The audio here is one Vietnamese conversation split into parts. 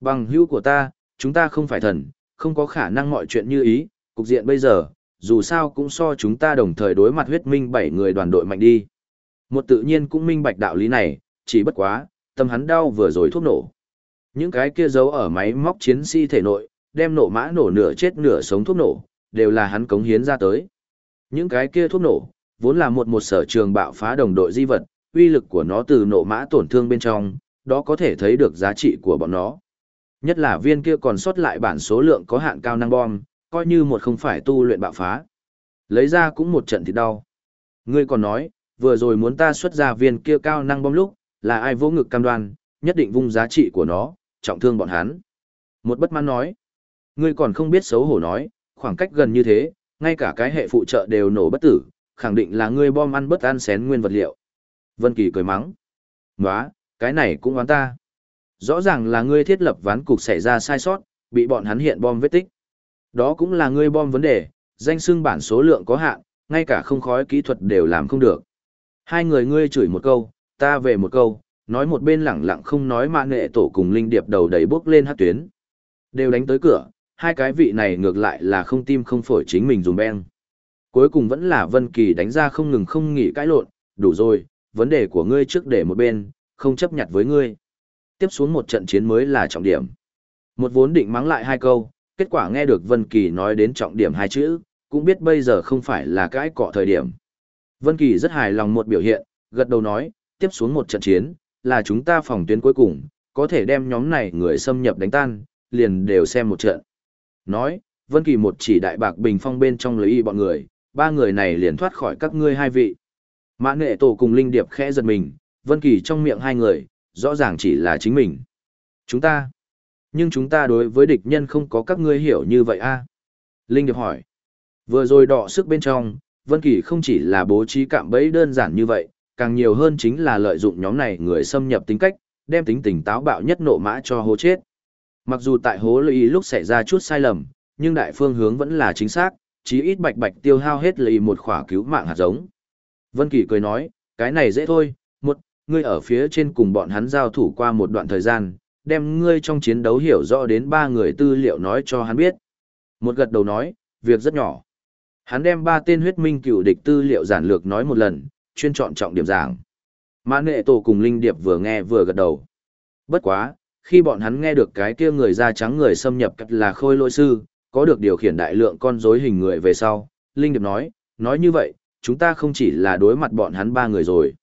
Bằng hữu của ta, chúng ta không phải thần, không có khả năng mọi chuyện như ý, cục diện bây giờ, dù sao cũng so chúng ta đồng thời đối mặt huyết minh bảy người đoàn đội mạnh đi. Một tự nhiên cũng minh bạch đạo lý này, chỉ bất quá, tâm hắn đau vừa rồi thuốc nổ. Những cái kia giấu ở máy móc chiến sĩ thể nội, đem nổ mã nổ nửa chết nửa sống thuốc nổ, đều là hắn cống hiến ra tới. Những cái kia thuốc nổ, vốn là một một sở trường bạo phá đồng đội di vật, uy lực của nó từ nổ mã tổn thương bên trong, đó có thể thấy được giá trị của bọn nó. Nhất là viên kia còn sót lại bản số lượng có hạn cao năng bom, coi như một không phải tu luyện bạo phá. Lấy ra cũng một trận thì đau. Ngươi còn nói, vừa rồi muốn ta xuất ra viên kia cao năng bom lúc, là ai vỗ ngực cam đoan, nhất định vung giá trị của nó, trọng thương bọn hắn. Một bất mãn nói, ngươi còn không biết xấu hổ nói, khoảng cách gần như thế, ngay cả cái hệ phụ trợ đều nổ bất tử, khẳng định là ngươi bom ăn bất ăn xén nguyên vật liệu. Vân Kỳ cười mắng. Nóa, cái này cũng oán ta. Rõ ràng là ngươi thiết lập ván cục xảy ra sai sót, bị bọn hắn hiện bom vết tích. Đó cũng là ngươi bom vấn đề, danh xưng bản số lượng có hạn, ngay cả không khói kỹ thuật đều làm không được. Hai người ngươi chửi một câu, ta về một câu, nói một bên lẳng lặng không nói mà nghệ tổ cùng linh điệp đầu đầy bước lên hát tuyến. Đều đánh tới cửa, hai cái vị này ngược lại là không tim không phổi chính mình dùng beng. Cuối cùng vẫn là Vân Kỳ đánh ra không ngừng không nghỉ cãi lộn, đủ rồi, vấn đề của ngươi trước để một bên, không chấp nhận với ngươi. Tiếp xuống một trận chiến mới là trọng điểm. Một vốn định mắng lại hai câu, kết quả nghe được Vân Kỳ nói đến trọng điểm hai chữ, cũng biết bây giờ không phải là cãi cọ thời điểm. Vân Kỳ rất hài lòng một biểu hiện, gật đầu nói, tiếp xuống một trận chiến, là chúng ta phòng tuyến cuối cùng, có thể đem nhóm này người xâm nhập đánh tan, liền đều xem một trận. Nói, Vân Kỳ một chỉ đại bạc bình phong bên trong lấy y bọn người, ba người này liền thoát khỏi các ngươi hai vị. Mã Nghệ Tổ cùng Linh Điệp khẽ giật mình, Vân Kỳ trong miệng hai người, rõ ràng chỉ là chính mình. Chúng ta. Nhưng chúng ta đối với địch nhân không có các ngươi hiểu như vậy a Linh Điệp hỏi. Vừa rồi đọ sức bên trong, Vân Kỳ không chỉ là bố trí cạm bẫy đơn giản như vậy, càng nhiều hơn chính là lợi dụng nhóm này người xâm nhập tính cách, đem tính tình táo bạo nhất nộ mã cho hố chết. Mặc dù tại hố lợi lúc xảy ra chút sai lầm, nhưng đại phương hướng vẫn là chính xác, chí ít bạch bạch tiêu hao hết lợi một khỏa cứu mạng hạt giống. Vân Kỳ cười nói, cái này dễ thôi, một, ngươi ở phía trên cùng bọn hắn giao thủ qua một đoạn thời gian, đem ngươi trong chiến đấu hiểu rõ đến ba người tư liệu nói cho hắn biết. Một gật đầu nói, việc rất nhỏ. Hắn đem ba tên huyết minh cựu địch tư liệu giản lược nói một lần, chuyên chọn trọng điểm giảng. Mã Nghệ Tổ cùng Linh Điệp vừa nghe vừa gật đầu. Bất quá, khi bọn hắn nghe được cái kia người da trắng người xâm nhập là khôi lỗi sư, có được điều khiển đại lượng con rối hình người về sau, Linh Điệp nói, nói như vậy, chúng ta không chỉ là đối mặt bọn hắn ba người rồi.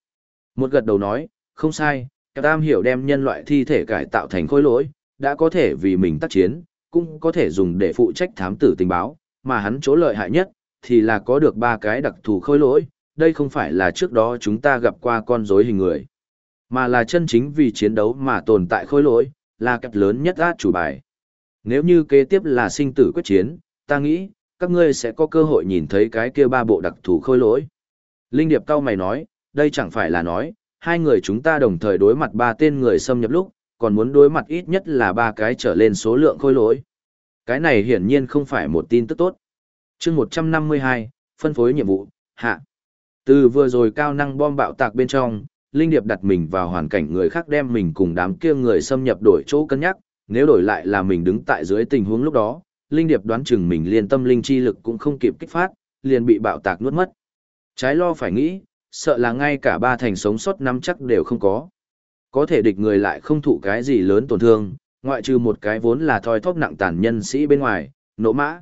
Một gật đầu nói, không sai, Tam hiểu đem nhân loại thi thể cải tạo thành khối lỗi, đã có thể vì mình tác chiến, cũng có thể dùng để phụ trách thám tử tình báo, mà hắn chỗ lợi hại nhất, thì là có được ba cái đặc thù khối lỗi, đây không phải là trước đó chúng ta gặp qua con rối hình người, mà là chân chính vì chiến đấu mà tồn tại khối lỗi, là cặp lớn nhất át chủ bài. Nếu như kế tiếp là sinh tử quyết chiến, ta nghĩ, các ngươi sẽ có cơ hội nhìn thấy cái kia ba bộ đặc thù khôi lỗi. Linh Điệp cao mày nói, đây chẳng phải là nói, hai người chúng ta đồng thời đối mặt ba tên người xâm nhập lúc, còn muốn đối mặt ít nhất là ba cái trở lên số lượng khôi lỗi. Cái này hiển nhiên không phải một tin tức tốt. chương 152, phân phối nhiệm vụ, hạ. Từ vừa rồi cao năng bom bạo tạc bên trong, Linh Điệp đặt mình vào hoàn cảnh người khác đem mình cùng đám kia người xâm nhập đổi chỗ cân nhắc, nếu đổi lại là mình đứng tại dưới tình huống lúc đó, Linh Điệp đoán chừng mình liên tâm linh chi lực cũng không kịp kích phát, liền bị bạo tạc nuốt mất. Trái lo phải nghĩ, sợ là ngay cả ba thành sống sót năm chắc đều không có. Có thể địch người lại không thụ cái gì lớn tổn thương, ngoại trừ một cái vốn là thoi thóp nặng tàn nhân sĩ bên ngoài, nộ mã.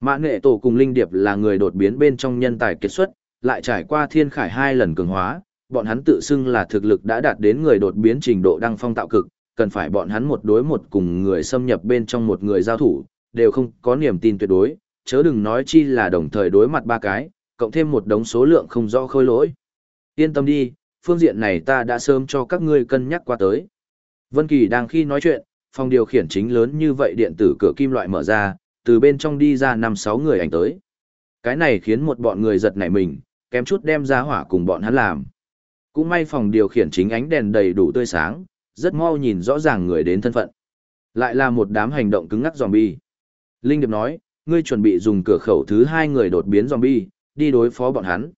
Mã nghệ tổ cùng Linh Điệp là người đột biến bên trong nhân tài kết xuất, lại trải qua thiên khải hai lần cường hóa, bọn hắn tự xưng là thực lực đã đạt đến người đột biến trình độ đăng phong tạo cực, cần phải bọn hắn một đối một cùng người xâm nhập bên trong một người giao thủ, đều không có niềm tin tuyệt đối, chớ đừng nói chi là đồng thời đối mặt ba cái, cộng thêm một đống số lượng không rõ khôi lỗi. Yên tâm đi, phương diện này ta đã sớm cho các ngươi cân nhắc qua tới. Vân Kỳ đang khi nói chuyện, phòng điều khiển chính lớn như vậy điện tử cửa kim loại mở ra, từ bên trong đi ra năm sáu người ảnh tới. Cái này khiến một bọn người giật nảy mình, kém chút đem ra hỏa cùng bọn hắn làm. Cũng may phòng điều khiển chính ánh đèn đầy đủ tươi sáng, rất mau nhìn rõ ràng người đến thân phận. Lại là một đám hành động cứng ngắc zombie. Linh Điệp nói, ngươi chuẩn bị dùng cửa khẩu thứ hai người đột biến zombie, đi đối phó bọn hắn.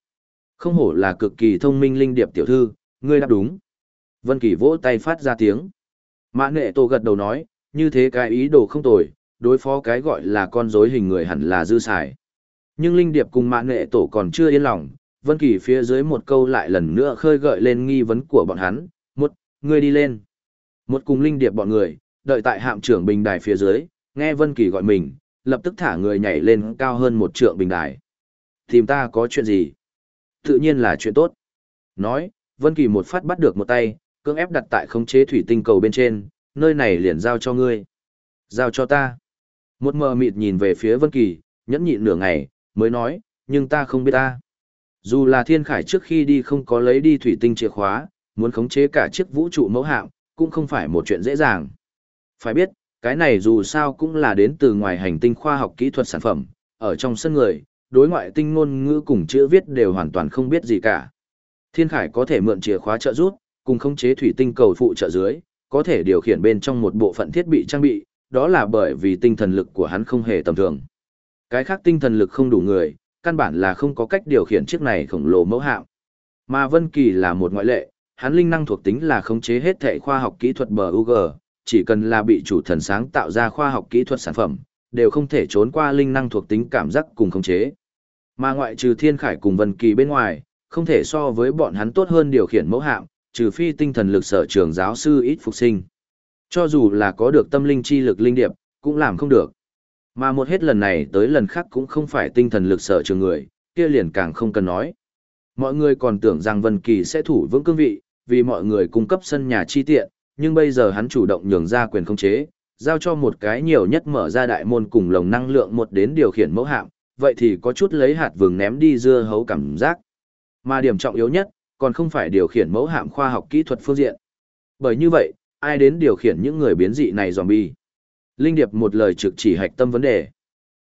Không hổ là cực kỳ thông minh Linh Điệp tiểu thư, ngươi đáp đúng. Vân Kỳ vỗ tay phát ra tiếng. Mã Nghệ Tô gật đầu nói, như thế cái ý đồ không tồi, đối phó cái gọi là con rối hình người hẳn là dư xài. Nhưng Linh Điệp cùng mã nghệ tổ còn chưa yên lòng, Vân Kỳ phía dưới một câu lại lần nữa khơi gợi lên nghi vấn của bọn hắn, một, ngươi đi lên. Một cùng Linh Điệp bọn người, đợi tại hạm trưởng bình đài phía dưới, nghe Vân Kỳ gọi mình, lập tức thả người nhảy lên cao hơn một trượng bình đài. Tìm ta có chuyện gì? Tự nhiên là chuyện tốt. Nói, Vân Kỳ một phát bắt được một tay, cưỡng ép đặt tại khống chế thủy tinh cầu bên trên, nơi này liền giao cho ngươi. Giao cho ta. Một mờ mịt nhìn về phía Vân Kỳ, nhẫn nhịn nửa ngày, mới nói, nhưng ta không biết ta. Dù là thiên khải trước khi đi không có lấy đi thủy tinh chìa khóa, muốn khống chế cả chiếc vũ trụ mẫu hạm, cũng không phải một chuyện dễ dàng. Phải biết, cái này dù sao cũng là đến từ ngoài hành tinh khoa học kỹ thuật sản phẩm, ở trong sân người, đối ngoại tinh ngôn ngữ cùng chữ viết đều hoàn toàn không biết gì cả. Thiên Khải có thể mượn chìa khóa trợ rút, cùng khống chế thủy tinh cầu phụ trợ dưới, có thể điều khiển bên trong một bộ phận thiết bị trang bị, đó là bởi vì tinh thần lực của hắn không hề tầm thường. Cái khác tinh thần lực không đủ người, căn bản là không có cách điều khiển chiếc này khổng lồ mẫu hạm. Mà Vân Kỳ là một ngoại lệ, hắn linh năng thuộc tính là khống chế hết thảy khoa học kỹ thuật BUG, chỉ cần là bị chủ thần sáng tạo ra khoa học kỹ thuật sản phẩm, đều không thể trốn qua linh năng thuộc tính cảm giác cùng khống chế. Mà ngoại trừ Thiên Khải cùng Vân Kỳ bên ngoài, không thể so với bọn hắn tốt hơn điều khiển mẫu hạm, trừ phi tinh thần lực sở trường giáo sư ít phục sinh. Cho dù là có được tâm linh chi lực linh điệp, cũng làm không được. Mà một hết lần này tới lần khác cũng không phải tinh thần lực sở trường người, kia liền càng không cần nói. Mọi người còn tưởng rằng Vân Kỳ sẽ thủ vững cương vị, vì mọi người cung cấp sân nhà chi tiện, nhưng bây giờ hắn chủ động nhường ra quyền khống chế, giao cho một cái nhiều nhất mở ra đại môn cùng lồng năng lượng một đến điều khiển mẫu hạm, vậy thì có chút lấy hạt vừng ném đi dưa hấu cảm giác. Mà điểm trọng yếu nhất, còn không phải điều khiển mẫu hạm khoa học kỹ thuật phương diện. Bởi như vậy, ai đến điều khiển những người biến dị này zombie? Linh Điệp một lời trực chỉ hạch tâm vấn đề.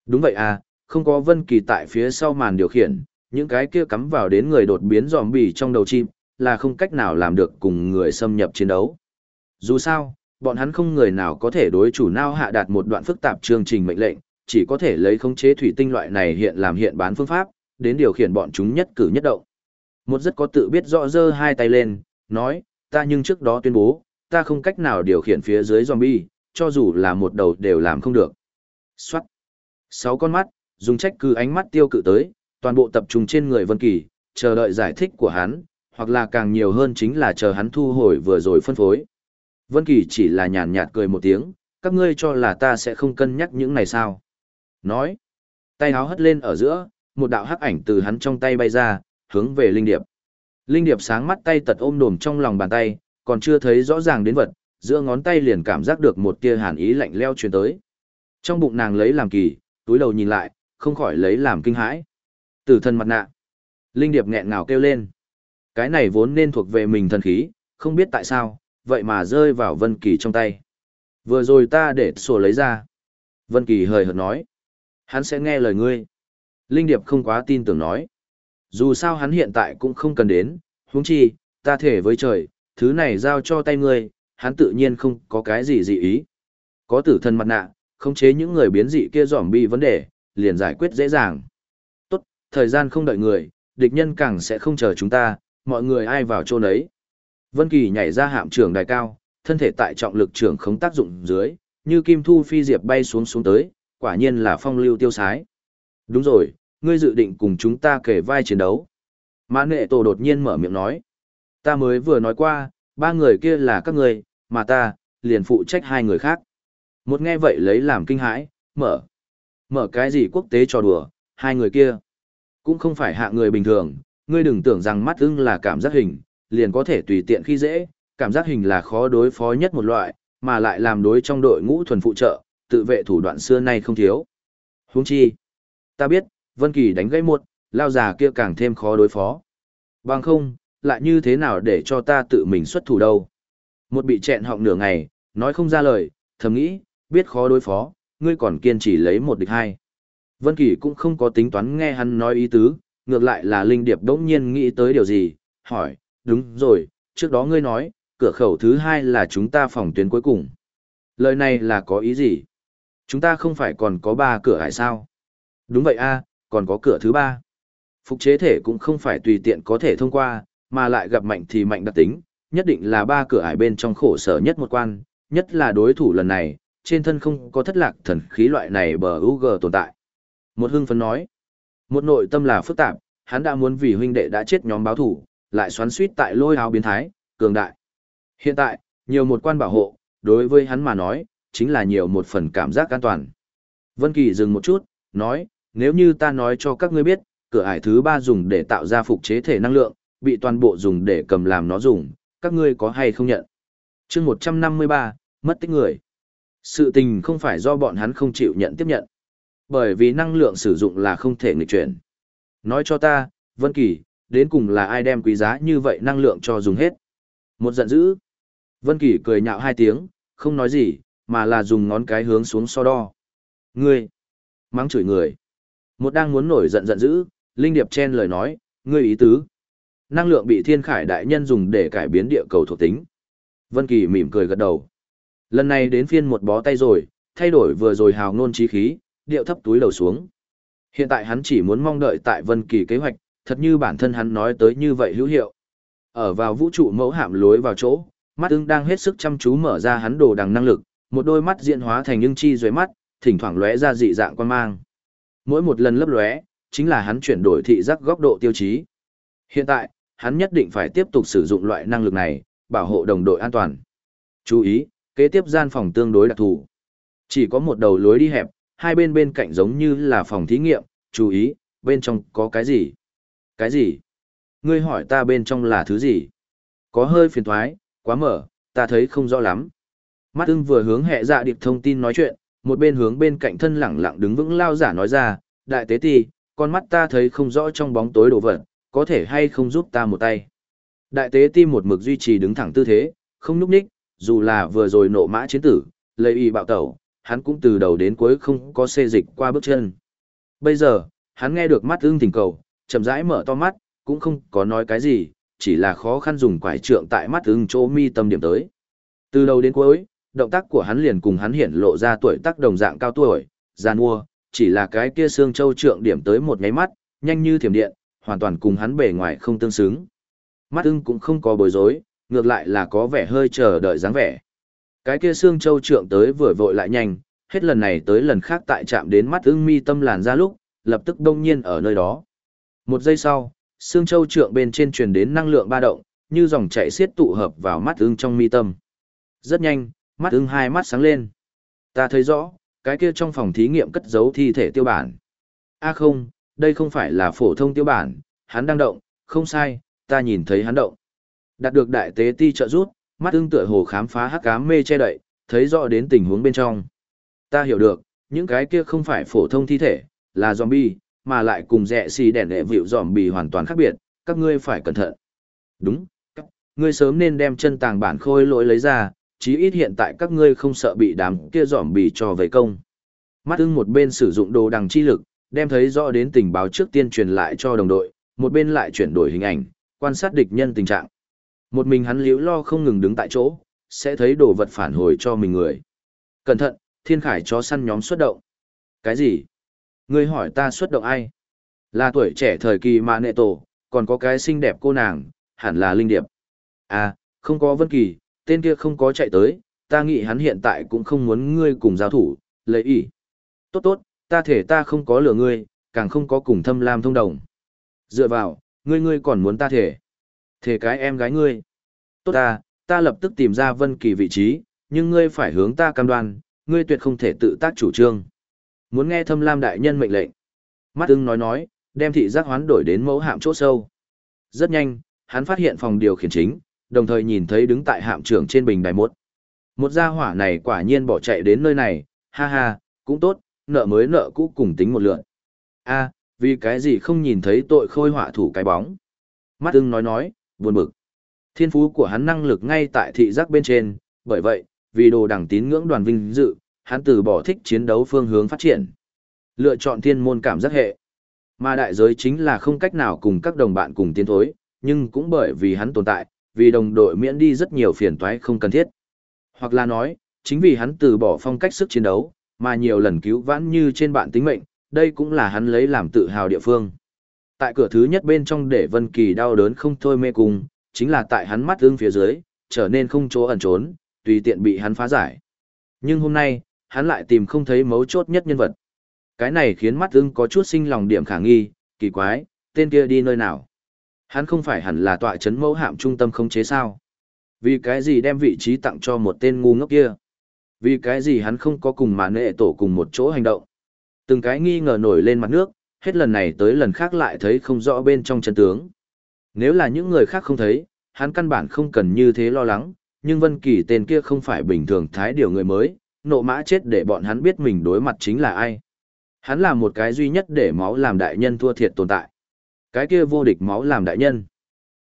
Đúng vậy à, không có Vân Kỳ tại phía sau màn điều khiển, những cái kia cắm vào đến người đột biến zombie trong đầu chim, là không cách nào làm được cùng người xâm nhập chiến đấu. Dù sao, bọn hắn không người nào có thể đối chủ nào hạ đạt một đoạn phức tạp chương trình mệnh lệnh, chỉ có thể lấy khống chế thủy tinh loại này hiện làm hiện bán phương pháp, đến điều khiển bọn chúng nhất cử nhất động. Một rất có tự biết rõ giơ hai tay lên, nói, ta nhưng trước đó tuyên bố, ta không cách nào điều khiển phía dưới zombie, cho dù là một đầu đều làm không được. Xoát. Sáu con mắt, dùng trách cứ ánh mắt tiêu cự tới, toàn bộ tập trung trên người Vân Kỳ, chờ đợi giải thích của hắn, hoặc là càng nhiều hơn chính là chờ hắn thu hồi vừa rồi phân phối. Vân Kỳ chỉ là nhàn nhạt cười một tiếng, các ngươi cho là ta sẽ không cân nhắc những này sao? Nói, tay áo hất lên ở giữa, một đạo hắc ảnh từ hắn trong tay bay ra, hướng về Linh Điệp. Linh Điệp sáng mắt tay tật ôm đồm trong lòng bàn tay, còn chưa thấy rõ ràng đến vật, giữa ngón tay liền cảm giác được một tia hàn ý lạnh leo truyền tới. Trong bụng nàng lấy làm kỳ, túi đầu nhìn lại, không khỏi lấy làm kinh hãi. Tử thân mặt nạ. Linh Điệp nghẹn ngào kêu lên. Cái này vốn nên thuộc về mình thần khí, không biết tại sao, vậy mà rơi vào Vân Kỳ trong tay. Vừa rồi ta để sổ lấy ra. Vân Kỳ hời hợt nói. Hắn sẽ nghe lời ngươi. Linh Điệp không quá tin tưởng nói. Dù sao hắn hiện tại cũng không cần đến, huống chi, ta thể với trời, thứ này giao cho tay ngươi, hắn tự nhiên không có cái gì dị ý. Có tử thần mặt nạ, khống chế những người biến dị kia dòm bi vấn đề, liền giải quyết dễ dàng. Tốt, thời gian không đợi người, địch nhân càng sẽ không chờ chúng ta, mọi người ai vào chỗ nấy. Vân Kỳ nhảy ra hạm trưởng đài cao, thân thể tại trọng lực trưởng không tác dụng dưới, như kim thu phi diệp bay xuống xuống tới, quả nhiên là phong lưu tiêu sái. Đúng rồi, ngươi dự định cùng chúng ta kể vai chiến đấu. Mã nệ tổ đột nhiên mở miệng nói. Ta mới vừa nói qua, ba người kia là các ngươi, mà ta, liền phụ trách hai người khác. Một nghe vậy lấy làm kinh hãi, mở. Mở cái gì quốc tế trò đùa, hai người kia. Cũng không phải hạ người bình thường, ngươi đừng tưởng rằng mắt ưng là cảm giác hình, liền có thể tùy tiện khi dễ, cảm giác hình là khó đối phó nhất một loại, mà lại làm đối trong đội ngũ thuần phụ trợ, tự vệ thủ đoạn xưa nay không thiếu. Huống chi, ta biết, Vân Kỳ đánh gãy một, lao già kia càng thêm khó đối phó. Bằng không, lại như thế nào để cho ta tự mình xuất thủ đâu. Một bị chẹn họng nửa ngày, nói không ra lời, thầm nghĩ, biết khó đối phó, ngươi còn kiên trì lấy một địch hai. Vân Kỳ cũng không có tính toán nghe hắn nói ý tứ, ngược lại là Linh Điệp đỗng nhiên nghĩ tới điều gì, hỏi, đúng rồi, trước đó ngươi nói, cửa khẩu thứ hai là chúng ta phòng tuyến cuối cùng. Lời này là có ý gì? Chúng ta không phải còn có ba cửa hải sao? Đúng vậy a, còn có cửa thứ ba. Phục chế thể cũng không phải tùy tiện có thể thông qua, mà lại gặp mạnh thì mạnh đặc tính, nhất định là ba cửa ải bên trong khổ sở nhất một quan, nhất là đối thủ lần này, trên thân không có thất lạc thần khí loại này bờ UG tồn tại. Một hưng phấn nói, một nội tâm là phức tạp, hắn đã muốn vì huynh đệ đã chết nhóm báo thủ, lại xoắn suýt tại lôi áo biến thái, cường đại. Hiện tại, nhiều một quan bảo hộ, đối với hắn mà nói, chính là nhiều một phần cảm giác an toàn. Vân Kỳ dừng một chút, nói, nếu như ta nói cho các ngươi biết, cửa ải thứ ba dùng để tạo ra phục chế thể năng lượng, bị toàn bộ dùng để cầm làm nó dùng, các ngươi có hay không nhận? chương 153, mất tích người. Sự tình không phải do bọn hắn không chịu nhận tiếp nhận. Bởi vì năng lượng sử dụng là không thể nghịch chuyển. Nói cho ta, Vân Kỳ, đến cùng là ai đem quý giá như vậy năng lượng cho dùng hết? Một giận dữ. Vân Kỳ cười nhạo hai tiếng, không nói gì, mà là dùng ngón cái hướng xuống so đo. Ngươi! Mắng chửi người. Một đang muốn nổi giận giận dữ, Linh Điệp chen lời nói, ngươi ý tứ. Năng lượng bị thiên khải đại nhân dùng để cải biến địa cầu thuộc tính. Vân Kỳ mỉm cười gật đầu. Lần này đến phiên một bó tay rồi, thay đổi vừa rồi hào ngôn trí khí, điệu thấp túi đầu xuống. Hiện tại hắn chỉ muốn mong đợi tại Vân Kỳ kế hoạch, thật như bản thân hắn nói tới như vậy hữu hiệu. Ở vào vũ trụ mẫu hạm lối vào chỗ, mắt ưng đang hết sức chăm chú mở ra hắn đồ đằng năng lực, một đôi mắt diễn hóa thành những chi dưới mắt, thỉnh thoảng lóe ra dị dạng quan mang. Mỗi một lần lấp lóe, chính là hắn chuyển đổi thị giác góc độ tiêu chí. Hiện tại, hắn nhất định phải tiếp tục sử dụng loại năng lực này, bảo hộ đồng đội an toàn. Chú ý, kế tiếp gian phòng tương đối đặc thù. Chỉ có một đầu lối đi hẹp, hai bên bên cạnh giống như là phòng thí nghiệm, chú ý, bên trong có cái gì? Cái gì? Ngươi hỏi ta bên trong là thứ gì? Có hơi phiền thoái, quá mở, ta thấy không rõ lắm. Mắt ưng vừa hướng hệ dạ điệp thông tin nói chuyện, một bên hướng bên cạnh thân lẳng lặng đứng vững lao giả nói ra, đại tế ti, con mắt ta thấy không rõ trong bóng tối đồ vật, có thể hay không giúp ta một tay. Đại tế ti một mực duy trì đứng thẳng tư thế, không núp ních, dù là vừa rồi nộ mã chiến tử, lấy y bạo tẩu, hắn cũng từ đầu đến cuối không có xê dịch qua bước chân. Bây giờ, hắn nghe được mắt ưng tình cầu, chậm rãi mở to mắt, cũng không có nói cái gì, chỉ là khó khăn dùng quải trượng tại mắt ưng chỗ mi tâm điểm tới. Từ đầu đến cuối, động tác của hắn liền cùng hắn hiển lộ ra tuổi tác đồng dạng cao tuổi, gian mua, chỉ là cái kia xương châu trượng điểm tới một nháy mắt, nhanh như thiểm điện, hoàn toàn cùng hắn bề ngoài không tương xứng. Mắt ưng cũng không có bối rối, ngược lại là có vẻ hơi chờ đợi dáng vẻ. Cái kia xương châu trượng tới vừa vội lại nhanh, hết lần này tới lần khác tại chạm đến mắt ưng mi tâm làn ra lúc, lập tức đông nhiên ở nơi đó. Một giây sau, xương châu trượng bên trên truyền đến năng lượng ba động, như dòng chảy xiết tụ hợp vào mắt ưng trong mi tâm. Rất nhanh, mắt ưng hai mắt sáng lên. Ta thấy rõ, cái kia trong phòng thí nghiệm cất giấu thi thể tiêu bản. A không, đây không phải là phổ thông tiêu bản, hắn đang động, không sai, ta nhìn thấy hắn động. Đạt được đại tế ti trợ rút, mắt ưng tựa hồ khám phá hắc ám mê che đậy, thấy rõ đến tình huống bên trong. Ta hiểu được, những cái kia không phải phổ thông thi thể, là zombie, mà lại cùng rẻ xì đèn đệ vịu zombie hoàn toàn khác biệt, các ngươi phải cẩn thận. Đúng, ngươi sớm nên đem chân tàng bản khôi lỗi lấy ra, chí ít hiện tại các ngươi không sợ bị đám kia dòm bì cho vây công. Mắt ưng một bên sử dụng đồ đằng chi lực, đem thấy rõ đến tình báo trước tiên truyền lại cho đồng đội, một bên lại chuyển đổi hình ảnh, quan sát địch nhân tình trạng. Một mình hắn liễu lo không ngừng đứng tại chỗ, sẽ thấy đồ vật phản hồi cho mình người. Cẩn thận, thiên khải chó săn nhóm xuất động. Cái gì? Ngươi hỏi ta xuất động ai? Là tuổi trẻ thời kỳ mà nệ tổ, còn có cái xinh đẹp cô nàng, hẳn là Linh Điệp. À, không có Vân Kỳ, tên kia không có chạy tới, ta nghĩ hắn hiện tại cũng không muốn ngươi cùng giao thủ, lấy ý. Tốt tốt, ta thể ta không có lừa ngươi, càng không có cùng thâm lam thông đồng. Dựa vào, ngươi ngươi còn muốn ta thể. Thể cái em gái ngươi. Tốt ta, ta lập tức tìm ra Vân Kỳ vị trí, nhưng ngươi phải hướng ta cam đoan, ngươi tuyệt không thể tự tác chủ trương. Muốn nghe thâm lam đại nhân mệnh lệnh. Mắt ưng nói nói, đem thị giác hoán đổi đến mẫu hạm chỗ sâu. Rất nhanh, hắn phát hiện phòng điều khiển chính, đồng thời nhìn thấy đứng tại hạm trưởng trên bình đài một. Một gia hỏa này quả nhiên bỏ chạy đến nơi này, ha ha, cũng tốt, nợ mới nợ cũ cùng tính một lượn. a vì cái gì không nhìn thấy tội khôi họa thủ cái bóng. Mắt ưng nói nói, buồn bực. Thiên phú của hắn năng lực ngay tại thị giác bên trên, bởi vậy, vì đồ đẳng tín ngưỡng đoàn vinh dự, hắn từ bỏ thích chiến đấu phương hướng phát triển. Lựa chọn thiên môn cảm giác hệ. Mà đại giới chính là không cách nào cùng các đồng bạn cùng tiến thối, nhưng cũng bởi vì hắn tồn tại, vì đồng đội miễn đi rất nhiều phiền toái không cần thiết. Hoặc là nói, chính vì hắn từ bỏ phong cách sức chiến đấu, mà nhiều lần cứu vãn như trên bạn tính mệnh, đây cũng là hắn lấy làm tự hào địa phương. Tại cửa thứ nhất bên trong để Vân Kỳ đau đớn không thôi mê cùng, chính là tại hắn mắt ương phía dưới, trở nên không chỗ ẩn trốn, tùy tiện bị hắn phá giải. Nhưng hôm nay, hắn lại tìm không thấy mấu chốt nhất nhân vật. Cái này khiến mắt ưng có chút sinh lòng điểm khả nghi, kỳ quái, tên kia đi nơi nào. Hắn không phải hẳn là tọa chấn mẫu hạm trung tâm không chế sao. Vì cái gì đem vị trí tặng cho một tên ngu ngốc kia? Vì cái gì hắn không có cùng mà nệ tổ cùng một chỗ hành động? Từng cái nghi ngờ nổi lên mặt nước, hết lần này tới lần khác lại thấy không rõ bên trong chân tướng. Nếu là những người khác không thấy, hắn căn bản không cần như thế lo lắng, nhưng Vân Kỳ tên kia không phải bình thường thái điều người mới, nộ mã chết để bọn hắn biết mình đối mặt chính là ai. Hắn là một cái duy nhất để máu làm đại nhân thua thiệt tồn tại. Cái kia vô địch máu làm đại nhân.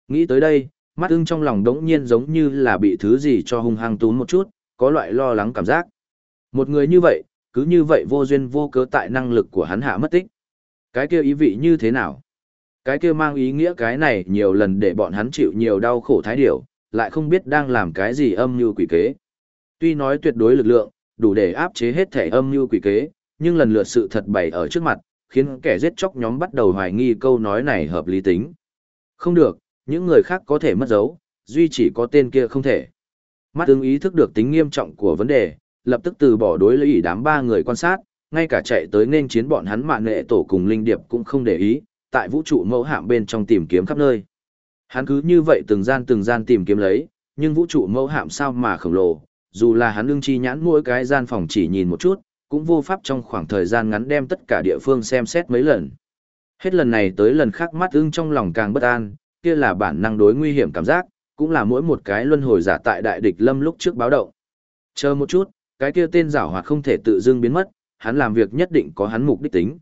Nghĩ tới đây, mắt ưng trong lòng đống nhiên giống như là bị thứ gì cho hung hăng tún một chút, có loại lo lắng cảm giác. Một người như vậy, cứ như vậy vô duyên vô cớ tại năng lực của hắn hạ mất tích. Cái kia ý vị như thế nào? Cái kia mang ý nghĩa cái này nhiều lần để bọn hắn chịu nhiều đau khổ thái điểu, lại không biết đang làm cái gì âm như quỷ kế. Tuy nói tuyệt đối lực lượng, đủ để áp chế hết thể âm như quỷ kế, nhưng lần lượt sự thật bày ở trước mặt, khiến kẻ giết chóc nhóm bắt đầu hoài nghi câu nói này hợp lý tính. Không được, những người khác có thể mất dấu, duy chỉ có tên kia không thể. Mắt tương ý thức được tính nghiêm trọng của vấn đề, lập tức từ bỏ đối lý đám ba người quan sát, ngay cả chạy tới nên chiến bọn hắn mạng nghệ tổ cùng linh điệp cũng không để ý, tại vũ trụ mẫu hạm bên trong tìm kiếm khắp nơi. Hắn cứ như vậy từng gian từng gian tìm kiếm lấy, nhưng vũ trụ mẫu hạm sao mà khổng lồ, dù là hắn lương chi nhãn mỗi cái gian phòng chỉ nhìn một chút, cũng vô pháp trong khoảng thời gian ngắn đem tất cả địa phương xem xét mấy lần. Hết lần này tới lần khác mắt ưng trong lòng càng bất an, kia là bản năng đối nguy hiểm cảm giác, cũng là mỗi một cái luân hồi giả tại đại địch lâm lúc trước báo động. Chờ một chút, cái kia tên giả hoạt không thể tự dưng biến mất, hắn làm việc nhất định có hắn mục đích tính.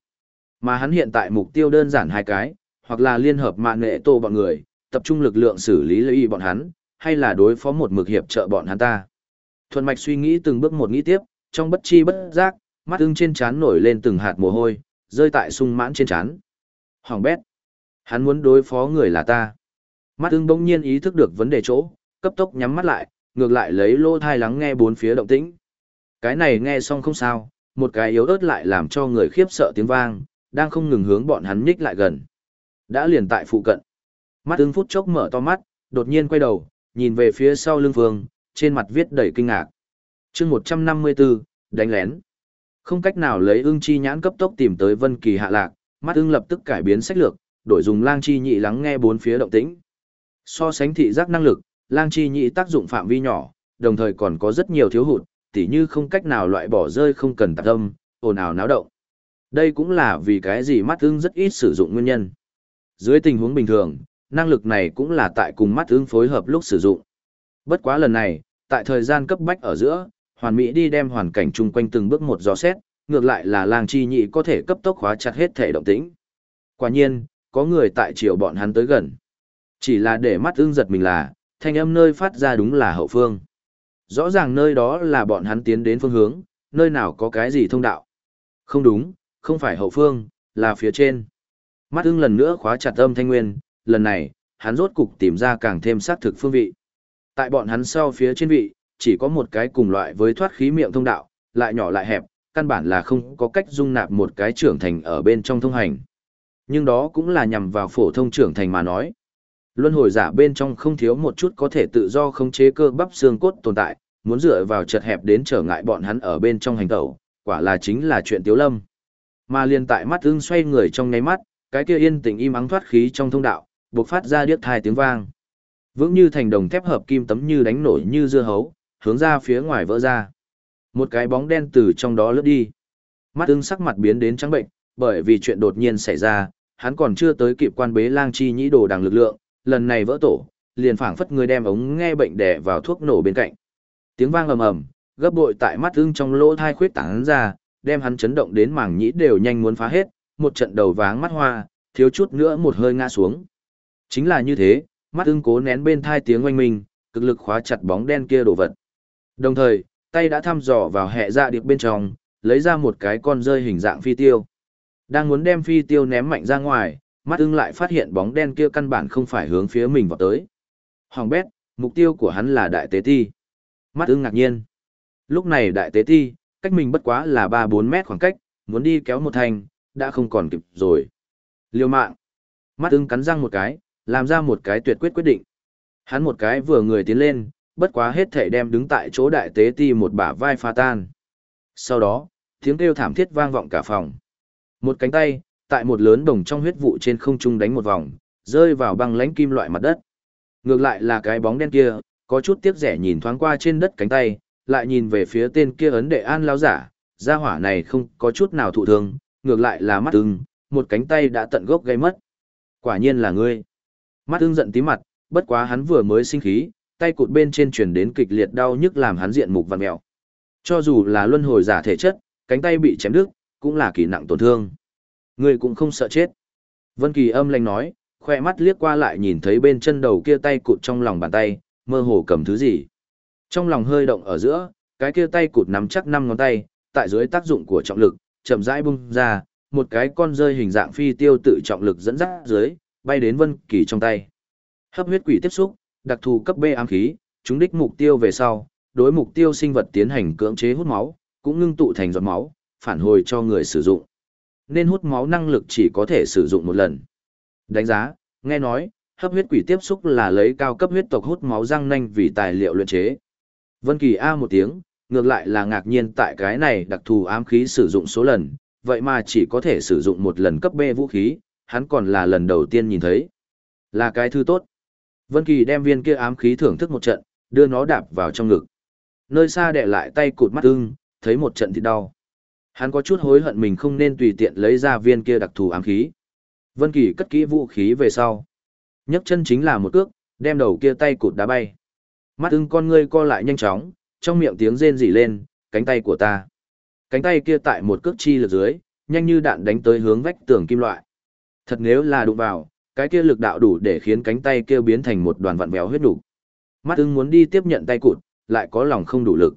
Mà hắn hiện tại mục tiêu đơn giản hai cái, hoặc là liên hợp mạng nghệ tô bọn người, tập trung lực lượng xử lý lợi bọn hắn, hay là đối phó một mực hiệp trợ bọn hắn ta. Thuần mạch suy nghĩ từng bước một nghĩ tiếp, trong bất chi bất giác, mắt ưng trên trán nổi lên từng hạt mồ hôi, rơi tại sung mãn trên trán. Hoàng bét. Hắn muốn đối phó người là ta. Mắt ưng bỗng nhiên ý thức được vấn đề chỗ, cấp tốc nhắm mắt lại, ngược lại lấy lô thai lắng nghe bốn phía động tĩnh. Cái này nghe xong không sao, một cái yếu ớt lại làm cho người khiếp sợ tiếng vang, đang không ngừng hướng bọn hắn nhích lại gần. Đã liền tại phụ cận. Mắt ưng phút chốc mở to mắt, đột nhiên quay đầu, nhìn về phía sau lưng phương, trên mặt viết đầy kinh ngạc chương 154, đánh lén. Không cách nào lấy ưng chi nhãn cấp tốc tìm tới Vân Kỳ hạ lạc, mắt ưng lập tức cải biến sách lược, đổi dùng lang chi nhị lắng nghe bốn phía động tĩnh. So sánh thị giác năng lực, lang chi nhị tác dụng phạm vi nhỏ, đồng thời còn có rất nhiều thiếu hụt, tỉ như không cách nào loại bỏ rơi không cần tạp âm, ồn ào náo động. Đây cũng là vì cái gì mắt ưng rất ít sử dụng nguyên nhân. Dưới tình huống bình thường, năng lực này cũng là tại cùng mắt ưng phối hợp lúc sử dụng. Bất quá lần này, tại thời gian cấp bách ở giữa, hoàn mỹ đi đem hoàn cảnh chung quanh từng bước một gió xét, ngược lại là làng chi nhị có thể cấp tốc khóa chặt hết thể động tĩnh. Quả nhiên, có người tại chiều bọn hắn tới gần. Chỉ là để mắt ưng giật mình là, thanh âm nơi phát ra đúng là hậu phương. Rõ ràng nơi đó là bọn hắn tiến đến phương hướng, nơi nào có cái gì thông đạo. Không đúng, không phải hậu phương, là phía trên. Mắt ưng lần nữa khóa chặt âm thanh nguyên, lần này, hắn rốt cục tìm ra càng thêm xác thực phương vị. Tại bọn hắn sau phía trên vị, chỉ có một cái cùng loại với thoát khí miệng thông đạo, lại nhỏ lại hẹp, căn bản là không có cách dung nạp một cái trưởng thành ở bên trong thông hành. Nhưng đó cũng là nhằm vào phổ thông trưởng thành mà nói. Luân hồi giả bên trong không thiếu một chút có thể tự do khống chế cơ bắp xương cốt tồn tại, muốn dựa vào chật hẹp đến trở ngại bọn hắn ở bên trong hành tẩu, quả là chính là chuyện tiếu lâm. Mà liền tại mắt ưng xoay người trong ngáy mắt, cái kia yên tĩnh im ắng thoát khí trong thông đạo, bộc phát ra điếc thai tiếng vang. Vững như thành đồng thép hợp kim tấm như đánh nổi như dưa hấu, hướng ra phía ngoài vỡ ra. Một cái bóng đen từ trong đó lướt đi. Mắt ưng sắc mặt biến đến trắng bệnh, bởi vì chuyện đột nhiên xảy ra, hắn còn chưa tới kịp quan bế lang chi nhĩ đồ đằng lực lượng, lần này vỡ tổ, liền phảng phất người đem ống nghe bệnh đè vào thuốc nổ bên cạnh. Tiếng vang ầm ầm, gấp bội tại mắt ưng trong lỗ thai khuyết tán ra, đem hắn chấn động đến mảng nhĩ đều nhanh muốn phá hết, một trận đầu váng mắt hoa, thiếu chút nữa một hơi ngã xuống. Chính là như thế, mắt ưng cố nén bên thai tiếng oanh minh, cực lực khóa chặt bóng đen kia đồ vật. Đồng thời, tay đã thăm dò vào hệ dạ điệp bên trong, lấy ra một cái con rơi hình dạng phi tiêu. Đang muốn đem phi tiêu ném mạnh ra ngoài, mắt ưng lại phát hiện bóng đen kia căn bản không phải hướng phía mình vào tới. Hoàng bét, mục tiêu của hắn là đại tế ti. Mắt ưng ngạc nhiên. Lúc này đại tế ti, cách mình bất quá là 3-4 mét khoảng cách, muốn đi kéo một thành, đã không còn kịp rồi. Liêu mạng. Mắt ưng cắn răng một cái, làm ra một cái tuyệt quyết quyết định. Hắn một cái vừa người tiến lên, bất quá hết thể đem đứng tại chỗ đại tế ti một bả vai pha tan. Sau đó, tiếng kêu thảm thiết vang vọng cả phòng. Một cánh tay, tại một lớn đồng trong huyết vụ trên không trung đánh một vòng, rơi vào băng lãnh kim loại mặt đất. Ngược lại là cái bóng đen kia, có chút tiếc rẻ nhìn thoáng qua trên đất cánh tay, lại nhìn về phía tên kia ấn đệ an lao giả, gia hỏa này không có chút nào thụ thương, ngược lại là mắt ưng, một cánh tay đã tận gốc gây mất. Quả nhiên là ngươi. Mắt ưng giận tí mặt, bất quá hắn vừa mới sinh khí, tay cụt bên trên truyền đến kịch liệt đau nhức làm hắn diện mục vằn mèo. Cho dù là luân hồi giả thể chất, cánh tay bị chém đứt, cũng là kỳ nặng tổn thương. người cũng không sợ chết. Vân Kỳ âm lanh nói, khoe mắt liếc qua lại nhìn thấy bên chân đầu kia tay cụt trong lòng bàn tay, mơ hồ cầm thứ gì. Trong lòng hơi động ở giữa, cái kia tay cụt nắm chắc năm ngón tay, tại dưới tác dụng của trọng lực, chậm rãi bung ra, một cái con rơi hình dạng phi tiêu tự trọng lực dẫn dắt dưới, bay đến Vân Kỳ trong tay. Hấp huyết quỷ tiếp xúc, đặc thù cấp B ám khí, chúng đích mục tiêu về sau, đối mục tiêu sinh vật tiến hành cưỡng chế hút máu, cũng ngưng tụ thành giọt máu, phản hồi cho người sử dụng. Nên hút máu năng lực chỉ có thể sử dụng một lần. Đánh giá, nghe nói, hấp huyết quỷ tiếp xúc là lấy cao cấp huyết tộc hút máu răng nanh vì tài liệu luyện chế. Vân Kỳ A một tiếng, ngược lại là ngạc nhiên tại cái này đặc thù ám khí sử dụng số lần, vậy mà chỉ có thể sử dụng một lần cấp B vũ khí, hắn còn là lần đầu tiên nhìn thấy. Là cái thứ tốt. Vân Kỳ đem viên kia ám khí thưởng thức một trận, đưa nó đạp vào trong ngực. Nơi xa đè lại tay cụt mắt ưng, thấy một trận thì đau. Hắn có chút hối hận mình không nên tùy tiện lấy ra viên kia đặc thù ám khí. Vân Kỳ cất kỹ vũ khí về sau. nhấc chân chính là một cước, đem đầu kia tay cụt đá bay. Mắt ưng con ngươi co lại nhanh chóng, trong miệng tiếng rên rỉ lên, cánh tay của ta. Cánh tay kia tại một cước chi lực dưới, nhanh như đạn đánh tới hướng vách tường kim loại. Thật nếu là đụng vào, cái kia lực đạo đủ để khiến cánh tay kia biến thành một đoàn vặn vẹo huyết đủ. Mắt ưng muốn đi tiếp nhận tay cụt, lại có lòng không đủ lực.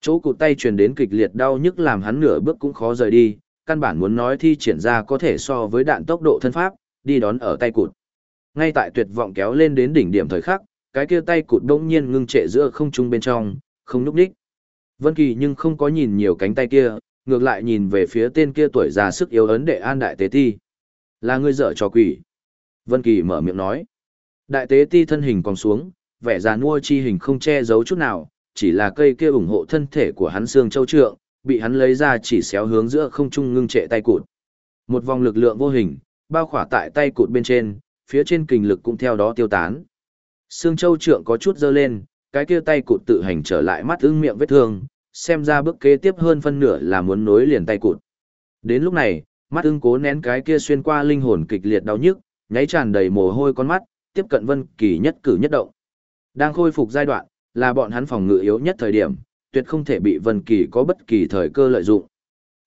Chỗ cụt tay truyền đến kịch liệt đau nhức làm hắn nửa bước cũng khó rời đi, căn bản muốn nói thi triển ra có thể so với đạn tốc độ thân pháp, đi đón ở tay cụt. Ngay tại tuyệt vọng kéo lên đến đỉnh điểm thời khắc, cái kia tay cụt đông nhiên ngưng trệ giữa không trung bên trong, không núp đích. Vân Kỳ nhưng không có nhìn nhiều cánh tay kia, ngược lại nhìn về phía tên kia tuổi già sức yếu ấn đệ an đại tế ti. Là ngươi dở trò quỷ. Vân Kỳ mở miệng nói. Đại tế ti thân hình còn xuống, vẻ già nua chi hình không che giấu chút nào, chỉ là cây kia ủng hộ thân thể của hắn xương châu trượng, bị hắn lấy ra chỉ xéo hướng giữa không trung ngưng trệ tay cụt. Một vòng lực lượng vô hình, bao khỏa tại tay cụt bên trên, phía trên kình lực cũng theo đó tiêu tán. Xương châu trượng có chút dơ lên, cái kia tay cụt tự hành trở lại mắt ưng miệng vết thương, xem ra bước kế tiếp hơn phân nửa là muốn nối liền tay cụt. Đến lúc này, mắt ưng cố nén cái kia xuyên qua linh hồn kịch liệt đau nhức, nháy tràn đầy mồ hôi con mắt, tiếp cận Vân Kỳ nhất cử nhất động. Đang khôi phục giai đoạn, là bọn hắn phòng ngự yếu nhất thời điểm, tuyệt không thể bị Vân Kỳ có bất kỳ thời cơ lợi dụng.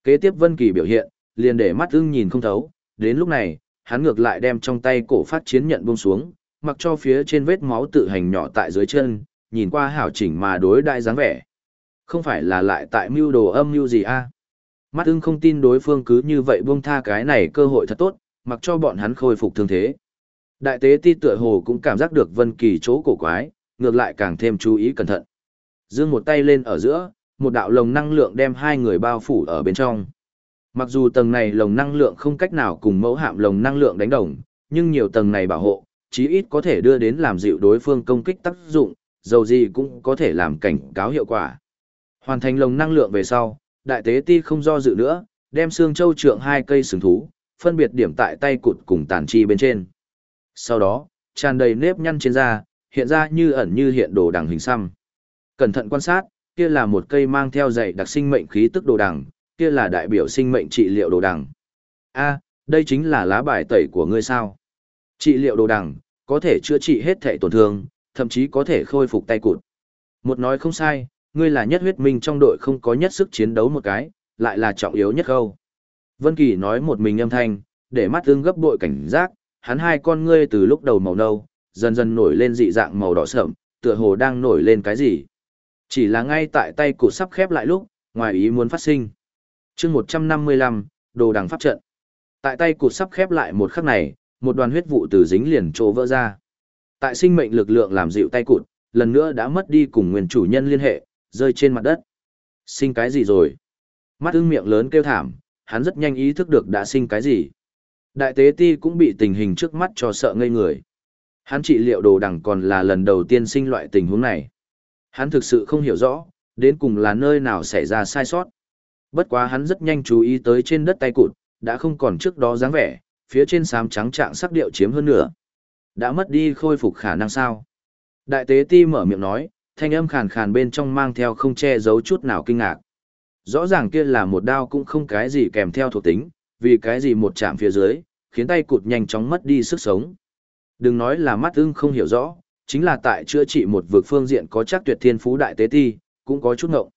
Kế tiếp Vân Kỳ biểu hiện, liền để mắt ưng nhìn không thấu, đến lúc này, hắn ngược lại đem trong tay cổ phát chiến nhận buông xuống, mặc cho phía trên vết máu tự hành nhỏ tại dưới chân, nhìn qua hảo chỉnh mà đối đại dáng vẻ. Không phải là lại tại mưu đồ âm mưu gì a? Mắt ưng không tin đối phương cứ như vậy buông tha cái này cơ hội thật tốt, mặc cho bọn hắn khôi phục thương thế. Đại tế ti tựa hồ cũng cảm giác được Vân Kỳ chỗ cổ quái, ngược lại càng thêm chú ý cẩn thận. Dương một tay lên ở giữa, một đạo lồng năng lượng đem hai người bao phủ ở bên trong. Mặc dù tầng này lồng năng lượng không cách nào cùng mẫu hạm lồng năng lượng đánh đồng, nhưng nhiều tầng này bảo hộ, chí ít có thể đưa đến làm dịu đối phương công kích tác dụng, dầu gì cũng có thể làm cảnh cáo hiệu quả. Hoàn thành lồng năng lượng về sau, đại tế ti không do dự nữa, đem xương châu trượng hai cây sừng thú, phân biệt điểm tại tay cụt cùng tàn chi bên trên. Sau đó, tràn đầy nếp nhăn trên da, hiện ra như ẩn như hiện đồ đằng hình xăm. Cẩn thận quan sát, kia là một cây mang theo dạy đặc sinh mệnh khí tức đồ đằng, kia là đại biểu sinh mệnh trị liệu đồ đằng. A, đây chính là lá bài tẩy của ngươi sao? Trị liệu đồ đằng, có thể chữa trị hết thể tổn thương, thậm chí có thể khôi phục tay cụt. Một nói không sai, ngươi là nhất huyết minh trong đội không có nhất sức chiến đấu một cái, lại là trọng yếu nhất khâu. Vân Kỳ nói một mình âm thanh, để mắt ương gấp bội cảnh giác, hắn hai con ngươi từ lúc đầu màu nâu, dần dần nổi lên dị dạng màu đỏ sẫm, tựa hồ đang nổi lên cái gì. Chỉ là ngay tại tay cụt sắp khép lại lúc, ngoài ý muốn phát sinh. Chương 155, đồ đằng pháp trận. Tại tay cụt sắp khép lại một khắc này, một đoàn huyết vụ từ dính liền trô vỡ ra. Tại sinh mệnh lực lượng làm dịu tay cụt, lần nữa đã mất đi cùng nguyên chủ nhân liên hệ, rơi trên mặt đất. Sinh cái gì rồi? Mắt ưng miệng lớn kêu thảm, hắn rất nhanh ý thức được đã sinh cái gì. Đại tế ti cũng bị tình hình trước mắt cho sợ ngây người. Hắn trị liệu đồ đằng còn là lần đầu tiên sinh loại tình huống này. Hắn thực sự không hiểu rõ, đến cùng là nơi nào xảy ra sai sót. Bất quá hắn rất nhanh chú ý tới trên đất tay cụt, đã không còn trước đó dáng vẻ, phía trên xám trắng trạng sắc điệu chiếm hơn nữa. Đã mất đi khôi phục khả năng sao? Đại tế ti mở miệng nói, thanh âm khàn khàn bên trong mang theo không che giấu chút nào kinh ngạc. Rõ ràng kia là một đao cũng không cái gì kèm theo thuộc tính, vì cái gì một chạm phía dưới, khiến tay cụt nhanh chóng mất đi sức sống. Đừng nói là mắt ưng không hiểu rõ, chính là tại chữa trị một vực phương diện có chắc tuyệt thiên phú đại tế ti, cũng có chút ngộng.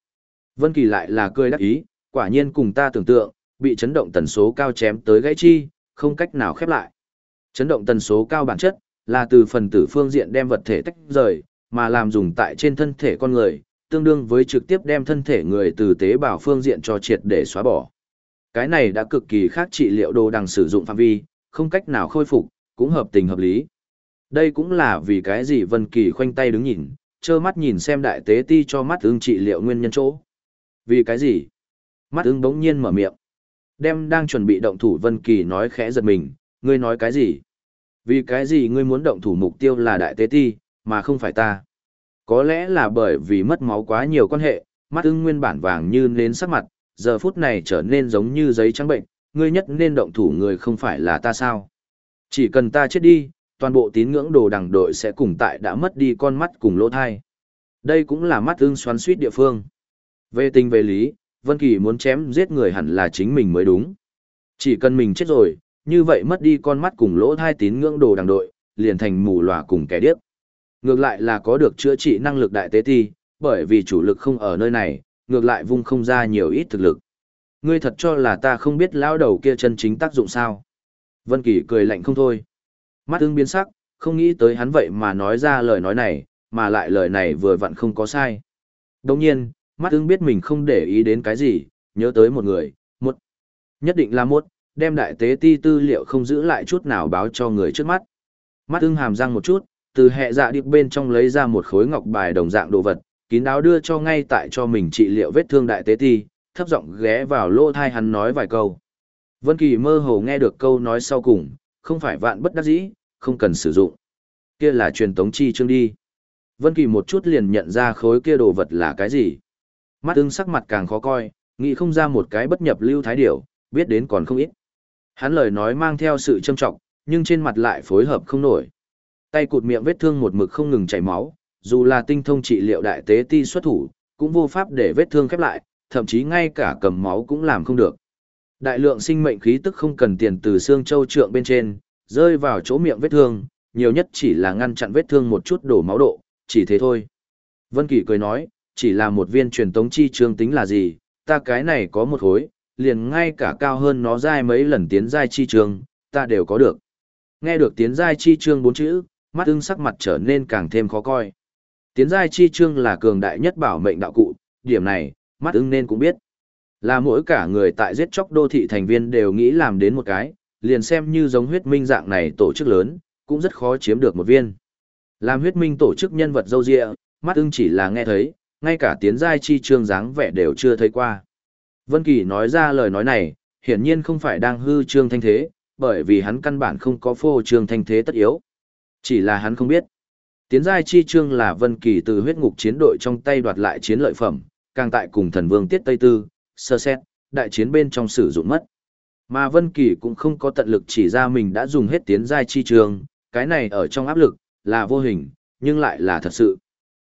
Vân Kỳ lại là cười đắc ý, quả nhiên cùng ta tưởng tượng, bị chấn động tần số cao chém tới gãy chi, không cách nào khép lại. Chấn động tần số cao bản chất là từ phần tử phương diện đem vật thể tách rời, mà làm dùng tại trên thân thể con người, tương đương với trực tiếp đem thân thể người từ tế bào phương diện cho triệt để xóa bỏ. Cái này đã cực kỳ khác trị liệu đồ đằng sử dụng phạm vi, không cách nào khôi phục, cũng hợp tình hợp lý. Đây cũng là vì cái gì Vân Kỳ khoanh tay đứng nhìn, trơ mắt nhìn xem đại tế ti cho mắt ưng trị liệu nguyên nhân chỗ. Vì cái gì? Mắt ưng bỗng nhiên mở miệng. Đem đang chuẩn bị động thủ Vân Kỳ nói khẽ giật mình, ngươi nói cái gì? Vì cái gì ngươi muốn động thủ mục tiêu là đại tế ti, mà không phải ta? Có lẽ là bởi vì mất máu quá nhiều quan hệ, mắt ưng nguyên bản vàng như nến sắc mặt, giờ phút này trở nên giống như giấy trắng bệnh, ngươi nhất nên động thủ người không phải là ta sao? Chỉ cần ta chết đi, toàn bộ tín ngưỡng đồ đằng đội sẽ cùng tại đã mất đi con mắt cùng lỗ thai. Đây cũng là mắt ưng xoắn suýt địa phương. Về tình về lý, Vân Kỳ muốn chém giết người hẳn là chính mình mới đúng. Chỉ cần mình chết rồi, như vậy mất đi con mắt cùng lỗ thai tín ngưỡng đồ đằng đội, liền thành mù lòa cùng kẻ điếc. Ngược lại là có được chữa trị năng lực đại tế ti, bởi vì chủ lực không ở nơi này, ngược lại vung không ra nhiều ít thực lực. Ngươi thật cho là ta không biết lão đầu kia chân chính tác dụng sao? Vân Kỳ cười lạnh không thôi. Mắt ưng biến sắc, không nghĩ tới hắn vậy mà nói ra lời nói này, mà lại lời này vừa vặn không có sai. Đồng nhiên, mắt ưng biết mình không để ý đến cái gì, nhớ tới một người, một. Nhất định là một, đem đại tế ti tư liệu không giữ lại chút nào báo cho người trước mắt. Mắt ưng hàm răng một chút, từ hệ dạ điệp bên trong lấy ra một khối ngọc bài đồng dạng đồ vật, kín đáo đưa cho ngay tại cho mình trị liệu vết thương đại tế ti, thấp giọng ghé vào lỗ thai hắn nói vài câu. Vân Kỳ mơ hồ nghe được câu nói sau cùng, không phải vạn bất đắc dĩ, không cần sử dụng. Kia là truyền tống chi chương đi. Vân Kỳ một chút liền nhận ra khối kia đồ vật là cái gì. Mắt ưng sắc mặt càng khó coi, nghĩ không ra một cái bất nhập lưu thái điểu, biết đến còn không ít. Hắn lời nói mang theo sự trâm trọng, nhưng trên mặt lại phối hợp không nổi. Tay cụt miệng vết thương một mực không ngừng chảy máu, dù là tinh thông trị liệu đại tế ti xuất thủ, cũng vô pháp để vết thương khép lại, thậm chí ngay cả cầm máu cũng làm không được. Đại lượng sinh mệnh khí tức không cần tiền từ xương châu trượng bên trên, rơi vào chỗ miệng vết thương, nhiều nhất chỉ là ngăn chặn vết thương một chút đổ máu độ, chỉ thế thôi. Vân Kỳ cười nói, chỉ là một viên truyền tống chi trương tính là gì, ta cái này có một hối, liền ngay cả cao hơn nó dai mấy lần tiến giai chi trương, ta đều có được. Nghe được tiến giai chi trương bốn chữ, mắt ưng sắc mặt trở nên càng thêm khó coi. Tiến giai chi trương là cường đại nhất bảo mệnh đạo cụ, điểm này, mắt ưng nên cũng biết. Là mỗi cả người tại giết chóc đô thị thành viên đều nghĩ làm đến một cái, liền xem như giống huyết minh dạng này tổ chức lớn, cũng rất khó chiếm được một viên. Làm huyết minh tổ chức nhân vật dâu dịa, mắt ưng chỉ là nghe thấy, ngay cả tiến giai chi trương dáng vẻ đều chưa thấy qua. Vân Kỳ nói ra lời nói này, hiển nhiên không phải đang hư trương thanh thế, bởi vì hắn căn bản không có phô trương thanh thế tất yếu. Chỉ là hắn không biết. Tiến giai chi trương là Vân Kỳ từ huyết ngục chiến đội trong tay đoạt lại chiến lợi phẩm, càng tại cùng thần vương Tiết Tây Tư, sơ xét, đại chiến bên trong sử dụng mất. Mà Vân Kỳ cũng không có tận lực chỉ ra mình đã dùng hết tiến giai chi trường, cái này ở trong áp lực, là vô hình, nhưng lại là thật sự.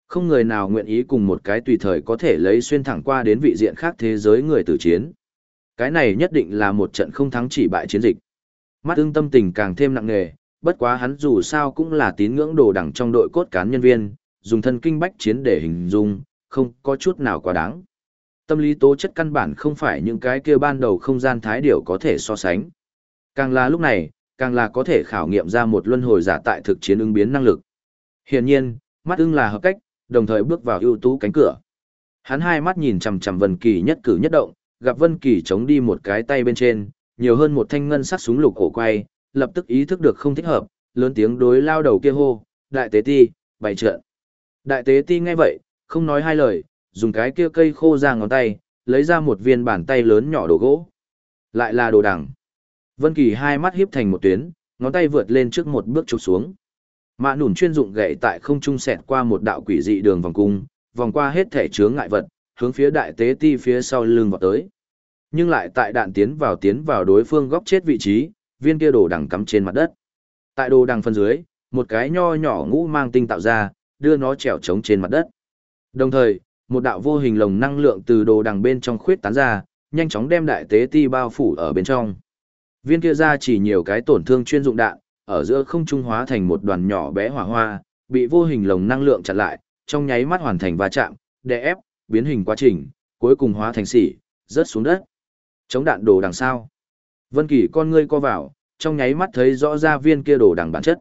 Không người nào nguyện ý cùng một cái tùy thời có thể lấy xuyên thẳng qua đến vị diện khác thế giới người tử chiến. Cái này nhất định là một trận không thắng chỉ bại chiến dịch. Mắt ưng tâm tình càng thêm nặng nề, bất quá hắn dù sao cũng là tín ngưỡng đồ đẳng trong đội cốt cán nhân viên, dùng thân kinh bách chiến để hình dung, không có chút nào quá đáng. Tâm lý tố chất căn bản không phải những cái kia ban đầu không gian thái điểu có thể so sánh. Càng là lúc này, càng là có thể khảo nghiệm ra một luân hồi giả tại thực chiến ứng biến năng lực. Hiển nhiên, mắt ưng là hợp cách, đồng thời bước vào ưu tú cánh cửa. Hắn hai mắt nhìn chằm chằm Vân Kỳ nhất cử nhất động, gặp Vân Kỳ chống đi một cái tay bên trên, nhiều hơn một thanh ngân sắc súng lục cổ quay, lập tức ý thức được không thích hợp, lớn tiếng đối lao đầu kia hô, "Đại tế ti, bày trận." Đại tế ti nghe vậy, không nói hai lời, dùng cái kia cây khô ra ngón tay, lấy ra một viên bàn tay lớn nhỏ đồ gỗ. Lại là đồ đằng. Vân Kỳ hai mắt híp thành một tuyến, ngón tay vượt lên trước một bước chụp xuống. Mã nủn chuyên dụng gậy tại không trung xẹt qua một đạo quỷ dị đường vòng cung, vòng qua hết thể chướng ngại vật, hướng phía đại tế ti phía sau lưng vọt tới. Nhưng lại tại đạn tiến vào tiến vào đối phương góc chết vị trí, viên kia đồ đằng cắm trên mặt đất. Tại đồ đằng phân dưới, một cái nho nhỏ ngũ mang tinh tạo ra, đưa nó trèo trống trên mặt đất. Đồng thời, một đạo vô hình lồng năng lượng từ đồ đằng bên trong khuyết tán ra, nhanh chóng đem đại tế ti bao phủ ở bên trong. Viên kia ra chỉ nhiều cái tổn thương chuyên dụng đạn, ở giữa không trung hóa thành một đoàn nhỏ bé hỏa hoa, bị vô hình lồng năng lượng chặn lại, trong nháy mắt hoàn thành va chạm, đè ép, biến hình quá trình, cuối cùng hóa thành xỉ, rớt xuống đất. Chống đạn đồ đằng sau. Vân Kỳ con ngươi co vào, trong nháy mắt thấy rõ ra viên kia đồ đằng bản chất.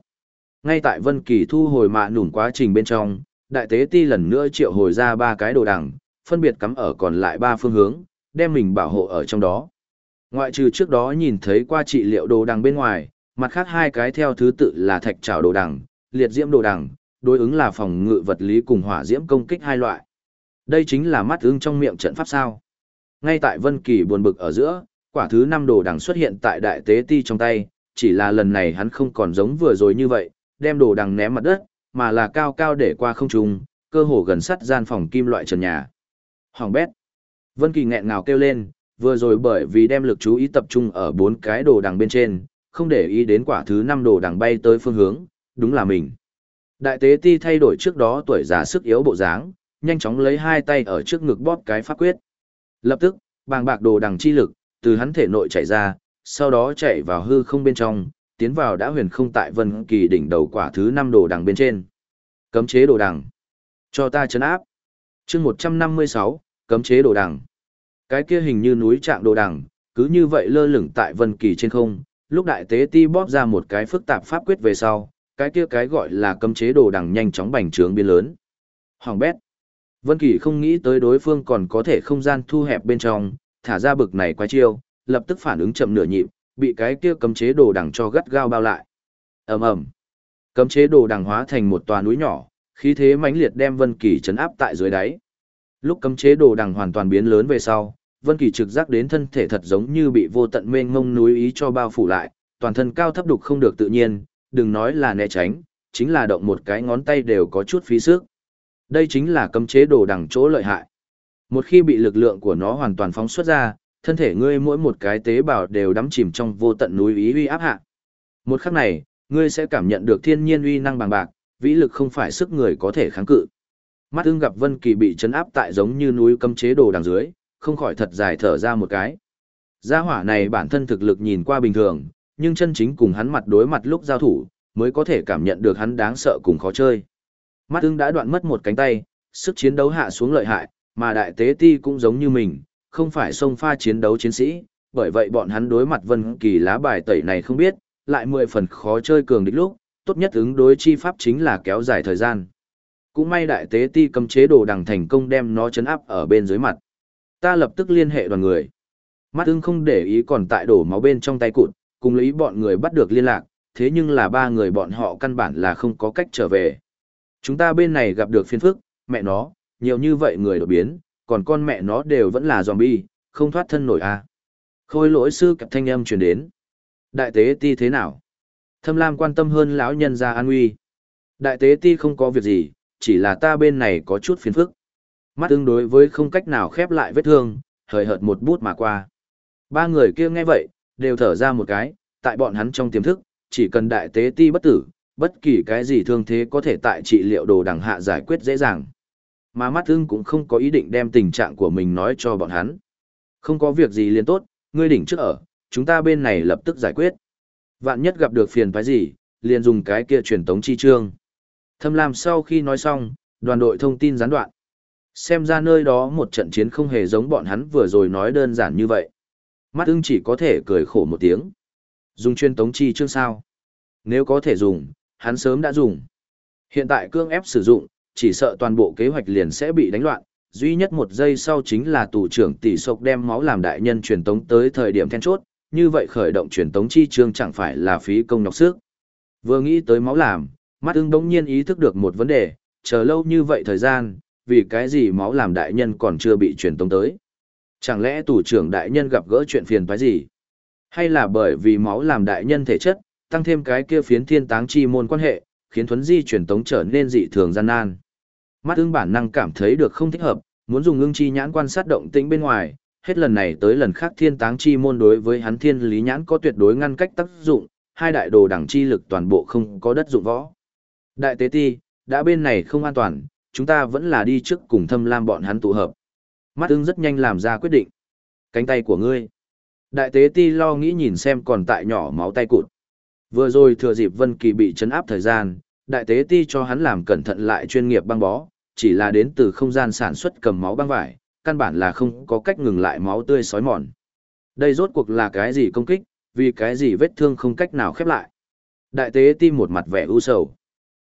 Ngay tại Vân Kỳ thu hồi mạ nủn quá trình bên trong, đại tế ti lần nữa triệu hồi ra ba cái đồ đằng, phân biệt cắm ở còn lại ba phương hướng, đem mình bảo hộ ở trong đó. Ngoại trừ trước đó nhìn thấy qua trị liệu đồ đằng bên ngoài, mặt khác hai cái theo thứ tự là thạch trảo đồ đằng, liệt diễm đồ đằng, đối ứng là phòng ngự vật lý cùng hỏa diễm công kích hai loại. Đây chính là mắt ứng trong miệng trận pháp sao. Ngay tại Vân Kỳ buồn bực ở giữa, quả thứ năm đồ đằng xuất hiện tại đại tế ti trong tay, chỉ là lần này hắn không còn giống vừa rồi như vậy, đem đồ đằng ném mặt đất, mà là cao cao để qua không trung, cơ hồ gần sát gian phòng kim loại trần nhà. Hoàng bét. Vân Kỳ nghẹn ngào kêu lên, vừa rồi bởi vì đem lực chú ý tập trung ở bốn cái đồ đằng bên trên, không để ý đến quả thứ năm đồ đằng bay tới phương hướng, đúng là mình. Đại tế ti thay đổi trước đó tuổi già sức yếu bộ dáng, nhanh chóng lấy hai tay ở trước ngực bóp cái pháp quyết. Lập tức, bàng bạc đồ đằng chi lực, từ hắn thể nội chạy ra, sau đó chạy vào hư không bên trong, tiến vào đã huyền không tại vân kỳ đỉnh đầu quả thứ năm đồ đằng bên trên. Cấm chế đồ đằng. Cho ta chấn áp. chương 156, cấm chế đồ đằng. Cái kia hình như núi trạng đồ đằng, cứ như vậy lơ lửng tại vân kỳ trên không, lúc đại tế ti bóp ra một cái phức tạp pháp quyết về sau, cái kia cái gọi là cấm chế đồ đằng nhanh chóng bành trướng biến lớn. Hoàng bét. Vân Kỳ không nghĩ tới đối phương còn có thể không gian thu hẹp bên trong, thả ra bực này quá chiêu, lập tức phản ứng chậm nửa nhịp, bị cái kia cấm chế đồ đằng cho gắt gao bao lại. Ầm ầm. Cấm chế đồ đằng hóa thành một tòa núi nhỏ, khí thế mãnh liệt đem Vân Kỳ chấn áp tại dưới đáy. Lúc cấm chế đồ đằng hoàn toàn biến lớn về sau, Vân Kỳ trực giác đến thân thể thật giống như bị vô tận mênh mông núi ý cho bao phủ lại, toàn thân cao thấp đục không được tự nhiên, đừng nói là né tránh, chính là động một cái ngón tay đều có chút phí sức. Đây chính là cấm chế đồ đằng chỗ lợi hại. Một khi bị lực lượng của nó hoàn toàn phóng xuất ra, thân thể ngươi mỗi một cái tế bào đều đắm chìm trong vô tận núi ý uy áp hạ. Một khắc này, ngươi sẽ cảm nhận được thiên nhiên uy năng bằng bạc, vĩ lực không phải sức người có thể kháng cự. Mắt ưng gặp Vân Kỳ bị chấn áp tại giống như núi cấm chế đồ đằng dưới, không khỏi thật dài thở ra một cái. Gia hỏa này bản thân thực lực nhìn qua bình thường, nhưng chân chính cùng hắn mặt đối mặt lúc giao thủ, mới có thể cảm nhận được hắn đáng sợ cùng khó chơi. Mắt ưng đã đoạn mất một cánh tay, sức chiến đấu hạ xuống lợi hại, mà đại tế ti cũng giống như mình, không phải sông pha chiến đấu chiến sĩ, bởi vậy bọn hắn đối mặt vân kỳ lá bài tẩy này không biết, lại mười phần khó chơi cường địch lúc, tốt nhất ứng đối chi pháp chính là kéo dài thời gian. Cũng may đại tế ti cầm chế đồ đằng thành công đem nó chấn áp ở bên dưới mặt. Ta lập tức liên hệ đoàn người. Mắt ưng không để ý còn tại đổ máu bên trong tay cụt, cùng lấy bọn người bắt được liên lạc, thế nhưng là ba người bọn họ căn bản là không có cách trở về. Chúng ta bên này gặp được phiên phức, mẹ nó, nhiều như vậy người đột biến, còn con mẹ nó đều vẫn là zombie, không thoát thân nổi à. Khôi lỗi sư cặp thanh âm truyền đến. Đại tế ti thế nào? Thâm Lam quan tâm hơn lão nhân gia an nguy. Đại tế ti không có việc gì, chỉ là ta bên này có chút phiền phức. Mắt tương đối với không cách nào khép lại vết thương, hời hợt một bút mà qua. Ba người kia nghe vậy, đều thở ra một cái, tại bọn hắn trong tiềm thức, chỉ cần đại tế ti bất tử, bất kỳ cái gì thương thế có thể tại trị liệu đồ đằng hạ giải quyết dễ dàng. Mà mắt ưng cũng không có ý định đem tình trạng của mình nói cho bọn hắn. Không có việc gì liền tốt, ngươi đỉnh trước ở, chúng ta bên này lập tức giải quyết. Vạn nhất gặp được phiền phải gì, liền dùng cái kia truyền tống chi trương. Thâm Lam sau khi nói xong, đoàn đội thông tin gián đoạn. Xem ra nơi đó một trận chiến không hề giống bọn hắn vừa rồi nói đơn giản như vậy. Mắt ưng chỉ có thể cười khổ một tiếng. Dùng truyền tống chi trương sao? Nếu có thể dùng, hắn sớm đã dùng. Hiện tại cương ép sử dụng, chỉ sợ toàn bộ kế hoạch liền sẽ bị đánh loạn. Duy nhất một giây sau chính là tù trưởng tỷ sộc đem máu làm đại nhân truyền tống tới thời điểm then chốt, như vậy khởi động truyền tống chi trương chẳng phải là phí công nhọc sức. Vừa nghĩ tới máu làm, mắt ưng đống nhiên ý thức được một vấn đề, chờ lâu như vậy thời gian, vì cái gì máu làm đại nhân còn chưa bị truyền tống tới. Chẳng lẽ tù trưởng đại nhân gặp gỡ chuyện phiền phải gì? Hay là bởi vì máu làm đại nhân thể chất, tăng thêm cái kia phiến thiên táng chi môn quan hệ, khiến thuấn di truyền tống trở nên dị thường gian nan. Mắt ưng bản năng cảm thấy được không thích hợp, muốn dùng ưng chi nhãn quan sát động tĩnh bên ngoài, hết lần này tới lần khác thiên táng chi môn đối với hắn thiên lý nhãn có tuyệt đối ngăn cách tác dụng, hai đại đồ đẳng chi lực toàn bộ không có đất dụng võ. Đại tế ti, đã bên này không an toàn, chúng ta vẫn là đi trước cùng thâm lam bọn hắn tụ hợp. Mắt ưng rất nhanh làm ra quyết định. Cánh tay của ngươi. Đại tế ti lo nghĩ nhìn xem còn tại nhỏ máu tay cụt. Vừa rồi thừa dịp Vân Kỳ bị chấn áp thời gian, đại tế ti cho hắn làm cẩn thận lại chuyên nghiệp băng bó, chỉ là đến từ không gian sản xuất cầm máu băng vải, căn bản là không có cách ngừng lại máu tươi sói mòn. Đây rốt cuộc là cái gì công kích, vì cái gì vết thương không cách nào khép lại. Đại tế tim một mặt vẻ u sầu.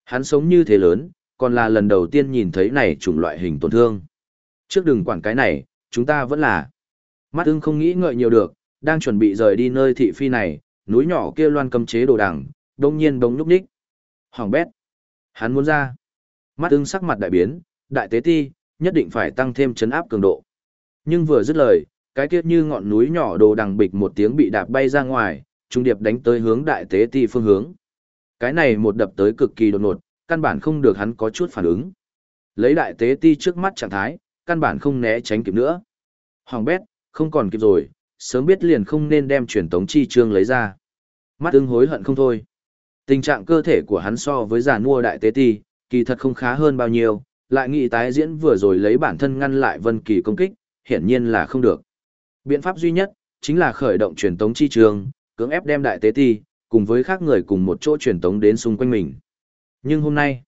Hắn sống như thế lớn, còn là lần đầu tiên nhìn thấy này chủng loại hình tổn thương. Trước đừng quản cái này, chúng ta vẫn là. Mắt ưng không nghĩ ngợi nhiều được, đang chuẩn bị rời đi nơi thị phi này, núi nhỏ kia loan cầm chế đồ đằng, đông nhiên đống núp ních. Hoàng bét. Hắn muốn ra. Mắt ưng sắc mặt đại biến, đại tế ti, nhất định phải tăng thêm chấn áp cường độ. Nhưng vừa dứt lời, cái kiết như ngọn núi nhỏ đồ đằng bịch một tiếng bị đạp bay ra ngoài, trung điệp đánh tới hướng đại tế ti phương hướng. Cái này một đập tới cực kỳ đột ngột, căn bản không được hắn có chút phản ứng. Lấy đại tế ti trước mắt trạng thái, căn bản không né tránh kịp nữa. Hoàng bét, không còn kịp rồi, sớm biết liền không nên đem truyền tống chi trương lấy ra. Mắt ưng hối hận không thôi. Tình trạng cơ thể của hắn so với già nua đại tế ti, kỳ thật không khá hơn bao nhiêu, lại nghĩ tái diễn vừa rồi lấy bản thân ngăn lại Vân Kỳ công kích, hiển nhiên là không được. Biện pháp duy nhất chính là khởi động truyền tống chi trường, cưỡng ép đem đại tế ti cùng với khác người cùng một chỗ truyền tống đến xung quanh mình. Nhưng hôm nay,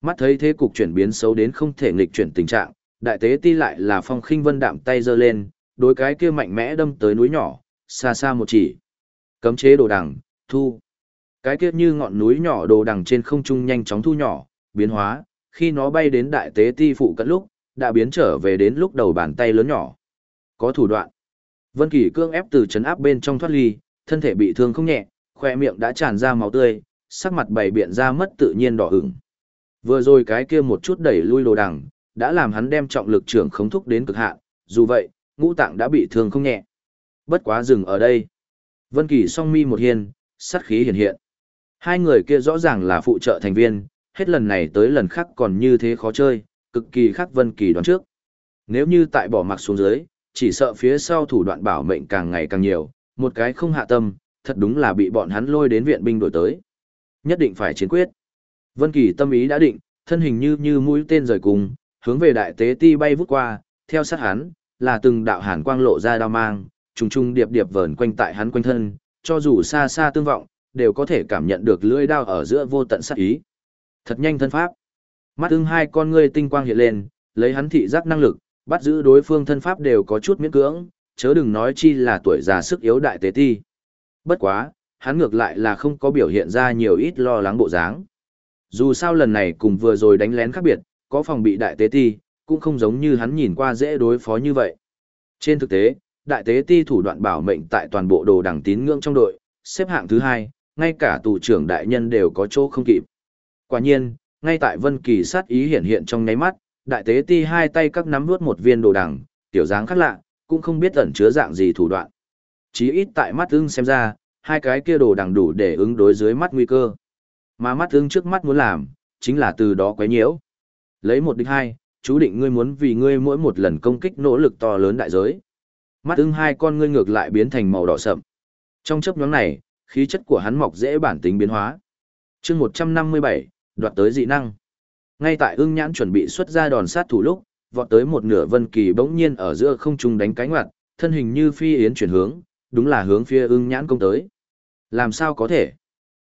mắt thấy thế cục chuyển biến xấu đến không thể nghịch chuyển tình trạng, đại tế ti lại là phong khinh vân đạm tay giơ lên, đối cái kia mạnh mẽ đâm tới núi nhỏ, xa xa một chỉ. Cấm chế đồ đằng, thu. Cái kia như ngọn núi nhỏ đồ đằng trên không trung nhanh chóng thu nhỏ, biến hóa, khi nó bay đến đại tế ti phụ cận lúc, đã biến trở về đến lúc đầu bàn tay lớn nhỏ. Có thủ đoạn. Vân Kỳ cương ép từ chấn áp bên trong thoát ly, thân thể bị thương không nhẹ, khóe miệng đã tràn ra máu tươi, sắc mặt bảy biện ra mất tự nhiên đỏ ửng. Vừa rồi cái kia một chút đẩy lui đồ đằng, đã làm hắn đem trọng lực trưởng khống thúc đến cực hạn, dù vậy, ngũ tạng đã bị thương không nhẹ. Bất quá dừng ở đây. Vân Kỳ song mi một hiên, sát khí hiện hiện. Hai người kia rõ ràng là phụ trợ thành viên, hết lần này tới lần khác còn như thế khó chơi, cực kỳ khác Vân Kỳ đoán trước. Nếu như tại bỏ mặc xuống dưới, chỉ sợ phía sau thủ đoạn bảo mệnh càng ngày càng nhiều, một cái không hạ tâm, thật đúng là bị bọn hắn lôi đến viện binh đổi tới. Nhất định phải chiến quyết. Vân Kỳ tâm ý đã định, thân hình như như mũi tên rời cùng, hướng về đại tế ti bay vút qua, theo sát hắn, là từng đạo hàn quang lộ ra đao mang, trùng trùng điệp điệp vờn quanh tại hắn quanh thân, cho dù xa xa tương vọng, đều có thể cảm nhận được lưỡi đao ở giữa vô tận sát ý. Thật nhanh thân pháp. Mắt ưng hai con ngươi tinh quang hiện lên, lấy hắn thị giác năng lực, bắt giữ đối phương thân pháp đều có chút miễn cưỡng, chớ đừng nói chi là tuổi già sức yếu đại tế ti. Bất quá, hắn ngược lại là không có biểu hiện ra nhiều ít lo lắng bộ dáng. Dù sao lần này cùng vừa rồi đánh lén khác biệt, có phòng bị đại tế ti, cũng không giống như hắn nhìn qua dễ đối phó như vậy. Trên thực tế, đại tế ti thủ đoạn bảo mệnh tại toàn bộ đồ đẳng tín ngưỡng trong đội, xếp hạng thứ hai, ngay cả tù trưởng đại nhân đều có chỗ không kịp. Quả nhiên, ngay tại Vân Kỳ sát ý hiện hiện trong nháy mắt, đại tế ti hai tay các nắm nuốt một viên đồ đằng, tiểu dáng khác lạ, cũng không biết ẩn chứa dạng gì thủ đoạn. Chí ít tại mắt ưng xem ra, hai cái kia đồ đằng đủ để ứng đối dưới mắt nguy cơ. Mà mắt ưng trước mắt muốn làm, chính là từ đó quấy nhiễu. Lấy một địch hai, chú định ngươi muốn vì ngươi mỗi một lần công kích nỗ lực to lớn đại giới. Mắt ưng hai con ngươi ngược lại biến thành màu đỏ sậm. Trong chớp nhoáng này, khí chất của hắn mọc dễ bản tính biến hóa. Chương 157, đoạt tới dị năng. Ngay tại ưng nhãn chuẩn bị xuất ra đòn sát thủ lúc, vọt tới một nửa vân kỳ bỗng nhiên ở giữa không trung đánh cánh ngoặt, thân hình như phi yến chuyển hướng, đúng là hướng phía ưng nhãn công tới. Làm sao có thể?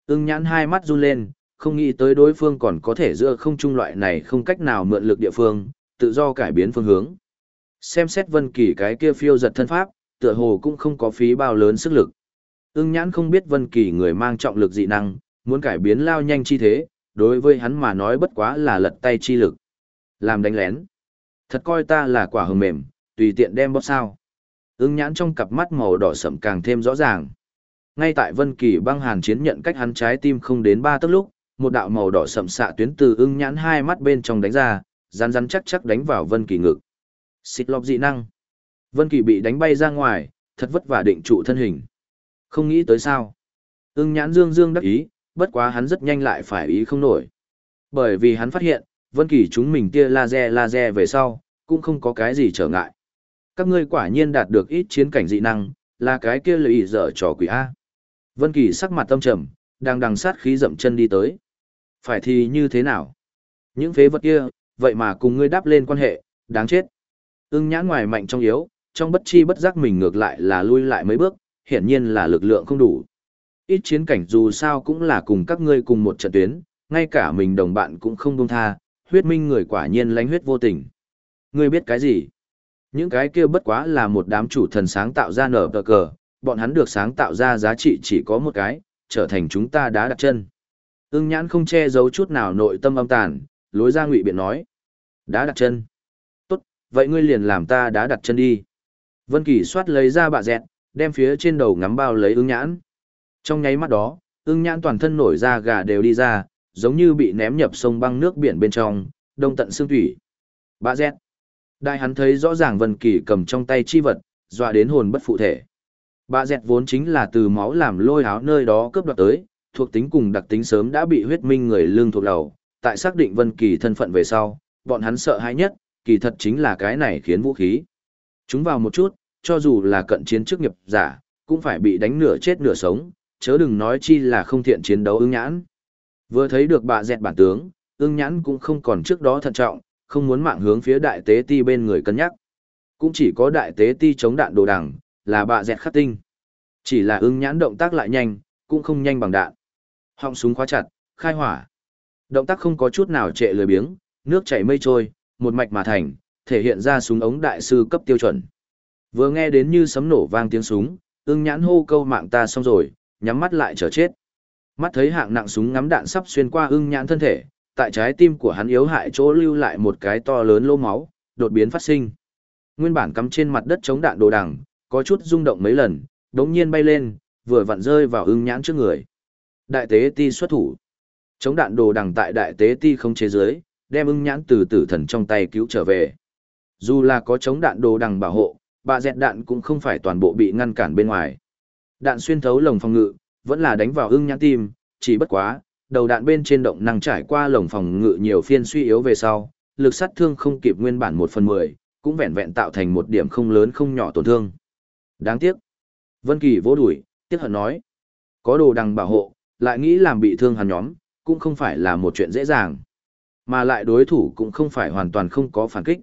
Ưng nhãn hai mắt run lên, không nghĩ tới đối phương còn có thể giữa không trung loại này không cách nào mượn lực địa phương, tự do cải biến phương hướng. Xem xét vân kỳ cái kia phiêu giật thân pháp, tựa hồ cũng không có phí bao lớn sức lực. Ưng nhãn không biết vân kỳ người mang trọng lực dị năng, muốn cải biến lao nhanh chi thế, đối với hắn mà nói bất quá là lật tay chi lực. Làm đánh lén. Thật coi ta là quả hầm mềm, tùy tiện đem bóp sao. Ưng nhãn trong cặp mắt màu đỏ sẫm càng thêm rõ ràng. Ngay tại Vân Kỳ băng hàn chiến nhận cách hắn trái tim không đến ba tấc lúc, một đạo màu đỏ sẫm xạ tuyến từ ưng nhãn hai mắt bên trong đánh ra, rắn rắn chắc chắc đánh vào Vân Kỳ ngực. Xịt lọc dị năng. Vân Kỳ bị đánh bay ra ngoài, thật vất vả định trụ thân hình. Không nghĩ tới sao? Ưng nhãn dương dương đắc ý, bất quá hắn rất nhanh lại phải ý không nổi. Bởi vì hắn phát hiện, Vân Kỳ chúng mình tia laser laser về sau, cũng không có cái gì trở ngại. Các ngươi quả nhiên đạt được ít chiến cảnh dị năng, là cái kia lợi dở trò quỷ A. Vân Kỳ sắc mặt tâm trầm, đang đằng sát khí dậm chân đi tới. Phải thì như thế nào? Những phế vật kia, vậy mà cùng ngươi đáp lên quan hệ, đáng chết. Ưng nhãn ngoài mạnh trong yếu, trong bất chi bất giác mình ngược lại là lui lại mấy bước, hiển nhiên là lực lượng không đủ. Ít chiến cảnh dù sao cũng là cùng các ngươi cùng một trận tuyến, ngay cả mình đồng bạn cũng không buông tha, huyết minh người quả nhiên lánh huyết vô tình. Ngươi biết cái gì? Những cái kia bất quá là một đám chủ thần sáng tạo ra nở tờ cờ, bọn hắn được sáng tạo ra giá trị chỉ có một cái, trở thành chúng ta đã đặt chân. Ưng nhãn không che giấu chút nào nội tâm âm tàn, lối ra ngụy biện nói. Đã đặt chân. Tốt, vậy ngươi liền làm ta đã đặt chân đi. Vân Kỳ soát lấy ra bạ dẹt, đem phía trên đầu ngắm bao lấy ưng nhãn. Trong nháy mắt đó, ưng nhãn toàn thân nổi ra gà đều đi ra, giống như bị ném nhập sông băng nước biển bên trong, đông tận xương thủy. Bạ dẹt. Đại hắn thấy rõ ràng Vân Kỳ cầm trong tay chi vật, dọa đến hồn bất phụ thể. Bạ dẹt vốn chính là từ máu làm lôi áo nơi đó cướp đoạt tới, thuộc tính cùng đặc tính sớm đã bị huyết minh người lương thuộc đầu, tại xác định Vân Kỳ thân phận về sau, bọn hắn sợ hãi nhất, kỳ thật chính là cái này khiến vũ khí. Chúng vào một chút, cho dù là cận chiến chức nghiệp giả, cũng phải bị đánh nửa chết nửa sống, chớ đừng nói chi là không thiện chiến đấu ứng nhãn. Vừa thấy được bà dẹt bản tướng, ưng nhãn cũng không còn trước đó thận trọng, không muốn mạng hướng phía đại tế ti bên người cân nhắc. Cũng chỉ có đại tế ti chống đạn đồ đằng, là bà dẹt khắc tinh. Chỉ là ưng nhãn động tác lại nhanh, cũng không nhanh bằng đạn. Họng súng khóa chặt, khai hỏa. Động tác không có chút nào trệ lười biếng, nước chảy mây trôi, một mạch mà thành, thể hiện ra súng ống đại sư cấp tiêu chuẩn. Vừa nghe đến như sấm nổ vang tiếng súng, ưng nhãn hô câu mạng ta xong rồi, nhắm mắt lại chờ chết. Mắt thấy hạng nặng súng ngắm đạn sắp xuyên qua ưng nhãn thân thể, tại trái tim của hắn yếu hại chỗ lưu lại một cái to lớn lô máu, đột biến phát sinh. Nguyên bản cắm trên mặt đất chống đạn đồ đằng, có chút rung động mấy lần, đống nhiên bay lên, vừa vặn rơi vào ưng nhãn trước người. Đại tế ti xuất thủ. Chống đạn đồ đằng tại đại tế ti không chế giới, đem ưng nhãn từ tử thần trong tay cứu trở về. Dù là có chống đạn đồ đằng bảo hộ, bà dẹt đạn cũng không phải toàn bộ bị ngăn cản bên ngoài. Đạn xuyên thấu lồng phòng ngự, vẫn là đánh vào ưng nhãn tim, chỉ bất quá, đầu đạn bên trên động năng trải qua lồng phòng ngự nhiều phiên suy yếu về sau, lực sát thương không kịp nguyên bản 1 phần 10, cũng vẹn vẹn tạo thành một điểm không lớn không nhỏ tổn thương. Đáng tiếc. Vân Kỳ vỗ đuổi, tiếc hận nói. Có đồ đằng bảo hộ, lại nghĩ làm bị thương hắn nhóm, cũng không phải là một chuyện dễ dàng. Mà lại đối thủ cũng không phải hoàn toàn không có phản kích.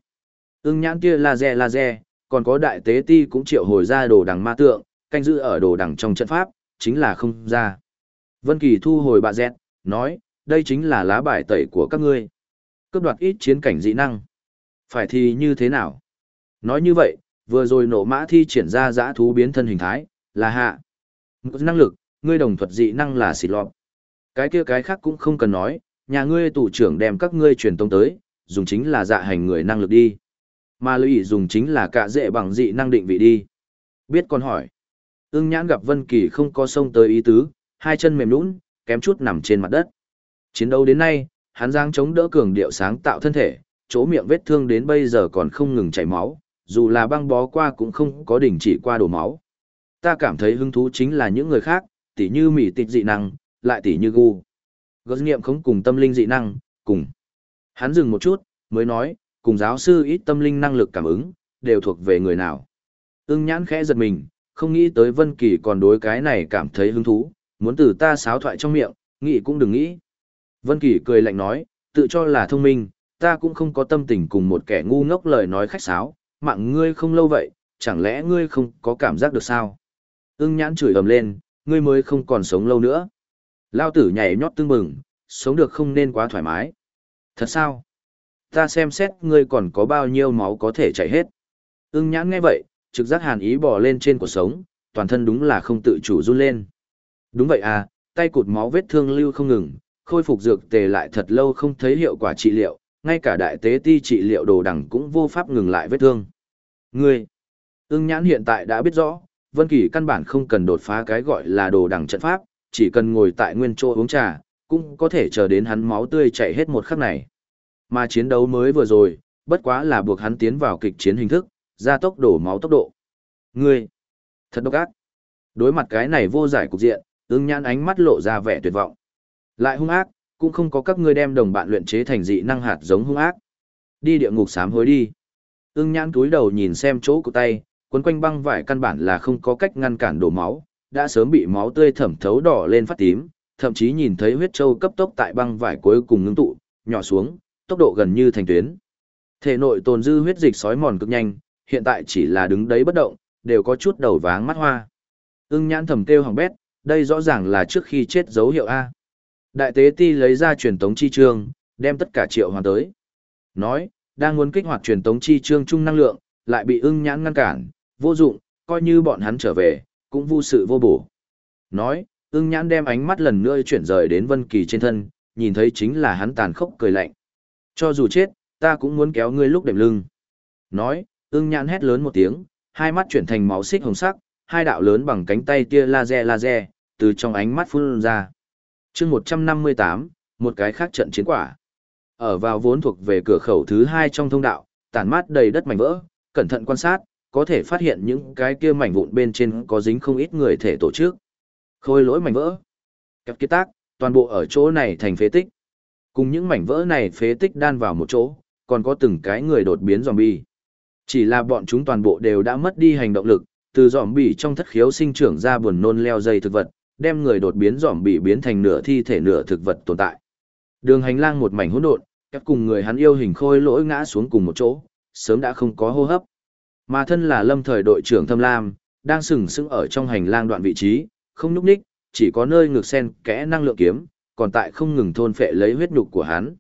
Ưng nhãn kia laser laser, còn có đại tế ti cũng triệu hồi ra đồ đằng ma tượng, canh giữ ở đồ đằng trong trận pháp, chính là không ra. Vân Kỳ thu hồi bà dẹt, nói, đây chính là lá bài tẩy của các ngươi. Cướp đoạt ít chiến cảnh dị năng. Phải thì như thế nào? Nói như vậy, vừa rồi nổ mã thi triển ra giã thú biến thân hình thái, là hạ. Năng lực, ngươi đồng thuật dị năng là xịt lọp. Cái kia cái khác cũng không cần nói, nhà ngươi tủ trưởng đem các ngươi truyền tông tới, dùng chính là dạ hành người năng lực đi. Mà lưu ý dùng chính là cả dễ bằng dị năng định vị đi. Biết con hỏi. Ưng nhãn gặp Vân Kỳ không có sông tới ý tứ, hai chân mềm nhũn, kém chút nằm trên mặt đất. Chiến đấu đến nay, hắn giang chống đỡ cường điệu sáng tạo thân thể, chỗ miệng vết thương đến bây giờ còn không ngừng chảy máu, dù là băng bó qua cũng không có đình chỉ qua đổ máu. Ta cảm thấy hứng thú chính là những người khác, tỉ như mỉ tịch dị năng, lại tỉ như gu. Gớt nghiệm không cùng tâm linh dị năng, cùng. Hắn dừng một chút, mới nói, cùng giáo sư ít tâm linh năng lực cảm ứng, đều thuộc về người nào. Ưng nhãn khẽ giật mình, không nghĩ tới Vân Kỳ còn đối cái này cảm thấy hứng thú, muốn từ ta sáo thoại trong miệng, nghĩ cũng đừng nghĩ. Vân Kỳ cười lạnh nói, tự cho là thông minh, ta cũng không có tâm tình cùng một kẻ ngu ngốc lời nói khách sáo, mạng ngươi không lâu vậy, chẳng lẽ ngươi không có cảm giác được sao? Ưng nhãn chửi ầm lên, ngươi mới không còn sống lâu nữa. Lao tử nhảy nhót tương bừng, sống được không nên quá thoải mái. Thật sao? Ta xem xét ngươi còn có bao nhiêu máu có thể chảy hết. Ưng nhãn nghe vậy, trực giác hàn ý bò lên trên cuộc sống, toàn thân đúng là không tự chủ run lên. Đúng vậy à, tay cụt máu vết thương lưu không ngừng, khôi phục dược tề lại thật lâu không thấy hiệu quả trị liệu, ngay cả đại tế ti trị liệu đồ đằng cũng vô pháp ngừng lại vết thương. Ngươi, ưng nhãn hiện tại đã biết rõ, Vân Kỳ căn bản không cần đột phá cái gọi là đồ đằng trận pháp, chỉ cần ngồi tại nguyên chỗ uống trà, cũng có thể chờ đến hắn máu tươi chảy hết một khắc này. Mà chiến đấu mới vừa rồi, bất quá là buộc hắn tiến vào kịch chiến hình thức, gia tốc đổ máu tốc độ. Ngươi, thật độc ác. Đối mặt cái này vô giải cục diện, ưng nhãn ánh mắt lộ ra vẻ tuyệt vọng. Lại hung ác, cũng không có các ngươi đem đồng bạn luyện chế thành dị năng hạt giống hung ác. Đi địa ngục sám hối đi. Ưng nhãn túi đầu nhìn xem chỗ của tay, quấn quanh băng vải căn bản là không có cách ngăn cản đổ máu, đã sớm bị máu tươi thẩm thấu đỏ lên phát tím, thậm chí nhìn thấy huyết châu cấp tốc tại băng vải cuối cùng ngưng tụ, nhỏ xuống, tốc độ gần như thành tuyến. Thể nội tồn dư huyết dịch sói mòn cực nhanh, hiện tại chỉ là đứng đấy bất động, đều có chút đầu váng mắt hoa. Ưng nhãn thầm kêu hỏng bét, đây rõ ràng là trước khi chết dấu hiệu A. Đại tế ti lấy ra truyền tống chi trương, đem tất cả triệu hoàn tới. Nói, đang muốn kích hoạt truyền tống chi trương chung năng lượng, lại bị ưng nhãn ngăn cản, vô dụng, coi như bọn hắn trở về, cũng vô sự vô bổ. Nói, ưng nhãn đem ánh mắt lần nữa chuyển rời đến Vân Kỳ trên thân, nhìn thấy chính là hắn tàn khốc cười lạnh. Cho dù chết, ta cũng muốn kéo ngươi lúc đệm lưng. Nói, ưng nhãn hét lớn một tiếng, hai mắt chuyển thành máu xích hồng sắc, hai đạo lớn bằng cánh tay tia laser laser, từ trong ánh mắt phun ra. chương 158, một cái khác trận chiến quả. Ở vào vốn thuộc về cửa khẩu thứ hai trong thông đạo, tản mát đầy đất mảnh vỡ, cẩn thận quan sát, có thể phát hiện những cái kia mảnh vụn bên trên có dính không ít người thể tổ chức. Khôi lỗi mảnh vỡ. Các kết tác, toàn bộ ở chỗ này thành phế tích. Cùng những mảnh vỡ này phế tích đan vào một chỗ, còn có từng cái người đột biến zombie. Chỉ là bọn chúng toàn bộ đều đã mất đi hành động lực, từ zombie trong thất khiếu sinh trưởng ra buồn nôn leo dây thực vật, đem người đột biến zombie biến thành nửa thi thể nửa thực vật tồn tại. Đường hành lang một mảnh hỗn độn, các cùng người hắn yêu hình khôi lỗi ngã xuống cùng một chỗ, sớm đã không có hô hấp. Mà thân là lâm thời đội trưởng Thâm Lam, đang sừng sững ở trong hành lang đoạn vị trí, không nhúc ních, chỉ có nơi ngược sen kẽ năng lượng kiếm, còn tại không ngừng thôn phệ lấy huyết nhục của hắn.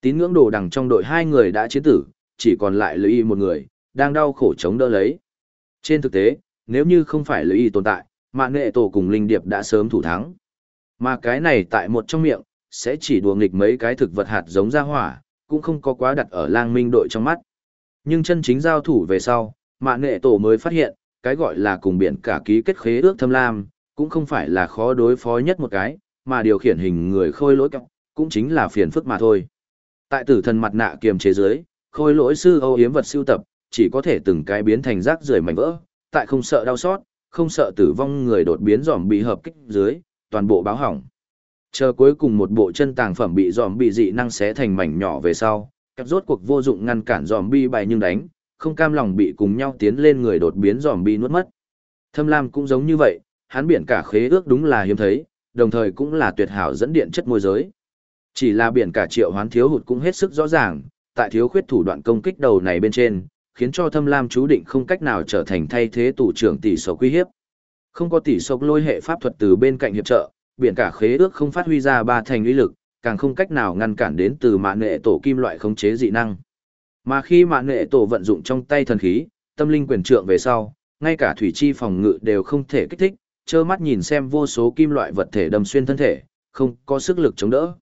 Tín ngưỡng đồ đằng trong đội hai người đã chiến tử, chỉ còn lại Lữ Y một người, đang đau khổ chống đỡ lấy. Trên thực tế, nếu như không phải Lữ Y tồn tại, mạng nghệ tổ cùng Linh Điệp đã sớm thủ thắng. Mà cái này tại một trong miệng, sẽ chỉ đùa nghịch mấy cái thực vật hạt giống ra hỏa, cũng không có quá đặt ở lang minh đội trong mắt. Nhưng chân chính giao thủ về sau, mạng nghệ tổ mới phát hiện, cái gọi là cùng biển cả ký kết khế ước thâm lam, cũng không phải là khó đối phó nhất một cái, mà điều khiển hình người khôi lỗi cộng, cũng chính là phiền phức mà thôi. Tại tử thần mặt nạ kiềm chế dưới, khôi lỗi sư âu yếm vật siêu tập, chỉ có thể từng cái biến thành rác rưởi mảnh vỡ, tại không sợ đau xót, không sợ tử vong người đột biến giòm bị hợp kích dưới, toàn bộ báo hỏng. Chờ cuối cùng một bộ chân tàng phẩm bị giòm bị dị năng xé thành mảnh nhỏ về sau, các rốt cuộc vô dụng ngăn cản giòm bi bài nhưng đánh, không cam lòng bị cùng nhau tiến lên người đột biến giòm bi nuốt mất. Thâm Lam cũng giống như vậy, hắn biển cả khế ước đúng là hiếm thấy, đồng thời cũng là tuyệt hảo dẫn điện chất môi giới. Chỉ là biển cả triệu hoán thiếu hụt cũng hết sức rõ ràng, tại thiếu khuyết thủ đoạn công kích đầu này bên trên, khiến cho thâm lam chú định không cách nào trở thành thay thế tủ trưởng tỷ số quy hiếp. Không có tỷ số lôi hệ pháp thuật từ bên cạnh hiệp trợ, biển cả khế ước không phát huy ra ba thành uy lực, càng không cách nào ngăn cản đến từ mạng nghệ tổ kim loại khống chế dị năng. Mà khi mạng nghệ tổ vận dụng trong tay thần khí, tâm linh quyền trượng về sau, ngay cả thủy chi phòng ngự đều không thể kích thích, trơ mắt nhìn xem vô số kim loại vật thể đâm xuyên thân thể, không có sức lực chống đỡ.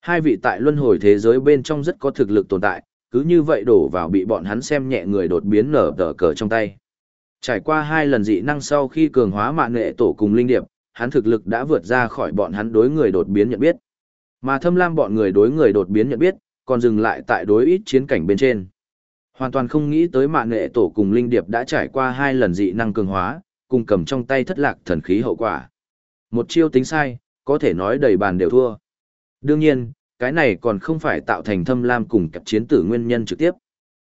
Hai vị tại luân hồi thế giới bên trong rất có thực lực tồn tại, cứ như vậy đổ vào bị bọn hắn xem nhẹ người đột biến nở tờ cờ trong tay. Trải qua hai lần dị năng sau khi cường hóa mạng nghệ tổ cùng linh điệp, hắn thực lực đã vượt ra khỏi bọn hắn đối người đột biến nhận biết. Mà thâm lam bọn người đối người đột biến nhận biết, còn dừng lại tại đối ít chiến cảnh bên trên. Hoàn toàn không nghĩ tới mạng nghệ tổ cùng linh điệp đã trải qua hai lần dị năng cường hóa, cùng cầm trong tay thất lạc thần khí hậu quả. Một chiêu tính sai, có thể nói đầy bàn đều thua. Đương nhiên, cái này còn không phải tạo thành thâm lam cùng cặp chiến tử nguyên nhân trực tiếp.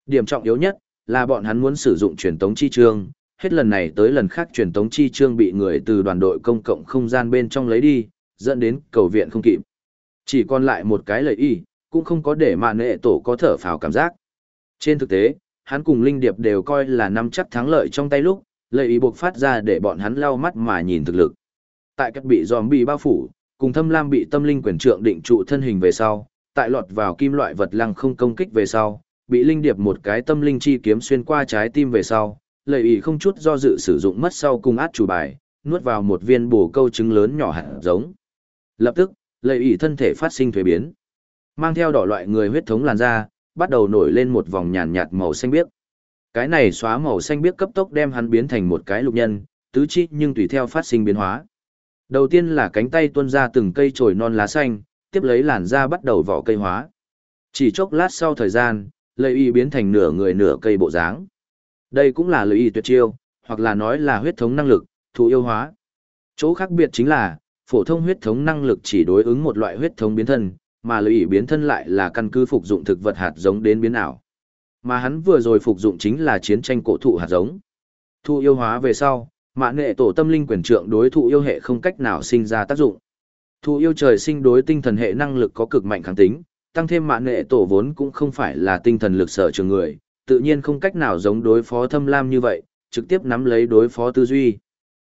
Điểm trọng yếu nhất là bọn hắn muốn sử dụng truyền tống chi trương, hết lần này tới lần khác truyền tống chi trương bị người từ đoàn đội công cộng không gian bên trong lấy đi, dẫn đến cầu viện không kịp. Chỉ còn lại một cái lợi y, cũng không có để mà nệ tổ có thở phào cảm giác. Trên thực tế, hắn cùng Linh Điệp đều coi là nắm chắc thắng lợi trong tay lúc, lợi ý buộc phát ra để bọn hắn lau mắt mà nhìn thực lực. Tại các bị giòm bị bao phủ, cùng thâm lam bị tâm linh quyền trượng định trụ thân hình về sau, tại lọt vào kim loại vật lăng không công kích về sau, bị linh điệp một cái tâm linh chi kiếm xuyên qua trái tim về sau, lợi ý không chút do dự sử dụng mất sau cùng át chủ bài, nuốt vào một viên bổ câu trứng lớn nhỏ hạt giống. Lập tức, lợi ý thân thể phát sinh thuế biến. Mang theo đỏ loại người huyết thống làn da, bắt đầu nổi lên một vòng nhàn nhạt màu xanh biếc. Cái này xóa màu xanh biếc cấp tốc đem hắn biến thành một cái lục nhân, tứ chi nhưng tùy theo phát sinh biến hóa. Đầu tiên là cánh tay tuôn ra từng cây chồi non lá xanh, tiếp lấy làn da bắt đầu vỏ cây hóa. Chỉ chốc lát sau thời gian, lợi y biến thành nửa người nửa cây bộ dáng. Đây cũng là lợi y tuyệt chiêu, hoặc là nói là huyết thống năng lực, thụ yêu hóa. Chỗ khác biệt chính là, phổ thông huyết thống năng lực chỉ đối ứng một loại huyết thống biến thân, mà lợi y biến thân lại là căn cứ phục dụng thực vật hạt giống đến biến ảo. Mà hắn vừa rồi phục dụng chính là chiến tranh cổ thụ hạt giống. Thụ yêu hóa về sau, mạ nghệ tổ tâm linh quyền trượng đối thụ yêu hệ không cách nào sinh ra tác dụng. Thụ yêu trời sinh đối tinh thần hệ năng lực có cực mạnh kháng tính, tăng thêm mạ nghệ tổ vốn cũng không phải là tinh thần lực sở trường người, tự nhiên không cách nào giống đối phó thâm lam như vậy, trực tiếp nắm lấy đối phó tư duy.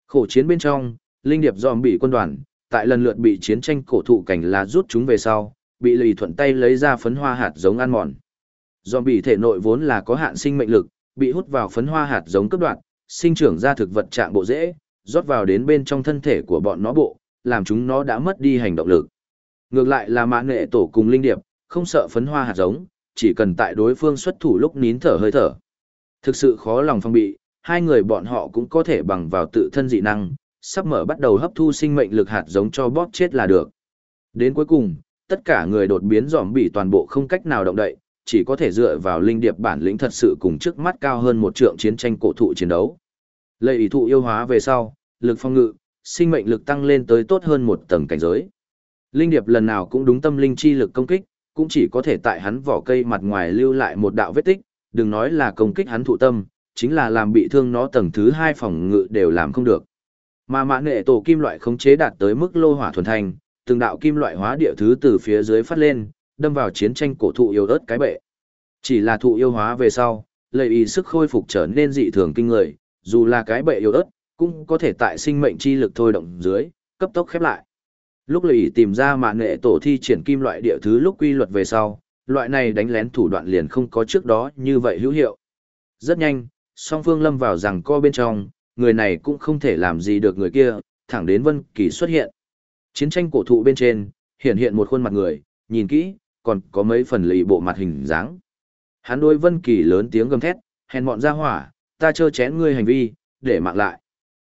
Khổ chiến bên trong, linh điệp dòm bị quân đoàn, tại lần lượt bị chiến tranh cổ thụ cảnh là rút chúng về sau, bị lì thuận tay lấy ra phấn hoa hạt giống ăn mòn. Dòm bị thể nội vốn là có hạn sinh mệnh lực, bị hút vào phấn hoa hạt giống cấp đoạn, sinh trưởng ra thực vật trạng bộ dễ, rót vào đến bên trong thân thể của bọn nó bộ, làm chúng nó đã mất đi hành động lực. Ngược lại là mã nghệ tổ cùng linh điệp, không sợ phấn hoa hạt giống, chỉ cần tại đối phương xuất thủ lúc nín thở hơi thở. Thực sự khó lòng phong bị, hai người bọn họ cũng có thể bằng vào tự thân dị năng, sắp mở bắt đầu hấp thu sinh mệnh lực hạt giống cho bóp chết là được. Đến cuối cùng, tất cả người đột biến giòm bị toàn bộ không cách nào động đậy, chỉ có thể dựa vào linh điệp bản lĩnh thật sự cùng trước mắt cao hơn một trượng chiến tranh cổ thụ chiến đấu. Lệ ý thụ yêu hóa về sau, lực phong ngự, sinh mệnh lực tăng lên tới tốt hơn một tầng cảnh giới. Linh điệp lần nào cũng đúng tâm linh chi lực công kích, cũng chỉ có thể tại hắn vỏ cây mặt ngoài lưu lại một đạo vết tích, đừng nói là công kích hắn thụ tâm, chính là làm bị thương nó tầng thứ hai phòng ngự đều làm không được. Mà mã nghệ tổ kim loại khống chế đạt tới mức lô hỏa thuần thành, từng đạo kim loại hóa địa thứ từ phía dưới phát lên, đâm vào chiến tranh cổ thụ yêu ớt cái bệ. Chỉ là thụ yêu hóa về sau, lợi ý sức khôi phục trở nên dị thường kinh người, dù là cái bệ yêu ớt, cũng có thể tại sinh mệnh chi lực thôi động dưới, cấp tốc khép lại. Lúc lợi tìm ra mạ nghệ tổ thi triển kim loại địa thứ lúc quy luật về sau, loại này đánh lén thủ đoạn liền không có trước đó như vậy hữu hiệu. Rất nhanh, song phương lâm vào rằng co bên trong, người này cũng không thể làm gì được người kia, thẳng đến Vân Kỳ xuất hiện. Chiến tranh cổ thụ bên trên, hiện hiện một khuôn mặt người, nhìn kỹ, còn có mấy phần lì bộ mặt hình dáng. Hắn đối Vân Kỳ lớn tiếng gầm thét, hèn mọn ra hỏa, ta chơ chén ngươi hành vi, để mạng lại.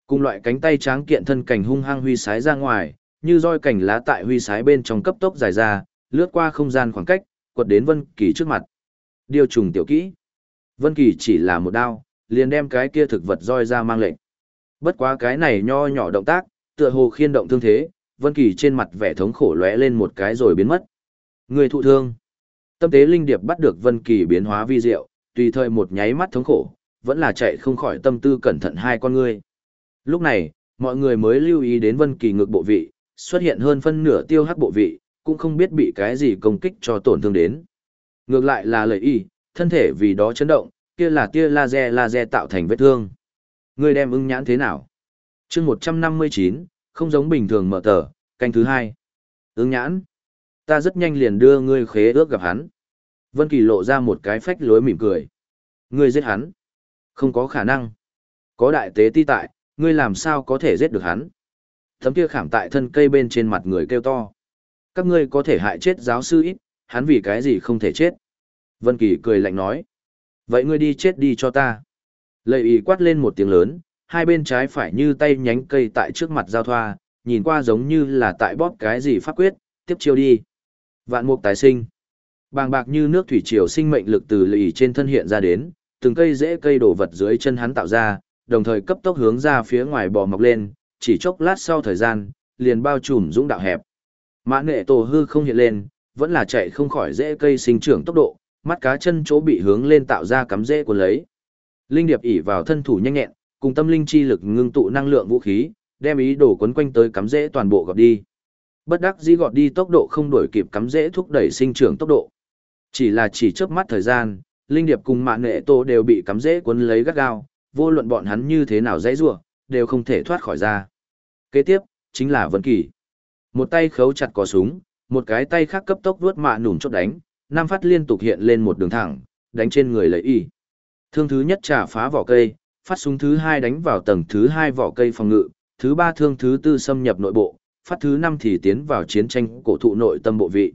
Cùng loại cánh tay tráng kiện thân cảnh hung hăng huy sái ra ngoài, như roi cảnh lá tại huy sái bên trong cấp tốc dài ra, lướt qua không gian khoảng cách, quật đến Vân Kỳ trước mặt. Điều trùng tiểu kỹ. Vân Kỳ chỉ là một đao, liền đem cái kia thực vật roi ra mang lệnh. Bất quá cái này nho nhỏ động tác, tựa hồ khiên động thương thế, Vân Kỳ trên mặt vẻ thống khổ lóe lên một cái rồi biến mất. Người thụ thương. Tâm tế linh điệp bắt được Vân Kỳ biến hóa vi diệu, tùy thời một nháy mắt thống khổ, vẫn là chạy không khỏi tâm tư cẩn thận hai con ngươi. Lúc này, mọi người mới lưu ý đến Vân Kỳ ngực bộ vị, xuất hiện hơn phân nửa tiêu hắc bộ vị, cũng không biết bị cái gì công kích cho tổn thương đến. Ngược lại là lời y, thân thể vì đó chấn động, kia là tia laser laser tạo thành vết thương. Ngươi đem ưng nhãn thế nào? chương 159, không giống bình thường mở tờ, canh thứ hai. Ưng nhãn. Ta rất nhanh liền đưa ngươi khế ước gặp hắn. Vân Kỳ lộ ra một cái phách lối mỉm cười. Ngươi giết hắn. Không có khả năng. Có đại tế ti tại, ngươi làm sao có thể giết được hắn? Thấm kia khảm tại thân cây bên trên mặt người kêu to. Các ngươi có thể hại chết giáo sư ít, hắn vì cái gì không thể chết? Vân Kỳ cười lạnh nói. Vậy ngươi đi chết đi cho ta. Lệ ý quát lên một tiếng lớn, hai bên trái phải như tay nhánh cây tại trước mặt giao thoa, nhìn qua giống như là tại bóp cái gì pháp quyết, tiếp chiêu đi. Vạn mục tái sinh. Bàng bạc như nước thủy triều sinh mệnh lực từ lì trên thân hiện ra đến, từng cây rễ cây đổ vật dưới chân hắn tạo ra, đồng thời cấp tốc hướng ra phía ngoài bò mọc lên, chỉ chốc lát sau thời gian, liền bao trùm dũng đạo hẹp. Mã nghệ tổ hư không hiện lên, vẫn là chạy không khỏi rễ cây sinh trưởng tốc độ, mắt cá chân chỗ bị hướng lên tạo ra cắm rễ của lấy. Linh điệp ỉ vào thân thủ nhanh nhẹn, cùng tâm linh chi lực ngưng tụ năng lượng vũ khí, đem ý đồ quấn quanh tới cắm rễ toàn bộ gặp đi. Bất đắc dĩ gọt đi tốc độ không đổi kịp cắm dễ thúc đẩy sinh trưởng tốc độ. Chỉ là chỉ chớp mắt thời gian, linh điệp cùng mạng nghệ tổ đều bị cắm dễ quấn lấy gắt gao, vô luận bọn hắn như thế nào dãy rủa, đều không thể thoát khỏi ra. Kế tiếp, chính là vấn Kỳ. Một tay khấu chặt cò súng, một cái tay khác cấp tốc vuốt mạ nủm chốt đánh, năm phát liên tục hiện lên một đường thẳng, đánh trên người lấy y. Thương thứ nhất trả phá vỏ cây, phát súng thứ hai đánh vào tầng thứ hai vỏ cây phòng ngự, thứ ba thương thứ tư xâm nhập nội bộ, phát thứ năm thì tiến vào chiến tranh cổ thụ nội tâm bộ vị.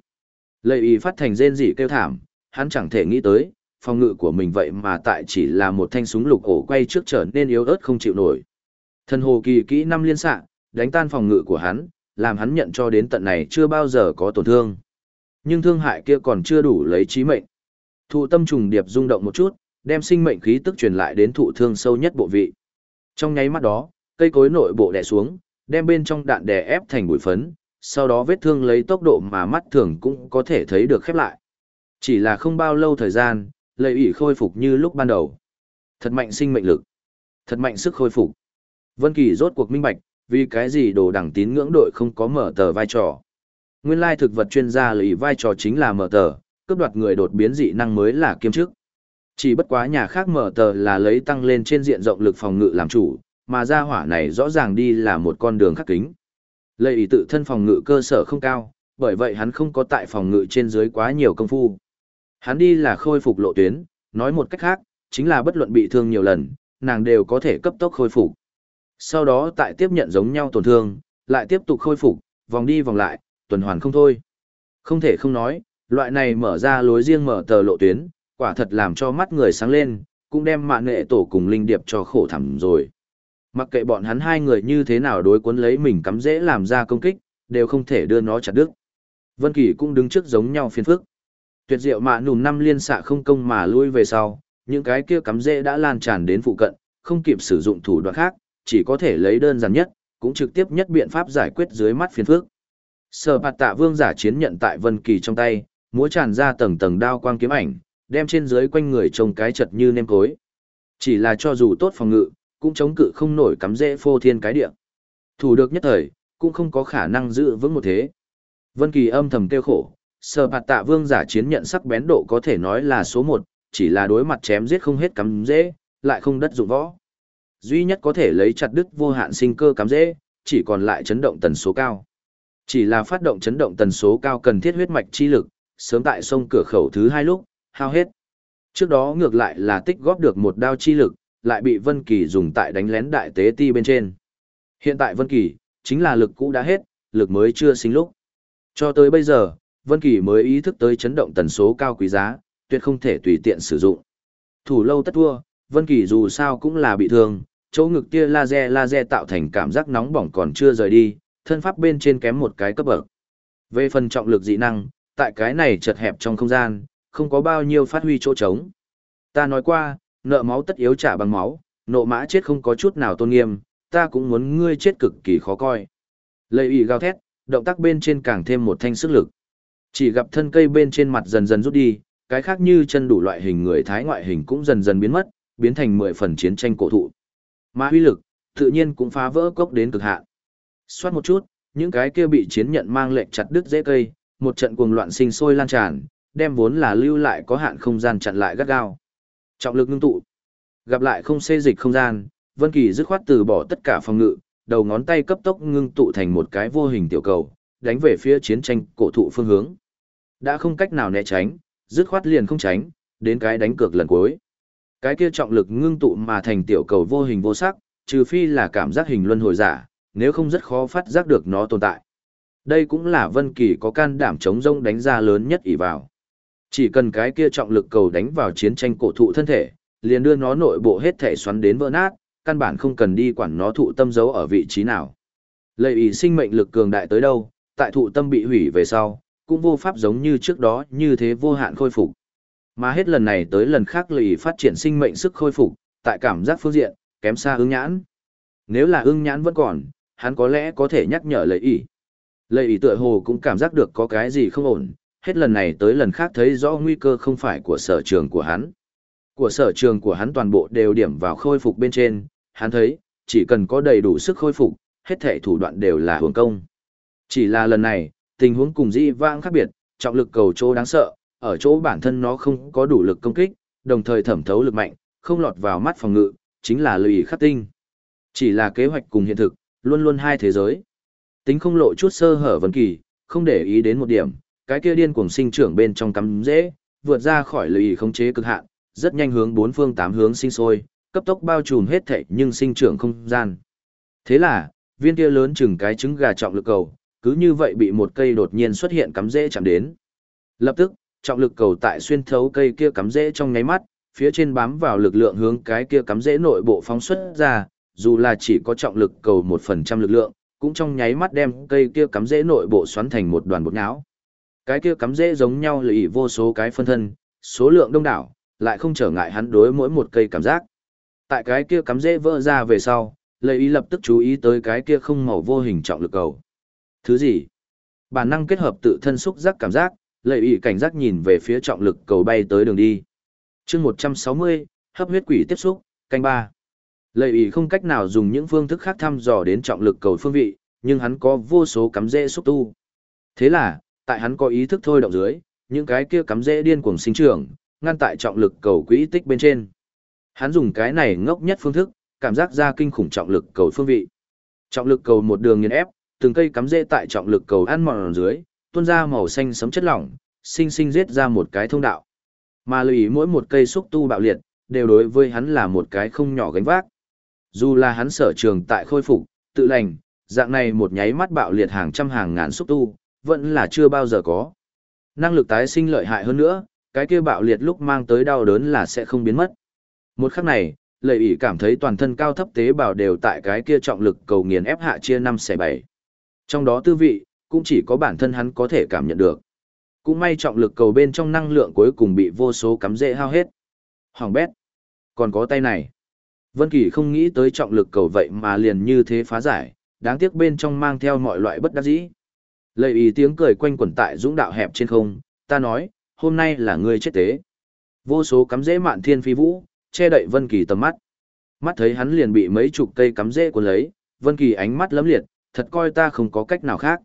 Lệ y phát thành rên rỉ kêu thảm, hắn chẳng thể nghĩ tới, phòng ngự của mình vậy mà tại chỉ là một thanh súng lục ổ quay trước trở nên yếu ớt không chịu nổi. Thần hồ kỳ kỹ năm liên xạ, đánh tan phòng ngự của hắn, làm hắn nhận cho đến tận này chưa bao giờ có tổn thương. Nhưng thương hại kia còn chưa đủ lấy chí mệnh. Thụ tâm trùng điệp rung động một chút, đem sinh mệnh khí tức truyền lại đến thụ thương sâu nhất bộ vị. Trong nháy mắt đó, cây cối nội bộ đè xuống, đem bên trong đạn đè ép thành bụi phấn, sau đó vết thương lấy tốc độ mà mắt thường cũng có thể thấy được khép lại. Chỉ là không bao lâu thời gian, lệ ủy khôi phục như lúc ban đầu. Thật mạnh sinh mệnh lực. Thật mạnh sức khôi phục. Vân Kỳ rốt cuộc minh bạch, vì cái gì đồ đẳng tín ngưỡng đội không có mở tờ vai trò. Nguyên lai thực vật chuyên gia lợi vai trò chính là mở tờ, cướp đoạt người đột biến dị năng mới là kiêm chức. Chỉ bất quá nhà khác mở tờ là lấy tăng lên trên diện rộng lực phòng ngự làm chủ, mà gia hỏa này rõ ràng đi là một con đường khắc kính. Lệ ý tự thân phòng ngự cơ sở không cao, bởi vậy hắn không có tại phòng ngự trên dưới quá nhiều công phu. Hắn đi là khôi phục lộ tuyến, nói một cách khác, chính là bất luận bị thương nhiều lần, nàng đều có thể cấp tốc khôi phục. Sau đó tại tiếp nhận giống nhau tổn thương, lại tiếp tục khôi phục, vòng đi vòng lại, tuần hoàn không thôi. Không thể không nói, loại này mở ra lối riêng mở tờ lộ tuyến, quả thật làm cho mắt người sáng lên, cũng đem mạng nghệ tổ cùng linh điệp cho khổ thẳm rồi. Mặc kệ bọn hắn hai người như thế nào đối cuốn lấy mình cắm dễ làm ra công kích, đều không thể đưa nó chặt đứt. Vân Kỳ cũng đứng trước giống nhau phiền phức. Tuyệt diệu mạ nùm năm liên xạ không công mà lui về sau, những cái kia cắm dễ đã lan tràn đến phụ cận, không kịp sử dụng thủ đoạn khác, chỉ có thể lấy đơn giản nhất, cũng trực tiếp nhất biện pháp giải quyết dưới mắt phiền phức. Sở Bạt Tạ Vương giả chiến nhận tại Vân Kỳ trong tay, múa tràn ra tầng tầng đao quang kiếm ảnh, đem trên dưới quanh người trông cái chật như nêm cối. Chỉ là cho dù tốt phòng ngự, cũng chống cự không nổi cắm dễ phô thiên cái địa. Thủ được nhất thời, cũng không có khả năng giữ vững một thế. Vân Kỳ âm thầm kêu khổ, Sở Bạt Tạ Vương giả chiến nhận sắc bén độ có thể nói là số 1, chỉ là đối mặt chém giết không hết cắm dễ, lại không đất dụng võ. Duy nhất có thể lấy chặt đứt vô hạn sinh cơ cắm dễ, chỉ còn lại chấn động tần số cao. Chỉ là phát động chấn động tần số cao cần thiết huyết mạch chi lực, sớm tại sông cửa khẩu thứ hai lúc, hao hết. Trước đó ngược lại là tích góp được một đao chi lực, lại bị Vân Kỳ dùng tại đánh lén đại tế ti bên trên. Hiện tại Vân Kỳ, chính là lực cũ đã hết, lực mới chưa sinh lúc. Cho tới bây giờ, Vân Kỳ mới ý thức tới chấn động tần số cao quý giá, tuyệt không thể tùy tiện sử dụng. Thủ lâu tất thua, Vân Kỳ dù sao cũng là bị thương, chỗ ngực tia laser laser tạo thành cảm giác nóng bỏng còn chưa rời đi, thân pháp bên trên kém một cái cấp bậc. Về phần trọng lực dị năng, tại cái này chật hẹp trong không gian, không có bao nhiêu phát huy chỗ trống. Ta nói qua, nợ máu tất yếu trả bằng máu, nộ mã chết không có chút nào tôn nghiêm, ta cũng muốn ngươi chết cực kỳ khó coi. Lệ ủy gào thét, động tác bên trên càng thêm một thanh sức lực. Chỉ gặp thân cây bên trên mặt dần dần rút đi, cái khác như chân đủ loại hình người thái ngoại hình cũng dần dần biến mất, biến thành mười phần chiến tranh cổ thụ. Mà huy lực, tự nhiên cũng phá vỡ cốc đến cực hạn. Xoát một chút, những cái kia bị chiến nhận mang lệnh chặt đứt dễ cây, một trận cuồng loạn sinh sôi lan tràn, đem vốn là lưu lại có hạn không gian chặn lại gắt gao. Trọng lực ngưng tụ. Gặp lại không xê dịch không gian, Vân Kỳ dứt khoát từ bỏ tất cả phòng ngự, đầu ngón tay cấp tốc ngưng tụ thành một cái vô hình tiểu cầu, đánh về phía chiến tranh cổ thụ phương hướng. Đã không cách nào né tránh, dứt khoát liền không tránh, đến cái đánh cược lần cuối. Cái kia trọng lực ngưng tụ mà thành tiểu cầu vô hình vô sắc, trừ phi là cảm giác hình luân hồi giả, nếu không rất khó phát giác được nó tồn tại. Đây cũng là Vân Kỳ có can đảm chống rông đánh ra lớn nhất ỷ vào. Chỉ cần cái kia trọng lực cầu đánh vào chiến tranh cổ thụ thân thể, liền đưa nó nội bộ hết thể xoắn đến vỡ nát, căn bản không cần đi quản nó thụ tâm giấu ở vị trí nào. Lệ ý sinh mệnh lực cường đại tới đâu, tại thụ tâm bị hủy về sau, cũng vô pháp giống như trước đó như thế vô hạn khôi phục. Mà hết lần này tới lần khác lệ phát triển sinh mệnh sức khôi phục, tại cảm giác phương diện, kém xa ưng nhãn. Nếu là ưng nhãn vẫn còn, hắn có lẽ có thể nhắc nhở lệ ý. Lệ ý tựa hồ cũng cảm giác được có cái gì không ổn, hết lần này tới lần khác thấy rõ nguy cơ không phải của sở trường của hắn. Của sở trường của hắn toàn bộ đều điểm vào khôi phục bên trên, hắn thấy, chỉ cần có đầy đủ sức khôi phục, hết thể thủ đoạn đều là hưởng công. Chỉ là lần này, tình huống cùng di vãng khác biệt, trọng lực cầu chỗ đáng sợ, ở chỗ bản thân nó không có đủ lực công kích, đồng thời thẩm thấu lực mạnh, không lọt vào mắt phòng ngự, chính là lùi khắc tinh. Chỉ là kế hoạch cùng hiện thực, luôn luôn hai thế giới. Tính không lộ chút sơ hở vấn kỳ, không để ý đến một điểm, cái kia điên cuồng sinh trưởng bên trong cắm dễ, vượt ra khỏi lì khống chế cực hạn, rất nhanh hướng bốn phương tám hướng sinh sôi, cấp tốc bao trùm hết thảy nhưng sinh trưởng không gian. Thế là, viên kia lớn chừng cái trứng gà trọng lực cầu, cứ như vậy bị một cây đột nhiên xuất hiện cắm rễ chạm đến. Lập tức, trọng lực cầu tại xuyên thấu cây kia cắm rễ trong nháy mắt, phía trên bám vào lực lượng hướng cái kia cắm rễ nội bộ phóng xuất ra, dù là chỉ có trọng lực cầu 1% lực lượng, cũng trong nháy mắt đem cây kia cắm rễ nội bộ xoắn thành một đoàn bột nhão. Cái kia cắm rễ giống nhau lì vô số cái phân thân, số lượng đông đảo, lại không trở ngại hắn đối mỗi một cây cảm giác. Tại cái kia cắm rễ vỡ ra về sau, Lệ ý lập tức chú ý tới cái kia không màu vô hình trọng lực cầu. Thứ gì? Bản năng kết hợp tự thân xúc giác cảm giác, Lệ ý cảnh giác nhìn về phía trọng lực cầu bay tới đường đi. chương 160, hấp huyết quỷ tiếp xúc, canh ba. Lợi ý không cách nào dùng những phương thức khác thăm dò đến trọng lực cầu phương vị, nhưng hắn có vô số cắm rễ xúc tu. Thế là, tại hắn có ý thức thôi động dưới, những cái kia cắm rễ điên cuồng sinh trưởng, ngăn tại trọng lực cầu quỹ tích bên trên. Hắn dùng cái này ngốc nhất phương thức, cảm giác ra kinh khủng trọng lực cầu phương vị. Trọng lực cầu một đường nghiền ép, từng cây cắm rễ tại trọng lực cầu ăn mòn dưới, tuôn ra màu xanh sấm chất lỏng, sinh sinh giết ra một cái thông đạo. Mà lưu mỗi một cây xúc tu bạo liệt, đều đối với hắn là một cái không nhỏ gánh vác. Dù là hắn sở trường tại khôi phục, tự lành, dạng này một nháy mắt bạo liệt hàng trăm hàng ngàn xúc tu, vẫn là chưa bao giờ có. Năng lực tái sinh lợi hại hơn nữa, cái kia bạo liệt lúc mang tới đau đớn là sẽ không biến mất. Một khắc này, lợi ỷ cảm thấy toàn thân cao thấp tế bào đều tại cái kia trọng lực cầu nghiền ép hạ chia năm xẻ bảy. Trong đó tư vị, cũng chỉ có bản thân hắn có thể cảm nhận được. Cũng may trọng lực cầu bên trong năng lượng cuối cùng bị vô số cắm rễ hao hết. Hoàng bét. Còn có tay này. Vân Kỳ không nghĩ tới trọng lực cầu vậy mà liền như thế phá giải, đáng tiếc bên trong mang theo mọi loại bất đắc dĩ. Lầy ý tiếng cười quanh quẩn tại dũng đạo hẹp trên không, ta nói, hôm nay là ngươi chết tế. Vô số cắm rễ mạn thiên phi vũ, che đậy Vân Kỳ tầm mắt. Mắt thấy hắn liền bị mấy chục cây cắm rễ cuốn lấy, Vân Kỳ ánh mắt lấm liệt, thật coi ta không có cách nào khác.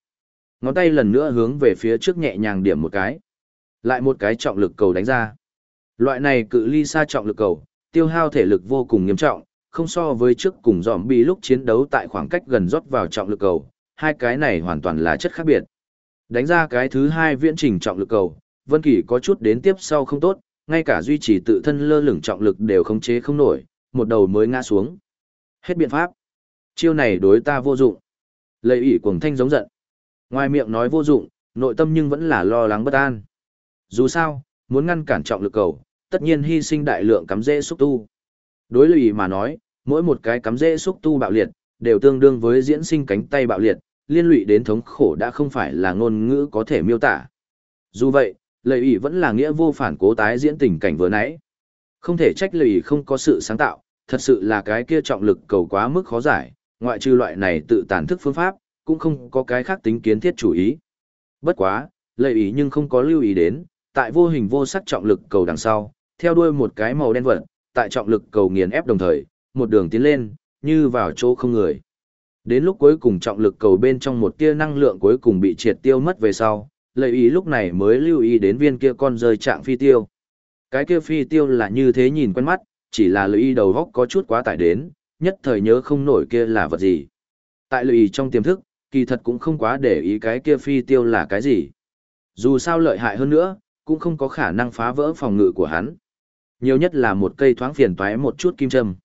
Ngón tay lần nữa hướng về phía trước nhẹ nhàng điểm một cái. Lại một cái trọng lực cầu đánh ra. Loại này cự ly xa trọng lực cầu, tiêu hao thể lực vô cùng nghiêm trọng, không so với trước cùng dòm bị lúc chiến đấu tại khoảng cách gần rót vào trọng lực cầu, hai cái này hoàn toàn là chất khác biệt. Đánh ra cái thứ hai viễn trình trọng lực cầu, Vân Kỳ có chút đến tiếp sau không tốt, ngay cả duy trì tự thân lơ lửng trọng lực đều khống chế không nổi, một đầu mới ngã xuống. Hết biện pháp. Chiêu này đối ta vô dụng. Lệ ủy cuồng thanh giống giận. Ngoài miệng nói vô dụng, nội tâm nhưng vẫn là lo lắng bất an. Dù sao, muốn ngăn cản trọng lực cầu, tất nhiên hy sinh đại lượng cắm rễ xúc tu. Đối lụy mà nói, mỗi một cái cắm rễ xúc tu bạo liệt, đều tương đương với diễn sinh cánh tay bạo liệt, liên lụy đến thống khổ đã không phải là ngôn ngữ có thể miêu tả. Dù vậy, lời ủy vẫn là nghĩa vô phản cố tái diễn tình cảnh vừa nãy. Không thể trách lời ủy không có sự sáng tạo, thật sự là cái kia trọng lực cầu quá mức khó giải, ngoại trừ loại này tự tàn thức phương pháp, cũng không có cái khác tính kiến thiết chủ ý. Bất quá, lời ủy nhưng không có lưu ý đến, tại vô hình vô sắc trọng lực cầu đằng sau, theo đuôi một cái màu đen vật, tại trọng lực cầu nghiền ép đồng thời, một đường tiến lên, như vào chỗ không người. Đến lúc cuối cùng trọng lực cầu bên trong một tia năng lượng cuối cùng bị triệt tiêu mất về sau, lợi ý lúc này mới lưu ý đến viên kia con rơi trạng phi tiêu. Cái kia phi tiêu là như thế nhìn quen mắt, chỉ là lợi ý đầu góc có chút quá tải đến, nhất thời nhớ không nổi kia là vật gì. Tại lợi ý trong tiềm thức, kỳ thật cũng không quá để ý cái kia phi tiêu là cái gì. Dù sao lợi hại hơn nữa, cũng không có khả năng phá vỡ phòng ngự của hắn. Nhiều nhất là một cây thoáng phiền toái một chút kim châm.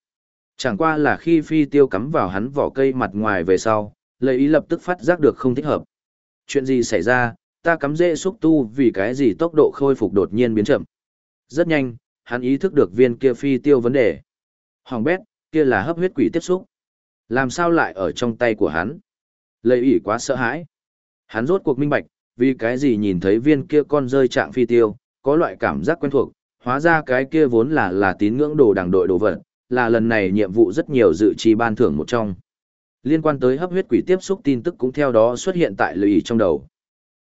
Chẳng qua là khi phi tiêu cắm vào hắn vỏ cây mặt ngoài về sau, lợi ý lập tức phát giác được không thích hợp. Chuyện gì xảy ra, ta cắm dễ xúc tu vì cái gì tốc độ khôi phục đột nhiên biến chậm. Rất nhanh, hắn ý thức được viên kia phi tiêu vấn đề. Hoàng bét, kia là hấp huyết quỷ tiếp xúc. Làm sao lại ở trong tay của hắn? Lệ ý quá sợ hãi. Hắn rốt cuộc minh bạch, vì cái gì nhìn thấy viên kia con rơi trạng phi tiêu, có loại cảm giác quen thuộc, hóa ra cái kia vốn là là tín ngưỡng đồ đảng đội đồ vật, là lần này nhiệm vụ rất nhiều dự trì ban thưởng một trong. Liên quan tới hấp huyết quỷ tiếp xúc tin tức cũng theo đó xuất hiện tại lưu ý trong đầu.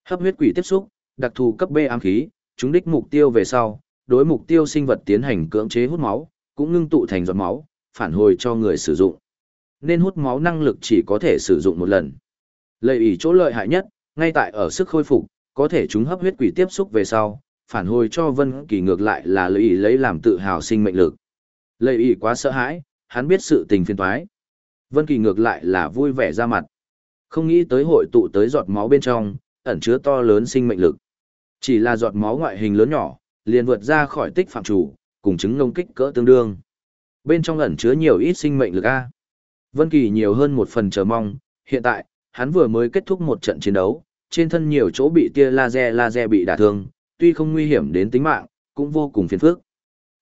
Hấp huyết quỷ tiếp xúc, đặc thù cấp B ám khí, chúng đích mục tiêu về sau, đối mục tiêu sinh vật tiến hành cưỡng chế hút máu, cũng ngưng tụ thành giọt máu, phản hồi cho người sử dụng. Nên hút máu năng lực chỉ có thể sử dụng một lần. Lợi ý chỗ lợi hại nhất, ngay tại ở sức khôi phục, có thể chúng hấp huyết quỷ tiếp xúc về sau, phản hồi cho Vân Kỳ ngược lại là lợi ý lấy làm tự hào sinh mệnh lực. Lệ ý quá sợ hãi, hắn biết sự tình phiền toái. Vân Kỳ ngược lại là vui vẻ ra mặt. Không nghĩ tới hội tụ tới giọt máu bên trong, ẩn chứa to lớn sinh mệnh lực. Chỉ là giọt máu ngoại hình lớn nhỏ, liền vượt ra khỏi tích phạm chủ, cùng chứng ngông kích cỡ tương đương. Bên trong ẩn chứa nhiều ít sinh mệnh lực a. Vân Kỳ nhiều hơn một phần chờ mong, hiện tại, hắn vừa mới kết thúc một trận chiến đấu, trên thân nhiều chỗ bị tia laser laser bị đả thương, tuy không nguy hiểm đến tính mạng, cũng vô cùng phiền phức.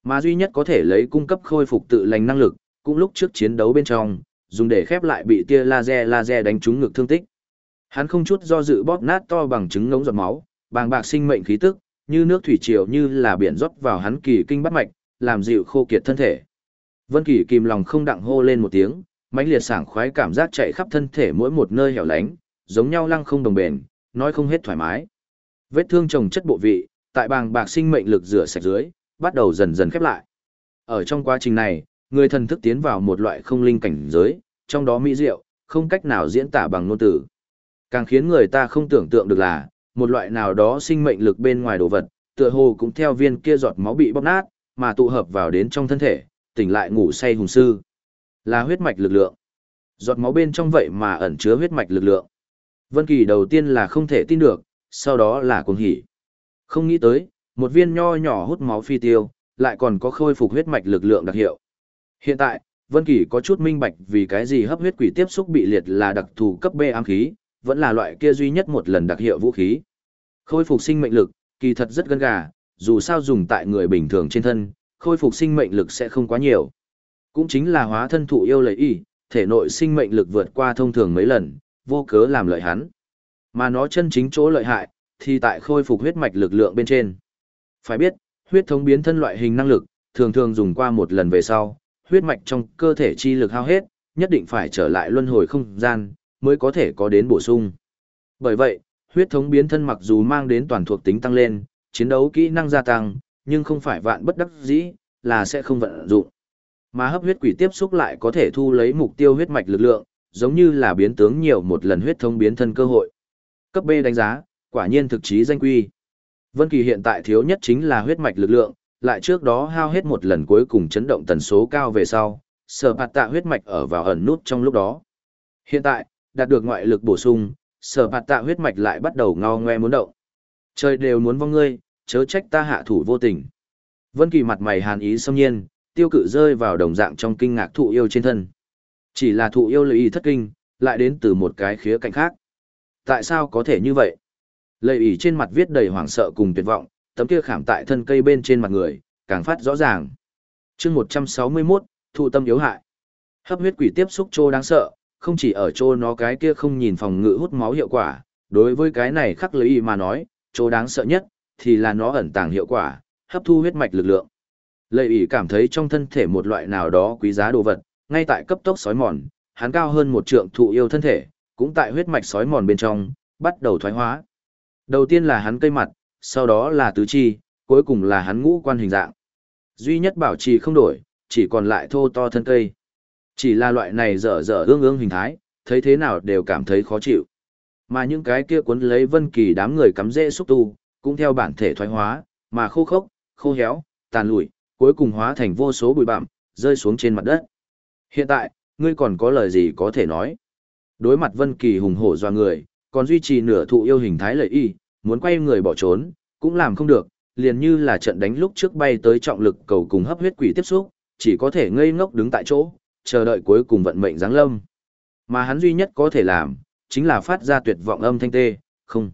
Mà duy nhất có thể lấy cung cấp khôi phục tự lành năng lực, cũng lúc trước chiến đấu bên trong, dùng để khép lại bị tia laser laser đánh trúng ngực thương tích. Hắn không chút do dự bóp nát to bằng trứng ngống giọt máu, bàng bạc sinh mệnh khí tức, như nước thủy triều như là biển rót vào hắn kỳ kinh bắt mạch, làm dịu khô kiệt thân thể. Vân Kỳ kìm lòng không đặng hô lên một tiếng, mãnh liệt sảng khoái cảm giác chạy khắp thân thể mỗi một nơi hẻo lánh, giống nhau lăng không đồng bền, nói không hết thoải mái. Vết thương trồng chất bộ vị, tại bàng bạc sinh mệnh lực rửa sạch dưới, bắt đầu dần dần khép lại. Ở trong quá trình này, người thần thức tiến vào một loại không linh cảnh giới, trong đó mỹ diệu, không cách nào diễn tả bằng ngôn từ. Càng khiến người ta không tưởng tượng được là, một loại nào đó sinh mệnh lực bên ngoài đồ vật, tựa hồ cũng theo viên kia giọt máu bị bóc nát, mà tụ hợp vào đến trong thân thể, tỉnh lại ngủ say hùng sư. Là huyết mạch lực lượng. Giọt máu bên trong vậy mà ẩn chứa huyết mạch lực lượng. Vân Kỳ đầu tiên là không thể tin được, sau đó là cuồng hỉ. Không nghĩ tới, một viên nho nhỏ hút máu phi tiêu, lại còn có khôi phục huyết mạch lực lượng đặc hiệu. Hiện tại, Vân Kỳ có chút minh bạch vì cái gì hấp huyết quỷ tiếp xúc bị liệt là đặc thù cấp B ám khí, vẫn là loại kia duy nhất một lần đặc hiệu vũ khí. Khôi phục sinh mệnh lực, kỳ thật rất gân gà, dù sao dùng tại người bình thường trên thân, khôi phục sinh mệnh lực sẽ không quá nhiều. Cũng chính là hóa thân thụ yêu lấy y, thể nội sinh mệnh lực vượt qua thông thường mấy lần, vô cớ làm lợi hắn. Mà nó chân chính chỗ lợi hại, thì tại khôi phục huyết mạch lực lượng bên trên. Phải biết, huyết thống biến thân loại hình năng lực, thường thường dùng qua một lần về sau, huyết mạch trong cơ thể chi lực hao hết, nhất định phải trở lại luân hồi không gian, mới có thể có đến bổ sung. Bởi vậy, huyết thống biến thân mặc dù mang đến toàn thuộc tính tăng lên, chiến đấu kỹ năng gia tăng, nhưng không phải vạn bất đắc dĩ, là sẽ không vận dụng. Mà hấp huyết quỷ tiếp xúc lại có thể thu lấy mục tiêu huyết mạch lực lượng, giống như là biến tướng nhiều một lần huyết thống biến thân cơ hội. Cấp B đánh giá, quả nhiên thực chí danh quy. Vân Kỳ hiện tại thiếu nhất chính là huyết mạch lực lượng, lại trước đó hao hết một lần cuối cùng chấn động tần số cao về sau, sở bạt tạ huyết mạch ở vào ẩn nút trong lúc đó. Hiện tại, đạt được ngoại lực bổ sung, sở bạt tạ huyết mạch lại bắt đầu ngao ngoe muốn động. Trời đều muốn vong ngươi, chớ trách ta hạ thủ vô tình. Vân Kỳ mặt mày hàn ý xâm nhiên, tiêu cự rơi vào đồng dạng trong kinh ngạc thụ yêu trên thân. Chỉ là thụ yêu lợi ý thất kinh, lại đến từ một cái khía cạnh khác. Tại sao có thể như vậy? Lầy ỉ trên mặt viết đầy hoảng sợ cùng tuyệt vọng, tấm kia khảm tại thân cây bên trên mặt người, càng phát rõ ràng. chương 161, thụ tâm yếu hại. Hấp huyết quỷ tiếp xúc trô đáng sợ, không chỉ ở chỗ nó cái kia không nhìn phòng ngự hút máu hiệu quả, đối với cái này khắc lấy ý mà nói, chỗ đáng sợ nhất, thì là nó ẩn tàng hiệu quả, hấp thu huyết mạch lực lượng. Lệ ỷ cảm thấy trong thân thể một loại nào đó quý giá đồ vật, ngay tại cấp tốc sói mòn, hắn cao hơn một trượng thụ yêu thân thể, cũng tại huyết mạch sói mòn bên trong, bắt đầu thoái hóa. Đầu tiên là hắn cây mặt, sau đó là tứ chi, cuối cùng là hắn ngũ quan hình dạng. Duy nhất bảo trì không đổi, chỉ còn lại thô to thân cây. Chỉ là loại này dở dở ương ương hình thái, thấy thế nào đều cảm thấy khó chịu. Mà những cái kia cuốn lấy vân kỳ đám người cắm rễ xúc tu, cũng theo bản thể thoái hóa, mà khô khốc, khô héo, tàn lụi, cuối cùng hóa thành vô số bụi bặm, rơi xuống trên mặt đất. Hiện tại, ngươi còn có lời gì có thể nói? Đối mặt Vân Kỳ hùng hổ do người, còn duy trì nửa thụ yêu hình thái lợi y, muốn quay người bỏ trốn, cũng làm không được, liền như là trận đánh lúc trước bay tới trọng lực cầu cùng hấp huyết quỷ tiếp xúc, chỉ có thể ngây ngốc đứng tại chỗ, chờ đợi cuối cùng vận mệnh giáng lâm. Mà hắn duy nhất có thể làm, chính là phát ra tuyệt vọng âm thanh tê, không.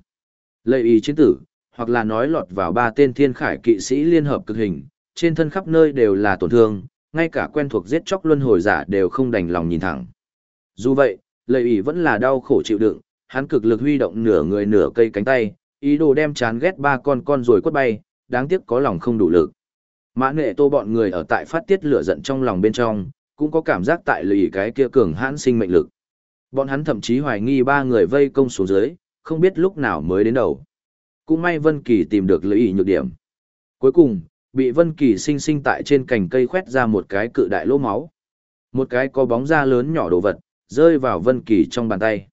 Lợi y chiến tử, hoặc là nói lọt vào ba tên thiên khải kỵ sĩ liên hợp cực hình, trên thân khắp nơi đều là tổn thương, ngay cả quen thuộc giết chóc luân hồi giả đều không đành lòng nhìn thẳng. Dù vậy, lợi ý vẫn là đau khổ chịu đựng, hắn cực lực huy động nửa người nửa cây cánh tay, ý đồ đem chán ghét ba con con rồi quất bay, đáng tiếc có lòng không đủ lực. Mã nghệ tô bọn người ở tại phát tiết lửa giận trong lòng bên trong, cũng có cảm giác tại lì cái kia cường hãn sinh mệnh lực. Bọn hắn thậm chí hoài nghi ba người vây công xuống dưới, không biết lúc nào mới đến đầu. Cũng may Vân Kỳ tìm được lưỡi nhược điểm. Cuối cùng, bị Vân Kỳ sinh sinh tại trên cành cây khoét ra một cái cự đại lỗ máu. Một cái có bóng da lớn nhỏ đồ vật, rơi vào Vân Kỳ trong bàn tay.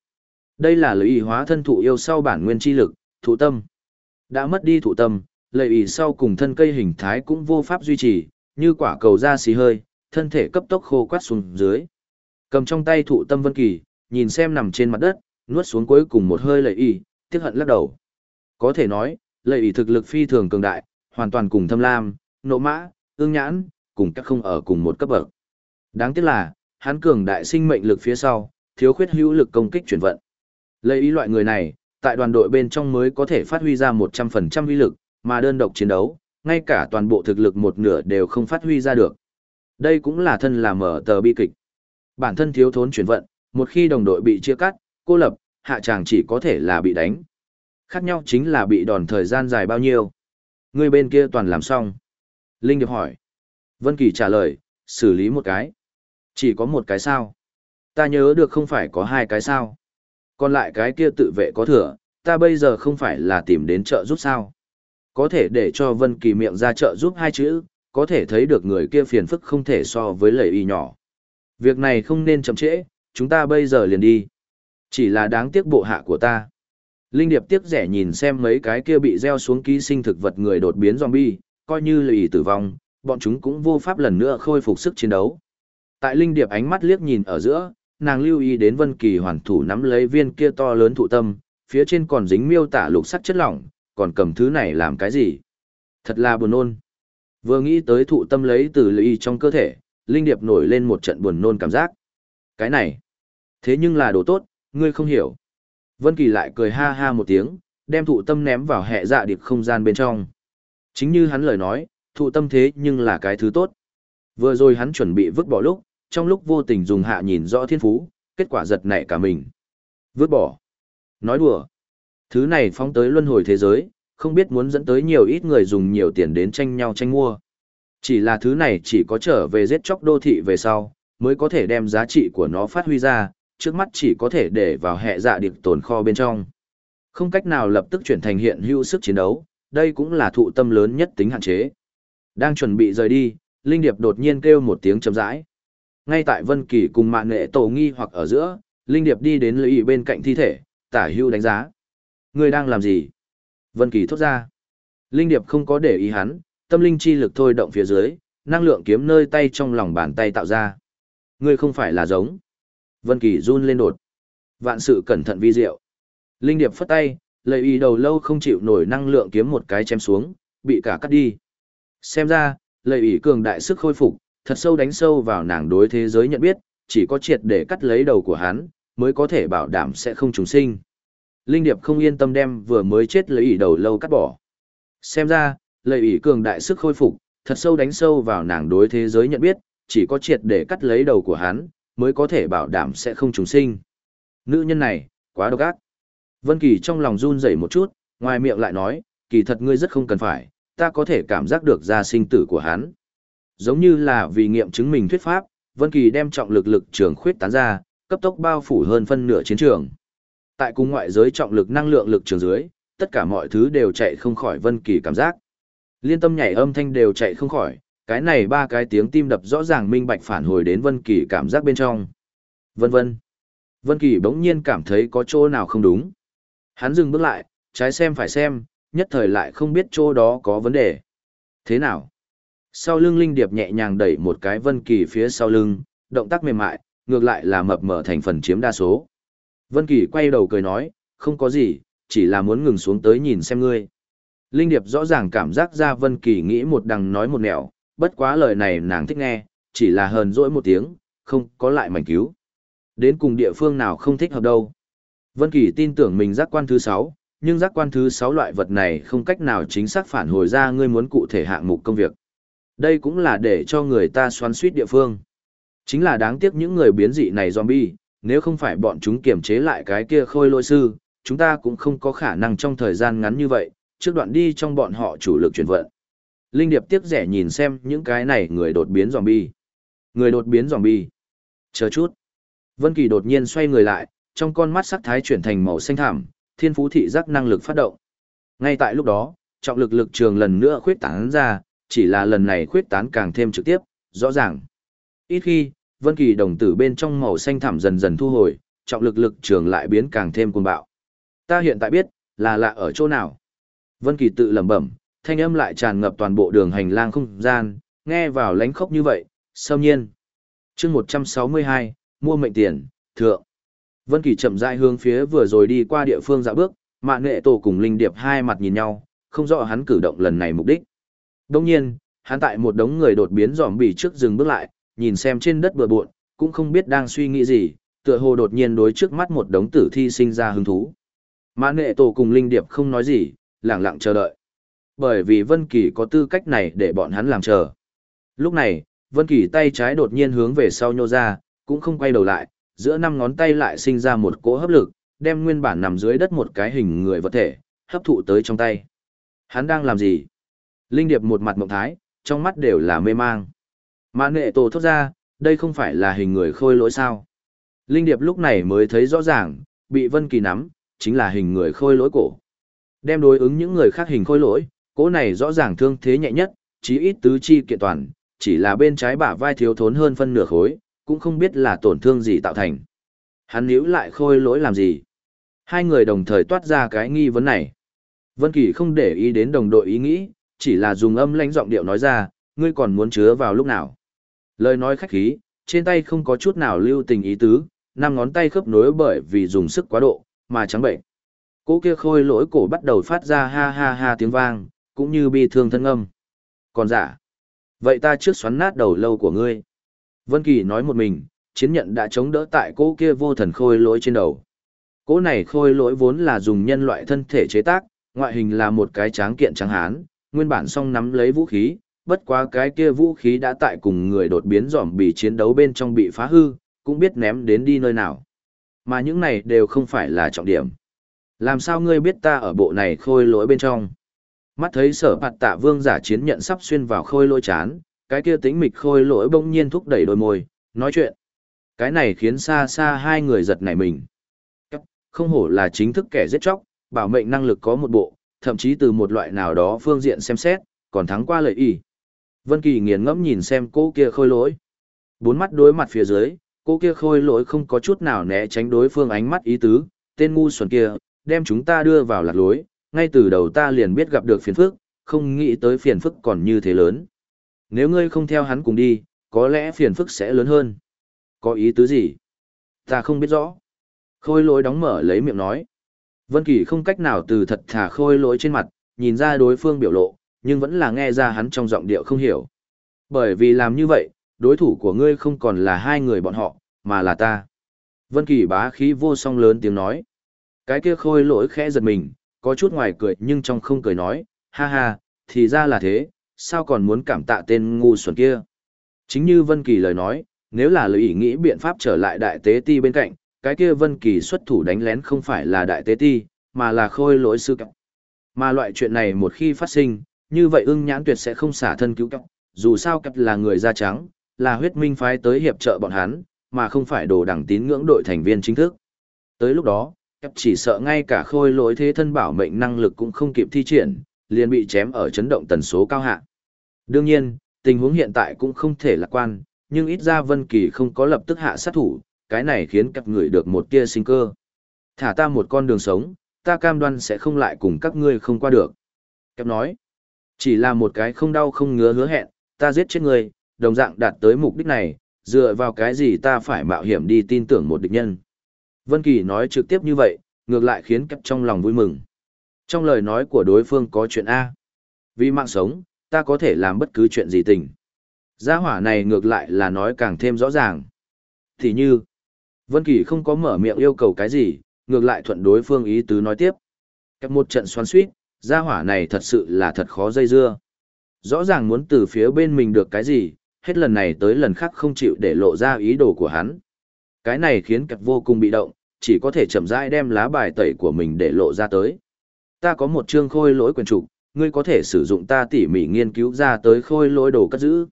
Đây là lợi ý hóa thân thụ yêu sau bản nguyên chi lực, thụ tâm. Đã mất đi thụ tâm, lợi ý sau cùng thân cây hình thái cũng vô pháp duy trì, như quả cầu da xì hơi, thân thể cấp tốc khô quắt xuống dưới. Cầm trong tay thụ tâm Vân Kỳ, nhìn xem nằm trên mặt đất, nuốt xuống cuối cùng một hơi lợi ý, tiếc hận lắc đầu. Có thể nói, lợi ý thực lực phi thường cường đại, hoàn toàn cùng thâm lam, nộ mã, ương nhãn, cùng các không ở cùng một cấp bậc. Đáng tiếc là, hắn cường đại sinh mệnh lực phía sau, thiếu khuyết hữu lực công kích chuyển vận. Lấy ý loại người này, tại đoàn đội bên trong mới có thể phát huy ra 100% uy lực, mà đơn độc chiến đấu, ngay cả toàn bộ thực lực một nửa đều không phát huy ra được. Đây cũng là thân là mở tờ bi kịch. Bản thân thiếu thốn chuyển vận, một khi đồng đội bị chia cắt, cô lập, hạ chàng chỉ có thể là bị đánh. Khác nhau chính là bị đòn thời gian dài bao nhiêu. Người bên kia toàn làm xong. Linh Điệp hỏi. Vân Kỳ trả lời, xử lý một cái. Chỉ có một cái sao? Ta nhớ được không phải có hai cái sao? Còn lại cái kia tự vệ có thừa, ta bây giờ không phải là tìm đến trợ giúp sao? Có thể để cho Vân Kỳ miệng ra trợ giúp hai chữ, có thể thấy được người kia phiền phức không thể so với lầy y nhỏ. Việc này không nên chậm trễ, chúng ta bây giờ liền đi. Chỉ là đáng tiếc bộ hạ của ta. Linh Điệp tiếc rẻ nhìn xem mấy cái kia bị gieo xuống ký sinh thực vật người đột biến zombie, coi như lì tử vong, bọn chúng cũng vô pháp lần nữa khôi phục sức chiến đấu. Tại Linh Điệp ánh mắt liếc nhìn ở giữa, nàng lưu ý đến Vân Kỳ hoàn thủ nắm lấy viên kia to lớn thụ tâm, phía trên còn dính miêu tả lục sắc chất lỏng, còn cầm thứ này làm cái gì? Thật là buồn nôn. Vừa nghĩ tới thụ tâm lấy từ lý trong cơ thể, Linh Điệp nổi lên một trận buồn nôn cảm giác. Cái này, thế nhưng là đồ tốt, ngươi không hiểu. Vân Kỳ lại cười ha ha một tiếng, đem thụ tâm ném vào hệ dạ điệp không gian bên trong. Chính như hắn lời nói, thụ tâm thế nhưng là cái thứ tốt. Vừa rồi hắn chuẩn bị vứt bỏ lúc, trong lúc vô tình dùng hạ nhìn rõ thiên phú, kết quả giật nảy cả mình. Vứt bỏ. Nói đùa. Thứ này phóng tới luân hồi thế giới, không biết muốn dẫn tới nhiều ít người dùng nhiều tiền đến tranh nhau tranh mua. Chỉ là thứ này chỉ có trở về giết chóc đô thị về sau, mới có thể đem giá trị của nó phát huy ra, trước mắt chỉ có thể để vào hệ dạ điệp tồn kho bên trong. Không cách nào lập tức chuyển thành hiện hữu sức chiến đấu, đây cũng là thụ tâm lớn nhất tính hạn chế. Đang chuẩn bị rời đi, Linh Điệp đột nhiên kêu một tiếng chấm rãi. Ngay tại Vân Kỳ cùng mạng nghệ tổ nghi hoặc ở giữa, Linh Điệp đi đến lưỡi bên cạnh thi thể, tả hưu đánh giá. Người đang làm gì? Vân Kỳ thốt ra. Linh Điệp không có để ý hắn, tâm linh chi lực thôi động phía dưới, năng lượng kiếm nơi tay trong lòng bàn tay tạo ra. Ngươi không phải là giống. Vân Kỳ run lên đột. Vạn sự cẩn thận vi diệu. Linh Điệp phất tay, lợi ý đầu lâu không chịu nổi năng lượng kiếm một cái chém xuống, bị cả cắt đi. Xem ra, lợi ý cường đại sức khôi phục, thật sâu đánh sâu vào nàng đối thế giới nhận biết, chỉ có triệt để cắt lấy đầu của hắn, mới có thể bảo đảm sẽ không trùng sinh. Linh Điệp không yên tâm đem vừa mới chết lấy ý đầu lâu cắt bỏ. Xem ra, lấy ý cường đại sức khôi phục, thật sâu đánh sâu vào nàng đối thế giới nhận biết, chỉ có triệt để cắt lấy đầu của hắn, mới có thể bảo đảm sẽ không trùng sinh. Nữ nhân này, quá độc ác. Vân Kỳ trong lòng run rẩy một chút, ngoài miệng lại nói, kỳ thật ngươi rất không cần phải, ta có thể cảm giác được ra sinh tử của hắn. Giống như là vì nghiệm chứng mình thuyết pháp, Vân Kỳ đem trọng lực lực trường khuyết tán ra, cấp tốc bao phủ hơn phân nửa chiến trường. Tại cùng ngoại giới trọng lực năng lượng lực trường dưới, tất cả mọi thứ đều chạy không khỏi Vân Kỳ cảm giác. Liên tâm nhảy âm thanh đều chạy không khỏi, cái này ba cái tiếng tim đập rõ ràng minh bạch phản hồi đến Vân Kỳ cảm giác bên trong. Vân vân. Vân Kỳ bỗng nhiên cảm thấy có chỗ nào không đúng. Hắn dừng bước lại, trái xem phải xem, nhất thời lại không biết chỗ đó có vấn đề. Thế nào? Sau lưng Linh Điệp nhẹ nhàng đẩy một cái Vân Kỳ phía sau lưng, động tác mềm mại, ngược lại là mập mờ thành phần chiếm đa số. Vân Kỳ quay đầu cười nói, không có gì, chỉ là muốn ngừng xuống tới nhìn xem ngươi. Linh Điệp rõ ràng cảm giác ra Vân Kỳ nghĩ một đằng nói một nẻo, bất quá lời này nàng thích nghe, chỉ là hờn dỗi một tiếng, không có lại mảnh cứu. Đến cùng địa phương nào không thích hợp đâu. Vân Kỳ tin tưởng mình giác quan thứ 6, nhưng giác quan thứ 6 loại vật này không cách nào chính xác phản hồi ra ngươi muốn cụ thể hạng mục công việc. Đây cũng là để cho người ta xoắn suýt địa phương. Chính là đáng tiếc những người biến dị này zombie, nếu không phải bọn chúng kiềm chế lại cái kia khôi lôi sư, chúng ta cũng không có khả năng trong thời gian ngắn như vậy, trước đoạn đi trong bọn họ chủ lực chuyển vận. Linh Điệp tiếc rẻ nhìn xem những cái này người đột biến zombie. Người đột biến zombie. Chờ chút. Vân Kỳ đột nhiên xoay người lại, trong con mắt sắc thái chuyển thành màu xanh thẳm, thiên phú thị giác năng lực phát động. Ngay tại lúc đó, trọng lực lực trường lần nữa khuyết tán ra, chỉ là lần này khuyết tán càng thêm trực tiếp, rõ ràng. Ít khi, Vân Kỳ đồng tử bên trong màu xanh thẳm dần dần thu hồi, trọng lực lực trường lại biến càng thêm cuồng bạo. Ta hiện tại biết, là lạ ở chỗ nào. Vân Kỳ tự lẩm bẩm, thanh âm lại tràn ngập toàn bộ đường hành lang không gian, nghe vào lánh khốc như vậy, sâu nhiên. chương 162, mua mệnh tiền, thượng. Vân Kỳ chậm rãi hướng phía vừa rồi đi qua địa phương dạo bước, mạng nghệ tổ cùng linh điệp hai mặt nhìn nhau, không rõ hắn cử động lần này mục đích. Đồng nhiên, hắn tại một đống người đột biến giòm bì trước dừng bước lại, nhìn xem trên đất bừa bộn, cũng không biết đang suy nghĩ gì, tựa hồ đột nhiên đối trước mắt một đống tử thi sinh ra hứng thú. Mã nệ tổ cùng linh điệp không nói gì, lặng lặng chờ đợi. Bởi vì Vân Kỳ có tư cách này để bọn hắn làm chờ. Lúc này, Vân Kỳ tay trái đột nhiên hướng về sau nhô ra, cũng không quay đầu lại, giữa năm ngón tay lại sinh ra một cỗ hấp lực, đem nguyên bản nằm dưới đất một cái hình người vật thể, hấp thụ tới trong tay. Hắn đang làm gì? Linh Điệp một mặt mộng thái, trong mắt đều là mê mang. Mã nghệ tổ thốt ra, đây không phải là hình người khôi lỗi sao? Linh Điệp lúc này mới thấy rõ ràng, bị Vân Kỳ nắm, chính là hình người khôi lỗi cổ. Đem đối ứng những người khác hình khôi lỗi, cỗ này rõ ràng thương thế nhẹ nhất, chí ít tứ chi kiện toàn, chỉ là bên trái bả vai thiếu thốn hơn phân nửa khối, cũng không biết là tổn thương gì tạo thành. Hắn níu lại khôi lỗi làm gì? Hai người đồng thời toát ra cái nghi vấn này. Vân Kỳ không để ý đến đồng đội ý nghĩ, chỉ là dùng âm lãnh giọng điệu nói ra, ngươi còn muốn chứa vào lúc nào? Lời nói khách khí, trên tay không có chút nào lưu tình ý tứ, năm ngón tay khớp nối bởi vì dùng sức quá độ, mà trắng bệnh. Cỗ kia khôi lỗi cổ bắt đầu phát ra ha ha ha tiếng vang, cũng như bi thương thân âm. Còn giả, vậy ta trước xoắn nát đầu lâu của ngươi. Vân Kỳ nói một mình, chiến nhận đã chống đỡ tại cỗ kia vô thần khôi lỗi trên đầu. Cỗ này khôi lỗi vốn là dùng nhân loại thân thể chế tác, ngoại hình là một cái tráng kiện trắng hán, nguyên bản song nắm lấy vũ khí, bất quá cái kia vũ khí đã tại cùng người đột biến giòm bị chiến đấu bên trong bị phá hư, cũng biết ném đến đi nơi nào. Mà những này đều không phải là trọng điểm. Làm sao ngươi biết ta ở bộ này khôi lỗi bên trong? Mắt thấy sở phạt tạ vương giả chiến nhận sắp xuyên vào khôi lỗi chán, cái kia tính mịch khôi lỗi bỗng nhiên thúc đẩy đôi môi, nói chuyện. Cái này khiến xa xa hai người giật nảy mình. Không hổ là chính thức kẻ giết chóc, bảo mệnh năng lực có một bộ, thậm chí từ một loại nào đó phương diện xem xét, còn thắng qua lợi ý. Vân Kỳ nghiền ngẫm nhìn xem cô kia khôi lỗi. Bốn mắt đối mặt phía dưới, cô kia khôi lỗi không có chút nào né tránh đối phương ánh mắt ý tứ, tên ngu xuẩn kia, đem chúng ta đưa vào lạc lối, ngay từ đầu ta liền biết gặp được phiền phức, không nghĩ tới phiền phức còn như thế lớn. Nếu ngươi không theo hắn cùng đi, có lẽ phiền phức sẽ lớn hơn. Có ý tứ gì? Ta không biết rõ. Khôi lỗi đóng mở lấy miệng nói. Vân Kỳ không cách nào từ thật thà khôi lỗi trên mặt, nhìn ra đối phương biểu lộ, nhưng vẫn là nghe ra hắn trong giọng điệu không hiểu. Bởi vì làm như vậy, đối thủ của ngươi không còn là hai người bọn họ, mà là ta. Vân Kỳ bá khí vô song lớn tiếng nói. Cái kia khôi lỗi khẽ giật mình, có chút ngoài cười nhưng trong không cười nói, ha ha, thì ra là thế, sao còn muốn cảm tạ tên ngu xuẩn kia. Chính như Vân Kỳ lời nói, nếu là lời ý nghĩ biện pháp trở lại đại tế ti bên cạnh, cái kia Vân Kỳ xuất thủ đánh lén không phải là đại tế ti, mà là khôi lỗi sư cấp. Mà loại chuyện này một khi phát sinh, như vậy ưng nhãn tuyệt sẽ không xả thân cứu cậu dù sao cấp là người da trắng, là huyết minh phái tới hiệp trợ bọn hắn, mà không phải đồ đẳng tín ngưỡng đội thành viên chính thức. Tới lúc đó, cấp chỉ sợ ngay cả khôi lỗi thế thân bảo mệnh năng lực cũng không kịp thi triển, liền bị chém ở chấn động tần số cao hạ. Đương nhiên, tình huống hiện tại cũng không thể lạc quan, nhưng ít ra Vân Kỳ không có lập tức hạ sát thủ, cái này khiến các người được một tia sinh cơ. Thả ta một con đường sống, ta cam đoan sẽ không lại cùng các ngươi không qua được. Kẹp nói, chỉ là một cái không đau không ngứa hứa hẹn, ta giết chết ngươi, đồng dạng đạt tới mục đích này, dựa vào cái gì ta phải mạo hiểm đi tin tưởng một địch nhân. Vân Kỳ nói trực tiếp như vậy, ngược lại khiến kẹp trong lòng vui mừng. Trong lời nói của đối phương có chuyện A. Vì mạng sống, ta có thể làm bất cứ chuyện gì tình. Gia hỏa này ngược lại là nói càng thêm rõ ràng. Thì như, Vân Kỳ không có mở miệng yêu cầu cái gì, ngược lại thuận đối phương ý tứ nói tiếp. Kẹp một trận xoắn xuýt, gia hỏa này thật sự là thật khó dây dưa. Rõ ràng muốn từ phía bên mình được cái gì, hết lần này tới lần khác không chịu để lộ ra ý đồ của hắn. Cái này khiến kẹp vô cùng bị động, chỉ có thể chậm rãi đem lá bài tẩy của mình để lộ ra tới. Ta có một chương khôi lỗi quyền trục, ngươi có thể sử dụng ta tỉ mỉ nghiên cứu ra tới khôi lỗi đồ cất giữ.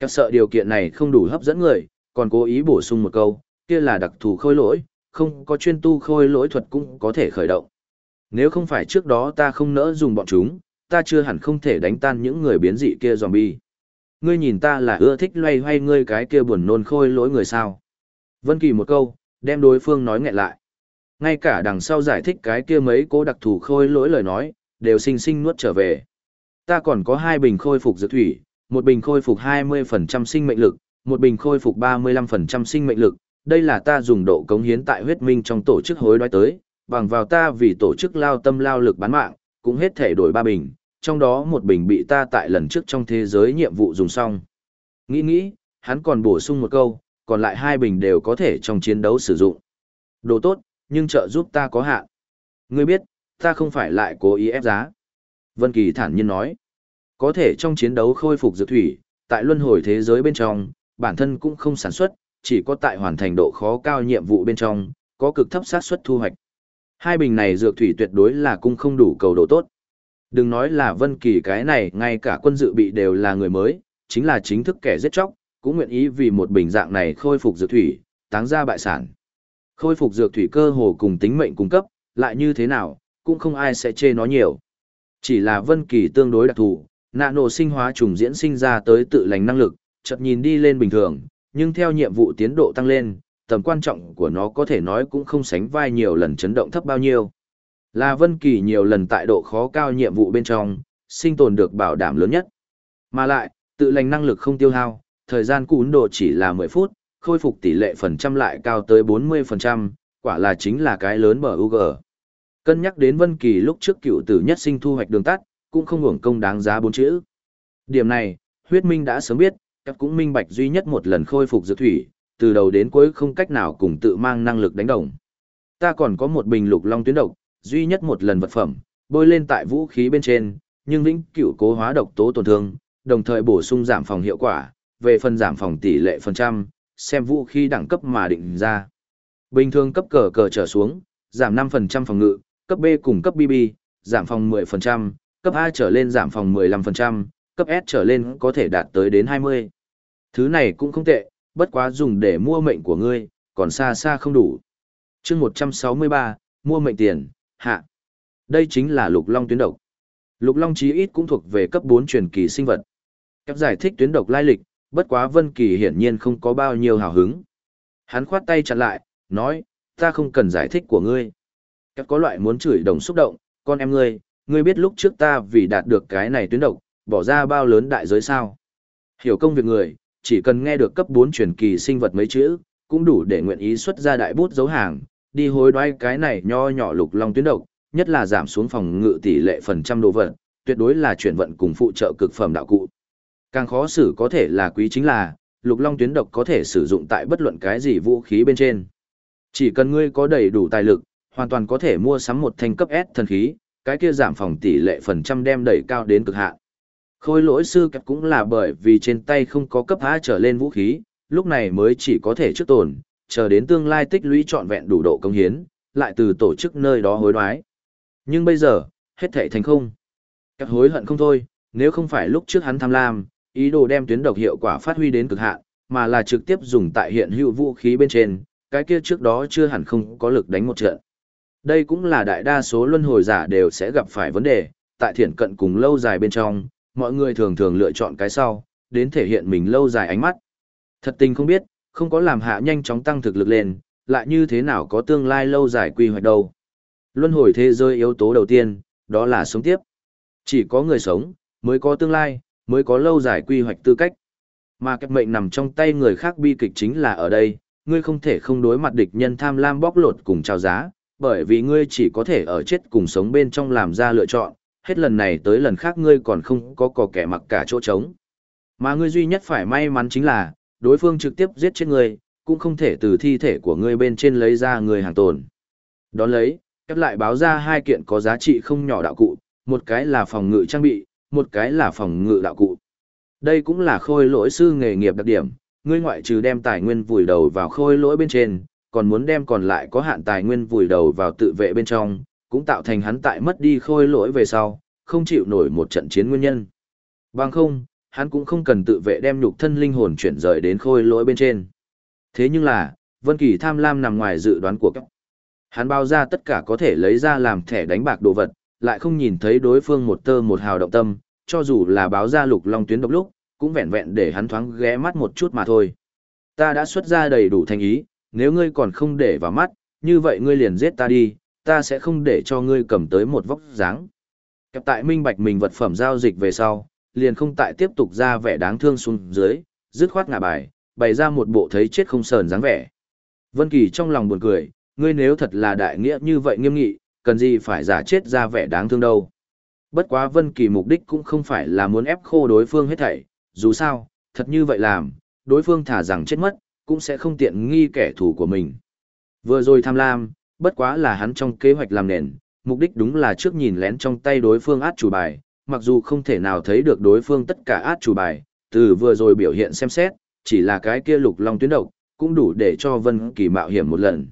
Các sợ điều kiện này không đủ hấp dẫn người, còn cố ý bổ sung một câu, kia là đặc thù khôi lỗi, không có chuyên tu khôi lỗi thuật cũng có thể khởi động. Nếu không phải trước đó ta không nỡ dùng bọn chúng, ta chưa hẳn không thể đánh tan những người biến dị kia zombie. Ngươi nhìn ta là ưa thích loay hoay ngươi cái kia buồn nôn khôi lỗi người sao. Vân Kỳ một câu, đem đối phương nói nghẹn lại. Ngay cả đằng sau giải thích cái kia mấy cố đặc thù khôi lỗi lời nói, đều sinh sinh nuốt trở về. Ta còn có hai bình khôi phục dược thủy, một bình khôi phục 20% sinh mệnh lực, một bình khôi phục 35% sinh mệnh lực, đây là ta dùng độ cống hiến tại huyết minh trong tổ chức hối đoái tới, bằng vào ta vì tổ chức lao tâm lao lực bán mạng, cũng hết thể đổi ba bình, trong đó một bình bị ta tại lần trước trong thế giới nhiệm vụ dùng xong. Nghĩ nghĩ, hắn còn bổ sung một câu, còn lại hai bình đều có thể trong chiến đấu sử dụng. Đồ tốt, nhưng trợ giúp ta có hạn. Ngươi biết, ta không phải lại cố ý ép giá. Vân Kỳ thản nhiên nói, có thể trong chiến đấu khôi phục dược thủy, tại luân hồi thế giới bên trong, bản thân cũng không sản xuất, chỉ có tại hoàn thành độ khó cao nhiệm vụ bên trong, có cực thấp xác suất thu hoạch. Hai bình này dược thủy tuyệt đối là cung không đủ cầu độ tốt. Đừng nói là Vân Kỳ cái này, ngay cả quân dự bị đều là người mới, chính là chính thức kẻ giết chóc, cũng nguyện ý vì một bình dạng này khôi phục dược thủy, táng ra bại sản. Khôi phục dược thủy cơ hồ cùng tính mệnh cung cấp, lại như thế nào, cũng không ai sẽ chê nó nhiều. Chỉ là Vân Kỳ tương đối đặc thù, nano nổ sinh hóa trùng diễn sinh ra tới tự lành năng lực, chợt nhìn đi lên bình thường, nhưng theo nhiệm vụ tiến độ tăng lên, tầm quan trọng của nó có thể nói cũng không sánh vai nhiều lần chấn động thấp bao nhiêu. Là Vân Kỳ nhiều lần tại độ khó cao nhiệm vụ bên trong, sinh tồn được bảo đảm lớn nhất. Mà lại, tự lành năng lực không tiêu hao, thời gian cún độ chỉ là 10 phút, khôi phục tỷ lệ phần trăm lại cao tới 40%, quả là chính là cái lớn bờ UG. Cân nhắc đến Vân Kỳ lúc trước cựu tử nhất sinh thu hoạch đường tắt, cũng không hưởng công đáng giá bốn chữ. Điểm này, huyết minh đã sớm biết, các cũng minh bạch duy nhất một lần khôi phục dược thủy, từ đầu đến cuối không cách nào cùng tự mang năng lực đánh đồng. Ta còn có một bình lục long tuyến độc, duy nhất một lần vật phẩm, bôi lên tại vũ khí bên trên, nhưng vĩnh cửu cố hóa độc tố tổn thương, đồng thời bổ sung giảm phòng hiệu quả, về phần giảm phòng tỷ lệ phần trăm, xem vũ khí đẳng cấp mà định ra. Bình thường cấp cờ cờ trở xuống, giảm 5% phòng ngự, cấp B cùng cấp BB, giảm phòng 10%, cấp A trở lên giảm phòng 15%, cấp S trở lên có thể đạt tới đến 20. Thứ này cũng không tệ, bất quá dùng để mua mệnh của ngươi, còn xa xa không đủ. chương 163, mua mệnh tiền, hạ. Đây chính là lục long tuyến độc. Lục long chí ít cũng thuộc về cấp 4 truyền kỳ sinh vật. Các giải thích tuyến độc lai lịch, bất quá Vân Kỳ hiển nhiên không có bao nhiêu hào hứng. Hắn khoát tay chặn lại, nói, ta không cần giải thích của ngươi. Các có loại muốn chửi đồng xúc động, con em ngươi, ngươi biết lúc trước ta vì đạt được cái này tuyến độc, bỏ ra bao lớn đại giới sao. Hiểu công việc người, chỉ cần nghe được cấp 4 truyền kỳ sinh vật mấy chữ, cũng đủ để nguyện ý xuất ra đại bút dấu hàng, đi hối đoái cái này nho nhỏ lục long tuyến độc, nhất là giảm xuống phòng ngự tỷ lệ phần trăm đồ vật, tuyệt đối là chuyển vận cùng phụ trợ cực phẩm đạo cụ. Càng khó xử có thể là quý chính là, lục long tuyến độc có thể sử dụng tại bất luận cái gì vũ khí bên trên. Chỉ cần ngươi có đầy đủ tài lực, hoàn toàn có thể mua sắm một thanh cấp S thần khí, cái kia giảm phòng tỷ lệ phần trăm đem đẩy cao đến cực hạn. Khôi lỗi sư kẹp cũng là bởi vì trên tay không có cấp A trở lên vũ khí, lúc này mới chỉ có thể trước tồn, chờ đến tương lai tích lũy trọn vẹn đủ độ công hiến, lại từ tổ chức nơi đó hối đoái. Nhưng bây giờ, hết thảy thành không. Kẹp hối hận không thôi, nếu không phải lúc trước hắn tham lam, ý đồ đem tuyến độc hiệu quả phát huy đến cực hạn, mà là trực tiếp dùng tại hiện hữu vũ khí bên trên, cái kia trước đó chưa hẳn không có lực đánh một trận. Đây cũng là đại đa số luân hồi giả đều sẽ gặp phải vấn đề, tại thiển cận cùng lâu dài bên trong, mọi người thường thường lựa chọn cái sau, đến thể hiện mình lâu dài ánh mắt. Thật tình không biết, không có làm hạ nhanh chóng tăng thực lực lên, lại như thế nào có tương lai lâu dài quy hoạch đâu. Luân hồi thế giới yếu tố đầu tiên, đó là sống tiếp. Chỉ có người sống, mới có tương lai, mới có lâu dài quy hoạch tư cách. Mà cái mệnh nằm trong tay người khác bi kịch chính là ở đây, ngươi không thể không đối mặt địch nhân tham lam bóc lột cùng trao giá, bởi vì ngươi chỉ có thể ở chết cùng sống bên trong làm ra lựa chọn, hết lần này tới lần khác ngươi còn không có cò kẻ mặc cả chỗ trống. Mà ngươi duy nhất phải may mắn chính là, đối phương trực tiếp giết chết ngươi, cũng không thể từ thi thể của ngươi bên trên lấy ra người hàng tồn. Đón lấy, kép lại báo ra hai kiện có giá trị không nhỏ đạo cụ, một cái là phòng ngự trang bị, một cái là phòng ngự đạo cụ. Đây cũng là khôi lỗi sư nghề nghiệp đặc điểm, ngươi ngoại trừ đem tài nguyên vùi đầu vào khôi lỗi bên trên, còn muốn đem còn lại có hạn tài nguyên vùi đầu vào tự vệ bên trong, cũng tạo thành hắn tại mất đi khôi lỗi về sau, không chịu nổi một trận chiến nguyên nhân. Bằng không, hắn cũng không cần tự vệ đem nhục thân linh hồn chuyển rời đến khôi lỗi bên trên. Thế nhưng là, Vân Kỳ tham lam nằm ngoài dự đoán của các. Hắn bao ra tất cả có thể lấy ra làm thẻ đánh bạc đồ vật, lại không nhìn thấy đối phương một tơ một hào động tâm, cho dù là báo ra lục long tuyến độc lúc, cũng vẹn vẹn để hắn thoáng ghé mắt một chút mà thôi. Ta đã xuất ra đầy đủ thành ý, nếu ngươi còn không để vào mắt, như vậy ngươi liền giết ta đi, ta sẽ không để cho ngươi cầm tới một vóc dáng. Kẹp tại minh bạch mình vật phẩm giao dịch về sau, liền không tại tiếp tục ra vẻ đáng thương xuống dưới, dứt khoát ngả bài, bày ra một bộ thấy chết không sờn dáng vẻ. Vân Kỳ trong lòng buồn cười, ngươi nếu thật là đại nghĩa như vậy nghiêm nghị, cần gì phải giả chết ra vẻ đáng thương đâu. Bất quá Vân Kỳ mục đích cũng không phải là muốn ép khô đối phương hết thảy, dù sao, thật như vậy làm, đối phương thả rằng chết mất, cũng sẽ không tiện nghi kẻ thù của mình. Vừa rồi tham lam, bất quá là hắn trong kế hoạch làm nền, mục đích đúng là trước nhìn lén trong tay đối phương át chủ bài, mặc dù không thể nào thấy được đối phương tất cả át chủ bài, từ vừa rồi biểu hiện xem xét, chỉ là cái kia lục long tuyến độc, cũng đủ để cho Vân Kỳ mạo hiểm một lần.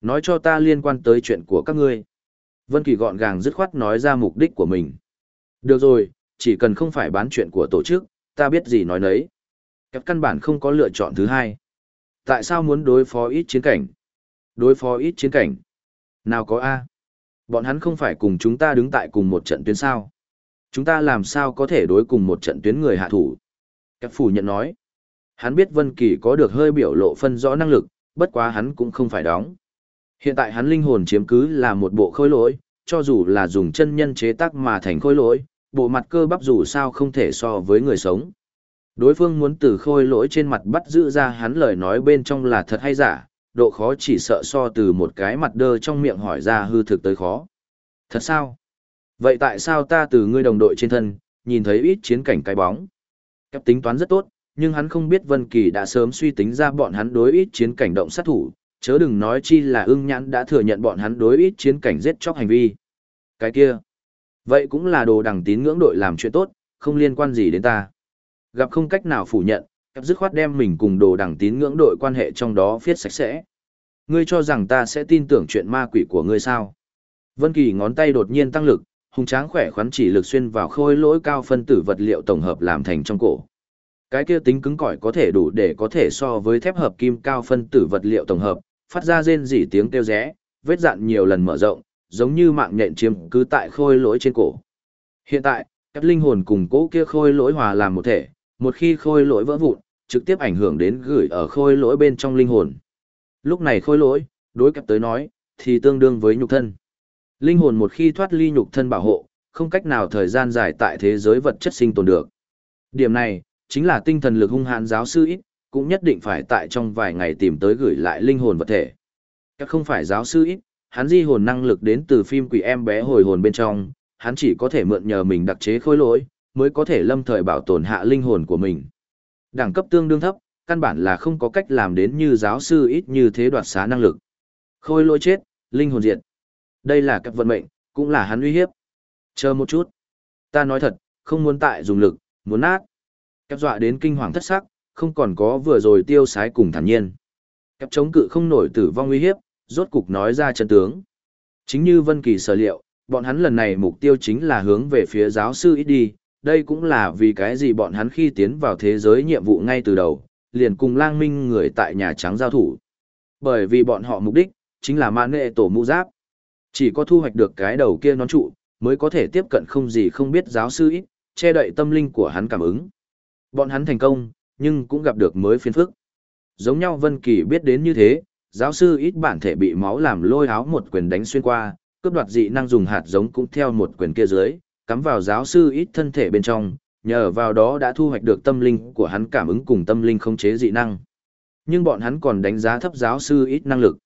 Nói cho ta liên quan tới chuyện của các ngươi. Vân Kỳ gọn gàng dứt khoát nói ra mục đích của mình. Được rồi, chỉ cần không phải bán chuyện của tổ chức, ta biết gì nói nấy. Các căn bản không có lựa chọn thứ hai. Tại sao muốn đối phó ít chiến cảnh? Đối phó ít chiến cảnh? Nào có A. Bọn hắn không phải cùng chúng ta đứng tại cùng một trận tuyến sao. chúng ta làm sao có thể đối cùng một trận tuyến người hạ thủ. Các phủ nhận nói, hắn biết Vân Kỳ có được hơi biểu lộ phân rõ năng lực, bất quá hắn cũng không phải đóng. Hiện tại hắn linh hồn chiếm cứ là một bộ khôi lỗi, cho dù là dùng chân nhân chế tác mà thành khôi lỗi, bộ mặt cơ bắp dù sao không thể so với người sống. Đối phương muốn từ khôi lỗi trên mặt bắt giữ ra hắn lời nói bên trong là thật hay giả, độ khó chỉ sợ so từ một cái mặt đơ trong miệng hỏi ra hư thực tới khó. Thật sao? Vậy tại sao ta từ ngươi đồng đội trên thân, nhìn thấy ít chiến cảnh cái bóng? cấp tính toán rất tốt, nhưng hắn không biết Vân Kỳ đã sớm suy tính ra bọn hắn đối ít chiến cảnh động sát thủ, chớ đừng nói chi là ưng nhãn đã thừa nhận bọn hắn đối ít chiến cảnh giết chóc hành vi. Cái kia, vậy cũng là đồ đằng tín ngưỡng đội làm chuyện tốt, không liên quan gì đến ta. Gặp không cách nào phủ nhận, kẹp dứt khoát đem mình cùng đồ đẳng tín ngưỡng đội quan hệ trong đó viết sạch sẽ. Ngươi cho rằng ta sẽ tin tưởng chuyện ma quỷ của ngươi sao? Vân Kỳ ngón tay đột nhiên tăng lực, hùng tráng khỏe khoắn chỉ lực xuyên vào khôi lỗi cao phân tử vật liệu tổng hợp làm thành trong cổ. Cái kia tính cứng cỏi có thể đủ để có thể so với thép hợp kim cao phân tử vật liệu tổng hợp, phát ra rên rỉ tiếng kêu rẽ, vết dạn nhiều lần mở rộng, giống như mạng nhện chiếm cứ tại khôi lỗi trên cổ. Hiện tại, các linh hồn cùng cố kia khôi lỗi hòa làm một thể, một khi khôi lỗi vỡ vụn, trực tiếp ảnh hưởng đến gửi ở khôi lỗi bên trong linh hồn. Lúc này khôi lỗi, đối cặp tới nói, thì tương đương với nhục thân. Linh hồn một khi thoát ly nhục thân bảo hộ, không cách nào thời gian dài tại thế giới vật chất sinh tồn được. Điểm này, chính là tinh thần lực hung hãn giáo sư ít, cũng nhất định phải tại trong vài ngày tìm tới gửi lại linh hồn vật thể. Các không phải giáo sư ít, hắn di hồn năng lực đến từ phim quỷ em bé hồi hồn bên trong, hắn chỉ có thể mượn nhờ mình đặc chế khôi lỗi, mới có thể lâm thời bảo tồn hạ linh hồn của mình. Đẳng cấp tương đương thấp, căn bản là không có cách làm đến như giáo sư ít như thế đoạt xá năng lực. Khôi lỗi chết, linh hồn diệt. Đây là các vận mệnh, cũng là hắn uy hiếp. Chờ một chút. Ta nói thật, không muốn tại dùng lực, muốn nát. Các dọa đến kinh hoàng thất sắc, không còn có vừa rồi tiêu sái cùng thản nhiên. Các chống cự không nổi tử vong uy hiếp, rốt cục nói ra chân tướng. Chính như Vân Kỳ sở liệu, bọn hắn lần này mục tiêu chính là hướng về phía giáo sư ít đi, đây cũng là vì cái gì bọn hắn khi tiến vào thế giới nhiệm vụ ngay từ đầu, liền cùng lang minh người tại Nhà Trắng giao thủ. Bởi vì bọn họ mục đích, chính là mạn nghệ tổ mũ giáp. Chỉ có thu hoạch được cái đầu kia nón trụ, mới có thể tiếp cận không gì không biết giáo sư ít, che đậy tâm linh của hắn cảm ứng. Bọn hắn thành công, nhưng cũng gặp được mới phiền phức. Giống nhau Vân Kỳ biết đến như thế, giáo sư ít bản thể bị máu làm lôi áo một quyền đánh xuyên qua, cướp đoạt dị năng dùng hạt giống cũng theo một quyền kia dưới, cắm vào giáo sư ít thân thể bên trong, nhờ vào đó đã thu hoạch được tâm linh của hắn cảm ứng cùng tâm linh khống chế dị năng. Nhưng bọn hắn còn đánh giá thấp giáo sư ít năng lực.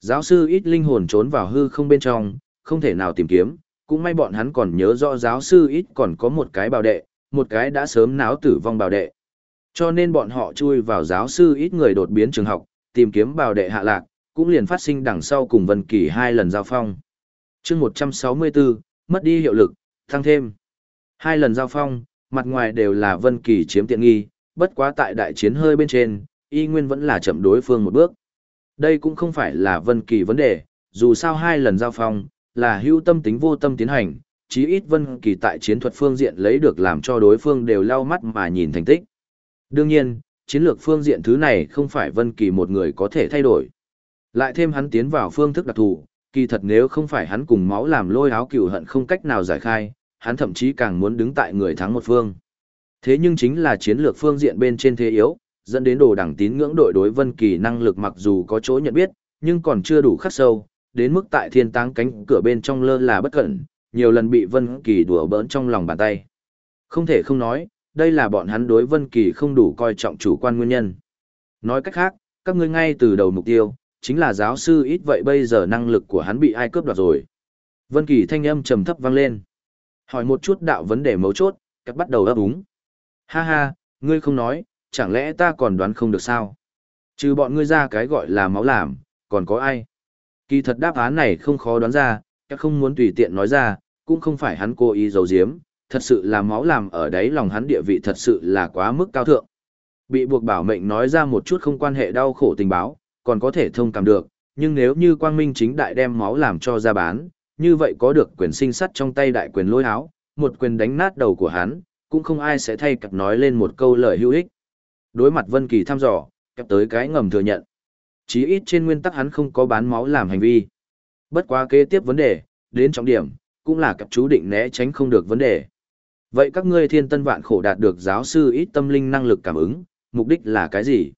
Giáo sư ít linh hồn trốn vào hư không bên trong, không thể nào tìm kiếm, cũng may bọn hắn còn nhớ rõ giáo sư ít còn có một cái bảo đệ, một cái đã sớm náo tử vong bảo đệ. Cho nên bọn họ chui vào giáo sư ít người đột biến trường học, tìm kiếm bảo đệ hạ lạc, cũng liền phát sinh đằng sau cùng Vân Kỳ hai lần giao phong. Chương 164, mất đi hiệu lực, thăng thêm. Hai lần giao phong, mặt ngoài đều là Vân Kỳ chiếm tiện nghi, bất quá tại đại chiến hơi bên trên, y nguyên vẫn là chậm đối phương một bước. Đây cũng không phải là Vân Kỳ vấn đề, dù sao hai lần giao phong, là hữu tâm tính vô tâm tiến hành, chí ít Vân Kỳ tại chiến thuật phương diện lấy được làm cho đối phương đều lau mắt mà nhìn thành tích. Đương nhiên, chiến lược phương diện thứ này không phải Vân Kỳ một người có thể thay đổi. Lại thêm hắn tiến vào phương thức đặc thù, kỳ thật nếu không phải hắn cùng máu làm lôi áo cừu hận không cách nào giải khai, hắn thậm chí càng muốn đứng tại người thắng một phương. Thế nhưng chính là chiến lược phương diện bên trên thế yếu, dẫn đến đồ đẳng tín ngưỡng đội đối Vân Kỳ năng lực mặc dù có chỗ nhận biết, nhưng còn chưa đủ khắc sâu, đến mức tại thiên táng cánh cửa bên trong lơ là bất cẩn, nhiều lần bị Vân Kỳ đùa bỡn trong lòng bàn tay. Không thể không nói, đây là bọn hắn đối Vân Kỳ không đủ coi trọng chủ quan nguyên nhân. Nói cách khác, các ngươi ngay từ đầu mục tiêu, chính là giáo sư ít vậy bây giờ năng lực của hắn bị ai cướp đoạt rồi. Vân Kỳ thanh âm trầm thấp vang lên. Hỏi một chút đạo vấn đề mấu chốt, các bắt đầu ấp úng. Ha ha, ngươi không nói, chẳng lẽ ta còn đoán không được sao? Trừ bọn ngươi ra cái gọi là máu làm, còn có ai? Kỳ thật đáp án này không khó đoán ra, các không muốn tùy tiện nói ra, cũng không phải hắn cố ý giấu giếm, thật sự là máu làm ở đấy lòng hắn địa vị thật sự là quá mức cao thượng. Bị buộc bảo mệnh nói ra một chút không quan hệ đau khổ tình báo, còn có thể thông cảm được, nhưng nếu như quang minh chính đại đem máu làm cho ra bán, như vậy có được quyền sinh sắt trong tay đại quyền lôi áo, một quyền đánh nát đầu của hắn, cũng không ai sẽ thay cặp nói lên một câu lời hữu ích. Đối mặt Vân Kỳ thăm dò, cặp tới cái ngầm thừa nhận. Chí ít trên nguyên tắc hắn không có bán máu làm hành vi. Bất quá kế tiếp vấn đề, đến trọng điểm, cũng là cặp chú định né tránh không được vấn đề. Vậy các ngươi thiên tân vạn khổ đạt được giáo sư ít tâm linh năng lực cảm ứng, mục đích là cái gì?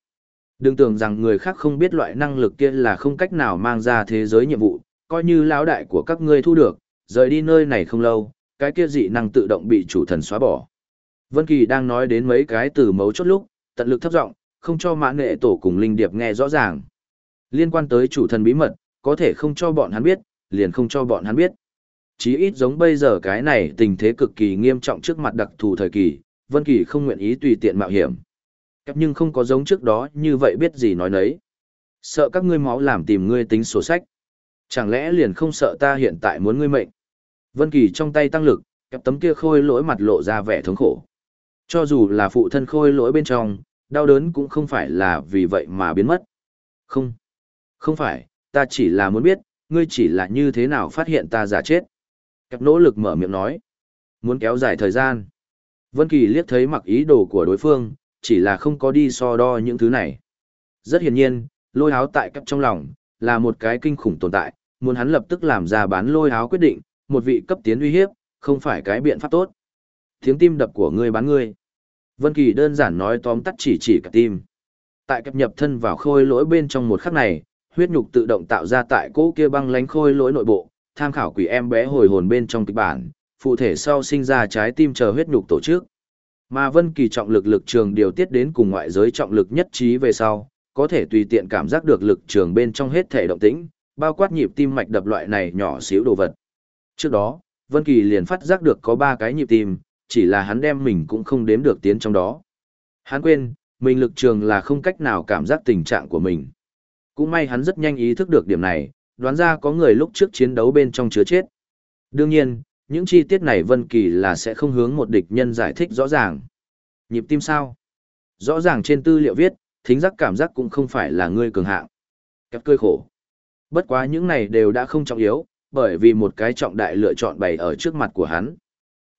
Đừng tưởng rằng người khác không biết loại năng lực kia là không cách nào mang ra thế giới nhiệm vụ, coi như lão đại của các ngươi thu được, rời đi nơi này không lâu, cái kia dị năng tự động bị chủ thần xóa bỏ. Vân Kỳ đang nói đến mấy cái từ mấu chốt lúc, tận lực thấp giọng, không cho mã nghệ tổ cùng linh điệp nghe rõ ràng. Liên quan tới chủ thần bí mật, có thể không cho bọn hắn biết, liền không cho bọn hắn biết. Chí ít giống bây giờ cái này tình thế cực kỳ nghiêm trọng trước mặt đặc thù thời kỳ, Vân Kỳ không nguyện ý tùy tiện mạo hiểm. Nhưng không có giống trước đó như vậy biết gì nói nấy. Sợ các ngươi máu làm tìm ngươi tính sổ sách. Chẳng lẽ liền không sợ ta hiện tại muốn ngươi mệnh? Vân Kỳ trong tay tăng lực, kẹp tấm kia khôi lỗi mặt lộ ra vẻ thống khổ. Cho dù là phụ thân khôi lỗi bên trong, đau đớn cũng không phải là vì vậy mà biến mất. Không. Không phải, ta chỉ là muốn biết, ngươi chỉ là như thế nào phát hiện ta giả chết. Kẹp nỗ lực mở miệng nói. Muốn kéo dài thời gian. Vân Kỳ liếc thấy mặc ý đồ của đối phương, chỉ là không có đi so đo những thứ này. Rất hiển nhiên, lôi háo tại cấp trong lòng, là một cái kinh khủng tồn tại, muốn hắn lập tức làm ra bán lôi háo quyết định, một vị cấp tiến uy hiếp, không phải cái biện pháp tốt. Tiếng tim đập của ngươi bán ngươi. Vân Kỳ đơn giản nói tóm tắt chỉ chỉ cả tim. Tại cập nhập thân vào khôi lỗi bên trong một khắc này, huyết nhục tự động tạo ra tại cỗ kia băng lánh khôi lỗi nội bộ, tham khảo quỷ em bé hồi hồn bên trong kịch bản, phụ thể sau sinh ra trái tim chờ huyết nhục tổ chức. Mà Vân Kỳ trọng lực lực trường điều tiết đến cùng ngoại giới trọng lực nhất trí về sau, có thể tùy tiện cảm giác được lực trường bên trong hết thể động tĩnh, bao quát nhịp tim mạch đập loại này nhỏ xíu đồ vật. Trước đó, Vân Kỳ liền phát giác được có ba cái nhịp tim, chỉ là hắn đem mình cũng không đếm được tiến trong đó. Hắn quên, mình lực trường là không cách nào cảm giác tình trạng của mình. Cũng may hắn rất nhanh ý thức được điểm này, đoán ra có người lúc trước chiến đấu bên trong chứa chết. Đương nhiên, những chi tiết này Vân Kỳ là sẽ không hướng một địch nhân giải thích rõ ràng. Nhịp tim sao? Rõ ràng trên tư liệu viết, thính giác cảm giác cũng không phải là ngươi cường hạng. Cặp cơi khổ. Bất quá những này đều đã không trọng yếu, bởi vì một cái trọng đại lựa chọn bày ở trước mặt của hắn.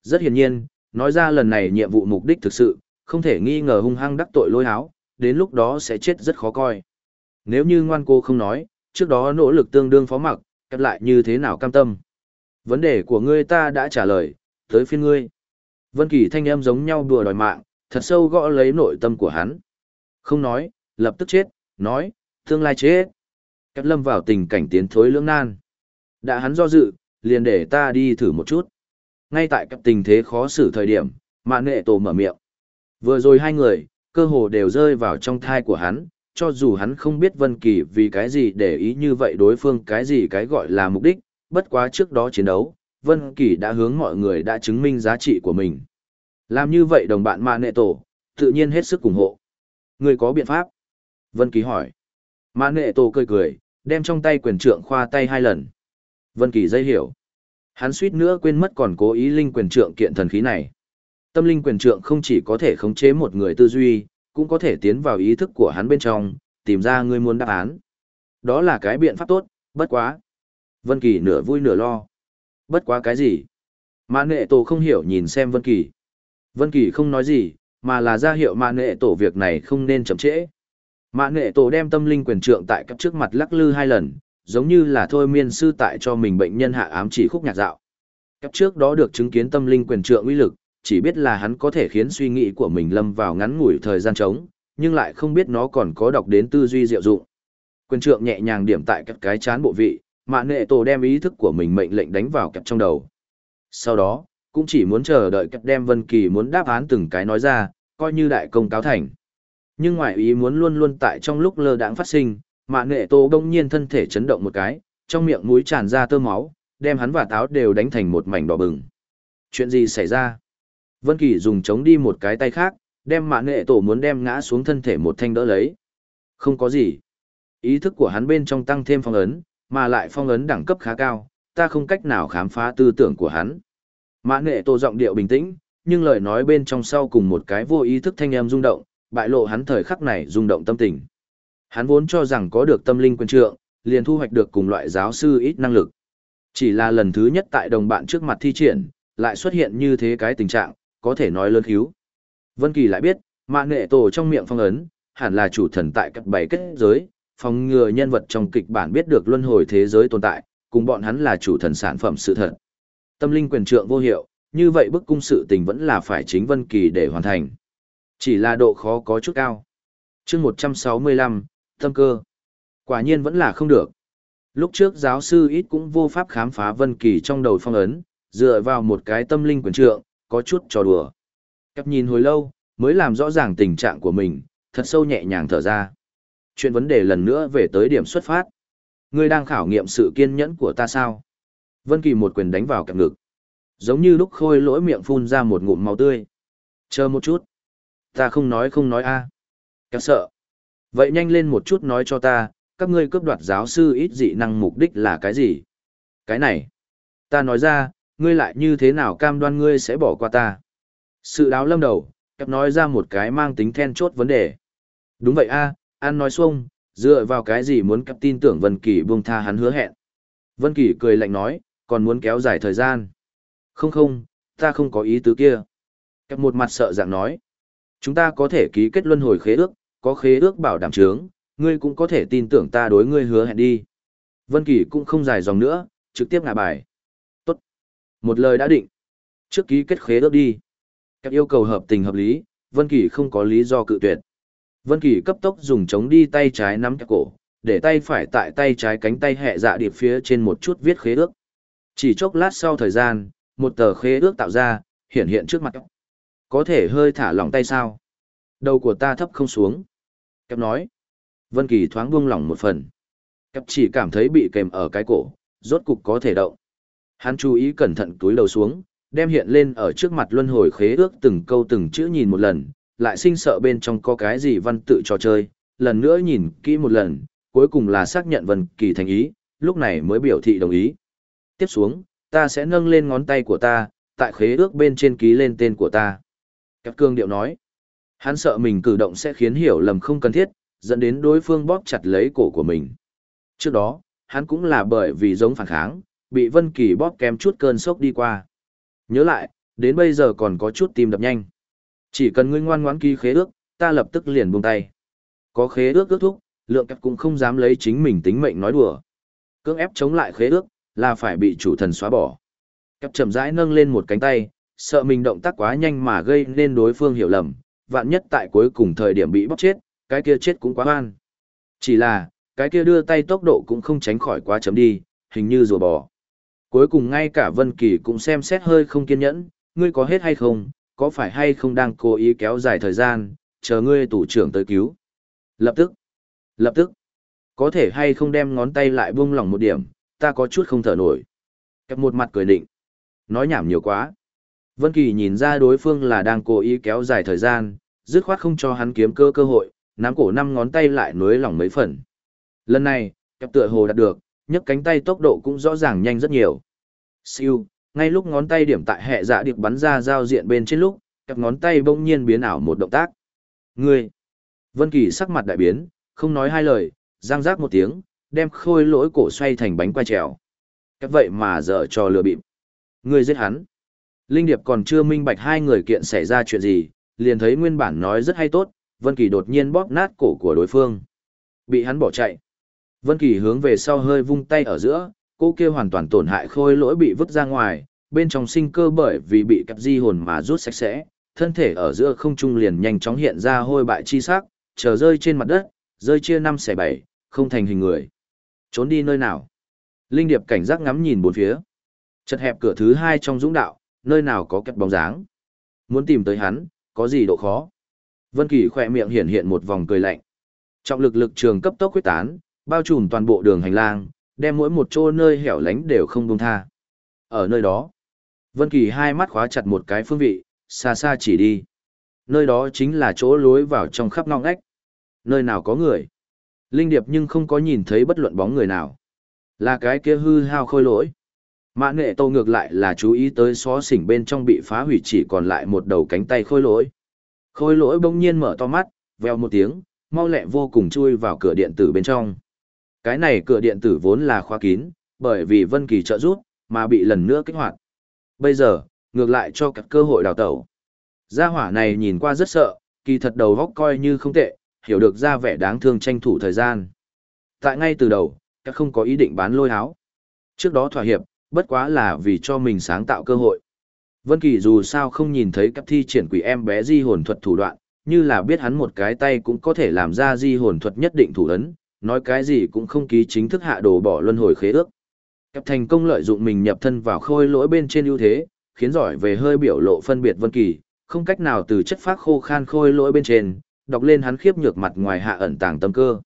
Rất hiển nhiên, nói ra lần này nhiệm vụ mục đích thực sự, không thể nghi ngờ hung hăng đắc tội lôi háo, đến lúc đó sẽ chết rất khó coi. Nếu như ngoan cô không nói, trước đó nỗ lực tương đương phó mặc, kẹp lại như thế nào cam tâm. Vấn đề của ngươi ta đã trả lời, tới phiên ngươi. Vân Kỳ thanh âm giống nhau đùa đòi mạng, thật sâu gõ lấy nội tâm của hắn. Không nói, lập tức chết, nói, tương lai chết. Cắt lâm vào tình cảnh tiến thối lưỡng nan. Đã hắn do dự, liền để ta đi thử một chút. Ngay tại các tình thế khó xử thời điểm, mạn nghệ tổ mở miệng. Vừa rồi hai người, cơ hồ đều rơi vào trong thai của hắn, cho dù hắn không biết Vân Kỳ vì cái gì để ý như vậy đối phương cái gì cái gọi là mục đích, bất quá trước đó chiến đấu, Vân Kỳ đã hướng mọi người đã chứng minh giá trị của mình. Làm như vậy đồng bạn Mạn Nệ Tổ, tự nhiên hết sức ủng hộ. Người có biện pháp? Vân Kỳ hỏi. Mạn Nệ Tổ cười cười, đem trong tay quyền trượng khoa tay hai lần. Vân Kỳ dây hiểu. Hắn suýt nữa quên mất còn cố ý linh quyền trượng kiện thần khí này. Tâm linh quyền trượng không chỉ có thể khống chế một người tư duy, cũng có thể tiến vào ý thức của hắn bên trong, tìm ra người muốn đáp án. Đó là cái biện pháp tốt, bất quá. Vân Kỳ nửa vui nửa lo. Bất quá cái gì? Mã Nệ Tổ không hiểu nhìn xem Vân Kỳ. Vân Kỳ không nói gì, mà là ra hiệu Mã Nệ Tổ việc này không nên chậm trễ. Mã Nệ Tổ đem tâm linh quyền trượng tại cấp trước mặt lắc lư hai lần, giống như là thôi miên sư tại cho mình bệnh nhân hạ ám chỉ khúc nhạc dạo. Cấp trước đó được chứng kiến tâm linh quyền trượng uy lực, chỉ biết là hắn có thể khiến suy nghĩ của mình lâm vào ngắn ngủi thời gian trống, nhưng lại không biết nó còn có đọc đến tư duy diệu dụng. Quyền trượng nhẹ nhàng điểm tại các cái chán bộ vị, mạ nệ tổ đem ý thức của mình mệnh lệnh đánh vào kẹp trong đầu. Sau đó, cũng chỉ muốn chờ đợi kẹp đem Vân Kỳ muốn đáp án từng cái nói ra, coi như đại công cáo thành. Nhưng ngoại ý muốn luôn luôn tại trong lúc lơ đãng phát sinh, mạ nệ tổ đông nhiên thân thể chấn động một cái, trong miệng mũi tràn ra tơ máu, đem hắn và táo đều đánh thành một mảnh đỏ bừng. Chuyện gì xảy ra? Vân Kỳ dùng chống đi một cái tay khác, đem mạ nệ tổ muốn đem ngã xuống thân thể một thanh đỡ lấy. Không có gì. Ý thức của hắn bên trong tăng thêm phong ấn, mà lại phong ấn đẳng cấp khá cao, ta không cách nào khám phá tư tưởng của hắn. Mã nghệ tổ giọng điệu bình tĩnh, nhưng lời nói bên trong sau cùng một cái vô ý thức thanh âm rung động, bại lộ hắn thời khắc này rung động tâm tình. Hắn vốn cho rằng có được tâm linh quân trượng, liền thu hoạch được cùng loại giáo sư ít năng lực. Chỉ là lần thứ nhất tại đồng bạn trước mặt thi triển, lại xuất hiện như thế cái tình trạng, có thể nói lớn hiếu. Vân Kỳ lại biết, mã nghệ tổ trong miệng phong ấn, hẳn là chủ thần tại các bảy kết giới, phòng ngừa nhân vật trong kịch bản biết được luân hồi thế giới tồn tại, cùng bọn hắn là chủ thần sản phẩm sự thật. Tâm linh quyền trượng vô hiệu, như vậy bức cung sự tình vẫn là phải chính Vân Kỳ để hoàn thành. Chỉ là độ khó có chút cao. Chương 165, tâm cơ. Quả nhiên vẫn là không được. Lúc trước giáo sư ít cũng vô pháp khám phá Vân Kỳ trong đầu phong ấn, dựa vào một cái tâm linh quyền trượng, có chút trò đùa. Cặp nhìn hồi lâu, mới làm rõ ràng tình trạng của mình, thật sâu nhẹ nhàng thở ra. Chuyện vấn đề lần nữa về tới điểm xuất phát. Ngươi đang khảo nghiệm sự kiên nhẫn của ta sao? Vân Kỳ một quyền đánh vào cặp ngực. Giống như lúc khôi lỗi miệng phun ra một ngụm máu tươi. Chờ một chút. Ta không nói không nói a. À. Sợ. Vậy nhanh lên một chút nói cho ta, các ngươi cướp đoạt giáo sư ít dị năng mục đích là cái gì? Cái này. Ta nói ra, ngươi lại như thế nào cam đoan ngươi sẽ bỏ qua ta? Sự đáo lâm đầu, kẹp nói ra một cái mang tính then chốt vấn đề. Đúng vậy a, an nói xuông, dựa vào cái gì muốn cặp tin tưởng Vân Kỳ buông tha hắn hứa hẹn. Vân Kỳ cười lạnh nói, còn muốn kéo dài thời gian. Không không, ta không có ý tứ kia. Cặp một mặt sợ dạng nói, chúng ta có thể ký kết luân hồi khế ước, có khế ước bảo đảm chướng, ngươi cũng có thể tin tưởng ta đối ngươi hứa hẹn đi. Vân Kỳ cũng không dài dòng nữa, trực tiếp ngả bài. Tốt. Một lời đã định. Trước ký kết khế ước đi. Các yêu cầu hợp tình hợp lý, Vân Kỳ không có lý do cự tuyệt. Vân Kỳ cấp tốc dùng chống đi tay trái nắm cái cổ, để tay phải tại tay trái cánh tay hệ dạ điệp phía trên một chút viết khế ước. Chỉ chốc lát sau thời gian, một tờ khế ước tạo ra, hiện hiện trước mặt. Có thể hơi thả lỏng tay sao? Đầu của ta thấp không xuống. Kẹp nói. Vân Kỳ thoáng buông lỏng một phần. Kẹp chỉ cảm thấy bị kèm ở cái cổ, rốt cục có thể động. Hắn chú ý cẩn thận túi đầu xuống, đem hiện lên ở trước mặt luân hồi khế ước từng câu từng chữ nhìn một lần, lại sinh sợ bên trong có cái gì văn tự trò chơi, lần nữa nhìn kỹ một lần, cuối cùng là xác nhận Vân Kỳ thành ý, lúc này mới biểu thị đồng ý. Tiếp xuống, ta sẽ nâng lên ngón tay của ta, tại khế ước bên trên ký lên tên của ta. Kẹp cương điệu nói, hắn sợ mình cử động sẽ khiến hiểu lầm không cần thiết, dẫn đến đối phương bóp chặt lấy cổ của mình. Trước đó, hắn cũng là bởi vì giống phản kháng, bị Vân Kỳ bóp kém chút cơn sốc đi qua. Nhớ lại, đến bây giờ còn có chút tim đập nhanh. Chỉ cần ngươi ngoan ngoãn ký khế ước, ta lập tức liền buông tay. Có khế ước ước thúc, lượng kẹp cũng không dám lấy chính mình tính mệnh nói đùa. Cưỡng ép chống lại khế ước, là phải bị chủ thần xóa bỏ. Kẹp chậm rãi nâng lên một cánh tay, sợ mình động tác quá nhanh mà gây nên đối phương hiểu lầm, vạn nhất tại cuối cùng thời điểm bị bóc chết, cái kia chết cũng quá oan. Chỉ là, cái kia đưa tay tốc độ cũng không tránh khỏi quá chấm đi, hình như rùa bò. Cuối cùng ngay cả Vân Kỳ cũng xem xét hơi không kiên nhẫn, ngươi có hết hay không, có phải hay không đang cố ý kéo dài thời gian, chờ ngươi tủ trưởng tới cứu. Lập tức, lập tức, có thể hay không đem ngón tay lại buông lỏng một điểm, ta có chút không thở nổi. Kẹp một mặt cười định. Nói nhảm nhiều quá. Vân Kỳ nhìn ra đối phương là đang cố ý kéo dài thời gian, dứt khoát không cho hắn kiếm cơ cơ hội, nắm cổ năm ngón tay lại nối lỏng mấy phần. Lần này, kẹp tựa hồ đạt được, nhấc cánh tay tốc độ cũng rõ ràng nhanh rất nhiều. Siêu, ngay lúc ngón tay điểm tại hệ dạ điệp bắn ra giao diện bên trên lúc, kẹp ngón tay bỗng nhiên biến ảo một động tác. Ngươi! Vân Kỳ sắc mặt đại biến, không nói hai lời, giang giác một tiếng, đem khôi lỗi cổ xoay thành bánh quay trèo. Kẹp vậy mà dở trò lừa bịp. Ngươi giết hắn. Linh Điệp còn chưa minh bạch hai người kiện xảy ra chuyện gì, liền thấy nguyên bản nói rất hay tốt, Vân Kỳ đột nhiên bóp nát cổ của đối phương. Bị hắn bỏ chạy. Vân Kỳ hướng về sau hơi vung tay ở giữa, cô kia hoàn toàn tổn hại khôi lỗi bị vứt ra ngoài, bên trong sinh cơ bởi vì bị cặp di hồn mà rút sạch sẽ, thân thể ở giữa không trung liền nhanh chóng hiện ra hôi bại chi sắc, chờ rơi trên mặt đất, rơi chia năm xẻ bảy, không thành hình người. Trốn đi nơi nào? Linh Điệp cảnh giác ngắm nhìn bốn phía. Chật hẹp cửa thứ hai trong dũng đạo, nơi nào có kẹp bóng dáng. Muốn tìm tới hắn, có gì độ khó? Vân Kỳ khẽ miệng hiện hiện một vòng cười lạnh. Trọng lực lực trường cấp tốc quyết tán, bao trùm toàn bộ đường hành lang, đem mỗi một chỗ nơi hẻo lánh đều không buông tha. Ở nơi đó, Vân Kỳ hai mắt khóa chặt một cái phương vị, xa xa chỉ đi. Nơi đó chính là chỗ lối vào trong khắp ngóc ngách. Nơi nào có người. Linh Điệp nhưng không có nhìn thấy bất luận bóng người nào. Là cái kia hư hao khôi lỗi. Mã nghệ tô ngược lại là chú ý tới xó xỉnh bên trong bị phá hủy chỉ còn lại một đầu cánh tay khôi lỗi. Khôi lỗi bỗng nhiên mở to mắt, veo một tiếng, mau lẹ vô cùng chui vào cửa điện tử bên trong. Cái này cửa điện tử vốn là khóa kín, bởi vì Vân Kỳ trợ giúp, mà bị lần nữa kích hoạt. Bây giờ, ngược lại cho các cơ hội đào tẩu. Gia hỏa này nhìn qua rất sợ, kỳ thật đầu góc coi như không tệ, hiểu được ra vẻ đáng thương tranh thủ thời gian. Tại ngay từ đầu, các không có ý định bán lôi háo. Trước đó thỏa hiệp, bất quá là vì cho mình sáng tạo cơ hội. Vân Kỳ dù sao không nhìn thấy cấp thi triển quỷ em bé di hồn thuật thủ đoạn, như là biết hắn một cái tay cũng có thể làm ra di hồn thuật nhất định thủ ấn, nói cái gì cũng không ký chính thức hạ đồ bỏ luân hồi khế ước. cặp thành công lợi dụng mình nhập thân vào khôi lỗi bên trên ưu thế, khiến giỏi về hơi biểu lộ phân biệt Vân Kỳ, không cách nào từ chất phác khô khan khôi lỗi bên trên, đọc lên hắn khiếp nhược mặt ngoài hạ ẩn tàng tâm cơ.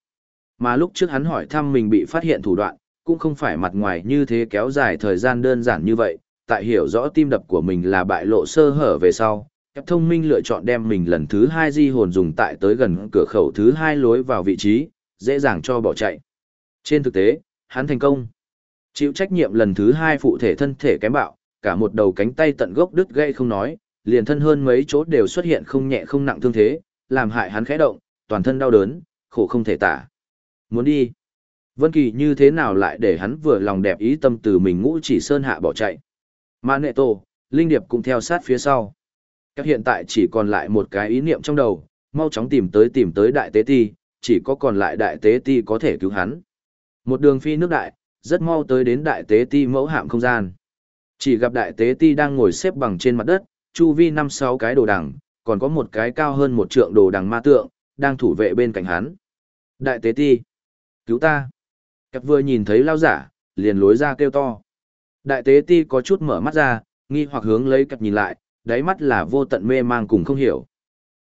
Mà lúc trước hắn hỏi thăm mình bị phát hiện thủ đoạn, cũng không phải mặt ngoài như thế kéo dài thời gian đơn giản như vậy, tại hiểu rõ tim đập của mình là bại lộ sơ hở về sau, Kẹp thông minh lựa chọn đem mình lần thứ hai di hồn dùng tại tới gần cửa khẩu thứ hai lối vào vị trí, dễ dàng cho bỏ chạy. Trên thực tế, hắn thành công. Chịu trách nhiệm lần thứ hai phụ thể thân thể kém bạo, cả một đầu cánh tay tận gốc đứt gây không nói, liền thân hơn mấy chỗ đều xuất hiện không nhẹ không nặng thương thế, làm hại hắn khẽ động, toàn thân đau đớn, khổ không thể tả. Muốn đi. Vân Kỳ như thế nào lại để hắn vừa lòng đẹp ý tâm từ mình ngũ chỉ sơn hạ bỏ chạy. Mà nệ tổ, Linh Điệp cũng theo sát phía sau. Các hiện tại chỉ còn lại một cái ý niệm trong đầu, mau chóng tìm tới tìm tới đại tế ti, chỉ có còn lại đại tế ti có thể cứu hắn. Một đường phi nước đại, rất mau tới đến đại tế ti mẫu hạm không gian. Chỉ gặp đại tế ti đang ngồi xếp bằng trên mặt đất, chu vi năm sáu cái đồ đằng, còn có một cái cao hơn một trượng đồ đằng ma tượng, đang thủ vệ bên cạnh hắn. Đại tế ti, cứu ta. Cặp vừa nhìn thấy lao giả, liền lối ra kêu to. Đại tế ti có chút mở mắt ra, nghi hoặc hướng lấy cặp nhìn lại, đáy mắt là vô tận mê mang cùng không hiểu.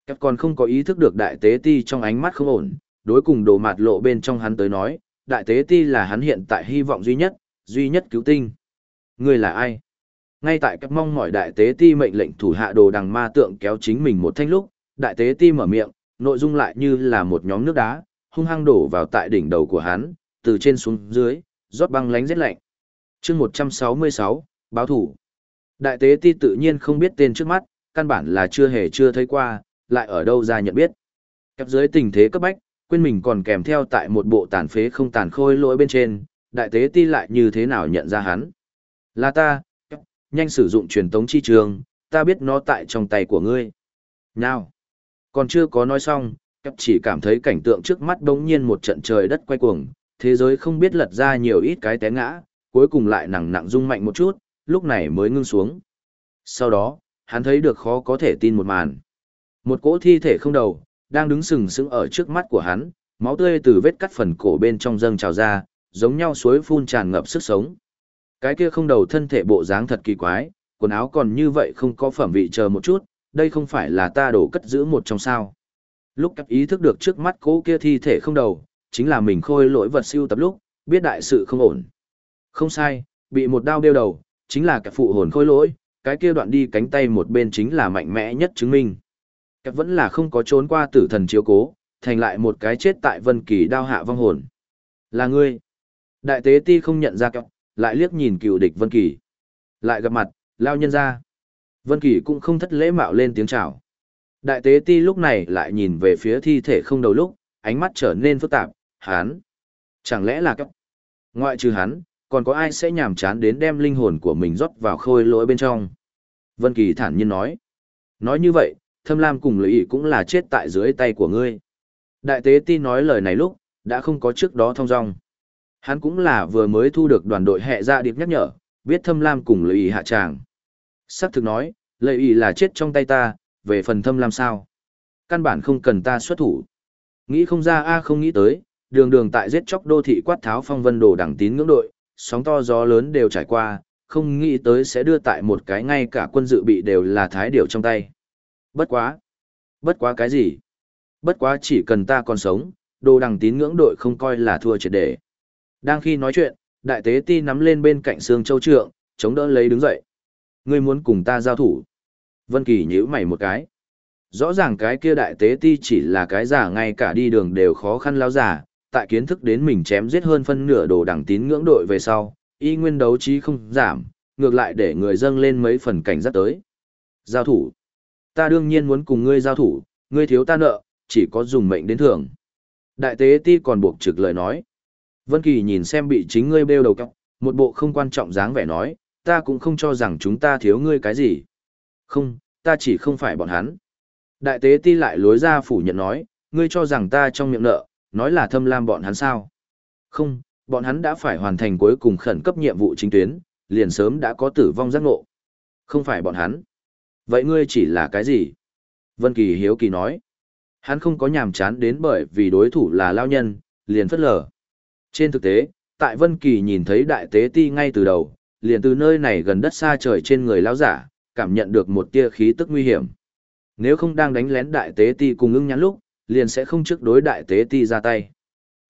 Cặp còn không có ý thức được đại tế ti trong ánh mắt không ổn, đối cùng đồ mạt lộ bên trong hắn tới nói, đại tế ti là hắn hiện tại hy vọng duy nhất, duy nhất cứu tinh. Người là ai? Ngay tại các mong mỏi đại tế ti mệnh lệnh thủ hạ đồ đằng ma tượng kéo chính mình một thanh lúc, đại tế ti mở miệng, nội dung lại như là một nhóm nước đá, hung hăng đổ vào tại đỉnh đầu của hắn, từ trên xuống dưới, rót băng lánh rét lạnh. chương 166, báo thủ. Đại tế ti tự nhiên không biết tên trước mắt, căn bản là chưa hề chưa thấy qua, lại ở đâu ra nhận biết. Kẹp dưới tình thế cấp bách, quên mình còn kèm theo tại một bộ tàn phế không tàn khôi lỗi bên trên, đại tế ti lại như thế nào nhận ra hắn. Là ta, nhanh sử dụng truyền tống chi trường, ta biết nó tại trong tay của ngươi. Nào, còn chưa có nói xong, chỉ cảm thấy cảnh tượng trước mắt đống nhiên một trận trời đất quay cuồng, thế giới không biết lật ra nhiều ít cái té ngã, cuối cùng lại nặng nặng rung mạnh một chút, lúc này mới ngưng xuống. Sau đó, hắn thấy được khó có thể tin một màn. Một cỗ thi thể không đầu, đang đứng sừng sững ở trước mắt của hắn, máu tươi từ vết cắt phần cổ bên trong dâng trào ra, giống nhau suối phun tràn ngập sức sống. Cái kia không đầu thân thể bộ dáng thật kỳ quái, quần áo còn như vậy không có phẩm vị chờ một chút, đây không phải là ta đổ cất giữ một trong sao. Lúc cấp ý thức được trước mắt cố kia thi thể không đầu, chính là mình khôi lỗi vật siêu tập lúc, biết đại sự không ổn. Không sai, bị một đao đeo đầu, chính là cái phụ hồn khôi lỗi, cái kia đoạn đi cánh tay một bên chính là mạnh mẽ nhất chứng minh các vẫn là không có trốn qua tử thần chiếu cố, thành lại một cái chết tại vân kỳ đao hạ vong hồn. Là ngươi. Đại tế ti không nhận ra các lại liếc nhìn cựu địch vân kỳ. Lại gặp mặt, lao nhân ra. Vân kỳ cũng không thất lễ mạo lên tiếng chào. Đại tế ti lúc này lại nhìn về phía thi thể không đầu lúc, ánh mắt trở nên phức tạp, hắn. Chẳng lẽ là các Ngoại trừ hắn, còn có ai sẽ nhàm chán đến đem linh hồn của mình rót vào khôi lỗi bên trong. Vân Kỳ thản nhiên nói. Nói như vậy, thâm lam cùng lợi ý cũng là chết tại dưới tay của ngươi. Đại tế ti nói lời này lúc, đã không có trước đó thông dong. Hắn cũng là vừa mới thu được đoàn đội hệ ra điệp nhắc nhở, biết thâm lam cùng lợi ý hạ tràng. Sắc thực nói, lợi ý là chết trong tay ta, về phần thâm lam sao. Căn bản không cần ta xuất thủ. Nghĩ không ra a không nghĩ tới, đường đường tại giết chóc đô thị quát tháo phong vân đồ đẳng tín ngưỡng đội, sóng to gió lớn đều trải qua, không nghĩ tới sẽ đưa tại một cái ngay cả quân dự bị đều là thái điều trong tay. Bất quá. Bất quá cái gì? Bất quá chỉ cần ta còn sống, đồ đằng tín ngưỡng đội không coi là thua triệt để. Đang khi nói chuyện, đại tế ti nắm lên bên cạnh xương châu trượng, chống đỡ lấy đứng dậy. Ngươi muốn cùng ta giao thủ. Vân Kỳ nhíu mày một cái. Rõ ràng cái kia đại tế ti chỉ là cái giả ngay cả đi đường đều khó khăn lao giả, tại kiến thức đến mình chém giết hơn phân nửa đồ đẳng tín ngưỡng đội về sau, y nguyên đấu trí không giảm, ngược lại để người dâng lên mấy phần cảnh giác tới. Giao thủ. Ta đương nhiên muốn cùng ngươi giao thủ, ngươi thiếu ta nợ, chỉ có dùng mệnh đến thưởng. Đại tế ti còn buộc trực lời nói. Vân Kỳ nhìn xem bị chính ngươi bêu đầu cọc, một bộ không quan trọng dáng vẻ nói, ta cũng không cho rằng chúng ta thiếu ngươi cái gì. Không, ta chỉ không phải bọn hắn. Đại tế ti lại lối ra phủ nhận nói, ngươi cho rằng ta trong miệng nợ, nói là thâm lam bọn hắn sao? Không, bọn hắn đã phải hoàn thành cuối cùng khẩn cấp nhiệm vụ chính tuyến, liền sớm đã có tử vong giác ngộ. Không phải bọn hắn. Vậy ngươi chỉ là cái gì? Vân Kỳ hiếu kỳ nói. Hắn không có nhàm chán đến bởi vì đối thủ là lao nhân, liền phất lờ. Trên thực tế, tại Vân Kỳ nhìn thấy đại tế ti ngay từ đầu, liền từ nơi này gần đất xa trời trên người lão giả, cảm nhận được một tia khí tức nguy hiểm. Nếu không đang đánh lén đại tế ti cùng ưng nhắn lúc, liền sẽ không trước đối đại tế ti ra tay.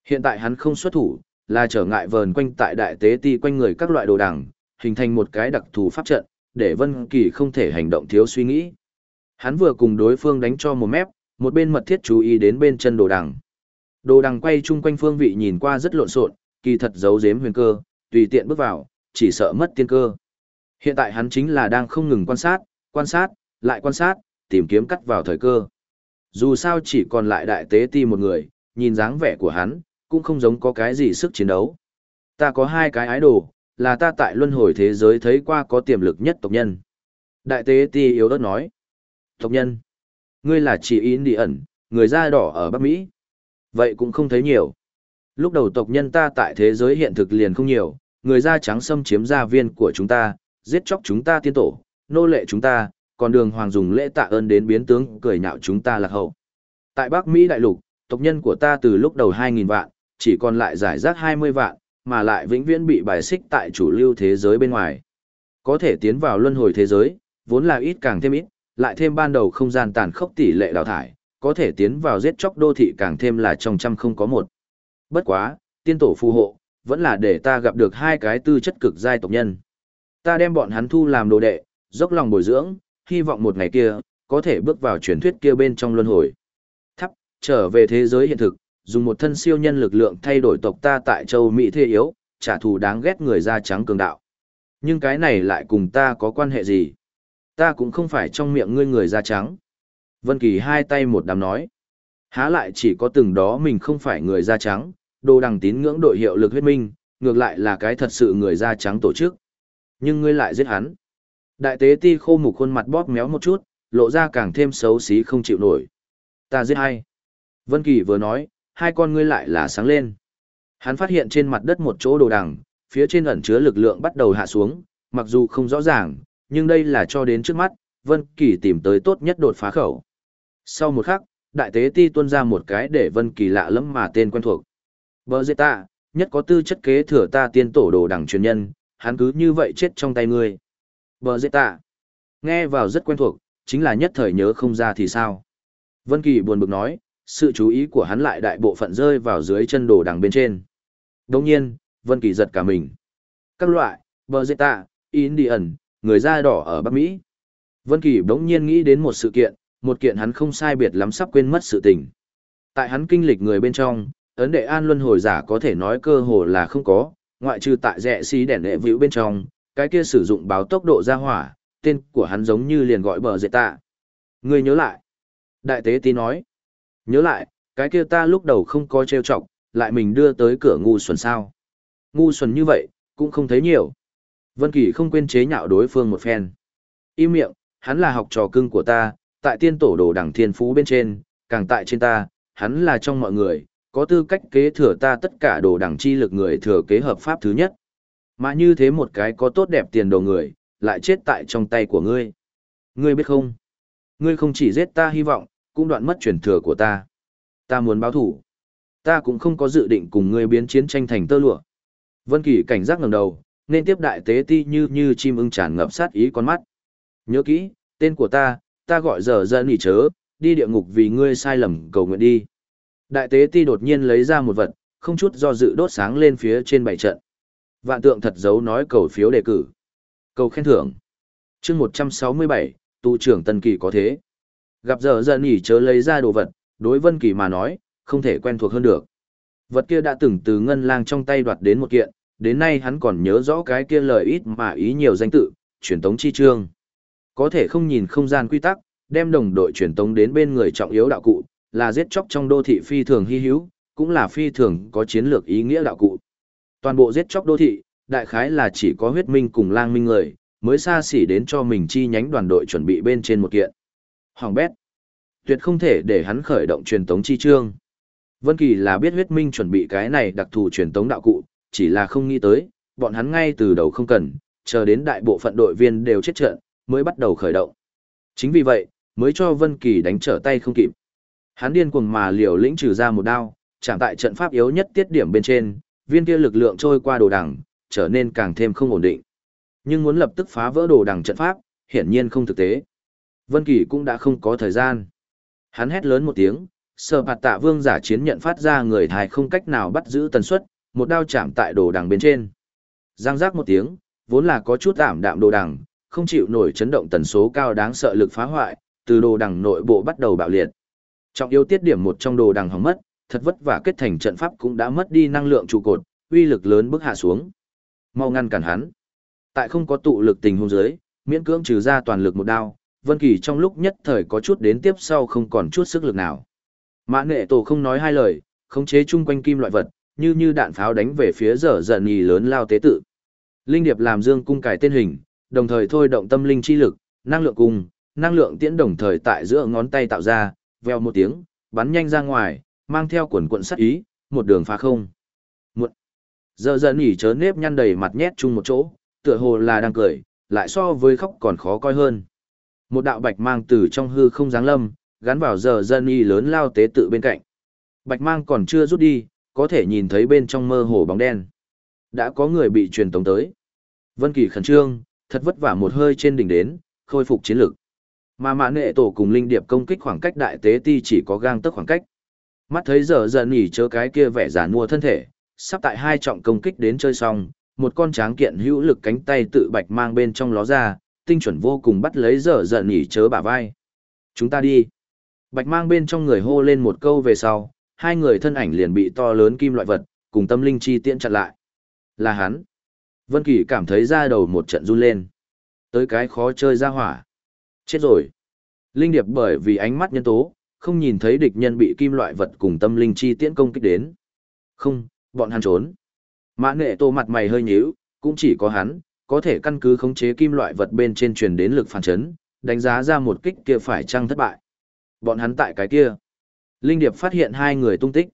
Hiện tại hắn không xuất thủ, là trở ngại vờn quanh tại đại tế ti quanh người các loại đồ đằng, hình thành một cái đặc thù pháp trận, để Vân Kỳ không thể hành động thiếu suy nghĩ. Hắn vừa cùng đối phương đánh cho một mép, một bên mật thiết chú ý đến bên chân đồ đằng. Đồ đằng quay chung quanh phương vị nhìn qua rất lộn xộn, kỳ thật giấu giếm huyền cơ, tùy tiện bước vào, chỉ sợ mất tiên cơ. Hiện tại hắn chính là đang không ngừng quan sát, quan sát, lại quan sát, tìm kiếm cắt vào thời cơ. Dù sao chỉ còn lại đại tế ti một người, nhìn dáng vẻ của hắn, cũng không giống có cái gì sức chiến đấu. Ta có hai cái ái đồ, là ta tại luân hồi thế giới thấy qua có tiềm lực nhất tộc nhân. Đại tế ti yếu đất nói. Tộc nhân. Ngươi là chỉ in đi ẩn, người da đỏ ở Bắc Mỹ. Vậy cũng không thấy nhiều. Lúc đầu tộc nhân ta tại thế giới hiện thực liền không nhiều, người da trắng xâm chiếm gia viên của chúng ta, giết chóc chúng ta tiên tổ, nô lệ chúng ta, còn đường hoàng dùng lễ tạ ơn đến biến tướng cười nhạo chúng ta lạc hậu. Tại Bắc Mỹ đại lục, tộc nhân của ta từ lúc đầu 2.000 vạn, chỉ còn lại giải rác 20 vạn, mà lại vĩnh viễn bị bài xích tại chủ lưu thế giới bên ngoài. Có thể tiến vào luân hồi thế giới, vốn là ít càng thêm ít, lại thêm ban đầu không gian tàn khốc tỷ lệ đào thải, có thể tiến vào giết chóc đô thị càng thêm là trong trăm không có một. Bất quá, tiên tổ phù hộ, vẫn là để ta gặp được hai cái tư chất cực giai tộc nhân. Ta đem bọn hắn thu làm đồ đệ, dốc lòng bồi dưỡng, hy vọng một ngày kia, có thể bước vào truyền thuyết kia bên trong luân hồi. Thắp, trở về thế giới hiện thực, dùng một thân siêu nhân lực lượng thay đổi tộc ta tại châu Mỹ thế yếu, trả thù đáng ghét người da trắng cường đạo. Nhưng cái này lại cùng ta có quan hệ gì? Ta cũng không phải trong miệng ngươi người da trắng. Vân Kỳ hai tay một đám nói. Há lại chỉ có từng đó mình không phải người da trắng, đồ đằng tín ngưỡng đội hiệu lực huyết minh, ngược lại là cái thật sự người da trắng tổ chức. Nhưng ngươi lại giết hắn. Đại tế ti khô mục khuôn mặt bóp méo một chút, lộ ra càng thêm xấu xí không chịu nổi. Ta giết hay. Vân Kỳ vừa nói, hai con ngươi lại là sáng lên. Hắn phát hiện trên mặt đất một chỗ đồ đằng, phía trên ẩn chứa lực lượng bắt đầu hạ xuống, mặc dù không rõ ràng, nhưng đây là cho đến trước mắt, Vân Kỳ tìm tới tốt nhất đột phá khẩu. Sau một khắc, đại tế ti tuôn ra một cái để Vân Kỳ lạ lẫm mà tên quen thuộc. Bơ dê ta, nhất có tư chất kế thừa ta tiên tổ đồ đằng truyền nhân, hắn cứ như vậy chết trong tay ngươi. Bơ dê ta, nghe vào rất quen thuộc, chính là nhất thời nhớ không ra thì sao. Vân Kỳ buồn bực nói, sự chú ý của hắn lại đại bộ phận rơi vào dưới chân đồ đằng bên trên. Đồng nhiên, Vân Kỳ giật cả mình. Các loại, bờ dê ta, Indian, người da đỏ ở Bắc Mỹ. Vân Kỳ đống nhiên nghĩ đến một sự kiện, một kiện hắn không sai biệt lắm sắp quên mất sự tình. Tại hắn kinh lịch người bên trong, ấn đệ an luân hồi giả có thể nói cơ hồ là không có, ngoại trừ tại rẻ xí đèn đệ vĩu bên trong, cái kia sử dụng báo tốc độ ra hỏa, tên của hắn giống như liền gọi bờ dệ tạ. Ngươi nhớ lại. Đại tế tí nói. Nhớ lại, cái kia ta lúc đầu không có trêu chọc, lại mình đưa tới cửa ngu xuẩn sao. Ngu xuẩn như vậy, cũng không thấy nhiều. Vân Kỳ không quên chế nhạo đối phương một phen. Im miệng, hắn là học trò cưng của ta, tại tiên tổ đồ đẳng thiên phú bên trên, càng tại trên ta, hắn là trong mọi người, có tư cách kế thừa ta tất cả đồ đẳng chi lực người thừa kế hợp pháp thứ nhất. Mà như thế một cái có tốt đẹp tiền đồ người, lại chết tại trong tay của ngươi. Ngươi biết không? Ngươi không chỉ giết ta hy vọng, cũng đoạn mất truyền thừa của ta. Ta muốn báo thủ. Ta cũng không có dự định cùng ngươi biến chiến tranh thành tơ lụa. Vân Kỳ cảnh giác ngẩng đầu, nên tiếp đại tế ti như như chim ưng tràn ngập sát ý con mắt. Nhớ kỹ, tên của ta, ta gọi giờ dân nghỉ chớ, đi địa ngục vì ngươi sai lầm cầu nguyện đi. Đại tế ti đột nhiên lấy ra một vật, không chút do dự đốt sáng lên phía trên bảy trận. Vạn tượng thật giấu nói cầu phiếu đề cử. Cầu khen thưởng. chương 167, tu trưởng Tân Kỳ có thế. Gặp giờ dân nghỉ chớ lấy ra đồ vật, đối Vân Kỳ mà nói, không thể quen thuộc hơn được. Vật kia đã từng từ ngân lang trong tay đoạt đến một kiện, đến nay hắn còn nhớ rõ cái kia lời ít mà ý nhiều danh tự, truyền tống chi trương. Có thể không nhìn không gian quy tắc, đem đồng đội truyền tống đến bên người trọng yếu đạo cụ, là giết chóc trong đô thị phi thường hy hữu, cũng là phi thường có chiến lược ý nghĩa đạo cụ. Toàn bộ giết chóc đô thị, đại khái là chỉ có huyết minh cùng lang minh người, mới xa xỉ đến cho mình chi nhánh đoàn đội chuẩn bị bên trên một kiện. Hoàng bét. Tuyệt không thể để hắn khởi động truyền tống chi trương. Vân Kỳ là biết huyết minh chuẩn bị cái này đặc thù truyền tống đạo cụ, chỉ là không nghĩ tới, bọn hắn ngay từ đầu không cần, chờ đến đại bộ phận đội viên đều chết trận, mới bắt đầu khởi động. Chính vì vậy, mới cho Vân Kỳ đánh trở tay không kịp. Hắn điên cuồng mà liều lĩnh trừ ra một đao, chạm tại trận pháp yếu nhất tiết điểm bên trên, viên kia lực lượng trôi qua đồ đằng, trở nên càng thêm không ổn định. Nhưng muốn lập tức phá vỡ đồ đằng trận pháp, hiển nhiên không thực tế. Vân Kỳ cũng đã không có thời gian. Hắn hét lớn một tiếng, sở phạt tạ vương giả chiến nhận phát ra người thai không cách nào bắt giữ tần suất, một đao chạm tại đồ đằng bên trên. Giang giác một tiếng, vốn là có chút ảm đạm đồ đằng, không chịu nổi chấn động tần số cao đáng sợ lực phá hoại, từ đồ đằng nội bộ bắt đầu bạo liệt. Trọng yếu tiết điểm một trong đồ đằng hỏng mất, thật vất vả kết thành trận pháp cũng đã mất đi năng lượng trụ cột, uy lực lớn bước hạ xuống. Mau ngăn cản hắn. Tại không có tụ lực tình huống dưới, miễn cưỡng trừ ra toàn lực một đao, Vân Kỳ trong lúc nhất thời có chút đến tiếp sau không còn chút sức lực nào. Mã Nghệ Tổ không nói hai lời, khống chế chung quanh kim loại vật, như như đạn pháo đánh về phía dở dần nhì lớn lao tế tự. Linh điệp làm dương cung cải tên hình, đồng thời thôi động tâm linh chi lực, năng lượng cung, năng lượng tiễn đồng thời tại giữa ngón tay tạo ra, veo một tiếng, bắn nhanh ra ngoài, mang theo quần quận sát ý, một đường phá không. Muộn. Giờ dần nhỉ chớ nếp nhăn đầy mặt nhét chung một chỗ, tựa hồ là đang cười, lại so với khóc còn khó coi hơn. Một đạo bạch mang từ trong hư không giáng lâm, gắn vào giờ dân y lớn lao tế tự bên cạnh. Bạch mang còn chưa rút đi, có thể nhìn thấy bên trong mơ hồ bóng đen. Đã có người bị truyền tống tới. Vân Kỳ khẩn trương, thật vất vả một hơi trên đỉnh đến, khôi phục chiến lực. Mà mã nệ tổ cùng linh điệp công kích khoảng cách đại tế ti chỉ có gang tấc khoảng cách. Mắt thấy giờ dần nhỉ chớ cái kia vẻ giản mua thân thể, sắp tại hai trọng công kích đến chơi xong, một con tráng kiện hữu lực cánh tay tự bạch mang bên trong ló ra, tinh chuẩn vô cùng bắt lấy dở dần nhỉ chớ bả vai. Chúng ta đi. Bạch mang bên trong người hô lên một câu về sau, hai người thân ảnh liền bị to lớn kim loại vật, cùng tâm linh chi tiễn chặn lại. Là hắn. Vân Kỳ cảm thấy da đầu một trận run lên. Tới cái khó chơi ra hỏa. Chết rồi. Linh điệp bởi vì ánh mắt nhân tố, không nhìn thấy địch nhân bị kim loại vật cùng tâm linh chi tiễn công kích đến. Không, bọn hắn trốn. Mã nghệ tô mặt mày hơi nhíu, cũng chỉ có hắn, có thể căn cứ khống chế kim loại vật bên trên truyền đến lực phản chấn, đánh giá ra một kích kia phải chăng thất bại. Bọn hắn tại cái kia. Linh Điệp phát hiện hai người tung tích.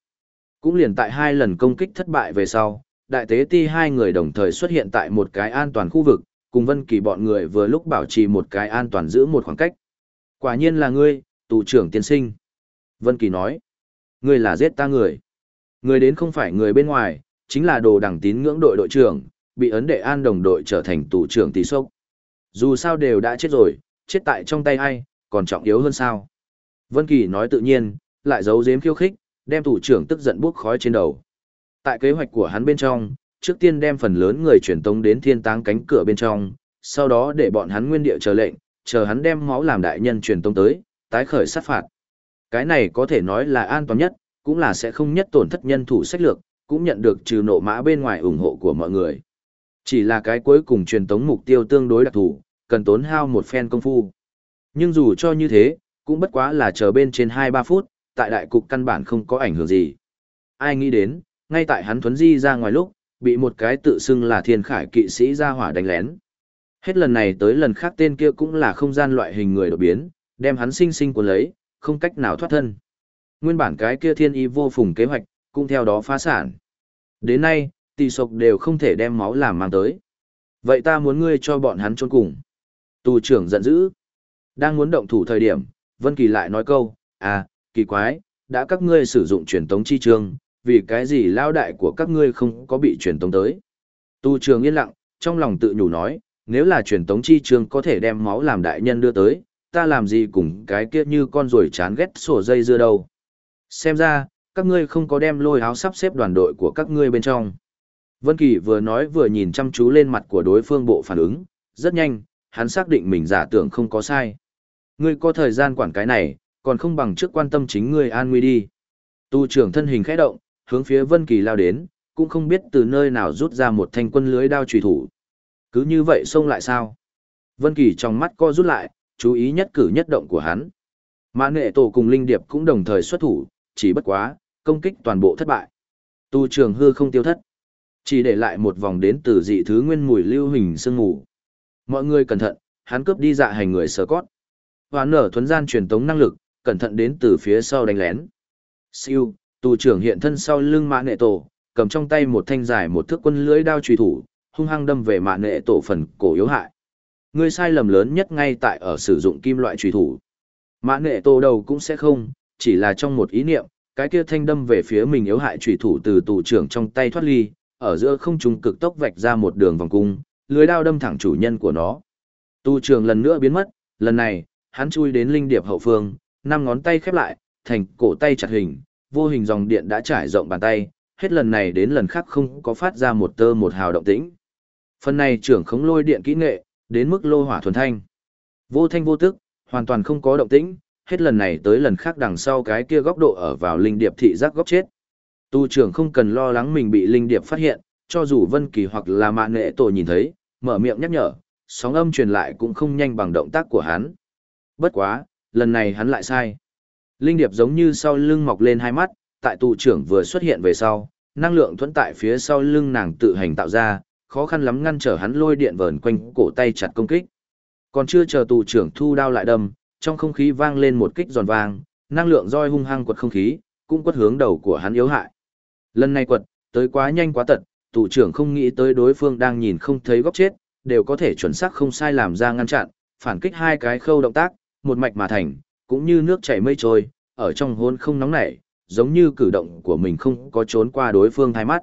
Cũng liền tại hai lần công kích thất bại về sau, đại tế ti hai người đồng thời xuất hiện tại một cái an toàn khu vực, cùng Vân Kỳ bọn người vừa lúc bảo trì một cái an toàn giữ một khoảng cách. Quả nhiên là ngươi, tù trưởng tiên sinh. Vân Kỳ nói, ngươi là giết ta người. Người đến không phải người bên ngoài, chính là đồ đẳng tín ngưỡng đội đội trưởng, bị ấn đệ an đồng đội trở thành tù trưởng tỷ sốc. Dù sao đều đã chết rồi, chết tại trong tay ai, còn trọng yếu hơn sao. Vân Kỳ nói tự nhiên, lại giấu giếm khiêu khích, đem thủ trưởng tức giận bốc khói trên đầu. Tại kế hoạch của hắn bên trong, trước tiên đem phần lớn người truyền tống đến thiên táng cánh cửa bên trong, sau đó để bọn hắn nguyên địa chờ lệnh, chờ hắn đem máu làm đại nhân truyền tống tới, tái khởi sát phạt. Cái này có thể nói là an toàn nhất, cũng là sẽ không nhất tổn thất nhân thủ sách lược, cũng nhận được trừ nộ mã bên ngoài ủng hộ của mọi người. Chỉ là cái cuối cùng truyền tống mục tiêu tương đối đặc thù, cần tốn hao một phen công phu. Nhưng dù cho như thế, cũng bất quá là chờ bên trên 2-3 phút, tại đại cục căn bản không có ảnh hưởng gì. Ai nghĩ đến, ngay tại hắn thuấn di ra ngoài lúc, bị một cái tự xưng là thiên khải kỵ sĩ ra hỏa đánh lén. Hết lần này tới lần khác tên kia cũng là không gian loại hình người đột biến, đem hắn sinh sinh cuốn lấy, không cách nào thoát thân. Nguyên bản cái kia thiên y vô phùng kế hoạch, cũng theo đó phá sản. Đến nay, tỷ sộc đều không thể đem máu làm mang tới. Vậy ta muốn ngươi cho bọn hắn trốn cùng. Tù trưởng giận dữ. Đang muốn động thủ thời điểm, Vân Kỳ lại nói câu, à, kỳ quái, đã các ngươi sử dụng truyền tống chi trường, vì cái gì lao đại của các ngươi không có bị truyền tống tới. Tu trường yên lặng, trong lòng tự nhủ nói, nếu là truyền tống chi trường có thể đem máu làm đại nhân đưa tới, ta làm gì cùng cái kia như con rồi chán ghét sổ dây dưa đâu. Xem ra, các ngươi không có đem lôi áo sắp xếp đoàn đội của các ngươi bên trong. Vân Kỳ vừa nói vừa nhìn chăm chú lên mặt của đối phương bộ phản ứng, rất nhanh, hắn xác định mình giả tưởng không có sai. Ngươi có thời gian quản cái này, còn không bằng trước quan tâm chính ngươi an nguy đi. Tu trưởng thân hình khẽ động, hướng phía Vân Kỳ lao đến, cũng không biết từ nơi nào rút ra một thanh quân lưới đao chủy thủ. Cứ như vậy xông lại sao? Vân Kỳ trong mắt co rút lại, chú ý nhất cử nhất động của hắn. Mã Nghệ Tổ cùng Linh Điệp cũng đồng thời xuất thủ, chỉ bất quá, công kích toàn bộ thất bại. Tu trưởng hư không tiêu thất, chỉ để lại một vòng đến từ dị thứ nguyên mùi lưu hình sương mù. Mọi người cẩn thận, hắn cướp đi dạ hành người sờ cót. Hoàn nở thuấn gian truyền tống năng lực, cẩn thận đến từ phía sau đánh lén. Siêu, tù trưởng hiện thân sau lưng mã nệ tổ, cầm trong tay một thanh dài một thước quân lưỡi đao truy thủ, hung hăng đâm về mã nệ tổ phần cổ yếu hại. Ngươi sai lầm lớn nhất ngay tại ở sử dụng kim loại truy thủ. Mã nệ tổ đầu cũng sẽ không, chỉ là trong một ý niệm, cái kia thanh đâm về phía mình yếu hại truy thủ từ tù trưởng trong tay thoát ly, ở giữa không trung cực tốc vạch ra một đường vòng cung, lưới đao đâm thẳng chủ nhân của nó. Tu trường lần nữa biến mất, lần này, hắn chui đến linh điệp hậu phương, năm ngón tay khép lại, thành cổ tay chặt hình, vô hình dòng điện đã trải rộng bàn tay, hết lần này đến lần khác không có phát ra một tơ một hào động tĩnh. Phần này trưởng khống lôi điện kỹ nghệ, đến mức lô hỏa thuần thanh. Vô thanh vô tức, hoàn toàn không có động tĩnh, hết lần này tới lần khác đằng sau cái kia góc độ ở vào linh điệp thị giác góc chết. Tu trưởng không cần lo lắng mình bị linh điệp phát hiện, cho dù Vân Kỳ hoặc là Mạn Nghệ Tổ nhìn thấy, mở miệng nhắc nhở, sóng âm truyền lại cũng không nhanh bằng động tác của hắn. Bất quá, lần này hắn lại sai. Linh điệp giống như sau lưng mọc lên hai mắt, tại tù trưởng vừa xuất hiện về sau, năng lượng thuẫn tại phía sau lưng nàng tự hành tạo ra, khó khăn lắm ngăn trở hắn lôi điện vờn quanh cổ tay chặt công kích. Còn chưa chờ tù trưởng thu đao lại đâm, trong không khí vang lên một kích giòn vang, năng lượng roi hung hăng quật không khí, cũng quất hướng đầu của hắn yếu hại. Lần này quật, tới quá nhanh quá tật, tù trưởng không nghĩ tới đối phương đang nhìn không thấy góc chết, đều có thể chuẩn xác không sai làm ra ngăn chặn, phản kích hai cái khâu động tác, một mạch mà thành, cũng như nước chảy mây trôi, ở trong hôn không nóng nảy, giống như cử động của mình không có trốn qua đối phương thay mắt.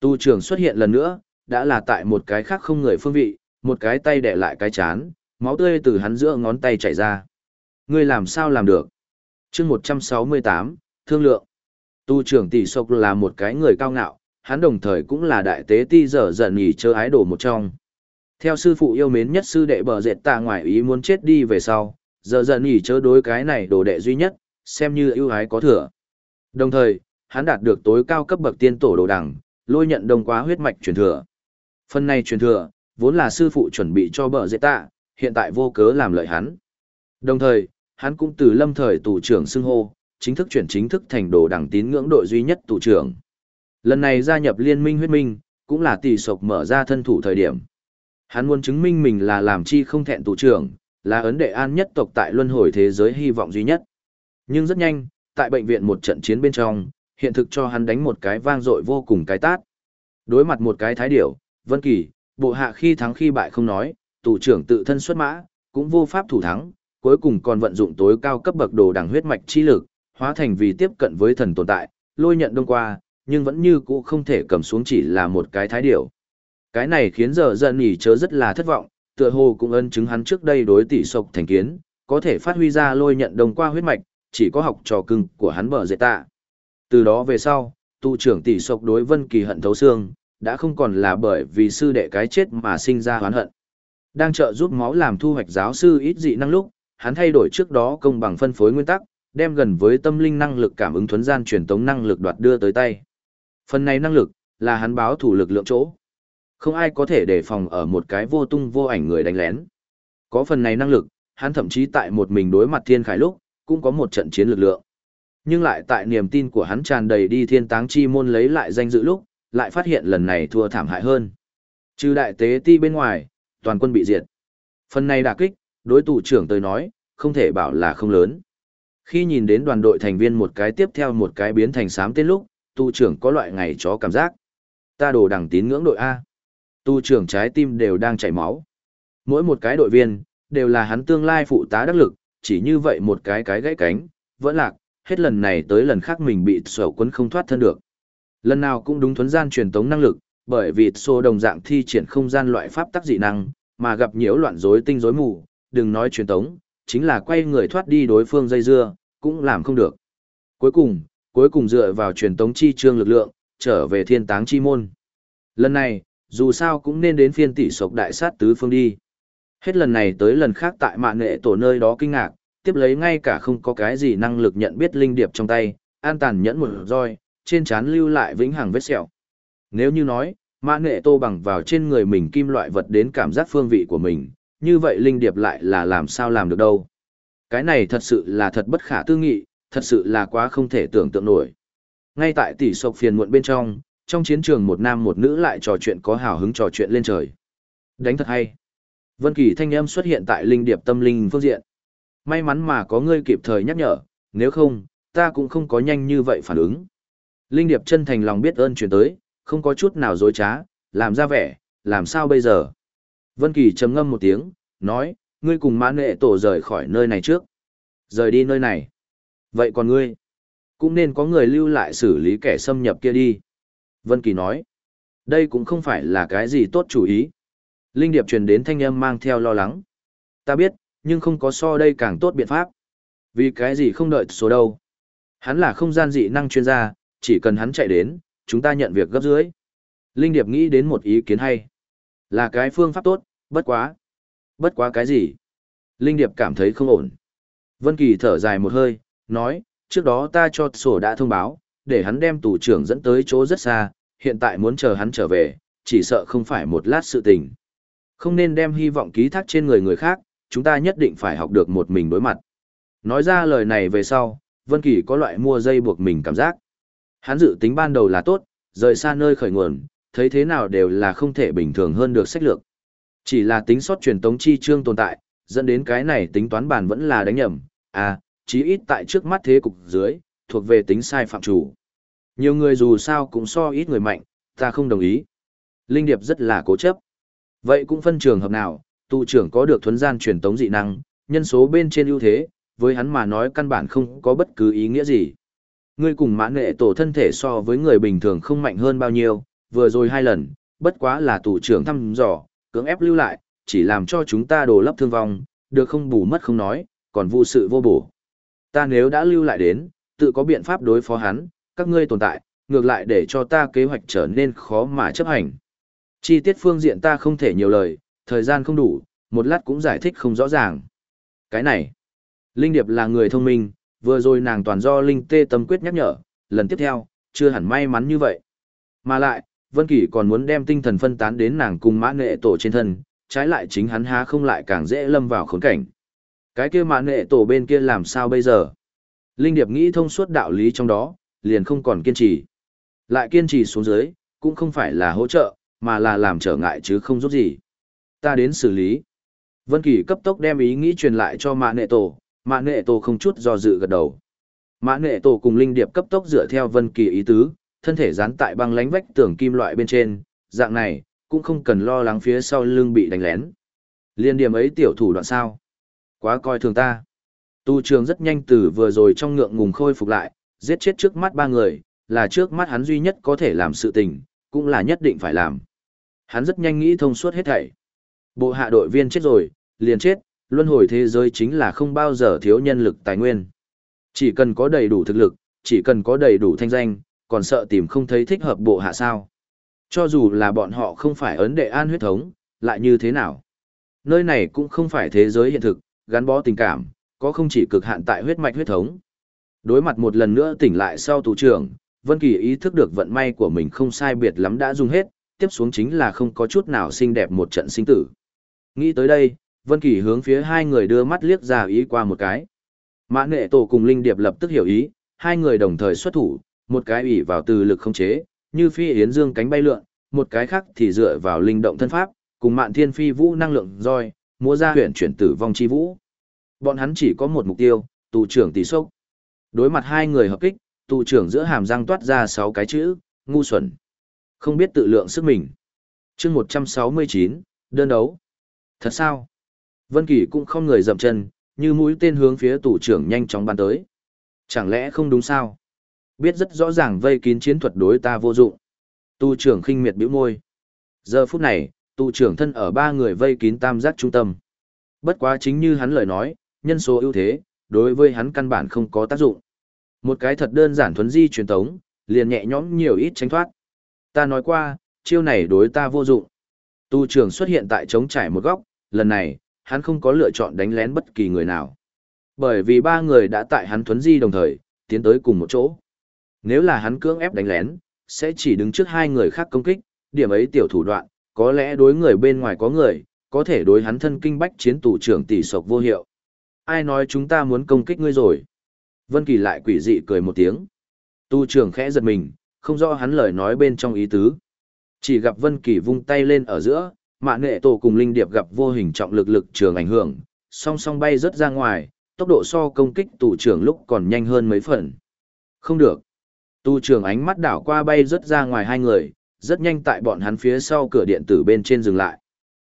Tu trưởng xuất hiện lần nữa, đã là tại một cái khác không người phương vị, một cái tay đẻ lại cái chán, máu tươi từ hắn giữa ngón tay chảy ra. Ngươi làm sao làm được? chương 168, Thương lượng. Tu trưởng tỷ sộc là một cái người cao ngạo, hắn đồng thời cũng là đại tế ti dở dần nghỉ chơ ái đồ một trong. Theo sư phụ yêu mến nhất sư đệ bờ dệt tạ ngoài ý muốn chết đi về sau, dở dần nghỉ chơ đối cái này đồ đệ duy nhất, xem như ưu ái có thừa. Đồng thời, hắn đạt được tối cao cấp bậc tiên tổ đồ đẳng, lôi nhận đông quá huyết mạch truyền thừa. Phần này truyền thừa, vốn là sư phụ chuẩn bị cho bờ dệt tạ, hiện tại vô cớ làm lợi hắn. Đồng thời, hắn cũng từ lâm thời tù trưởng xưng hô, chính thức chuyển chính thức thành đồ đẳng tín ngưỡng đội duy nhất tù trưởng. Lần này gia nhập liên minh huyết minh, cũng là tỷ sộc mở ra thân thủ thời điểm. Hắn muốn chứng minh mình là làm chi không thẹn tù trưởng, là ấn đệ an nhất tộc tại luân hồi thế giới hy vọng duy nhất. Nhưng rất nhanh, tại bệnh viện một trận chiến bên trong, hiện thực cho hắn đánh một cái vang dội vô cùng cái tát. Đối mặt một cái thái điểu, Vân Kỳ, bộ hạ khi thắng khi bại không nói, tù trưởng tự thân xuất mã, cũng vô pháp thủ thắng, cuối cùng còn vận dụng tối cao cấp bậc đồ đẳng huyết mạch chi lực, hóa thành vì tiếp cận với thần tồn tại, lôi nhận đông qua, nhưng vẫn như cũ không thể cầm xuống chỉ là một cái thái điểu. Cái này khiến giờ dần nghỉ chớ rất là thất vọng, tựa hồ cũng ân chứng hắn trước đây đối tỷ sộc thành kiến, có thể phát huy ra lôi nhận đông qua huyết mạch, chỉ có học trò cưng của hắn bở dệt tạ. Từ đó về sau, tu trưởng tỷ sộc đối Vân Kỳ hận thấu xương, đã không còn là bởi vì sư đệ cái chết mà sinh ra oán hận. Đang trợ giúp máu làm thu hoạch giáo sư ít dị năng lúc, hắn thay đổi trước đó công bằng phân phối nguyên tắc, đem gần với tâm linh năng lực cảm ứng thuấn gian truyền tống năng lực đoạt đưa tới tay. Phần này năng lực là hắn báo thủ lực lượng chỗ. Không ai có thể đề phòng ở một cái vô tung vô ảnh người đánh lén. Có phần này năng lực, hắn thậm chí tại một mình đối mặt thiên khải lúc, cũng có một trận chiến lực lượng. Nhưng lại tại niềm tin của hắn tràn đầy đi thiên táng chi môn lấy lại danh dự lúc, lại phát hiện lần này thua thảm hại hơn. Trừ đại tế ti bên ngoài, toàn quân bị diệt. Phần này đả kích, đối tù trưởng tới nói, không thể bảo là không lớn. Khi nhìn đến đoàn đội thành viên một cái tiếp theo một cái biến thành sám tên lúc, tu trưởng có loại ngày chó cảm giác. Ta đồ đẳng tín ngưỡng đội A. Tu trưởng trái tim đều đang chảy máu. Mỗi một cái đội viên, đều là hắn tương lai phụ tá đắc lực, chỉ như vậy một cái cái gãy cánh, vẫn lạc, hết lần này tới lần khác mình bị sổ quấn không thoát thân được. Lần nào cũng đúng thuấn gian truyền tống năng lực, bởi vì sổ đồng dạng thi triển không gian loại pháp tắc dị năng, mà gặp nhiễu loạn rối tinh rối mù, đừng nói truyền tống, chính là quay người thoát đi đối phương dây dưa, cũng làm không được. Cuối cùng, cuối cùng dựa vào truyền tống chi trương lực lượng, trở về thiên táng chi môn. Lần này, dù sao cũng nên đến phiên tỷ sộc đại sát tứ phương đi. Hết lần này tới lần khác tại mạng nghệ tổ nơi đó kinh ngạc, tiếp lấy ngay cả không có cái gì năng lực nhận biết linh điệp trong tay, an tàn nhẫn một roi, trên trán lưu lại vĩnh hằng vết sẹo. Nếu như nói, mạng nghệ tô bằng vào trên người mình kim loại vật đến cảm giác phương vị của mình, như vậy linh điệp lại là làm sao làm được đâu. Cái này thật sự là thật bất khả tư nghị, thật sự là quá không thể tưởng tượng nổi. Ngay tại tỷ sộc phiền muộn bên trong, trong chiến trường một nam một nữ lại trò chuyện có hào hứng trò chuyện lên trời. Đánh thật hay. Vân Kỳ thanh âm xuất hiện tại linh điệp tâm linh phương diện. May mắn mà có ngươi kịp thời nhắc nhở, nếu không, ta cũng không có nhanh như vậy phản ứng. Linh điệp chân thành lòng biết ơn truyền tới, không có chút nào dối trá, làm ra vẻ, làm sao bây giờ? Vân Kỳ trầm ngâm một tiếng, nói, ngươi cùng mãn nệ tổ rời khỏi nơi này trước. Rời đi nơi này. Vậy còn ngươi? Cũng nên có người lưu lại xử lý kẻ xâm nhập kia đi. Vân Kỳ nói, đây cũng không phải là cái gì tốt chủ ý. Linh Điệp truyền đến thanh âm mang theo lo lắng. Ta biết, nhưng không có so đây càng tốt biện pháp. Vì cái gì không đợi số đâu. Hắn là không gian dị năng chuyên gia, chỉ cần hắn chạy đến, chúng ta nhận việc gấp dưới. Linh Điệp nghĩ đến một ý kiến hay. Là cái phương pháp tốt, bất quá. Bất quá cái gì? Linh Điệp cảm thấy không ổn. Vân Kỳ thở dài một hơi, nói, trước đó ta cho sổ đã thông báo, để hắn đem tù trưởng dẫn tới chỗ rất xa, hiện tại muốn chờ hắn trở về, chỉ sợ không phải một lát sự tình. Không nên đem hy vọng ký thác trên người người khác, chúng ta nhất định phải học được một mình đối mặt. Nói ra lời này về sau, Vân Kỳ có loại mua dây buộc mình cảm giác. Hắn dự tính ban đầu là tốt, rời xa nơi khởi nguồn, thấy thế nào đều là không thể bình thường hơn được sách lược. Chỉ là tính sót truyền tống chi chương tồn tại, dẫn đến cái này tính toán bản vẫn là đánh nhầm, à, chí ít tại trước mắt thế cục dưới, thuộc về tính sai phạm chủ. Nhiều người dù sao cũng so ít người mạnh, ta không đồng ý. Linh Điệp rất là cố chấp. Vậy cũng phân trường hợp nào, tụ trưởng có được thuấn gian truyền tống dị năng, nhân số bên trên ưu thế, với hắn mà nói căn bản không có bất cứ ý nghĩa gì. Ngươi cùng mãn nghệ tổ thân thể so với người bình thường không mạnh hơn bao nhiêu, vừa rồi hai lần, bất quá là tụ trưởng thăm dò, cưỡng ép lưu lại, chỉ làm cho chúng ta đồ lấp thương vong, được không bù mất không nói, còn vụ sự vô bổ. Ta nếu đã lưu lại đến, tự có biện pháp đối phó hắn, các ngươi tồn tại, ngược lại để cho ta kế hoạch trở nên khó mà chấp hành. Chi tiết phương diện ta không thể nhiều lời, thời gian không đủ, một lát cũng giải thích không rõ ràng. Cái này, Linh Điệp là người thông minh, vừa rồi nàng toàn do Linh Tê tâm quyết nhắc nhở, lần tiếp theo, chưa hẳn may mắn như vậy. Mà lại, Vân Kỳ còn muốn đem tinh thần phân tán đến nàng cùng mã nghệ tổ trên thân, trái lại chính hắn há không lại càng dễ lâm vào khốn cảnh. Cái kia mã nghệ tổ bên kia làm sao bây giờ? Linh Điệp nghĩ thông suốt đạo lý trong đó, liền không còn kiên trì. Lại kiên trì xuống dưới, cũng không phải là hỗ trợ, mà là làm trở ngại chứ không giúp gì. Ta đến xử lý. Vân Kỳ cấp tốc đem ý nghĩ truyền lại cho Mã Nệ Tổ, Mã Nệ Tổ không chút do dự gật đầu. Mã Nệ Tổ cùng Linh Điệp cấp tốc dựa theo Vân Kỳ ý tứ, thân thể dán tại băng lánh vách tường kim loại bên trên, dạng này cũng không cần lo lắng phía sau lưng bị đánh lén. Liên điểm ấy tiểu thủ đoạn sao? Quá coi thường ta. Tu Trường rất nhanh từ vừa rồi trong ngượng ngùng khôi phục lại, giết chết trước mắt ba người, là trước mắt hắn duy nhất có thể làm sự tình, cũng là nhất định phải làm. Hắn rất nhanh nghĩ thông suốt hết thảy. Bộ hạ đội viên chết rồi, liền chết, luân hồi thế giới chính là không bao giờ thiếu nhân lực tài nguyên. Chỉ cần có đầy đủ thực lực, chỉ cần có đầy đủ thanh danh, còn sợ tìm không thấy thích hợp bộ hạ sao. Cho dù là bọn họ không phải ấn đệ an huyết thống, lại như thế nào. Nơi này cũng không phải thế giới hiện thực, gắn bó tình cảm, có không chỉ cực hạn tại huyết mạch huyết thống. Đối mặt một lần nữa tỉnh lại sau tù trưởng, Vân Kỳ ý thức được vận may của mình không sai biệt lắm đã dùng hết, tiếp xuống chính là không có chút nào xinh đẹp một trận sinh tử. Nghĩ tới đây, Vân Kỳ hướng phía hai người đưa mắt liếc ra ý qua một cái. Mã Nghệ Tổ cùng Linh Điệp lập tức hiểu ý, hai người đồng thời xuất thủ, một cái ủy vào từ lực không chế, như phi yến dương cánh bay lượn, một cái khác thì dựa vào linh động thân pháp, cùng Mạn Thiên Phi Vũ năng lượng roi, múa ra huyền chuyển tử vong chi vũ. Bọn hắn chỉ có một mục tiêu, tù trưởng tỷ sốc. Đối mặt hai người hợp kích, tù trưởng giữa hàm răng toát ra sáu cái chữ, ngu xuẩn. Không biết tự lượng sức mình. chương một trăm sáu mươi chín đơn đấu. Thật sao? Vân Kỳ cũng không người dậm chân, như mũi tên hướng phía tù trưởng nhanh chóng bắn tới. Chẳng lẽ không đúng sao? Biết rất rõ ràng vây kín chiến thuật đối ta vô dụng. Tu trưởng khinh miệt bĩu môi. Giờ phút này, tu trưởng thân ở ba người vây kín tam giác trung tâm. Bất quá chính như hắn lời nói, nhân số ưu thế, đối với hắn căn bản không có tác dụng. Một cái thật đơn giản thuấn di truyền tống, liền nhẹ nhõm nhiều ít tránh thoát. Ta nói qua, chiêu này đối ta vô dụng. Tu trưởng xuất hiện tại trống trải một góc, lần này, hắn không có lựa chọn đánh lén bất kỳ người nào. Bởi vì ba người đã tại hắn thuấn di đồng thời, tiến tới cùng một chỗ. Nếu là hắn cưỡng ép đánh lén, sẽ chỉ đứng trước hai người khác công kích, điểm ấy tiểu thủ đoạn, có lẽ đối người bên ngoài có người, có thể đối hắn thân kinh bách chiến tù trưởng tỷ sộc vô hiệu. Ai nói chúng ta muốn công kích ngươi rồi? Vân Kỳ lại quỷ dị cười một tiếng. Tu trưởng khẽ giật mình, không rõ hắn lời nói bên trong ý tứ. Chỉ gặp Vân Kỳ vung tay lên ở giữa, mạ nghệ tổ cùng linh điệp gặp vô hình trọng lực lực trường ảnh hưởng, song song bay rất ra ngoài, tốc độ so công kích tù trưởng lúc còn nhanh hơn mấy phần. Không được. Tu trưởng ánh mắt đảo qua bay rất ra ngoài hai người, rất nhanh tại bọn hắn phía sau cửa điện tử bên trên dừng lại.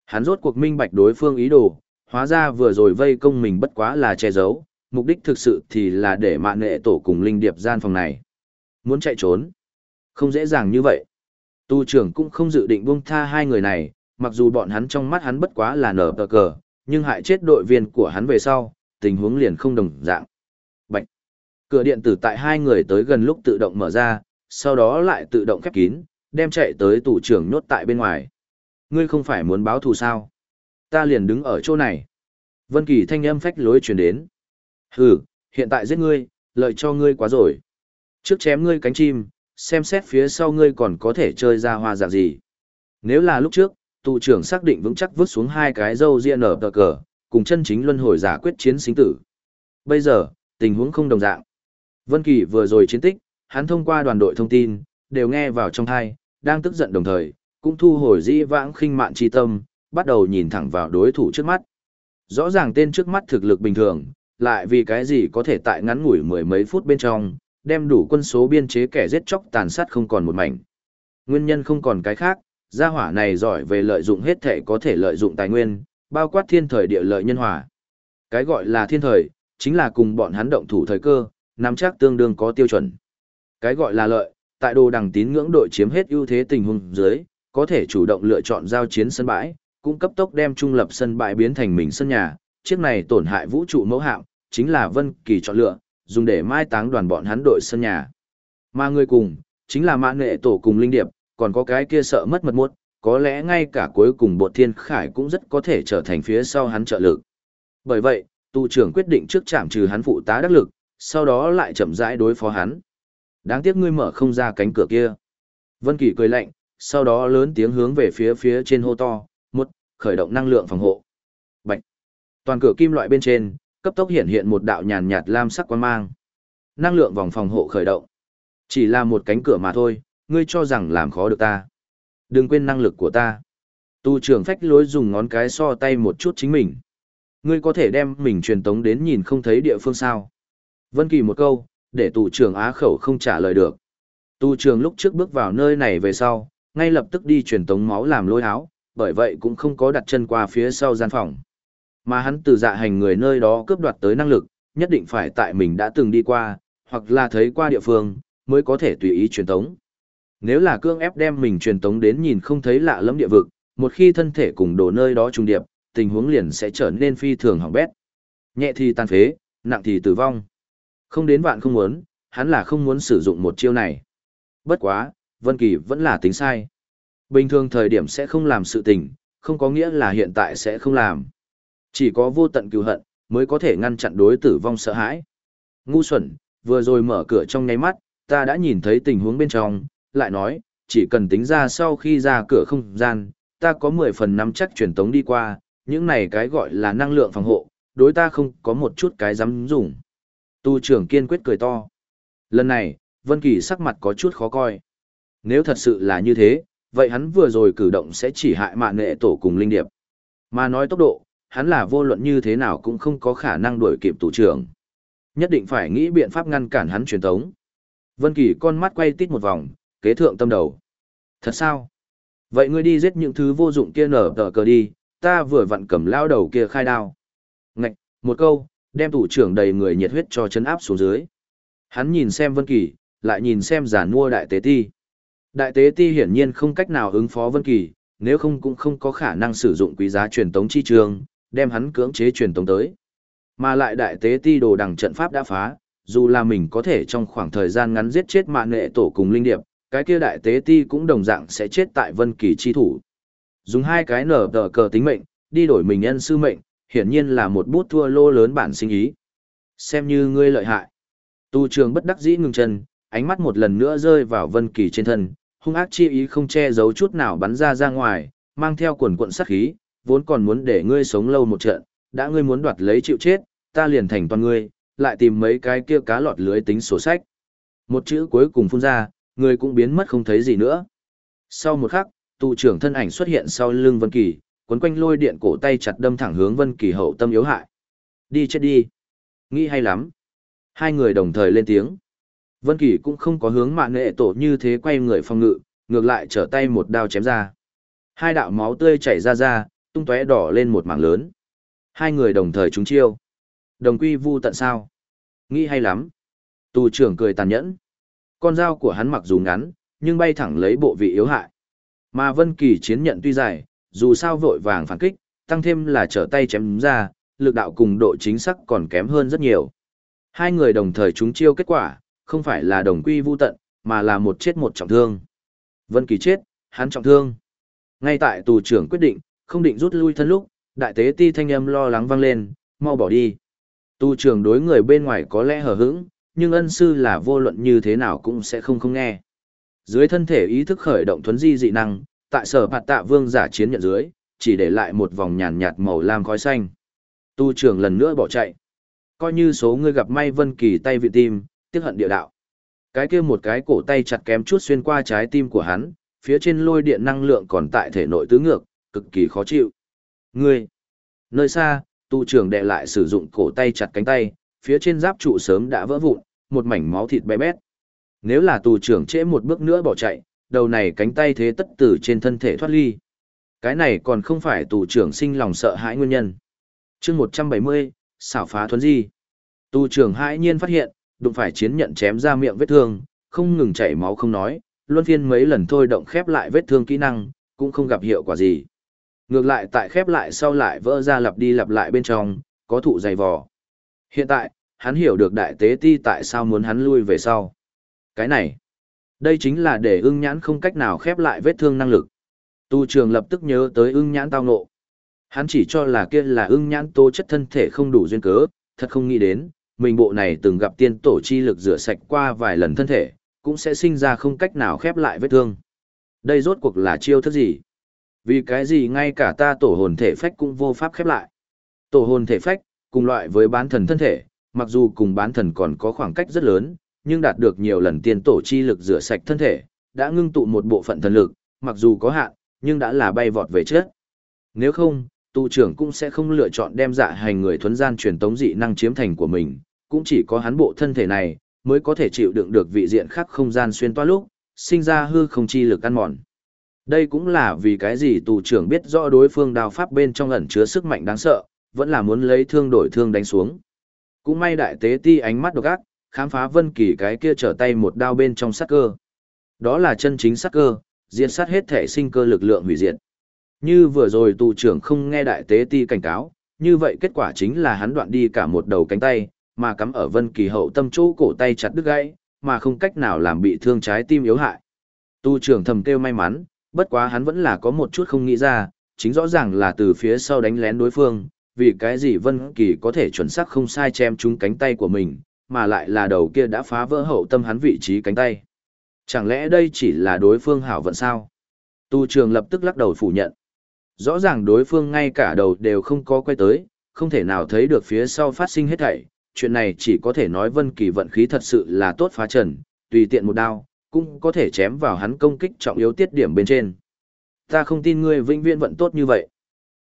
Hắn rốt cuộc minh bạch đối phương ý đồ, Hóa ra vừa rồi vây công mình bất quá là che giấu, mục đích thực sự thì là để mạng nghệ tổ cùng linh điệp gian phòng này. Muốn chạy trốn. Không dễ dàng như vậy. Tu trưởng cũng không dự định buông tha hai người này, mặc dù bọn hắn trong mắt hắn bất quá là nở tờ cờ, nhưng hại chết đội viên của hắn về sau, tình huống liền không đồng dạng. Cửa điện tử tại hai người tới gần lúc tự động mở ra, sau đó lại tự động khép kín, đem chạy tới tủ trưởng nhốt tại bên ngoài. Ngươi không phải muốn báo thù sao? Ta liền đứng ở chỗ này. Vân Kỳ thanh âm phách lối truyền đến. Hừ, hiện tại giết ngươi, lợi cho ngươi quá rồi. Trước chém ngươi cánh chim, xem xét phía sau ngươi còn có thể chơi ra hoa dạng gì. Nếu là lúc trước, tụ trưởng xác định vững chắc vứt xuống hai cái dâu ria nở tờ cờ, cùng chân chính luân hồi giả quyết chiến sinh tử. Bây giờ, tình huống không đồng dạng. Vân Kỳ vừa rồi chiến tích, hắn thông qua đoàn đội thông tin, đều nghe vào trong tai, đang tức giận đồng thời, cũng thu hồi dĩ vãng khinh mạn chi tâm, bắt đầu nhìn thẳng vào đối thủ trước mắt. Rõ ràng tên trước mắt thực lực bình thường, lại vì cái gì có thể tại ngắn ngủi mười mấy phút bên trong, đem đủ quân số biên chế kẻ giết chóc tàn sát không còn một mảnh. Nguyên nhân không còn cái khác, gia hỏa này giỏi về lợi dụng hết thể có thể lợi dụng tài nguyên, bao quát thiên thời địa lợi nhân hòa. Cái gọi là thiên thời, chính là cùng bọn hắn động thủ thời cơ, nắm chắc tương đương có tiêu chuẩn. Cái gọi là lợi, tại đồ đằng tín ngưỡng đội chiếm hết ưu thế tình huống dưới, có thể chủ động lựa chọn giao chiến sân bãi, cũng cấp tốc đem trung lập sân bãi biến thành mình sân nhà, chiếc này tổn hại vũ trụ mẫu hạm, chính là Vân Kỳ chọn lựa, dùng để mai táng đoàn bọn hắn đội sân nhà. Mà người cùng, chính là mã nghệ tổ cùng linh điệp, còn có cái kia sợ mất mật muốt, có lẽ ngay cả cuối cùng bột thiên khải cũng rất có thể trở thành phía sau hắn trợ lực. Bởi vậy, tu trưởng quyết định trước chạm trừ hắn phụ tá đắc lực, sau đó lại chậm rãi đối phó hắn. Đáng tiếc ngươi mở không ra cánh cửa kia. Vân Kỳ cười lạnh, sau đó lớn tiếng hướng về phía phía trên hô to, một, khởi động năng lượng phòng hộ. Bạch. Toàn cửa kim loại bên trên, cấp tốc hiện hiện một đạo nhàn nhạt lam sắc quang mang. Năng lượng vòng phòng hộ khởi động. Chỉ là một cánh cửa mà thôi, ngươi cho rằng làm khó được ta. Đừng quên năng lực của ta. Tu trưởng phách lối dùng ngón cái so tay một chút chính mình. Ngươi có thể đem mình truyền tống đến nhìn không thấy địa phương sao. Vân Kỳ một câu, để tù trưởng á khẩu không trả lời được. Tu trưởng lúc trước bước vào nơi này về sau, ngay lập tức đi truyền tống máu làm lôi áo, bởi vậy cũng không có đặt chân qua phía sau gian phòng. Mà hắn từ dạ hành người nơi đó cướp đoạt tới năng lực, nhất định phải tại mình đã từng đi qua, hoặc là thấy qua địa phương, mới có thể tùy ý truyền tống. Nếu là cương ép đem mình truyền tống đến nhìn không thấy lạ lẫm địa vực, một khi thân thể cùng đồ nơi đó trùng điệp, tình huống liền sẽ trở nên phi thường hỏng bét. Nhẹ thì tan phế, nặng thì tử vong. Không đến vạn không muốn, hắn là không muốn sử dụng một chiêu này. Bất quá, Vân Kỳ vẫn là tính sai. Bình thường thời điểm sẽ không làm sự tình, không có nghĩa là hiện tại sẽ không làm. Chỉ có vô tận cừu hận, mới có thể ngăn chặn đối tử vong sợ hãi. Ngu xuẩn, vừa rồi mở cửa trong nháy mắt, ta đã nhìn thấy tình huống bên trong, lại nói, chỉ cần tính ra sau khi ra cửa không gian, ta có 10 phần nắm chắc truyền tống đi qua, những này cái gọi là năng lượng phòng hộ, đối ta không có một chút cái dám dùng. Tu trưởng kiên quyết cười to. Lần này, Vân Kỳ sắc mặt có chút khó coi. Nếu thật sự là như thế, vậy hắn vừa rồi cử động sẽ chỉ hại mạng nghệ tổ cùng linh điệp. Mà nói tốc độ, hắn là vô luận như thế nào cũng không có khả năng đuổi kịp tù trưởng. Nhất định phải nghĩ biện pháp ngăn cản hắn truyền tống. Vân Kỳ con mắt quay tít một vòng, kế thượng tâm đầu. Thật sao? Vậy ngươi đi giết những thứ vô dụng kia nở tờ cờ đi, ta vừa vặn cầm lao đầu kia khai đao. Ngạch, một câu, đem thủ trưởng đầy người nhiệt huyết cho chấn áp xuống dưới. Hắn nhìn xem Vân Kỳ, lại nhìn xem giả mua đại tế ti. Đại tế ti hiển nhiên không cách nào ứng phó Vân Kỳ, nếu không cũng không có khả năng sử dụng quý giá truyền tống chi trường, đem hắn cưỡng chế truyền tống tới. Mà lại đại tế ti đồ đằng trận pháp đã phá, dù là mình có thể trong khoảng thời gian ngắn giết chết mạng nghệ tổ cùng linh điệp, cái kia đại tế ti cũng đồng dạng sẽ chết tại vân kỳ chi thủ. Dùng hai cái nở tờ cờ tính mệnh, đi đổi mình nhân sư mệnh, hiển nhiên là một bút thua lô lớn bản sinh ý. Xem như ngươi lợi hại. Tu trường bất đắc dĩ ngừng chân, ánh mắt một lần nữa rơi vào vân kỳ trên thân, hung ác chi ý không che giấu chút nào bắn ra ra ngoài, mang theo quần quận sát khí, vốn còn muốn để ngươi sống lâu một trận, đã ngươi muốn đoạt lấy chịu chết, ta liền thành toàn ngươi, lại tìm mấy cái kia cá lọt lưới tính sổ sách. Một chữ cuối cùng phun ra, người cũng biến mất không thấy gì nữa. Sau một khắc, tu trưởng thân ảnh xuất hiện sau lưng Vân Kỳ, quấn quanh lôi điện cổ tay chặt đâm thẳng hướng Vân Kỳ hậu tâm yếu hại. Đi chết đi. Nghĩ hay lắm. Hai người đồng thời lên tiếng. Vân Kỳ cũng không có hướng mạn nghệ tổ như thế quay người phòng ngự, ngược lại trở tay một đao chém ra. Hai đạo máu tươi chảy ra ra, tung tóe đỏ lên một mảng lớn. Hai người đồng thời trúng chiêu. Đồng quy vu tận sao? Nghĩ hay lắm. Tù trưởng cười tàn nhẫn. Con dao của hắn mặc dù ngắn, nhưng bay thẳng lấy bộ vị yếu hại. Mà Vân Kỳ chiến nhận tuy dài, dù sao vội vàng phản kích, tăng thêm là trở tay chém ra, lực đạo cùng độ chính xác còn kém hơn rất nhiều. Hai người đồng thời trúng chiêu kết quả, không phải là đồng quy vu tận, mà là một chết một trọng thương. Vân Kỳ chết, hắn trọng thương. Ngay tại tù trưởng quyết định, không định rút lui thân lúc, đại tế ti thanh âm lo lắng vang lên, mau bỏ đi. Tu trưởng đối người bên ngoài có lẽ hờ hững, nhưng ân sư là vô luận như thế nào cũng sẽ không không nghe. Dưới thân thể ý thức khởi động thuấn di dị năng, tại sở phạt tạ vương giả chiến nhận dưới, chỉ để lại một vòng nhàn nhạt màu lam khói xanh. Tu trưởng lần nữa bỏ chạy. Coi như số người gặp may vân kỳ tay vị tim, tiếc hận địa đạo. Cái kia một cái cổ tay chặt kém chút xuyên qua trái tim của hắn, phía trên lôi điện năng lượng còn tại thể nội tứ ngược, cực kỳ khó chịu. Ngươi! Nơi xa, tu trưởng đệ lại sử dụng cổ tay chặt cánh tay, phía trên giáp trụ sớm đã vỡ vụn, một mảnh máu thịt bé bét. Nếu là tù trưởng trễ một bước nữa bỏ chạy, đầu này cánh tay thế tất tử trên thân thể thoát ly. Cái này còn không phải tù trưởng sinh lòng sợ hãi nguyên nhân. chương 170, xảo phá thuấn di. Tù trưởng hãi nhiên phát hiện, đụng phải chiến nhận chém ra miệng vết thương, không ngừng chảy máu không nói, luân phiên mấy lần thôi động khép lại vết thương kỹ năng, cũng không gặp hiệu quả gì. Ngược lại tại khép lại sau lại vỡ ra lặp đi lặp lại bên trong, có thụ dày vò. Hiện tại, hắn hiểu được đại tế ti tại sao muốn hắn lui về sau. Cái này, đây chính là để ưng nhãn không cách nào khép lại vết thương năng lực. Tu trường lập tức nhớ tới ưng nhãn tao ngộ. Hắn chỉ cho là kia là ưng nhãn tố chất thân thể không đủ duyên cớ, thật không nghĩ đến, mình bộ này từng gặp tiên tổ chi lực rửa sạch qua vài lần thân thể, cũng sẽ sinh ra không cách nào khép lại vết thương. Đây rốt cuộc là chiêu thức gì? Vì cái gì ngay cả ta tổ hồn thể phách cũng vô pháp khép lại. Tổ hồn thể phách, cùng loại với bán thần thân thể, mặc dù cùng bán thần còn có khoảng cách rất lớn, nhưng đạt được nhiều lần tiên tổ chi lực rửa sạch thân thể, đã ngưng tụ một bộ phận thần lực, mặc dù có hạn, nhưng đã là bay vọt về trước. Nếu không, tu trưởng cũng sẽ không lựa chọn đem dạ hành người thuấn gian truyền tống dị năng chiếm thành của mình, cũng chỉ có hắn bộ thân thể này, mới có thể chịu đựng được vị diện khác không gian xuyên toa lúc, sinh ra hư không chi lực ăn mòn. Đây cũng là vì cái gì tù trưởng biết rõ đối phương đào pháp bên trong ẩn chứa sức mạnh đáng sợ, vẫn là muốn lấy thương đổi thương đánh xuống. Cũng may đại tế ti ánh mắt độc ác, khám phá vân kỳ cái kia trở tay một đao bên trong sát cơ. Đó là chân chính sát cơ, diệt sát hết thể sinh cơ lực lượng hủy diệt. Như vừa rồi tù trưởng không nghe đại tế ti cảnh cáo, như vậy kết quả chính là hắn đoạn đi cả một đầu cánh tay, mà cắm ở vân kỳ hậu tâm chỗ cổ tay chặt đứt gãy, mà không cách nào làm bị thương trái tim yếu hại. Tu trưởng thầm kêu may mắn, bất quá hắn vẫn là có một chút không nghĩ ra, chính rõ ràng là từ phía sau đánh lén đối phương, vì cái gì Vân Kỳ có thể chuẩn xác không sai chém trúng cánh tay của mình, mà lại là đầu kia đã phá vỡ hậu tâm hắn vị trí cánh tay. Chẳng lẽ đây chỉ là đối phương hảo vận sao? Tu trường lập tức lắc đầu phủ nhận. Rõ ràng đối phương ngay cả đầu đều không có quay tới, không thể nào thấy được phía sau phát sinh hết thảy. Chuyện này chỉ có thể nói Vân Kỳ vận khí thật sự là tốt phá trần, tùy tiện một đao, cũng có thể chém vào hắn công kích trọng yếu tiết điểm bên trên. Ta không tin ngươi vĩnh viễn vận tốt như vậy.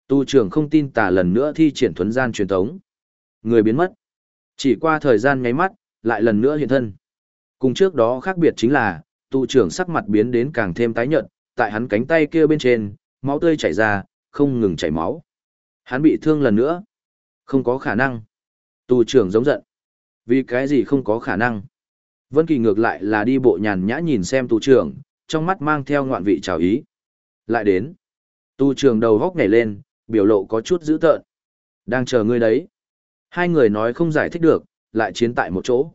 Tu trưởng không tin tà lần nữa thi triển thuấn gian truyền thống. Người biến mất. Chỉ qua thời gian nháy mắt, lại lần nữa hiện thân. Cùng trước đó khác biệt chính là, tu trưởng sắc mặt biến đến càng thêm tái nhợt, tại hắn cánh tay kia bên trên, máu tươi chảy ra, không ngừng chảy máu. Hắn bị thương lần nữa. Không có khả năng. Tu trưởng giống giận. Vì cái gì không có khả năng? Vân Kỳ ngược lại là đi bộ nhàn nhã nhìn xem tu trưởng, trong mắt mang theo ngoạn vị chào ý. Lại đến. Tu trưởng đầu góc nhảy lên, biểu lộ có chút dữ tợn. Đang chờ ngươi đấy. Hai người nói không giải thích được, lại chiến tại một chỗ.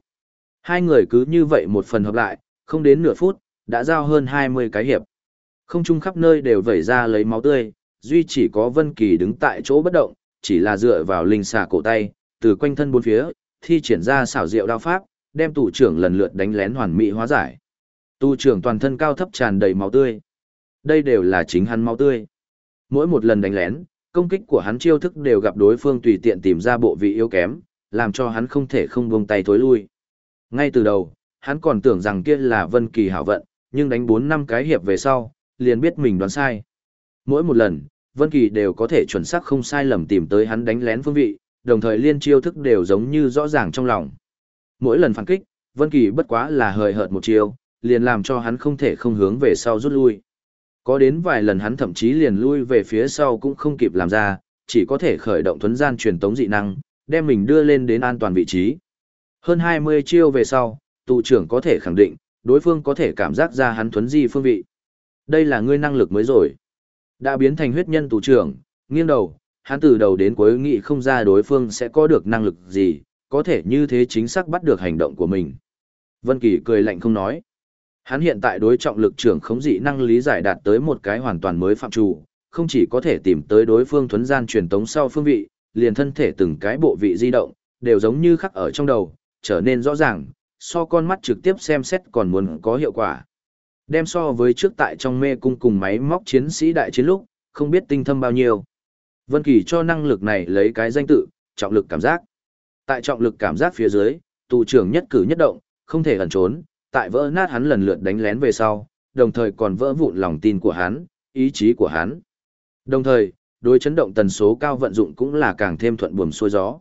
Hai người cứ như vậy một phần hợp lại, không đến nửa phút, đã giao hơn 20 cái hiệp. Không chung khắp nơi đều vẩy ra lấy máu tươi, duy chỉ có Vân Kỳ đứng tại chỗ bất động, chỉ là dựa vào linh xà cổ tay, từ quanh thân bốn phía, thi triển ra xảo diệu đao pháp, đem tù trưởng lần lượt đánh lén hoàn mỹ hóa giải. Tu trưởng toàn thân cao thấp tràn đầy máu tươi. Đây đều là chính hắn máu tươi. Mỗi một lần đánh lén, công kích của hắn chiêu thức đều gặp đối phương tùy tiện tìm ra bộ vị yếu kém, làm cho hắn không thể không buông tay thối lui. Ngay từ đầu, hắn còn tưởng rằng kia là Vân Kỳ hảo vận, nhưng đánh 4 năm cái hiệp về sau, liền biết mình đoán sai. Mỗi một lần, Vân Kỳ đều có thể chuẩn xác không sai lầm tìm tới hắn đánh lén phương vị, đồng thời liên chiêu thức đều giống như rõ ràng trong lòng. Mỗi lần phản kích, Vân Kỳ bất quá là hời hợt một chiêu, liền làm cho hắn không thể không hướng về sau rút lui. Có đến vài lần hắn thậm chí liền lui về phía sau cũng không kịp làm ra, chỉ có thể khởi động thuấn gian truyền tống dị năng, đem mình đưa lên đến an toàn vị trí. Hơn 20 chiêu về sau, tù trưởng có thể khẳng định, đối phương có thể cảm giác ra hắn thuấn di phương vị. Đây là ngươi năng lực mới rồi. Đã biến thành huyết nhân tù trưởng, nghiêng đầu, hắn từ đầu đến cuối nghĩ không ra đối phương sẽ có được năng lực gì, có thể như thế chính xác bắt được hành động của mình. Vân Kỳ cười lạnh không nói. Hắn hiện tại đối trọng lực trưởng khống dị năng lý giải đạt tới một cái hoàn toàn mới phạm chủ, không chỉ có thể tìm tới đối phương thuấn gian truyền tống sau phương vị, liền thân thể từng cái bộ vị di động, đều giống như khắc ở trong đầu, trở nên rõ ràng, so con mắt trực tiếp xem xét còn muốn có hiệu quả. Đem so với trước tại trong mê cung cùng máy móc chiến sĩ đại chiến lúc, không biết tinh thâm bao nhiêu. Vân Kỳ cho năng lực này lấy cái danh tự, trọng lực cảm giác. Tại trọng lực cảm giác phía dưới, tù trưởng nhất cử nhất động, không thể ẩn trốn, tại vỡ nát hắn lần lượt đánh lén về sau, đồng thời còn vỡ vụn lòng tin của hắn, ý chí của hắn. Đồng thời, đối chấn động tần số cao vận dụng cũng là càng thêm thuận buồm xuôi gió.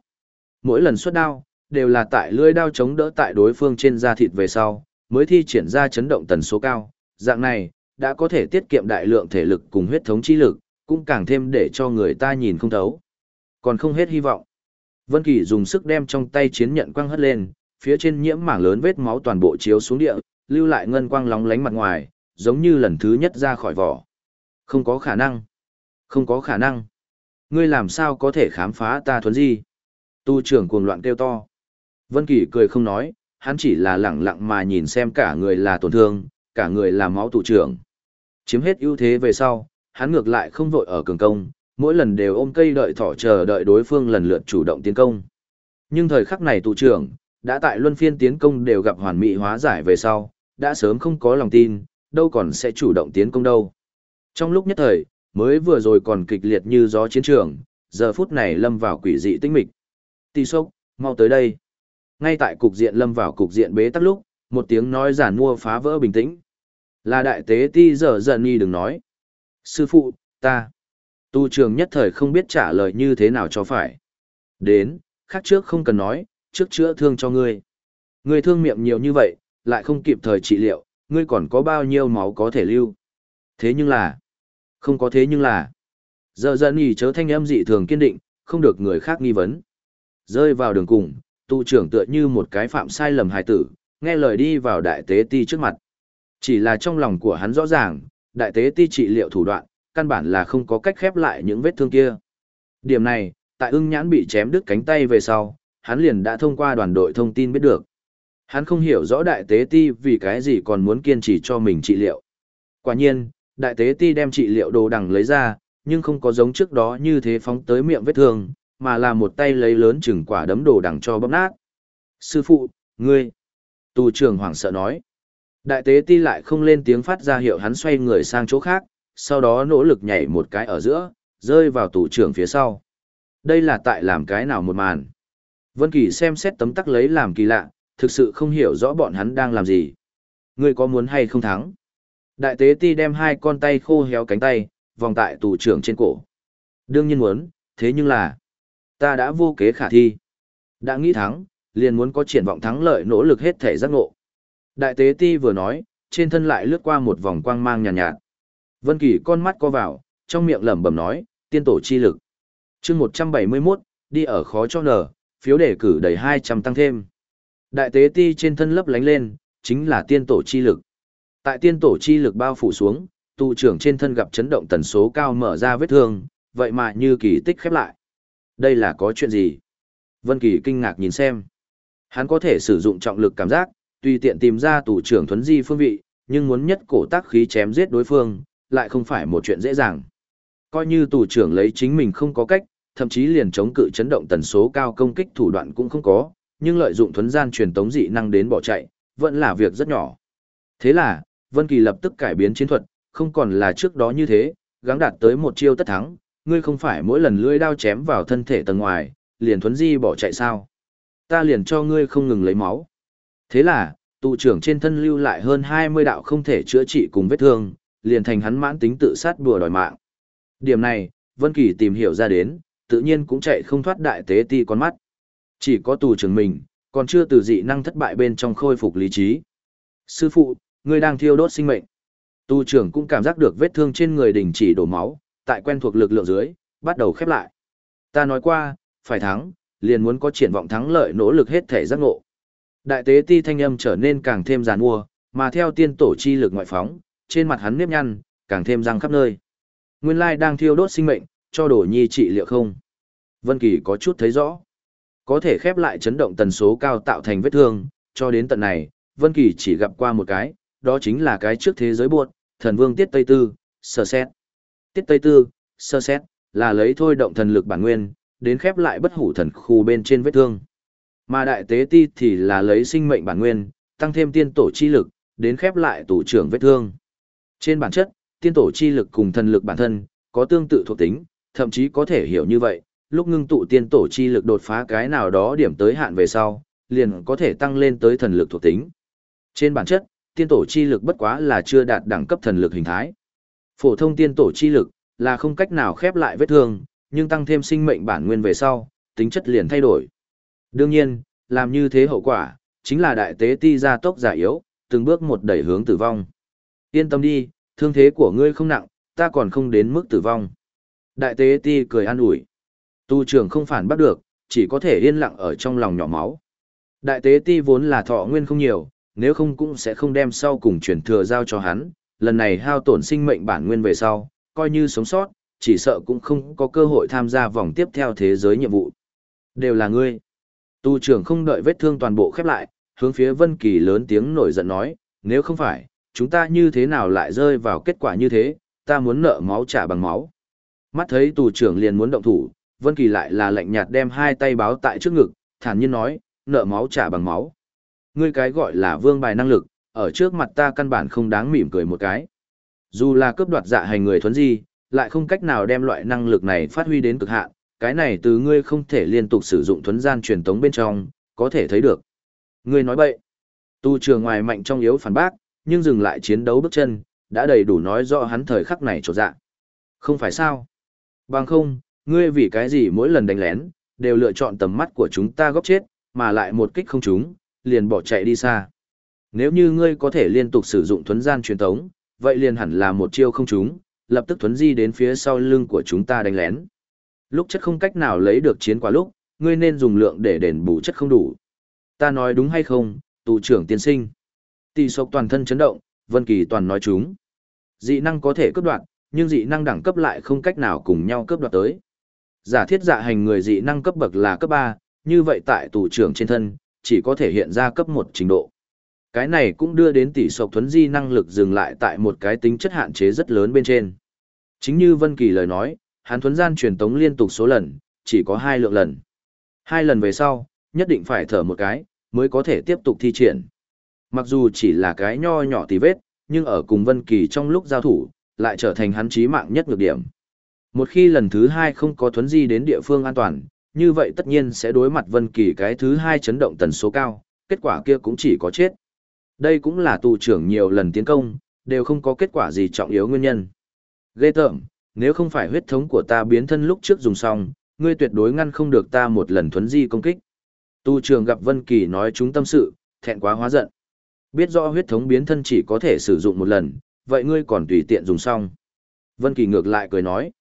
Mỗi lần xuất đao, đều là tại lưỡi đao chống đỡ tại đối phương trên da thịt về sau, mới thi triển ra chấn động tần số cao. Dạng này, đã có thể tiết kiệm đại lượng thể lực cùng huyết thống chi lực, cũng càng thêm để cho người ta nhìn không thấu. Còn không hết hy vọng. Vân Kỳ dùng sức đem trong tay chiến nhận quang hất lên, phía trên nhiễm mảng lớn vết máu toàn bộ chiếu xuống địa, lưu lại ngân quang lóng lánh mặt ngoài, giống như lần thứ nhất ra khỏi vỏ. Không có khả năng. Không có khả năng. Ngươi làm sao có thể khám phá ta thuấn di? Tu trưởng cuồng loạn kêu to. Vân Kỳ cười không nói, hắn chỉ là lẳng lặng mà nhìn xem cả người là tổn thương, cả người là máu tụ trưởng. Chiếm hết ưu thế về sau, hắn ngược lại không vội ở cường công, mỗi lần đều ôm cây đợi thỏ chờ đợi đối phương lần lượt chủ động tiến công. Nhưng thời khắc này tụ trưởng, đã tại luân phiên tiến công đều gặp hoàn mỹ hóa giải về sau, đã sớm không có lòng tin, đâu còn sẽ chủ động tiến công đâu. Trong lúc nhất thời, mới vừa rồi còn kịch liệt như gió chiến trường, giờ phút này lâm vào quỷ dị tinh mịch. Tì sốc, mau tới đây. Ngay tại cục diện lâm vào cục diện bế tắc lúc, một tiếng nói giản mua phá vỡ bình tĩnh. Là đại tế ti giờ dần nhi đừng nói. Sư phụ, ta. Tu trường nhất thời không biết trả lời như thế nào cho phải. Đến, khác trước không cần nói, trước chữa thương cho ngươi. Ngươi thương miệng nhiều như vậy, lại không kịp thời trị liệu, ngươi còn có bao nhiêu máu có thể lưu. Thế nhưng là, không có thế nhưng là, giờ dần nhì chớ thanh âm dị thường kiên định, không được người khác nghi vấn. Rơi vào đường cùng, tu trưởng tựa như một cái phạm sai lầm hài tử, nghe lời đi vào đại tế ti trước mặt. Chỉ là trong lòng của hắn rõ ràng, đại tế ti trị liệu thủ đoạn, căn bản là không có cách khép lại những vết thương kia. Điểm này, tại ưng nhãn bị chém đứt cánh tay về sau, hắn liền đã thông qua đoàn đội thông tin biết được. Hắn không hiểu rõ đại tế ti vì cái gì còn muốn kiên trì cho mình trị liệu. Quả nhiên, đại tế ti đem trị liệu đồ đằng lấy ra, nhưng không có giống trước đó như thế phóng tới miệng vết thương, mà là một tay lấy lớn chừng quả đấm đồ đằng cho bóp nát. Sư phụ, ngươi! Tù trưởng hoảng sợ nói. Đại tế ti lại không lên tiếng phát ra hiệu hắn xoay người sang chỗ khác, sau đó nỗ lực nhảy một cái ở giữa, rơi vào tù trưởng phía sau. Đây là tại làm cái nào một màn. Vân Kỳ xem xét tấm tắc lấy làm kỳ lạ, thực sự không hiểu rõ bọn hắn đang làm gì. Ngươi có muốn hay không thắng? Đại tế ti đem hai con tay khô héo cánh tay, vòng tại tù trưởng trên cổ. Đương nhiên muốn, thế nhưng là, ta đã vô kế khả thi. Đã nghĩ thắng, liền muốn có triển vọng thắng lợi nỗ lực hết thể giác ngộ. Đại tế ti vừa nói, trên thân lại lướt qua một vòng quang mang nhàn nhạt, nhạt. Vân Kỳ con mắt co vào, trong miệng lẩm bẩm nói, tiên tổ chi lực. Chương 171, đi ở khó cho nở, phiếu đề cử đầy 200 tăng thêm. Đại tế ti trên thân lấp lánh lên, chính là tiên tổ chi lực. Tại tiên tổ chi lực bao phủ xuống, tụ trưởng trên thân gặp chấn động tần số cao mở ra vết thương, vậy mà như kỳ tích khép lại. Đây là có chuyện gì? Vân Kỳ kinh ngạc nhìn xem. Hắn có thể sử dụng trọng lực cảm giác, tùy tiện tìm ra tù trưởng thuấn di phương vị, nhưng muốn nhất cổ tác khí chém giết đối phương, lại không phải một chuyện dễ dàng. Coi như tù trưởng lấy chính mình không có cách, thậm chí liền chống cự chấn động tần số cao công kích thủ đoạn cũng không có, nhưng lợi dụng thuấn gian truyền tống dị năng đến bỏ chạy, vẫn là việc rất nhỏ. Thế là, Vân Kỳ lập tức cải biến chiến thuật, không còn là trước đó như thế, gắng đạt tới một chiêu tất thắng, ngươi không phải mỗi lần lưỡi đao chém vào thân thể tầng ngoài, liền thuấn di bỏ chạy sao? Ta liền cho ngươi không ngừng lấy máu. Thế là, tụ trưởng trên thân lưu lại hơn 20 đạo không thể chữa trị cùng vết thương, liền thành hắn mãn tính tự sát bùa đòi mạng. Điểm này, Vân Kỳ tìm hiểu ra đến, tự nhiên cũng chạy không thoát đại tế ti con mắt. Chỉ có tù trưởng mình, còn chưa từ dị năng thất bại bên trong khôi phục lý trí. Sư phụ, ngươi đang thiêu đốt sinh mệnh. Tu trưởng cũng cảm giác được vết thương trên người đình chỉ đổ máu, tại quen thuộc lực lượng dưới, bắt đầu khép lại. Ta nói qua, phải thắng, liền muốn có triển vọng thắng lợi nỗ lực hết thể giác ngộ. Đại tế ti thanh âm trở nên càng thêm giàn mua, mà theo tiên tổ chi lực ngoại phóng, trên mặt hắn nếp nhăn, càng thêm răng khắp nơi. Nguyên lai đang thiêu đốt sinh mệnh, cho đồ nhi trị liệu không. Vân Kỳ có chút thấy rõ. Có thể khép lại chấn động tần số cao tạo thành vết thương, cho đến tận này, Vân Kỳ chỉ gặp qua một cái, đó chính là cái trước thế giới buộc, thần vương Tiết Tây Tư, sơ xét. Tiết Tây Tư, sơ xét, là lấy thôi động thần lực bản nguyên, đến khép lại bất hủ thần khu bên trên vết thương. Mà đại tế ti thì là lấy sinh mệnh bản nguyên, tăng thêm tiên tổ chi lực, đến khép lại tủ trưởng vết thương. Trên bản chất, tiên tổ chi lực cùng thần lực bản thân, có tương tự thuộc tính, thậm chí có thể hiểu như vậy, lúc ngưng tụ tiên tổ chi lực đột phá cái nào đó điểm tới hạn về sau, liền có thể tăng lên tới thần lực thuộc tính. Trên bản chất, tiên tổ chi lực bất quá là chưa đạt đẳng cấp thần lực hình thái. Phổ thông tiên tổ chi lực là không cách nào khép lại vết thương, nhưng tăng thêm sinh mệnh bản nguyên về sau, tính chất liền thay đổi. Đương nhiên, làm như thế hậu quả, chính là đại tế ti gia tốc giả yếu, từng bước một đẩy hướng tử vong. Yên tâm đi, thương thế của ngươi không nặng, ta còn không đến mức tử vong. Đại tế ti cười an ủi. Tu trưởng không phản bắt được, chỉ có thể yên lặng ở trong lòng nhỏ máu. Đại tế ti vốn là thọ nguyên không nhiều, nếu không cũng sẽ không đem sau cùng chuyển thừa giao cho hắn, lần này hao tổn sinh mệnh bản nguyên về sau, coi như sống sót, chỉ sợ cũng không có cơ hội tham gia vòng tiếp theo thế giới nhiệm vụ. Đều là ngươi. Tu trưởng không đợi vết thương toàn bộ khép lại, hướng phía Vân Kỳ lớn tiếng nổi giận nói, nếu không phải, chúng ta như thế nào lại rơi vào kết quả như thế, ta muốn nợ máu trả bằng máu. Mắt thấy tù trưởng liền muốn động thủ, Vân Kỳ lại là lạnh nhạt đem hai tay báo tại trước ngực, thản nhiên nói, nợ máu trả bằng máu. Ngươi cái gọi là vương bài năng lực, ở trước mặt ta căn bản không đáng mỉm cười một cái. Dù là cướp đoạt dạ hành người thuần gì, lại không cách nào đem loại năng lực này phát huy đến cực hạn, cái này từ ngươi không thể liên tục sử dụng thuấn gian truyền tống bên trong, có thể thấy được. Ngươi nói bậy. Tu trường ngoài mạnh trong yếu phản bác, nhưng dừng lại chiến đấu bước chân, đã đầy đủ nói rõ hắn thời khắc này trột dạ. Không phải sao? Bằng không, ngươi vì cái gì mỗi lần đánh lén, đều lựa chọn tầm mắt của chúng ta góp chết, mà lại một kích không trúng, liền bỏ chạy đi xa. Nếu như ngươi có thể liên tục sử dụng thuấn gian truyền tống, vậy liền hẳn là một chiêu không trúng, lập tức thuấn di đến phía sau lưng của chúng ta đánh lén. Lúc chất không cách nào lấy được chiến quả lúc, ngươi nên dùng lượng để đền bù chất không đủ. Ta nói đúng hay không, tù trưởng tiên sinh. Tỷ sộc toàn thân chấn động, Vân Kỳ toàn nói chúng. Dị năng có thể cướp đoạt, nhưng dị năng đẳng cấp lại không cách nào cùng nhau cướp đoạt tới. Giả thiết dạ hành người dị năng cấp bậc là cấp 3, như vậy tại tù trưởng trên thân, chỉ có thể hiện ra cấp 1 trình độ. Cái này cũng đưa đến tỷ sộc thuấn di năng lực dừng lại tại một cái tính chất hạn chế rất lớn bên trên. Chính như Vân Kỳ lời nói, hắn thuấn gian truyền tống liên tục số lần, chỉ có hai lượng lần. Hai lần về sau, nhất định phải thở một cái, mới có thể tiếp tục thi triển. Mặc dù chỉ là cái nho nhỏ tí vết, nhưng ở cùng Vân Kỳ trong lúc giao thủ, lại trở thành hắn chí mạng nhất nhược điểm. Một khi lần thứ hai không có thuấn di đến địa phương an toàn, như vậy tất nhiên sẽ đối mặt Vân Kỳ cái thứ hai chấn động tần số cao, kết quả kia cũng chỉ có chết. Đây cũng là tù trưởng nhiều lần tiến công, đều không có kết quả gì trọng yếu nguyên nhân. Ghê tởm, nếu không phải huyết thống của ta biến thân lúc trước dùng xong, ngươi tuyệt đối ngăn không được ta một lần thuấn di công kích. Tu trường gặp Vân Kỳ nói chúng tâm sự, thẹn quá hóa giận. Biết rõ huyết thống biến thân chỉ có thể sử dụng một lần, vậy ngươi còn tùy tiện dùng xong. Vân Kỳ ngược lại cười nói.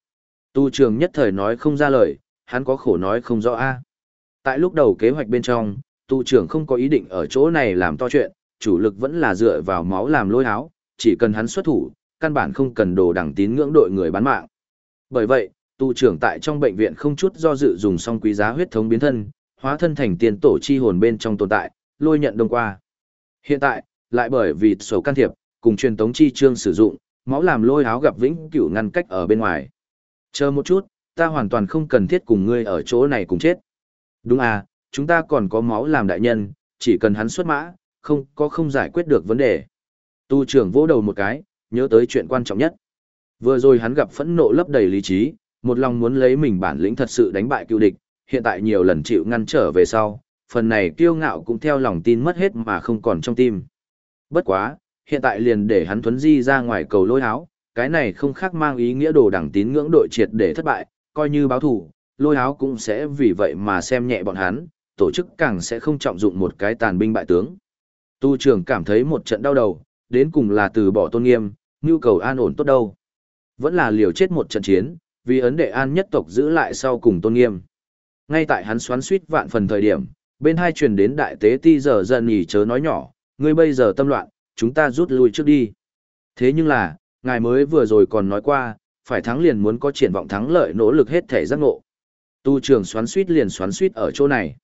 Tu trường nhất thời nói không ra lời, hắn có khổ nói không rõ a. Tại lúc đầu kế hoạch bên trong, tu trưởng không có ý định ở chỗ này làm to chuyện, chủ lực vẫn là dựa vào máu làm lôi háo, chỉ cần hắn xuất thủ, căn bản không cần đồ đẳng tín ngưỡng đội người bán mạng. Bởi vậy, tu trưởng tại trong bệnh viện không chút do dự dùng xong quý giá huyết thống biến thân, hóa thân thành tiền tổ chi hồn bên trong tồn tại, lôi nhận đông qua. Hiện tại, lại bởi vì sổ can thiệp, cùng truyền tống chi trương sử dụng, máu làm lôi áo gặp vĩnh cửu ngăn cách ở bên ngoài. Chờ một chút, ta hoàn toàn không cần thiết cùng ngươi ở chỗ này cùng chết. Đúng à, chúng ta còn có máu làm đại nhân, chỉ cần hắn xuất mã, không có không giải quyết được vấn đề. Tu trưởng vỗ đầu một cái, nhớ tới chuyện quan trọng nhất. Vừa rồi hắn gặp phẫn nộ lấp đầy lý trí, một lòng muốn lấy mình bản lĩnh thật sự đánh bại cựu địch, hiện tại nhiều lần chịu ngăn trở về sau, phần này kiêu ngạo cũng theo lòng tin mất hết mà không còn trong tim. Bất quá, hiện tại liền để hắn thuấn di ra ngoài cầu lôi háo, cái này không khác mang ý nghĩa đồ đẳng tín ngưỡng đội triệt để thất bại, coi như báo thủ, lôi háo cũng sẽ vì vậy mà xem nhẹ bọn hắn, tổ chức càng sẽ không trọng dụng một cái tàn binh bại tướng. Tu trưởng cảm thấy một trận đau đầu, đến cùng là từ bỏ tôn nghiêm, nhu cầu an ổn tốt đâu. Vẫn là liều chết một trận chiến, vì ấn đệ an nhất tộc giữ lại sau cùng tôn nghiêm. Ngay tại hắn xoắn suýt vạn phần thời điểm, bên hai truyền đến đại tế ti giờ dần nhỉ chớ nói nhỏ, ngươi bây giờ tâm loạn, chúng ta rút lui trước đi. Thế nhưng là, ngài mới vừa rồi còn nói qua, phải thắng liền muốn có triển vọng thắng lợi nỗ lực hết thể giác ngộ. Tu trường xoắn suýt liền xoắn suýt ở chỗ này.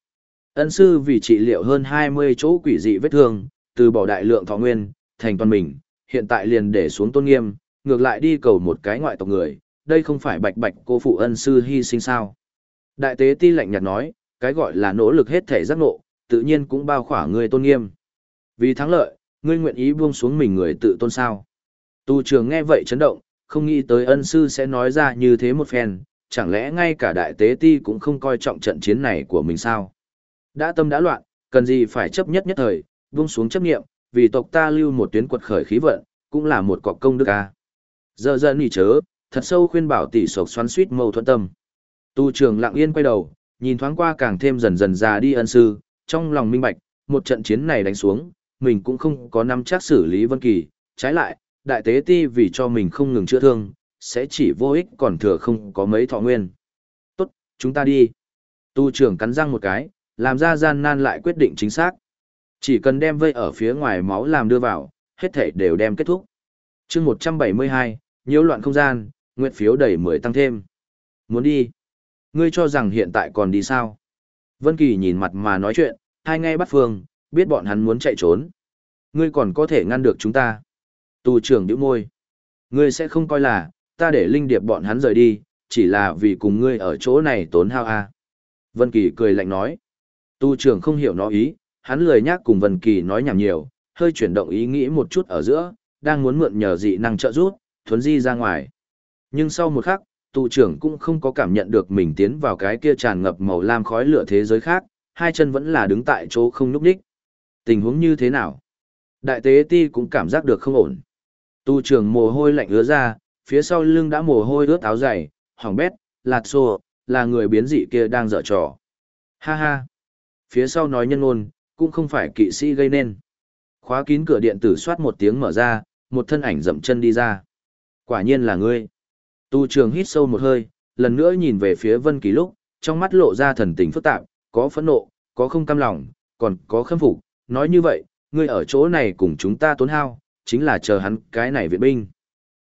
Ân sư vì trị liệu hơn 20 chỗ quỷ dị vết thương, từ bỏ đại lượng thọ nguyên, thành toàn mình, hiện tại liền để xuống tôn nghiêm, ngược lại đi cầu một cái ngoại tộc người, đây không phải bạch bạch cô phụ ân sư hy sinh sao. Đại tế ti lạnh nhạt nói, cái gọi là nỗ lực hết thể giác ngộ, tự nhiên cũng bao khỏa người tôn nghiêm. Vì thắng lợi, ngươi nguyện ý buông xuống mình người tự tôn sao. Tu trường nghe vậy chấn động, không nghĩ tới ân sư sẽ nói ra như thế một phen, chẳng lẽ ngay cả đại tế ti cũng không coi trọng trận chiến này của mình sao? Đã tâm đã loạn, cần gì phải chấp nhất nhất thời, buông xuống chấp nghiệm, vì tộc ta lưu một tuyến quật khởi khí vận, cũng là một cọc công đức a. Giờ dần nghỉ chớ, thật sâu khuyên bảo tỷ sộc xoắn suýt mâu thuẫn tâm. Tu trường lặng yên quay đầu, nhìn thoáng qua càng thêm dần dần già đi ân sư, trong lòng minh bạch, một trận chiến này đánh xuống, mình cũng không có nắm chắc xử lý Vân Kỳ, trái lại, đại tế ti vì cho mình không ngừng chữa thương, sẽ chỉ vô ích còn thừa không có mấy thọ nguyên. Tốt, chúng ta đi. Tu trưởng cắn răng một cái, làm ra gian nan lại quyết định chính xác. Chỉ cần đem vây ở phía ngoài máu làm đưa vào, hết thể đều đem kết thúc. chương 172, nhiễu loạn không gian, nguyện phiếu đầy 10 tăng thêm. Muốn đi. Ngươi cho rằng hiện tại còn đi sao? Vân Kỳ nhìn mặt mà nói chuyện, hai ngay bắt phương, biết bọn hắn muốn chạy trốn. Ngươi còn có thể ngăn được chúng ta. Tù trưởng điệu môi. Ngươi sẽ không coi là, ta để linh điệp bọn hắn rời đi, chỉ là vì cùng ngươi ở chỗ này tốn hao a. Vân Kỳ cười lạnh nói. Tu trưởng không hiểu nó ý, hắn lười nhác cùng Vân Kỳ nói nhảm nhiều, hơi chuyển động ý nghĩ một chút ở giữa, đang muốn mượn nhờ dị năng trợ giúp, thuấn di ra ngoài. Nhưng sau một khắc, tu trưởng cũng không có cảm nhận được mình tiến vào cái kia tràn ngập màu lam khói lửa thế giới khác, hai chân vẫn là đứng tại chỗ không nhúc nhích. Tình huống như thế nào? Đại tế ti cũng cảm giác được không ổn. Tu trưởng mồ hôi lạnh ứa ra, phía sau lưng đã mồ hôi ướt áo dày, hỏng bét, lạt xô, là người biến dị kia đang dở trò. Ha ha. Phía sau nói nhân ngôn, cũng không phải kỵ sĩ gây nên. Khóa kín cửa điện tử soát một tiếng mở ra, một thân ảnh dậm chân đi ra. Quả nhiên là ngươi. Tu trường hít sâu một hơi, lần nữa nhìn về phía Vân Kỳ lúc, trong mắt lộ ra thần tình phức tạp, có phẫn nộ, có không cam lòng, còn có khâm phục. Nói như vậy, ngươi ở chỗ này cùng chúng ta tốn hao, chính là chờ hắn cái này viện binh.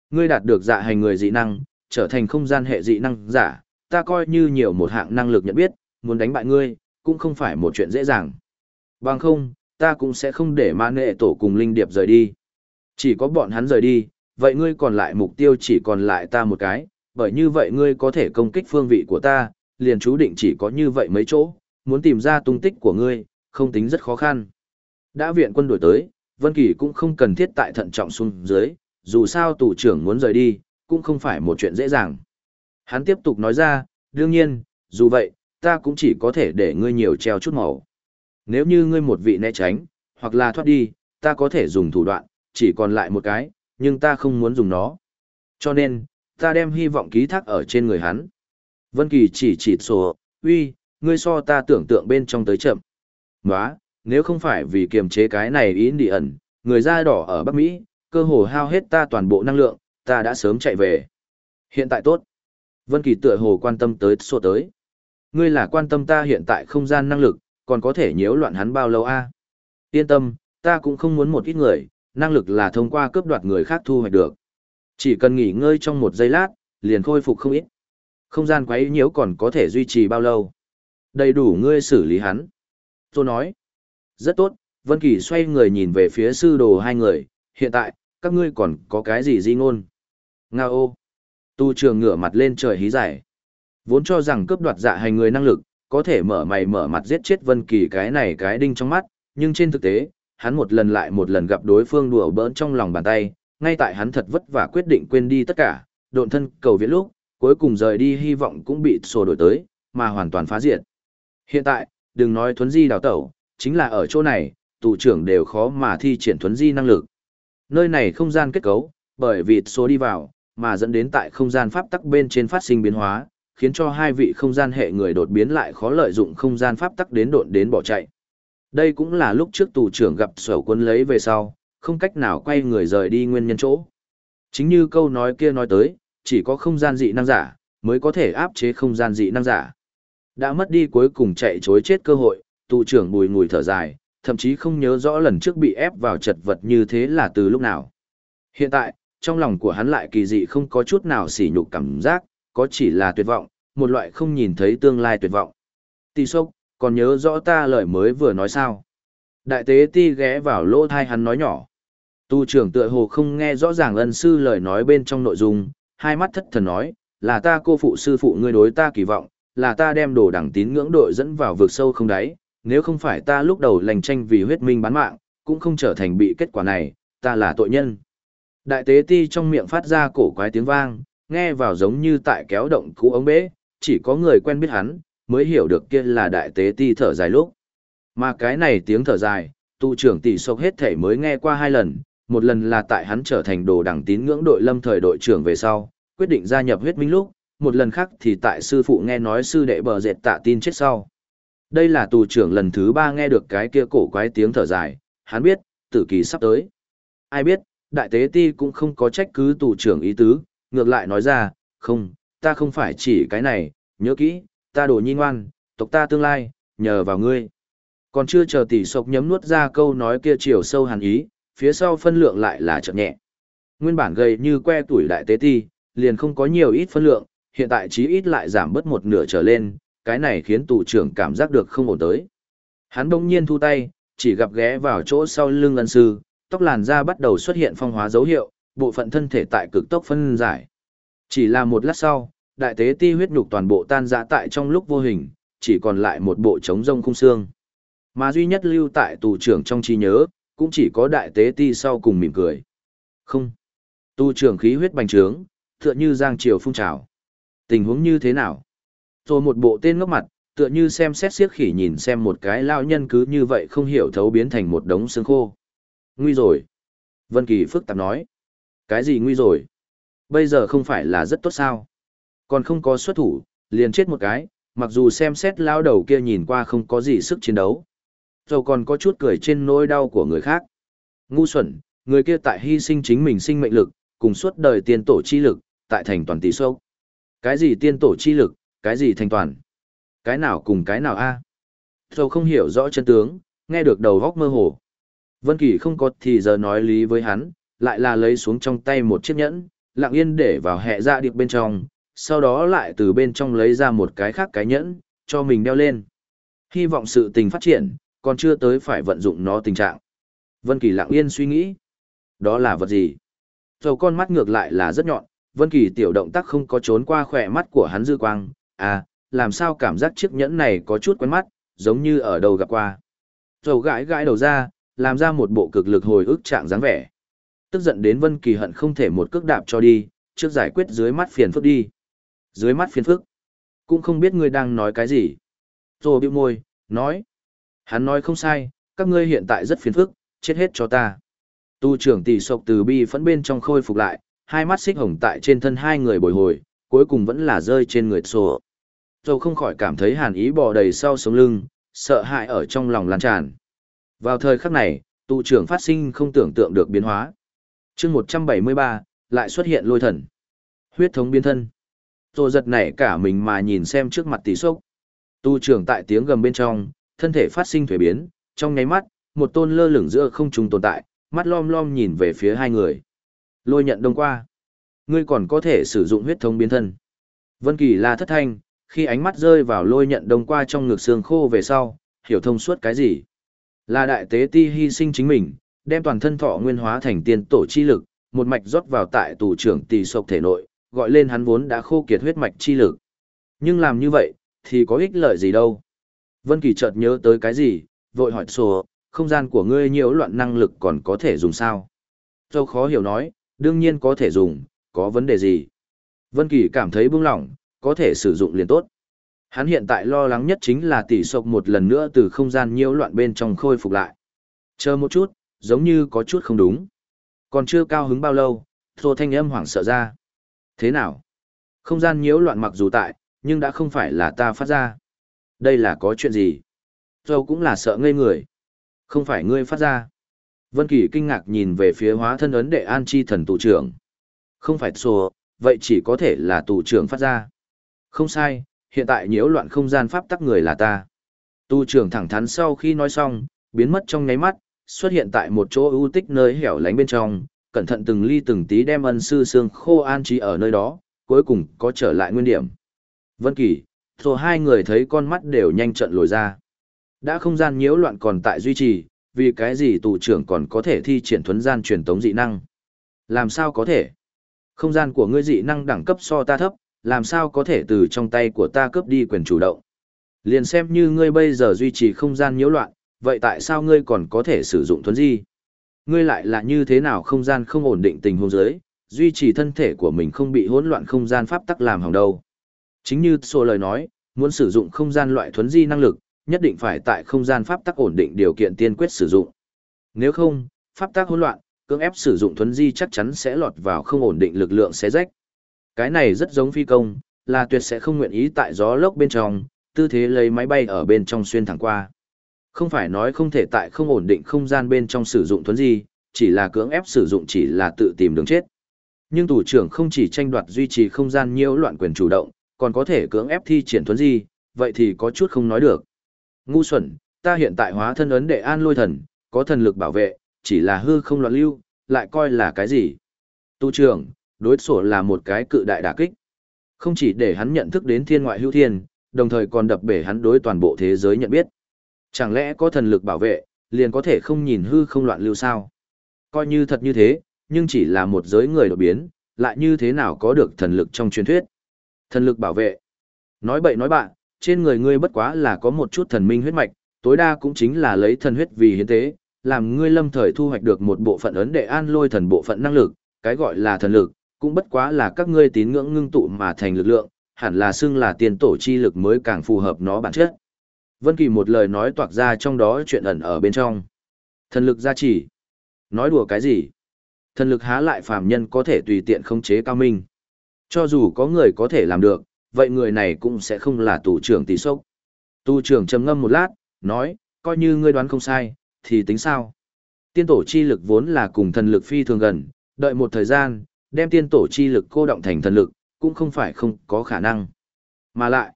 Ngươi đạt được dạ hành người dị năng, trở thành không gian hệ dị năng giả, ta coi như nhiều một hạng năng lực nhận biết, muốn đánh bại ngươi, cũng không phải một chuyện dễ dàng. Bằng không, ta cũng sẽ không để ma nệ tổ cùng linh điệp rời đi. Chỉ có bọn hắn rời đi, vậy ngươi còn lại mục tiêu chỉ còn lại ta một cái, bởi như vậy ngươi có thể công kích phương vị của ta, liền chú định chỉ có như vậy mấy chỗ, muốn tìm ra tung tích của ngươi, không tính rất khó khăn. Đã viện quân đuổi tới, Vân Kỳ cũng không cần thiết tại thận trọng xuống dưới, dù sao tù trưởng muốn rời đi, cũng không phải một chuyện dễ dàng. Hắn tiếp tục nói ra, đương nhiên, dù vậy, ta cũng chỉ có thể để ngươi nhiều treo chút màu. Nếu như ngươi một vị né tránh, hoặc là thoát đi, ta có thể dùng thủ đoạn, chỉ còn lại một cái, nhưng ta không muốn dùng nó. Cho nên, ta đem hy vọng ký thác ở trên người hắn. Vân Kỳ chỉ chỉ sổ, uy, ngươi so ta tưởng tượng bên trong tới chậm. Nóa, nếu không phải vì kiềm chế cái này ý đi ẩn, người da đỏ ở Bắc Mỹ, cơ hồ hao hết ta toàn bộ năng lượng, ta đã sớm chạy về. Hiện tại tốt. Vân Kỳ tựa hồ quan tâm tới số tới. Ngươi là quan tâm ta hiện tại không gian năng lực, còn có thể nhiễu loạn hắn bao lâu a? Yên tâm, ta cũng không muốn một ít người, năng lực là thông qua cướp đoạt người khác thu hoạch được. Chỉ cần nghỉ ngơi trong một giây lát, liền khôi phục không ít. Không gian quấy nhiễu còn có thể duy trì bao lâu? Đầy đủ ngươi xử lý hắn. Tôi nói. Rất tốt, Vân Kỳ xoay người nhìn về phía sư đồ hai người, hiện tại, các ngươi còn có cái gì di ngôn? Nga ô. Tu trường ngửa mặt lên trời hí giải. Vốn cho rằng cướp đoạt dạ hành người năng lực, có thể mở mày mở mặt giết chết Vân Kỳ cái này cái đinh trong mắt, nhưng trên thực tế, hắn một lần lại một lần gặp đối phương đùa bỡn trong lòng bàn tay, ngay tại hắn thật vất vả quyết định quên đi tất cả, độn thân cầu viện lúc, cuối cùng rời đi hy vọng cũng bị sổ đổi tới, mà hoàn toàn phá diệt. Hiện tại, đừng nói thuấn di đào tẩu, chính là ở chỗ này, tù trưởng đều khó mà thi triển thuấn di năng lực. Nơi này không gian kết cấu, bởi vì số đi vào, mà dẫn đến tại không gian pháp tắc bên trên phát sinh biến hóa, khiến cho hai vị không gian hệ người đột biến lại khó lợi dụng không gian pháp tắc đến độn đến bỏ chạy. Đây cũng là lúc trước tù trưởng gặp sở quân lấy về sau, không cách nào quay người rời đi nguyên nhân chỗ. Chính như câu nói kia nói tới, chỉ có không gian dị năng giả, mới có thể áp chế không gian dị năng giả. Đã mất đi cuối cùng chạy chối chết cơ hội, tù trưởng bùi ngùi thở dài, thậm chí không nhớ rõ lần trước bị ép vào chật vật như thế là từ lúc nào. Hiện tại, trong lòng của hắn lại kỳ dị không có chút nào sỉ nhục cảm giác, có chỉ là tuyệt vọng, một loại không nhìn thấy tương lai tuyệt vọng. Tì sốc, còn nhớ rõ ta lời mới vừa nói sao? Đại tế ti ghé vào lỗ thai hắn nói nhỏ. Tu trưởng tựa hồ không nghe rõ ràng ân sư lời nói bên trong nội dung, hai mắt thất thần nói, là ta cô phụ sư phụ ngươi đối ta kỳ vọng, là ta đem đồ đẳng tín ngưỡng đội dẫn vào vực sâu không đáy, nếu không phải ta lúc đầu lành tranh vì huyết minh bán mạng, cũng không trở thành bị kết quả này, ta là tội nhân. Đại tế ti trong miệng phát ra cổ quái tiếng vang, nghe vào giống như tại kéo động cũ ống bế, chỉ có người quen biết hắn, mới hiểu được kia là đại tế ti thở dài lúc. Mà cái này tiếng thở dài, tu trưởng tỷ sốc hết thể mới nghe qua hai lần, một lần là tại hắn trở thành đồ đẳng tín ngưỡng đội lâm thời đội trưởng về sau, quyết định gia nhập huyết minh lúc, một lần khác thì tại sư phụ nghe nói sư đệ bờ dệt tạ tin chết sau. Đây là tù trưởng lần thứ ba nghe được cái kia cổ quái tiếng thở dài, hắn biết, tử kỳ sắp tới. Ai biết, đại tế ti cũng không có trách cứ tù trưởng ý tứ, ngược lại nói ra, không, ta không phải chỉ cái này, nhớ kỹ, ta đồ nhi ngoan, tộc ta tương lai, nhờ vào ngươi. Còn chưa chờ tỷ sộc nhấm nuốt ra câu nói kia chiều sâu hàn ý, phía sau phân lượng lại là chậm nhẹ. Nguyên bản gầy như que tuổi đại tế ti, liền không có nhiều ít phân lượng, hiện tại chí ít lại giảm bớt một nửa trở lên, cái này khiến tù trưởng cảm giác được không ổn tới. Hắn bỗng nhiên thu tay, chỉ gặp ghé vào chỗ sau lưng ân sư, tóc làn da bắt đầu xuất hiện phong hóa dấu hiệu, bộ phận thân thể tại cực tốc phân giải. Chỉ là một lát sau, đại tế ti huyết nhục toàn bộ tan rã tại trong lúc vô hình, chỉ còn lại một bộ trống rông khung xương. Mà duy nhất lưu tại tù trưởng trong trí nhớ, cũng chỉ có đại tế ti sau cùng mỉm cười. Không. Tù trưởng khí huyết bành trướng, tựa như giang triều phun trào. Tình huống như thế nào? Rồi một bộ tên ngốc mặt, tựa như xem xét siếc khỉ nhìn xem một cái lao nhân cứ như vậy không hiểu thấu biến thành một đống xương khô. Nguy rồi. Vân Kỳ phức tạp nói. Cái gì nguy rồi? Bây giờ không phải là rất tốt sao? Còn không có xuất thủ, liền chết một cái, mặc dù xem xét lao đầu kia nhìn qua không có gì sức chiến đấu. Rồi còn có chút cười trên nỗi đau của người khác. Ngu xuẩn, người kia tại hy sinh chính mình sinh mệnh lực, cùng suốt đời tiên tổ chi lực, tại thành toàn tỷ sâu. Cái gì tiên tổ chi lực, cái gì thành toàn? Cái nào cùng cái nào a? À? không hiểu rõ chân tướng, nghe được đầu góc mơ hồ. Vân Kỳ không có thì giờ nói lý với hắn, lại là lấy xuống trong tay một chiếc nhẫn, lặng yên để vào hệ dạ điệp bên trong, sau đó lại từ bên trong lấy ra một cái khác cái nhẫn, cho mình đeo lên. Hy vọng sự tình phát triển, còn chưa tới phải vận dụng nó tình trạng. Vân Kỳ lặng yên suy nghĩ, đó là vật gì? Dầu con mắt ngược lại là rất nhọn, Vân Kỳ tiểu động tác không có trốn qua khỏe mắt của hắn dư quang, à, làm sao cảm giác chiếc nhẫn này có chút quen mắt, giống như ở đâu gặp qua. Dầu gãi gãi đầu ra, làm ra một bộ cực lực hồi ức trạng dáng vẻ. Tức giận đến Vân Kỳ hận không thể một cước đạp cho đi, trước giải quyết dưới mắt phiền phức đi. Dưới mắt phiền phức? Cũng không biết ngươi đang nói cái gì. Tô bĩu môi, nói. Hắn nói không sai, các ngươi hiện tại rất phiền phức, chết hết cho ta. Tu trưởng tỷ sộc từ bi phẫn bên trong khôi phục lại, hai mắt xích hồng tại trên thân hai người bồi hồi, cuối cùng vẫn là rơi trên người Tô. Rồi không khỏi cảm thấy hàn ý bò đầy sau sống lưng, sợ hãi ở trong lòng lan tràn. Vào thời khắc này, tu trưởng phát sinh không tưởng tượng được biến hóa. chương 173, lại xuất hiện lôi thần. Huyết thống biến thân. Rồi giật nảy cả mình mà nhìn xem trước mặt tỷ sốc. Tu trưởng tại tiếng gầm bên trong, thân thể phát sinh thuế biến, trong nháy mắt, một tôn lơ lửng giữa không trung tồn tại, mắt lom lom nhìn về phía hai người. Lôi nhận đông qua. Ngươi còn có thể sử dụng huyết thống biến thân. Vân Kỳ là thất thanh, khi ánh mắt rơi vào lôi nhận đông qua trong ngực xương khô về sau, hiểu thông suốt cái gì. Là đại tế ti hy sinh chính mình, đem toàn thân thọ nguyên hóa thành tiên tổ chi lực, một mạch rót vào tại tù trưởng tỷ sộc thể nội, gọi lên hắn vốn đã khô kiệt huyết mạch chi lực. Nhưng làm như vậy, thì có ích lợi gì đâu. Vân Kỳ chợt nhớ tới cái gì, vội hỏi sổ, không gian của ngươi nhiều loạn năng lực còn có thể dùng sao? Châu khó hiểu nói, đương nhiên có thể dùng, có vấn đề gì? Vân Kỳ cảm thấy buông lỏng, có thể sử dụng liền tốt. Hắn hiện tại lo lắng nhất chính là tỷ sộc một lần nữa từ không gian nhiễu loạn bên trong khôi phục lại. Chờ một chút, giống như có chút không đúng. Còn chưa cao hứng bao lâu, tô Thanh âm hoảng sợ ra. Thế nào? Không gian nhiễu loạn mặc dù tại, nhưng đã không phải là ta phát ra. Đây là có chuyện gì? Dâu cũng là sợ ngây người. Không phải ngươi phát ra. Vân Kỳ kinh ngạc nhìn về phía hóa thân ấn đệ an chi thần tù trưởng. Không phải sổ, vậy chỉ có thể là tù trưởng phát ra. Không sai, hiện tại nhiễu loạn không gian pháp tắc người là ta. Tu trưởng thẳng thắn sau khi nói xong, biến mất trong nháy mắt, xuất hiện tại một chỗ ưu tích nơi hẻo lánh bên trong, cẩn thận từng ly từng tí đem ân sư xương khô an trí ở nơi đó, cuối cùng có trở lại nguyên điểm. Vân Kỳ, rồi hai người thấy con mắt đều nhanh trận lồi ra. Đã không gian nhiễu loạn còn tại duy trì, vì cái gì tù trưởng còn có thể thi triển thuấn gian truyền tống dị năng? Làm sao có thể? Không gian của ngươi dị năng đẳng cấp so ta thấp, làm sao có thể từ trong tay của ta cướp đi quyền chủ động? Liền xem như ngươi bây giờ duy trì không gian nhiễu loạn, vậy tại sao ngươi còn có thể sử dụng thuấn di? Ngươi lại là như thế nào không gian không ổn định tình huống giới, duy trì thân thể của mình không bị hỗn loạn không gian pháp tắc làm hỏng đâu. Chính như Sô lời nói, muốn sử dụng không gian loại thuấn di năng lực, nhất định phải tại không gian pháp tắc ổn định điều kiện tiên quyết sử dụng. Nếu không, pháp tắc hỗn loạn, cưỡng ép sử dụng thuấn di chắc chắn sẽ lọt vào không ổn định lực lượng xé rách. Cái này rất giống phi công, là tuyệt sẽ không nguyện ý tại gió lốc bên trong, tư thế lấy máy bay ở bên trong xuyên thẳng qua. Không phải nói không thể tại không ổn định không gian bên trong sử dụng thuấn gì chỉ là cưỡng ép sử dụng chỉ là tự tìm đường chết. Nhưng thủ trưởng không chỉ tranh đoạt duy trì không gian nhiễu loạn quyền chủ động, còn có thể cưỡng ép thi triển thuấn gì vậy thì có chút không nói được. Ngu xuẩn, ta hiện tại hóa thân ấn đệ an lôi thần, có thần lực bảo vệ, chỉ là hư không loạn lưu, lại coi là cái gì? Tu trưởng, đối sổ là một cái cự đại đả kích. Không chỉ để hắn nhận thức đến thiên ngoại hữu thiên, đồng thời còn đập bể hắn đối toàn bộ thế giới nhận biết. Chẳng lẽ có thần lực bảo vệ, liền có thể không nhìn hư không loạn lưu sao? Coi như thật như thế, nhưng chỉ là một giới người đột biến, lại như thế nào có được thần lực trong truyền thuyết? Thần lực bảo vệ. Nói bậy nói bạn, trên người ngươi bất quá là có một chút thần minh huyết mạch, tối đa cũng chính là lấy thần huyết vì hiến tế, làm ngươi lâm thời thu hoạch được một bộ phận ấn đệ an lôi thần bộ phận năng lực, cái gọi là thần lực, cũng bất quá là các ngươi tín ngưỡng ngưng tụ mà thành lực lượng, hẳn là xưng là tiền tổ chi lực mới càng phù hợp nó bản chất. Vân Kỳ một lời nói toạc ra trong đó chuyện ẩn ở bên trong. Thần lực gia trì. Nói đùa cái gì? Thần lực há lại phàm nhân có thể tùy tiện khống chế cao minh. Cho dù có người có thể làm được, vậy người này cũng sẽ không là tù trưởng tỷ sốc. Tu trưởng trầm ngâm một lát, nói, coi như ngươi đoán không sai, thì tính sao? Tiên tổ chi lực vốn là cùng thần lực phi thường gần, đợi một thời gian, đem tiên tổ chi lực cô động thành thần lực, cũng không phải không có khả năng. Mà lại,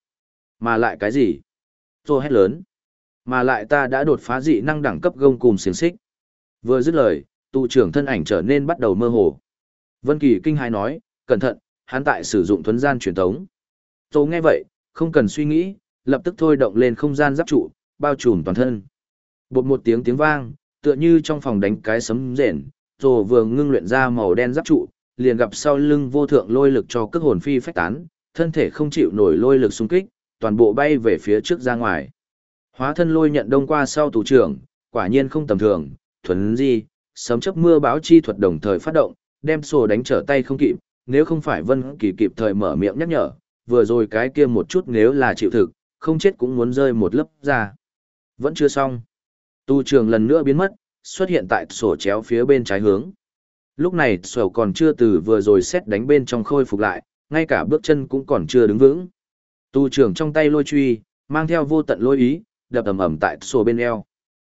mà lại cái gì? Rồi hét lớn. Mà lại ta đã đột phá dị năng đẳng cấp gông cùng xiềng xích. Vừa dứt lời, tụ trưởng thân ảnh trở nên bắt đầu mơ hồ. Vân Kỳ kinh hãi nói, cẩn thận, hắn tại sử dụng thuấn gian truyền tống. Tô nghe vậy, không cần suy nghĩ, lập tức thôi động lên không gian giáp trụ, bao trùm toàn thân. Bột một tiếng tiếng vang, tựa như trong phòng đánh cái sấm rền, rồi vừa ngưng luyện ra màu đen giáp trụ, liền gặp sau lưng vô thượng lôi lực cho cước hồn phi phách tán, thân thể không chịu nổi lôi lực xung kích, toàn bộ bay về phía trước ra ngoài. Hóa thân lôi nhận đông qua sau tù trưởng, quả nhiên không tầm thường, thuần di, sấm chấp mưa báo chi thuật đồng thời phát động, đem sổ đánh trở tay không kịp, nếu không phải Vân Kỳ kịp thời mở miệng nhắc nhở, vừa rồi cái kia một chút nếu là chịu thực, không chết cũng muốn rơi một lớp ra. Vẫn chưa xong. Tu trường lần nữa biến mất, xuất hiện tại sổ chéo phía bên trái hướng. Lúc này Sầu còn chưa từ vừa rồi xét đánh bên trong khôi phục lại, ngay cả bước chân cũng còn chưa đứng vững. Tu trưởng trong tay lôi truy, mang theo vô tận lôi ý, đập ầm ầm tại sổ bên eo.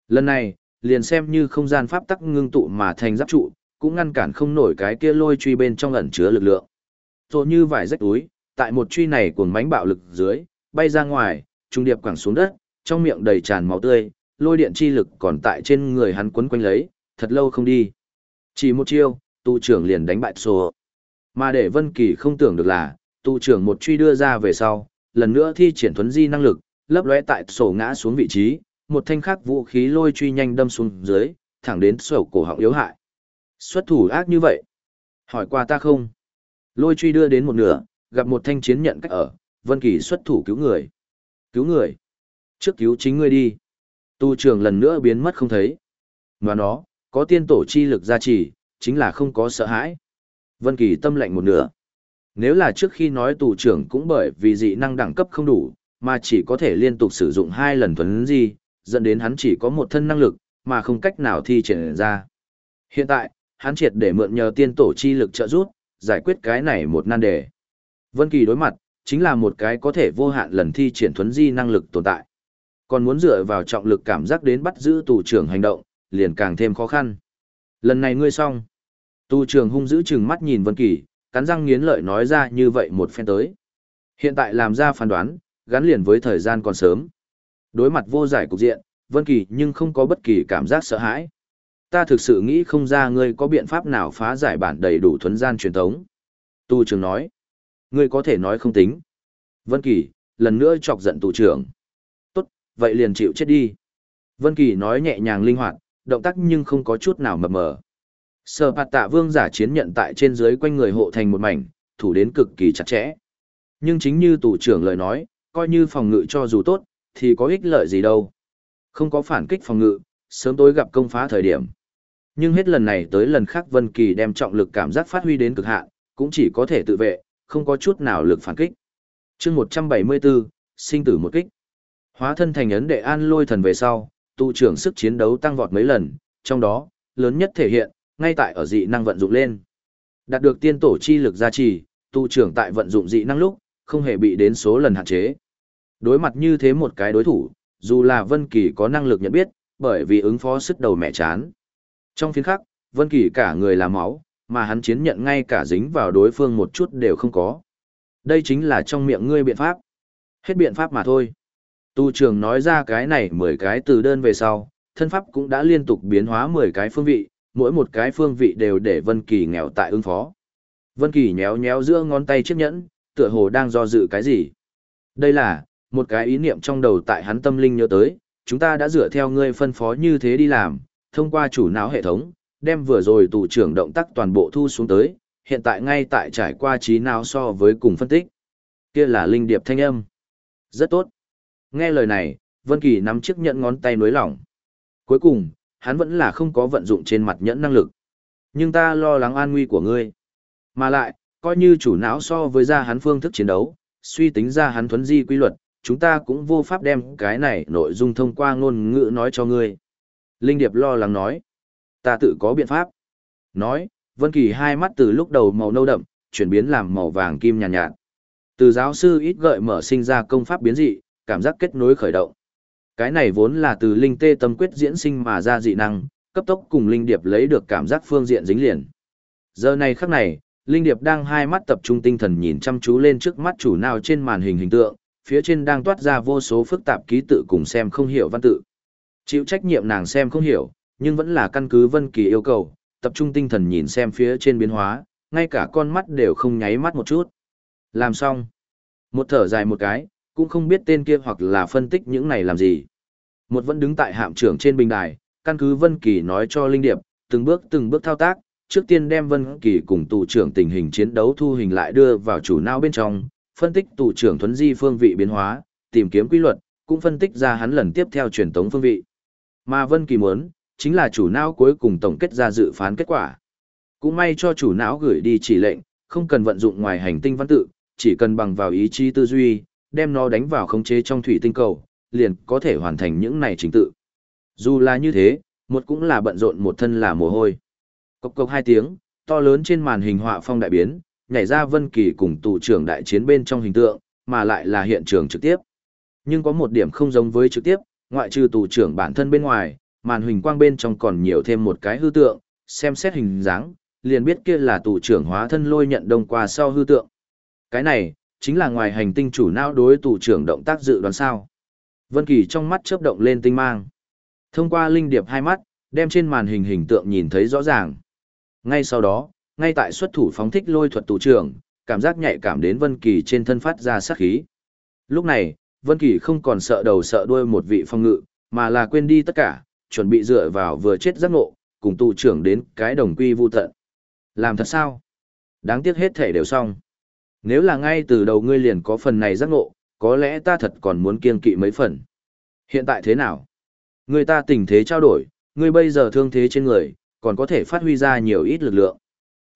Lần này, liền xem như không gian pháp tắc ngưng tụ mà thành giáp trụ, cũng ngăn cản không nổi cái kia lôi truy bên trong ẩn chứa lực lượng. Rồi như vải rách túi, tại một truy này cuồng mánh bạo lực dưới, bay ra ngoài, trung điệp quẳng xuống đất, trong miệng đầy tràn máu tươi, lôi điện chi lực còn tại trên người hắn quấn quanh lấy, thật lâu không đi. Chỉ một chiêu, tu trưởng liền đánh bại sổ. Mà để Vân Kỳ không tưởng được là, tu trưởng một truy đưa ra về sau, lần nữa thi triển thuấn di năng lực, lấp lóe tại sổ ngã xuống vị trí, một thanh khắc vũ khí lôi truy nhanh đâm xuống dưới, thẳng đến sổ cổ họng yếu hại. Xuất thủ ác như vậy. Hỏi qua ta không? Lôi truy đưa đến một nửa, gặp một thanh chiến nhận cách ở, Vân Kỳ xuất thủ cứu người. Cứu người? Trước cứu chính ngươi đi. Tu trường lần nữa biến mất không thấy. Mà nó, có tiên tổ chi lực gia trì, chính là không có sợ hãi. Vân Kỳ tâm lạnh một nửa. Nếu là trước khi nói tù trưởng cũng bởi vì dị năng đẳng cấp không đủ, mà chỉ có thể liên tục sử dụng hai lần thuần di, dẫn đến hắn chỉ có một thân năng lực, mà không cách nào thi triển ra. Hiện tại, hắn triệt để mượn nhờ tiên tổ chi lực trợ giúp, giải quyết cái này một nan đề. Vân Kỳ đối mặt, chính là một cái có thể vô hạn lần thi triển thuần di năng lực tồn tại. Còn muốn dựa vào trọng lực cảm giác đến bắt giữ tù trưởng hành động, liền càng thêm khó khăn. Lần này ngươi xong. tu trường hung dữ chừng mắt nhìn Vân Kỳ, cắn răng nghiến lợi nói ra như vậy một phen tới. Hiện tại làm ra phán đoán, gắn liền với thời gian còn sớm. Đối mặt vô giải cục diện, Vân Kỳ nhưng không có bất kỳ cảm giác sợ hãi. Ta thực sự nghĩ không ra ngươi có biện pháp nào phá giải bản đầy đủ thuần gian truyền thống. Tu trường nói. Ngươi có thể nói không tính. Vân Kỳ, lần nữa chọc giận tù trưởng. Tốt, vậy liền chịu chết đi. Vân Kỳ nói nhẹ nhàng linh hoạt, động tác nhưng không có chút nào mập mờ. Sở phạt tạ vương giả chiến nhận tại trên dưới quanh người hộ thành một mảnh, thủ đến cực kỳ chặt chẽ. Nhưng chính như tù trưởng lời nói, coi như phòng ngự cho dù tốt, thì có ích lợi gì đâu. Không có phản kích phòng ngự, sớm tối gặp công phá thời điểm. Nhưng hết lần này tới lần khác Vân Kỳ đem trọng lực cảm giác phát huy đến cực hạn, cũng chỉ có thể tự vệ, không có chút nào lực phản kích. Chương 174, sinh tử một kích. Hóa thân thành ấn đệ an lôi thần về sau, tu trưởng sức chiến đấu tăng vọt mấy lần, trong đó, lớn nhất thể hiện, ngay tại ở dị năng vận dụng lên. Đạt được tiên tổ chi lực gia trì, tu trưởng tại vận dụng dị năng lúc, không hề bị đến số lần hạn chế. Đối mặt như thế một cái đối thủ, dù là Vân Kỳ có năng lực nhận biết, bởi vì ứng phó sức đầu mẹ chán. Trong phiên khắc, Vân Kỳ cả người là máu, mà hắn chiến nhận ngay cả dính vào đối phương một chút đều không có. Đây chính là trong miệng ngươi biện pháp. Hết biện pháp mà thôi. Tu trường nói ra cái này 10 cái từ đơn về sau, thân pháp cũng đã liên tục biến hóa 10 cái phương vị, mỗi một cái phương vị đều để Vân Kỳ nghèo tại ứng phó. Vân Kỳ nhéo nhéo giữa ngón tay chiếc nhẫn, tựa hồ đang do dự cái gì. Đây là, một cái ý niệm trong đầu tại hắn tâm linh nhớ tới, chúng ta đã dựa theo ngươi phân phó như thế đi làm, thông qua chủ não hệ thống, đem vừa rồi tù trưởng động tác toàn bộ thu xuống tới, hiện tại ngay tại trải qua trí não so với cùng phân tích. Kia là linh điệp thanh âm. Rất tốt. Nghe lời này, Vân Kỳ nắm chiếc nhẫn ngón tay nối lỏng. Cuối cùng, hắn vẫn là không có vận dụng trên mặt nhẫn năng lực. Nhưng ta lo lắng an nguy của ngươi. Mà lại, coi như chủ não so với ra hắn phương thức chiến đấu, suy tính ra hắn thuấn di quy luật, chúng ta cũng vô pháp đem cái này nội dung thông qua ngôn ngữ nói cho ngươi. Linh Điệp lo lắng nói, ta tự có biện pháp. Nói, Vân Kỳ hai mắt từ lúc đầu màu nâu đậm, chuyển biến làm màu vàng kim nhàn nhạt, nhạt. Từ giáo sư ít gợi mở sinh ra công pháp biến dị, cảm giác kết nối khởi động. Cái này vốn là từ linh tê tâm quyết diễn sinh mà ra dị năng, cấp tốc cùng linh điệp lấy được cảm giác phương diện dính liền. Giờ này khắc này, linh điệp đang hai mắt tập trung tinh thần nhìn chăm chú lên trước mắt chủ nào trên màn hình hình tượng, phía trên đang toát ra vô số phức tạp ký tự cùng xem không hiểu văn tự. Chịu trách nhiệm nàng xem không hiểu, nhưng vẫn là căn cứ Vân Kỳ yêu cầu, tập trung tinh thần nhìn xem phía trên biến hóa, ngay cả con mắt đều không nháy mắt một chút. Làm xong. Một thở dài một cái, cũng không biết tên kia hoặc là phân tích những này làm gì. Một vẫn đứng tại hạm trưởng trên bình đài, căn cứ Vân Kỳ nói cho Linh Điệp, từng bước từng bước thao tác, trước tiên đem Vân Kỳ cùng tù trưởng tình hình chiến đấu thu hình lại đưa vào chủ não bên trong, phân tích tù trưởng thuấn di phương vị biến hóa, tìm kiếm quy luật, cũng phân tích ra hắn lần tiếp theo truyền tống phương vị. Mà Vân Kỳ muốn, chính là chủ não cuối cùng tổng kết ra dự phán kết quả. Cũng may cho chủ não gửi đi chỉ lệnh, không cần vận dụng ngoài hành tinh văn tự, chỉ cần bằng vào ý chí tư duy, đem nó đánh vào khống chế trong thủy tinh cầu, liền có thể hoàn thành những này trình tự. Dù là như thế, một cũng là bận rộn một thân là mồ hôi. Cốc cốc hai tiếng, to lớn trên màn hình họa phong đại biến, nhảy ra Vân Kỳ cùng tù trưởng đại chiến bên trong hình tượng, mà lại là hiện trường trực tiếp. Nhưng có một điểm không giống với trực tiếp, ngoại trừ tù trưởng bản thân bên ngoài, màn hình quang bên trong còn nhiều thêm một cái hư tượng, xem xét hình dáng, liền biết kia là tù trưởng hóa thân lôi nhận đông qua sau hư tượng. Cái này, chính là ngoài hành tinh chủ não đối tù trưởng động tác dự đoán sao. Vân Kỳ trong mắt chớp động lên tinh mang. Thông qua linh điệp hai mắt, đem trên màn hình hình tượng nhìn thấy rõ ràng. Ngay sau đó, ngay tại xuất thủ phóng thích lôi thuật tù trưởng, cảm giác nhạy cảm đến Vân Kỳ trên thân phát ra sát khí. Lúc này, Vân Kỳ không còn sợ đầu sợ đuôi một vị phong ngự, mà là quên đi tất cả, chuẩn bị dựa vào vừa chết giác ngộ, cùng tù trưởng đến cái đồng quy vu tận. Làm thật sao? Đáng tiếc hết thể đều xong. Nếu là ngay từ đầu ngươi liền có phần này giác ngộ, có lẽ ta thật còn muốn kiên kỵ mấy phần. Hiện tại thế nào? Người ta tình thế trao đổi, ngươi bây giờ thương thế trên người, còn có thể phát huy ra nhiều ít lực lượng.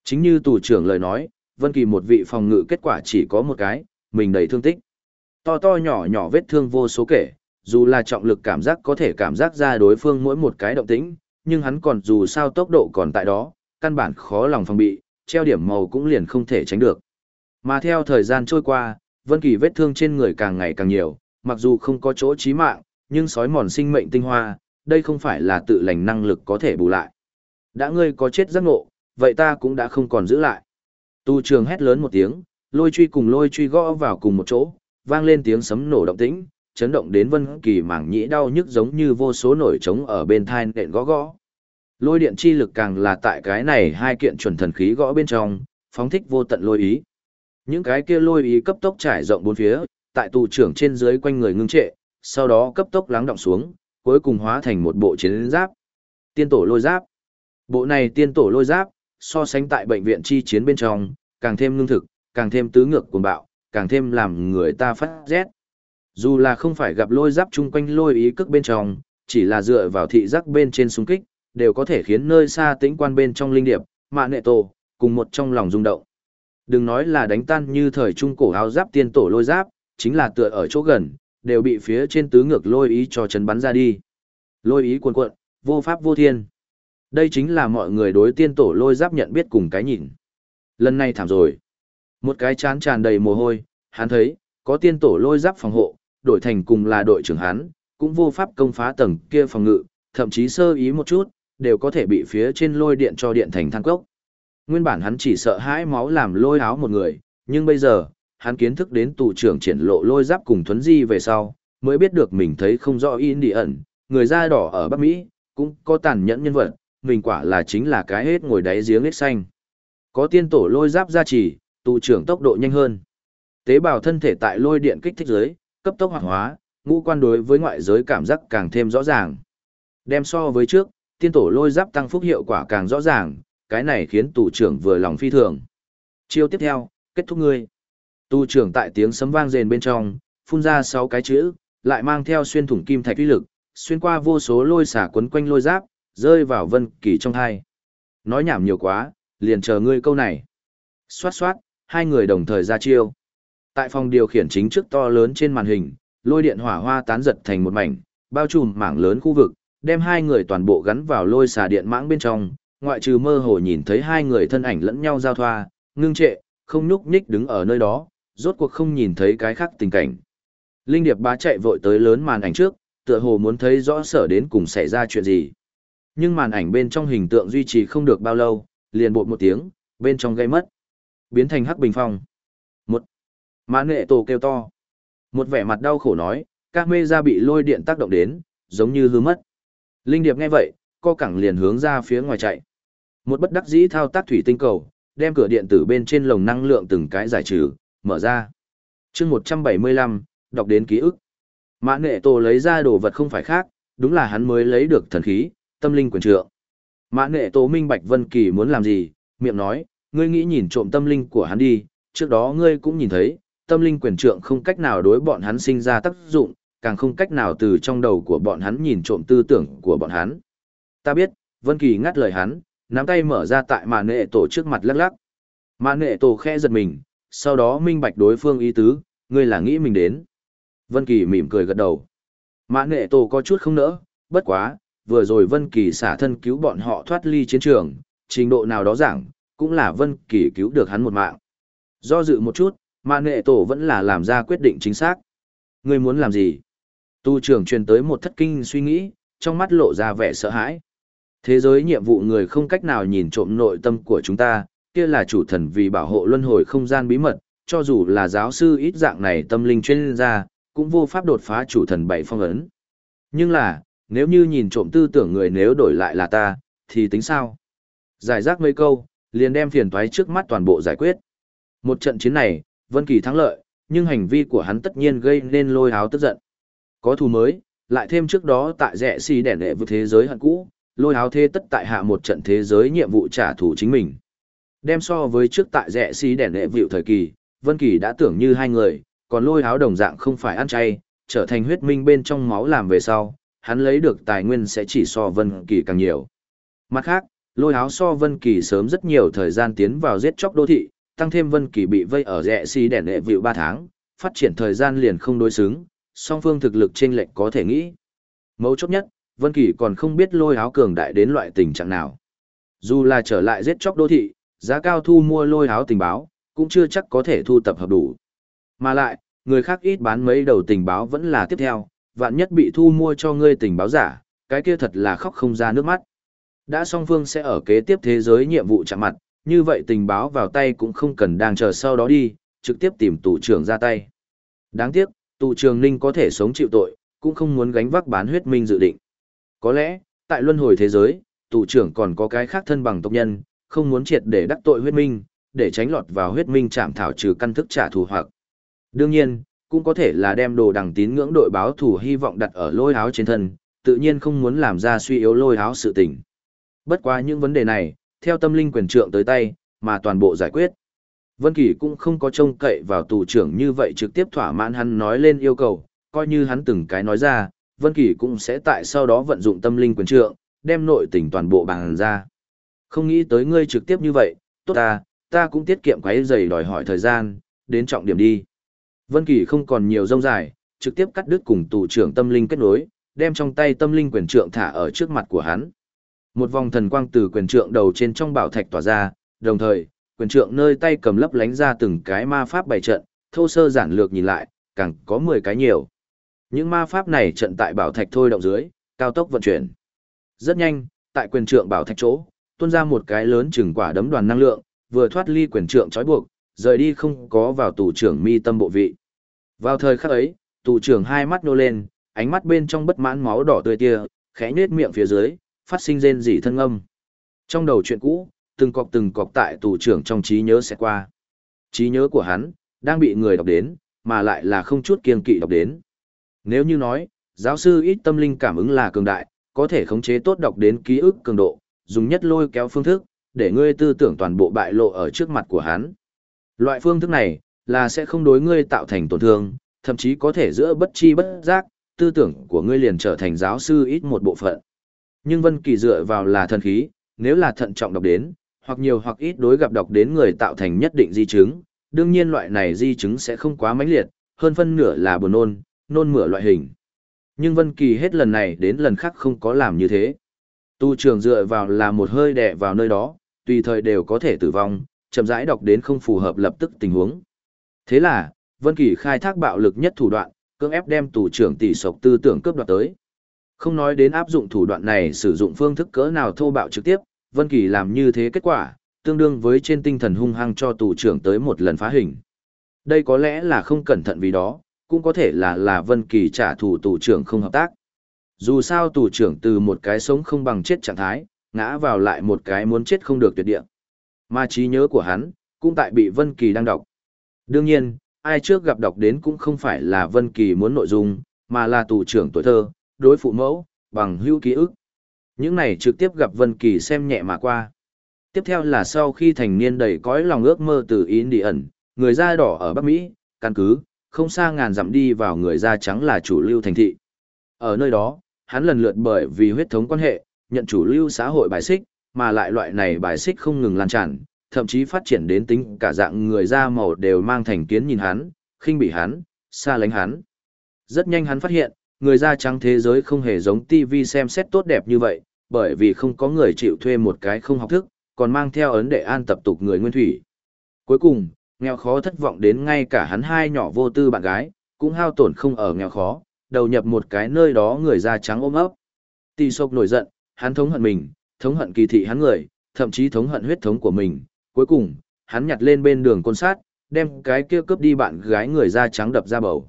Chính như tù trưởng lời nói, Vân Kỳ một vị phòng ngự kết quả chỉ có một cái, mình đầy thương tích. To to nhỏ nhỏ vết thương vô số kể, dù là trọng lực cảm giác có thể cảm giác ra đối phương mỗi một cái động tĩnh, nhưng hắn còn dù sao tốc độ còn tại đó, căn bản khó lòng phòng bị, treo điểm màu cũng liền không thể tránh được. Mà theo thời gian trôi qua, Vân Kỳ vết thương trên người càng ngày càng nhiều, mặc dù không có chỗ chí mạng, nhưng sói mòn sinh mệnh tinh hoa, đây không phải là tự lành năng lực có thể bù lại. Đã ngươi có chết giác ngộ, vậy ta cũng đã không còn giữ lại. Tu trường hét lớn một tiếng, lôi truy cùng lôi truy gõ vào cùng một chỗ, vang lên tiếng sấm nổ động tĩnh, chấn động đến Vân Kỳ mảng nhĩ đau nhức giống như vô số nổi trống ở bên tai nện gõ gõ. Lôi điện chi lực càng là tại cái này hai kiện chuẩn thần khí gõ bên trong, phóng thích vô tận lôi ý. Những cái kia lôi ý cấp tốc trải rộng bốn phía, tại tù trưởng trên dưới quanh người ngưng trệ, sau đó cấp tốc lắng động xuống, cuối cùng hóa thành một bộ chiến giáp. Tiên tổ lôi giáp. Bộ này tiên tổ lôi giáp, so sánh tại bệnh viện chi chiến bên trong, càng thêm ngưng thực, càng thêm tứ ngược cuồng bạo, càng thêm làm người ta phát rét. Dù là không phải gặp lôi giáp chung quanh lôi ý cước bên trong, chỉ là dựa vào thị giác bên trên xung kích, đều có thể khiến nơi xa tĩnh quan bên trong linh điệp, mạ nệ tổ, cùng một trong lòng rung động. Đừng nói là đánh tan như thời trung cổ áo giáp tiên tổ lôi giáp, chính là tựa ở chỗ gần, đều bị phía trên tứ ngược lôi ý cho chấn bắn ra đi. Lôi ý cuồn cuộn, vô pháp vô thiên. Đây chính là mọi người đối tiên tổ lôi giáp nhận biết cùng cái nhìn. Lần này thảm rồi. Một cái chán tràn đầy mồ hôi, hắn thấy, có tiên tổ lôi giáp phòng hộ, đổi thành cùng là đội trưởng hắn, cũng vô pháp công phá tầng kia phòng ngự, thậm chí sơ ý một chút, đều có thể bị phía trên lôi điện cho điện thành than cốc. Nguyên bản hắn chỉ sợ hãi máu làm lôi áo một người, nhưng bây giờ, hắn kiến thức đến tù trưởng triển lộ lôi giáp cùng thuấn di về sau, mới biết được mình thấy không rõ in đi ẩn, người da đỏ ở Bắc Mỹ, cũng có tàn nhẫn nhân vật, mình quả là chính là cái hết ngồi đáy giếng hết xanh. Có tiên tổ lôi giáp gia trì, tù trưởng tốc độ nhanh hơn. Tế bào thân thể tại lôi điện kích thích giới, cấp tốc hoạt hóa, ngũ quan đối với ngoại giới cảm giác càng thêm rõ ràng. Đem so với trước, tiên tổ lôi giáp tăng phúc hiệu quả càng rõ ràng, cái này khiến tù trưởng vừa lòng phi thường. Chiêu tiếp theo, kết thúc ngươi. Tù trưởng tại tiếng sấm vang rền bên trong, phun ra sáu cái chữ, lại mang theo xuyên thủng kim thạch uy lực, xuyên qua vô số lôi xả quấn quanh lôi giáp, rơi vào vân kỳ trong hai. Nói nhảm nhiều quá, liền chờ ngươi câu này. Xoát xoát, hai người đồng thời ra chiêu. Tại phòng điều khiển chính trước to lớn trên màn hình, lôi điện hỏa hoa tán giật thành một mảnh, bao trùm mảng lớn khu vực, đem hai người toàn bộ gắn vào lôi xà điện mãng bên trong, ngoại trừ mơ hồ nhìn thấy hai người thân ảnh lẫn nhau giao thoa, ngưng trệ, không nhúc nhích đứng ở nơi đó, rốt cuộc không nhìn thấy cái khác tình cảnh. Linh Điệp bá chạy vội tới lớn màn ảnh trước, tựa hồ muốn thấy rõ sở đến cùng xảy ra chuyện gì. Nhưng màn ảnh bên trong hình tượng duy trì không được bao lâu, liền bột một tiếng, bên trong gây mất. Biến thành hắc bình phong. Một. Mã nghệ tổ kêu to. Một vẻ mặt đau khổ nói, các mê ra bị lôi điện tác động đến, giống như hư mất. Linh Điệp nghe vậy, co cẳng liền hướng ra phía ngoài chạy. Một bất đắc dĩ thao tác thủy tinh cầu, đem cửa điện tử bên trên lồng năng lượng từng cái giải trừ, mở ra. chương 175, đọc đến ký ức. Mã nghệ tổ lấy ra đồ vật không phải khác, đúng là hắn mới lấy được thần khí, tâm linh quyền trượng. Mã nghệ tổ minh bạch Vân Kỳ muốn làm gì, miệng nói, ngươi nghĩ nhìn trộm tâm linh của hắn đi, trước đó ngươi cũng nhìn thấy, tâm linh quyền trượng không cách nào đối bọn hắn sinh ra tác dụng, càng không cách nào từ trong đầu của bọn hắn nhìn trộm tư tưởng của bọn hắn. Ta biết, Vân Kỳ ngắt lời hắn, nắm tay mở ra tại màn nệ tổ trước mặt lắc lắc. Màn nệ tổ khẽ giật mình, sau đó minh bạch đối phương ý tứ, ngươi là nghĩ mình đến. Vân Kỳ mỉm cười gật đầu. Mã Nệ Tổ có chút không nỡ, bất quá, vừa rồi Vân Kỳ xả thân cứu bọn họ thoát ly chiến trường, trình độ nào đó giảng, cũng là Vân Kỳ cứu được hắn một mạng. Do dự một chút, Mã Nệ Tổ vẫn là làm ra quyết định chính xác. Ngươi muốn làm gì? Tu trưởng truyền tới một thất kinh suy nghĩ, trong mắt lộ ra vẻ sợ hãi. Thế giới nhiệm vụ người không cách nào nhìn trộm nội tâm của chúng ta, kia là chủ thần vì bảo hộ luân hồi không gian bí mật, cho dù là giáo sư ít dạng này tâm linh chuyên gia, cũng vô pháp đột phá chủ thần bảy phong ấn. Nhưng là, nếu như nhìn trộm tư tưởng người nếu đổi lại là ta, thì tính sao? Giải rác mấy câu, liền đem phiền toái trước mắt toàn bộ giải quyết. Một trận chiến này, Vân Kỳ thắng lợi, nhưng hành vi của hắn tất nhiên gây nên lôi háo tức giận. Có thù mới, lại thêm trước đó tại rẻ xì đèn đệ với thế giới hận cũ, lôi háo thế tất tại hạ một trận thế giới nhiệm vụ trả thù chính mình. Đem so với trước tại rẻ xí đèn đệ vịu thời kỳ, Vân Kỳ đã tưởng như hai người, còn lôi háo đồng dạng không phải ăn chay, trở thành huyết minh bên trong máu làm về sau, hắn lấy được tài nguyên sẽ chỉ so Vân Kỳ càng nhiều. Mặt khác, lôi háo so Vân Kỳ sớm rất nhiều thời gian tiến vào giết chóc đô thị, tăng thêm Vân Kỳ bị vây ở rẽ xì đèn đệ vịu 3 tháng, phát triển thời gian liền không đối xứng, song phương thực lực chênh lệch có thể nghĩ. Mấu chốt nhất, Vân Kỳ còn không biết lôi háo cường đại đến loại tình trạng nào. Dù là trở lại giết chóc đô thị, giá cao thu mua lôi háo tình báo, cũng chưa chắc có thể thu tập hợp đủ. Mà lại, người khác ít bán mấy đầu tình báo vẫn là tiếp theo, vạn nhất bị thu mua cho ngươi tình báo giả, cái kia thật là khóc không ra nước mắt. Đã song phương sẽ ở kế tiếp thế giới nhiệm vụ chạm mặt, như vậy tình báo vào tay cũng không cần đang chờ sau đó đi, trực tiếp tìm tù trưởng ra tay. Đáng tiếc, tù trưởng Ninh có thể sống chịu tội, cũng không muốn gánh vác bán huyết minh dự định. Có lẽ, tại luân hồi thế giới, tù trưởng còn có cái khác thân bằng tộc nhân, không muốn triệt để đắc tội huyết minh, để tránh lọt vào huyết minh chạm thảo trừ căn thức trả thù hoặc. Đương nhiên, cũng có thể là đem đồ đằng tín ngưỡng đội báo thù hy vọng đặt ở lôi áo trên thân, tự nhiên không muốn làm ra suy yếu lôi áo sự tình. Bất quá những vấn đề này, theo tâm linh quyền trượng tới tay, mà toàn bộ giải quyết. Vân Kỳ cũng không có trông cậy vào tù trưởng như vậy trực tiếp thỏa mãn hắn nói lên yêu cầu, coi như hắn từng cái nói ra, Vân Kỳ cũng sẽ tại sau đó vận dụng tâm linh quyền trượng, đem nội tình toàn bộ bằng ra. Không nghĩ tới ngươi trực tiếp như vậy, tốt ta, ta cũng tiết kiệm quấy giày đòi hỏi thời gian, đến trọng điểm đi. Vân Kỳ không còn nhiều rông dài, trực tiếp cắt đứt cùng tù trưởng tâm linh kết nối, đem trong tay tâm linh quyền trượng thả ở trước mặt của hắn. Một vòng thần quang từ quyền trượng đầu trên trong bảo thạch tỏa ra, đồng thời, quyền trượng nơi tay cầm lấp lánh ra từng cái ma pháp bày trận, thô sơ giản lược nhìn lại, càng có 10 cái nhiều. Những ma pháp này trận tại bảo thạch thôi động dưới, cao tốc vận chuyển. Rất nhanh, tại quyền trượng bảo thạch chỗ, tuôn ra một cái lớn chừng quả đấm đoàn năng lượng, vừa thoát ly quyền trượng trói buộc, rời đi không có vào tù trưởng mi tâm bộ vị. Vào thời khắc ấy, tù trưởng hai mắt nô lên, ánh mắt bên trong bất mãn máu đỏ tươi tia, khẽ nhếch miệng phía dưới, phát sinh rên rỉ thân âm. Trong đầu chuyện cũ, từng cọc từng cọc tại tù trưởng trong trí nhớ sẽ qua. Trí nhớ của hắn, đang bị người đọc đến, mà lại là không chút kiên kỵ đọc đến. Nếu như nói, giáo sư ít tâm linh cảm ứng là cường đại, có thể khống chế tốt đọc đến ký ức cường độ, dùng nhất lôi kéo phương thức, để ngươi tư tưởng toàn bộ bại lộ ở trước mặt của hắn. Loại phương thức này, là sẽ không đối ngươi tạo thành tổn thương, thậm chí có thể giữa bất chi bất giác, tư tưởng của ngươi liền trở thành giáo sư ít một bộ phận. Nhưng Vân Kỳ dựa vào là thần khí, nếu là thận trọng đọc đến, hoặc nhiều hoặc ít đối gặp đọc đến người tạo thành nhất định di chứng, đương nhiên loại này di chứng sẽ không quá mãnh liệt, hơn phân nửa là buồn nôn, nôn mửa loại hình. Nhưng Vân Kỳ hết lần này đến lần khác không có làm như thế. Tu trường dựa vào là một hơi đè vào nơi đó, tùy thời đều có thể tử vong, chậm rãi đọc đến không phù hợp lập tức tình huống. Thế là, Vân Kỳ khai thác bạo lực nhất thủ đoạn, cưỡng ép đem tù trưởng tỷ sộc tư tưởng cướp đoạt tới. Không nói đến áp dụng thủ đoạn này sử dụng phương thức cỡ nào thô bạo trực tiếp, Vân Kỳ làm như thế kết quả, tương đương với trên tinh thần hung hăng cho tù trưởng tới một lần phá hình. Đây có lẽ là không cẩn thận vì đó, cũng có thể là là Vân Kỳ trả thù tù trưởng không hợp tác. Dù sao tù trưởng từ một cái sống không bằng chết trạng thái, ngã vào lại một cái muốn chết không được tuyệt địa. Mà trí nhớ của hắn, cũng tại bị Vân Kỳ đang đọc. Đương nhiên, ai trước gặp đọc đến cũng không phải là Vân Kỳ muốn nội dung, mà là tù trưởng tuổi thơ, đối phụ mẫu, bằng hữu ký ức. Những này trực tiếp gặp Vân Kỳ xem nhẹ mà qua. Tiếp theo là sau khi thành niên đầy cõi lòng ước mơ từ ý đi ẩn, người da đỏ ở Bắc Mỹ, căn cứ, không xa ngàn dặm đi vào người da trắng là chủ lưu thành thị. Ở nơi đó, hắn lần lượt bởi vì huyết thống quan hệ, nhận chủ lưu xã hội bài xích, mà lại loại này bài xích không ngừng lan tràn, thậm chí phát triển đến tính cả dạng người da màu đều mang thành kiến nhìn hắn, khinh bỉ hắn, xa lánh hắn. Rất nhanh hắn phát hiện, người da trắng thế giới không hề giống TV xem xét tốt đẹp như vậy, bởi vì không có người chịu thuê một cái không học thức, còn mang theo ấn đệ an tập tục người nguyên thủy. Cuối cùng, nghèo khó thất vọng đến ngay cả hắn hai nhỏ vô tư bạn gái, cũng hao tổn không ở nghèo khó, đầu nhập một cái nơi đó người da trắng ôm ấp. Tì sốc nổi giận, hắn thống hận mình, thống hận kỳ thị hắn người, thậm chí thống hận huyết thống của mình. Cuối cùng, hắn nhặt lên bên đường côn sát, đem cái kia cướp đi bạn gái người da trắng đập ra bầu.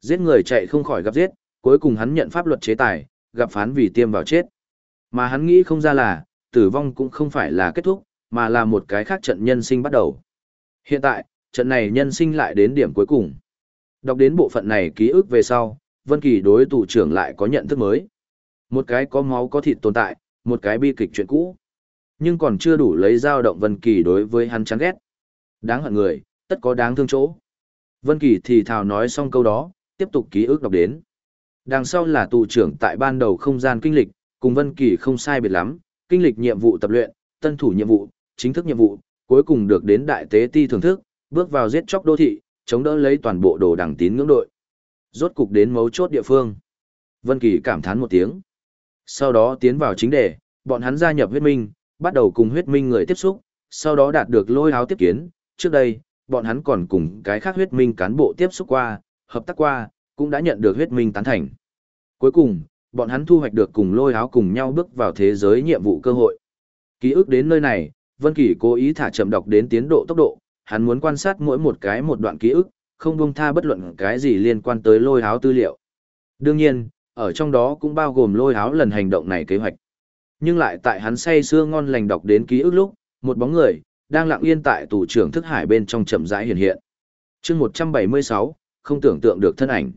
Giết người chạy không khỏi gặp giết, cuối cùng hắn nhận pháp luật chế tài, gặp phán vì tiêm vào chết. Mà hắn nghĩ không ra là, tử vong cũng không phải là kết thúc, mà là một cái khác trận nhân sinh bắt đầu. Hiện tại, trận này nhân sinh lại đến điểm cuối cùng. Đọc đến bộ phận này ký ức về sau, Vân Kỳ đối tù trưởng lại có nhận thức mới. Một cái có máu có thịt tồn tại, một cái bi kịch chuyện cũ. Nhưng còn chưa đủ lấy dao động Vân Kỳ đối với hắn chán ghét. Đáng hận người, tất có đáng thương chỗ. Vân Kỳ thì thào nói xong câu đó, tiếp tục ký ức đọc đến. Đằng sau là tù trưởng tại ban đầu không gian kinh lịch, cùng Vân Kỳ không sai biệt lắm, kinh lịch nhiệm vụ tập luyện, tân thủ nhiệm vụ, chính thức nhiệm vụ, cuối cùng được đến đại tế ti thưởng thức, bước vào giết chóc đô thị, chống đỡ lấy toàn bộ đồ đẳng tín ngưỡng đội. Rốt cục đến mấu chốt địa phương. Vân Kỳ cảm thán một tiếng. Sau đó tiến vào chính đề, bọn hắn gia nhập huyết minh, bắt đầu cùng huyết minh người tiếp xúc, sau đó đạt được lôi áo tiếp kiến. Trước đây, bọn hắn còn cùng cái khác huyết minh cán bộ tiếp xúc qua, hợp tác qua, cũng đã nhận được huyết minh tán thành. Cuối cùng, bọn hắn thu hoạch được cùng lôi áo cùng nhau bước vào thế giới nhiệm vụ cơ hội. Ký ức đến nơi này, Vân Kỳ cố ý thả chậm đọc đến tiến độ tốc độ, hắn muốn quan sát mỗi một cái một đoạn ký ức, không buông tha bất luận cái gì liên quan tới lôi háo tư liệu. Đương nhiên, ở trong đó cũng bao gồm lôi háo lần hành động này kế hoạch. Nhưng lại tại hắn say sưa ngon lành đọc đến ký ức lúc, một bóng người, đang lặng yên tại tủ trưởng thức hải bên trong chậm rãi hiện hiện. chương 176, không tưởng tượng được thân ảnh.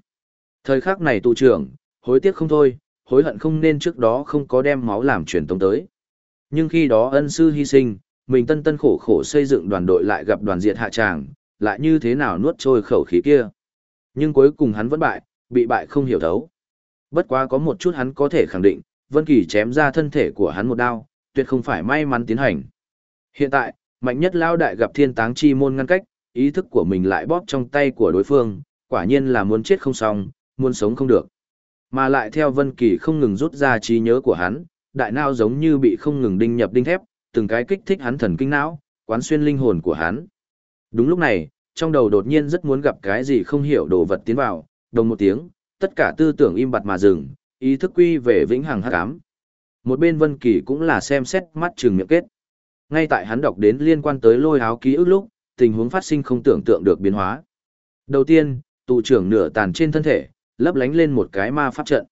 Thời khắc này tù trưởng, hối tiếc không thôi, hối hận không nên trước đó không có đem máu làm truyền tống tới. Nhưng khi đó ân sư hy sinh, mình tân tân khổ khổ xây dựng đoàn đội lại gặp đoàn diệt hạ tràng, lại như thế nào nuốt trôi khẩu khí kia. Nhưng cuối cùng hắn vẫn bại, bị bại không hiểu thấu. Bất quá có một chút hắn có thể khẳng định, Vân Kỳ chém ra thân thể của hắn một đao, tuyệt không phải may mắn tiến hành. Hiện tại, mạnh nhất lao đại gặp thiên táng chi môn ngăn cách, ý thức của mình lại bóp trong tay của đối phương, quả nhiên là muốn chết không xong, muốn sống không được. Mà lại theo Vân Kỳ không ngừng rút ra trí nhớ của hắn, đại não giống như bị không ngừng đinh nhập đinh thép, từng cái kích thích hắn thần kinh não, quán xuyên linh hồn của hắn. Đúng lúc này, trong đầu đột nhiên rất muốn gặp cái gì không hiểu đồ vật tiến vào, đồng một tiếng, tất cả tư tưởng im bặt mà dừng, ý thức quy về vĩnh hằng hắc ám. Một bên Vân Kỳ cũng là xem xét mắt trừng miệng kết. Ngay tại hắn đọc đến liên quan tới lôi áo ký ức lúc, tình huống phát sinh không tưởng tượng được biến hóa. Đầu tiên, tù trưởng nửa tàn trên thân thể, lấp lánh lên một cái ma pháp trận.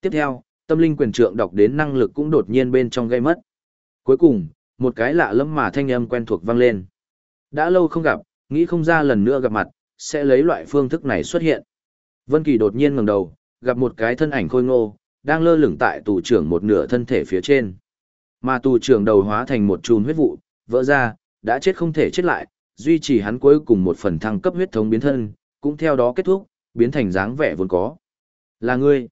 Tiếp theo, tâm linh quyền trượng đọc đến năng lực cũng đột nhiên bên trong gây mất. Cuối cùng, một cái lạ lẫm mà thanh âm quen thuộc vang lên. Đã lâu không gặp, nghĩ không ra lần nữa gặp mặt, sẽ lấy loại phương thức này xuất hiện. Vân Kỳ đột nhiên ngẩng đầu, gặp một cái thân ảnh khôi ngô, đang lơ lửng tại tù trưởng một nửa thân thể phía trên. Mà tù trưởng đầu hóa thành một chùm huyết vụ, vỡ ra, đã chết không thể chết lại, duy trì hắn cuối cùng một phần thăng cấp huyết thống biến thân, cũng theo đó kết thúc, biến thành dáng vẻ vốn có. Là ngươi.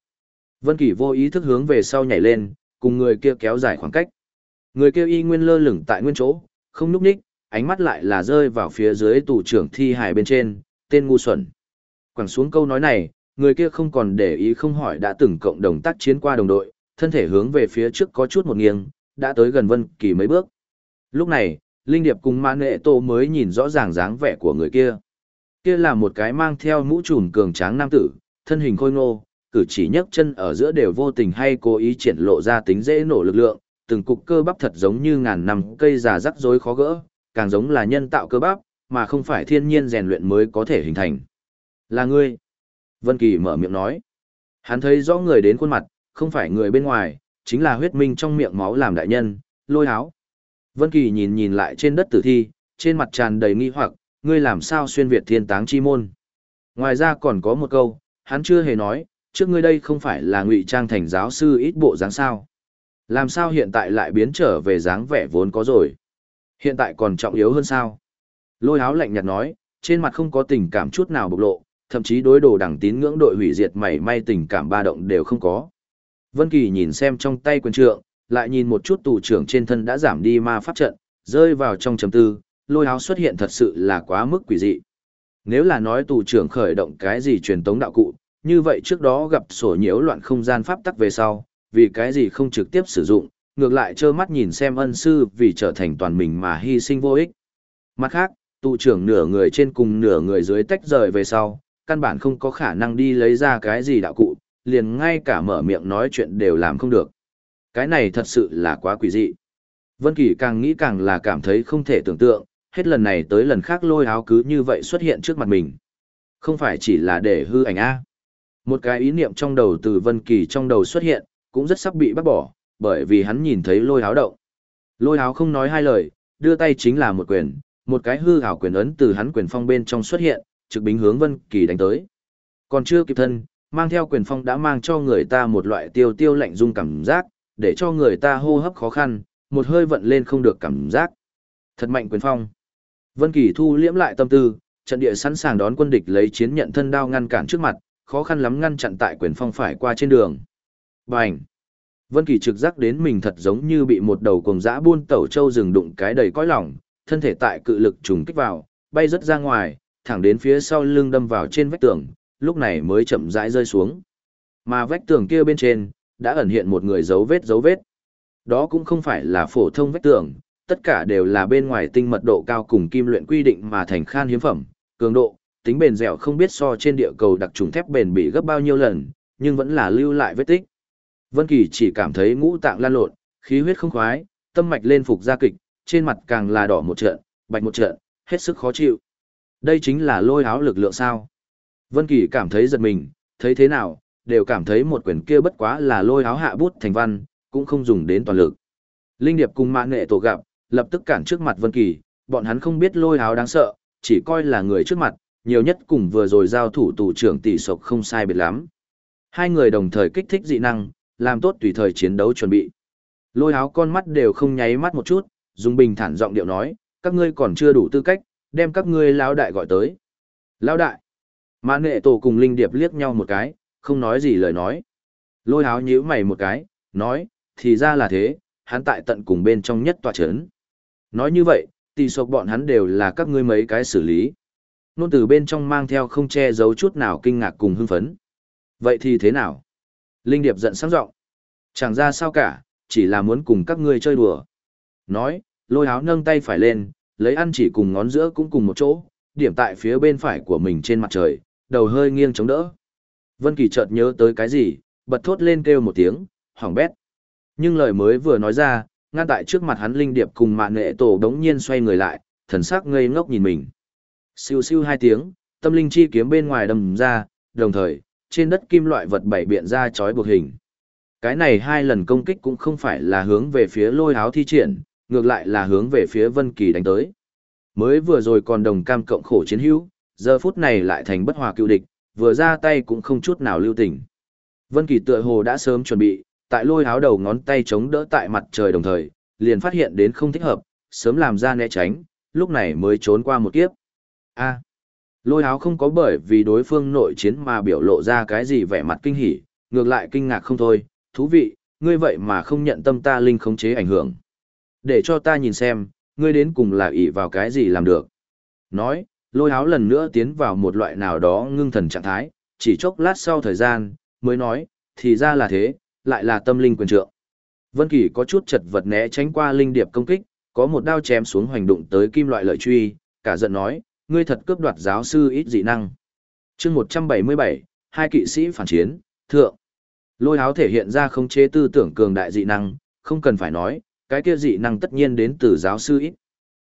Vân Kỳ vô ý thức hướng về sau nhảy lên, cùng người kia kéo dài khoảng cách. Người kia y nguyên lơ lửng tại nguyên chỗ, không núp ních, ánh mắt lại là rơi vào phía dưới tù trưởng thi hài bên trên, tên ngu xuẩn. Quẳng xuống câu nói này, người kia không còn để ý không hỏi đã từng cộng đồng tác chiến qua đồng đội, thân thể hướng về phía trước có chút một nghiêng, đã tới gần Vân Kỳ mấy bước. Lúc này, Linh Điệp cùng Mã Nghệ Tô mới nhìn rõ ràng dáng vẻ của người kia. Kia là một cái mang theo mũ trùm cường tráng nam tử, thân hình khôi ngô, cử chỉ nhấc chân ở giữa đều vô tình hay cố ý triển lộ ra tính dễ nổ lực lượng, từng cục cơ bắp thật giống như ngàn năm cây già rắc rối khó gỡ, càng giống là nhân tạo cơ bắp, mà không phải thiên nhiên rèn luyện mới có thể hình thành. Là ngươi. Vân Kỳ mở miệng nói. Hắn thấy rõ người đến khuôn mặt, không phải người bên ngoài, chính là huyết minh trong miệng máu làm đại nhân, lôi áo. Vân Kỳ nhìn nhìn lại trên đất tử thi, trên mặt tràn đầy nghi hoặc, ngươi làm sao xuyên Việt thiên táng chi môn. Ngoài ra còn có một câu, hắn chưa hề nói, trước ngươi đây không phải là ngụy trang thành giáo sư ít bộ dáng sao. Làm sao hiện tại lại biến trở về dáng vẻ vốn có rồi. Hiện tại còn trọng yếu hơn sao. Lôi áo lạnh nhạt nói, trên mặt không có tình cảm chút nào bộc lộ, thậm chí đối đồ đẳng tín ngưỡng đội hủy diệt mảy may tình cảm ba động đều không có. Vân Kỳ nhìn xem trong tay quyền trượng, lại nhìn một chút tù trưởng trên thân đã giảm đi ma pháp trận, rơi vào trong trầm tư, lôi áo xuất hiện thật sự là quá mức quỷ dị. Nếu là nói tù trưởng khởi động cái gì truyền tống đạo cụ, như vậy trước đó gặp sổ nhiễu loạn không gian pháp tắc về sau, vì cái gì không trực tiếp sử dụng, ngược lại trơ mắt nhìn xem ân sư vì trở thành toàn mình mà hy sinh vô ích. Mặt khác, tụ trưởng nửa người trên cùng nửa người dưới tách rời về sau, căn bản không có khả năng đi lấy ra cái gì đạo cụ, liền ngay cả mở miệng nói chuyện đều làm không được. Cái này thật sự là quá quỷ dị. Vân Kỳ càng nghĩ càng là cảm thấy không thể tưởng tượng, hết lần này tới lần khác lôi áo cứ như vậy xuất hiện trước mặt mình. Không phải chỉ là để hư ảnh A. Một cái ý niệm trong đầu từ Vân Kỳ trong đầu xuất hiện, cũng rất sắp bị bắt bỏ, bởi vì hắn nhìn thấy lôi háo động. Lôi háo không nói hai lời, đưa tay chính là một quyền, một cái hư ảo quyền ấn từ hắn quyền phong bên trong xuất hiện, trực bính hướng Vân Kỳ đánh tới. Còn chưa kịp thân, mang theo quyền phong đã mang cho người ta một loại tiêu tiêu lạnh rung cảm giác, để cho người ta hô hấp khó khăn, một hơi vận lên không được cảm giác. Thật mạnh quyền phong. Vân Kỳ thu liễm lại tâm tư, trận địa sẵn sàng đón quân địch lấy chiến nhận thân đao ngăn cản trước mặt, khó khăn lắm ngăn chặn tại quyền phong phải qua trên đường. Bành! Vân Kỳ trực giác đến mình thật giống như bị một đầu cuồng dã buôn tẩu châu rừng đụng cái đầy cõi lòng, thân thể tại cự lực trùng kích vào, bay rất ra ngoài, thẳng đến phía sau lưng đâm vào trên vách tường, lúc này mới chậm rãi rơi xuống. Mà vách tường kia bên trên, đã ẩn hiện một người dấu vết dấu vết. Đó cũng không phải là phổ thông vách tường, tất cả đều là bên ngoài tinh mật độ cao cùng kim luyện quy định mà thành khan hiếm phẩm, cường độ, tính bền dẻo không biết so trên địa cầu đặc trùng thép bền bị gấp bao nhiêu lần, nhưng vẫn là lưu lại vết tích. Vân Kỳ chỉ cảm thấy ngũ tạng lan lộn, khí huyết không khoái, tâm mạch lên phục ra kịch, trên mặt càng là đỏ một trận, bạch một trận, hết sức khó chịu. Đây chính là lôi áo lực lượng sao. Vân Kỳ cảm thấy giật mình, thấy thế nào, đều cảm thấy một quyển kia bất quá là lôi áo hạ bút thành văn, cũng không dùng đến toàn lực. Linh Điệp cùng Mạn Nghệ tổ gặp, lập tức cản trước mặt Vân Kỳ, bọn hắn không biết lôi áo đáng sợ, chỉ coi là người trước mặt, nhiều nhất cùng vừa rồi giao thủ tù trưởng tỷ sộc không sai biệt lắm. Hai người đồng thời kích thích dị năng, làm tốt tùy thời chiến đấu chuẩn bị. Lôi áo con mắt đều không nháy mắt một chút, dùng bình thản giọng điệu nói, các ngươi còn chưa đủ tư cách, đem các ngươi lão đại gọi tới. Lão đại. Mã nệ tổ cùng Linh Điệp liếc nhau một cái, không nói gì lời nói. Lôi áo nhíu mày một cái, nói, thì ra là thế, hắn tại tận cùng bên trong nhất tòa chấn. Nói như vậy, tỷ sộc bọn hắn đều là các ngươi mấy cái xử lý. Nôn từ bên trong mang theo không che giấu chút nào kinh ngạc cùng hưng phấn. Vậy thì thế nào? Linh Điệp giận sáng giọng Chẳng ra sao cả, chỉ là muốn cùng các ngươi chơi đùa. Nói, lôi áo nâng tay phải lên, lấy ăn chỉ cùng ngón giữa cũng cùng một chỗ, điểm tại phía bên phải của mình trên mặt trời, đầu hơi nghiêng chống đỡ. Vân Kỳ chợt nhớ tới cái gì, bật thốt lên kêu một tiếng, hỏng bét. Nhưng lời mới vừa nói ra, ngăn tại trước mặt hắn linh điệp cùng mạn nghệ tổ đống nhiên xoay người lại, thần sắc ngây ngốc nhìn mình. Siêu siêu hai tiếng, tâm linh chi kiếm bên ngoài đầm ra, đồng thời, trên đất kim loại vật bảy biện ra chói buộc hình. Cái này hai lần công kích cũng không phải là hướng về phía lôi áo thi triển, ngược lại là hướng về phía Vân Kỳ đánh tới. Mới vừa rồi còn đồng cam cộng khổ chiến hữu, giờ phút này lại thành bất hòa cựu địch, vừa ra tay cũng không chút nào lưu tình. Vân Kỳ tựa hồ đã sớm chuẩn bị, tại lôi áo đầu ngón tay chống đỡ tại mặt trời đồng thời, liền phát hiện đến không thích hợp, sớm làm ra né tránh, lúc này mới trốn qua một kiếp. A lôi áo không có bởi vì đối phương nội chiến mà biểu lộ ra cái gì vẻ mặt kinh hỉ, ngược lại kinh ngạc không thôi, thú vị, ngươi vậy mà không nhận tâm ta linh khống chế ảnh hưởng. Để cho ta nhìn xem, ngươi đến cùng là ỷ vào cái gì làm được. Nói, lôi áo lần nữa tiến vào một loại nào đó ngưng thần trạng thái, chỉ chốc lát sau thời gian, mới nói, thì ra là thế, lại là tâm linh quyền trượng. Vân Kỳ có chút chật vật né tránh qua linh điệp công kích, có một đao chém xuống hoành đụng tới kim loại lợi truy, cả giận nói, ngươi thật cướp đoạt giáo sư ít dị năng. Chương 177, hai kỵ sĩ phản chiến, thượng. Lôi áo thể hiện ra không chế tư tưởng cường đại dị năng, không cần phải nói, cái kia dị năng tất nhiên đến từ giáo sư ít.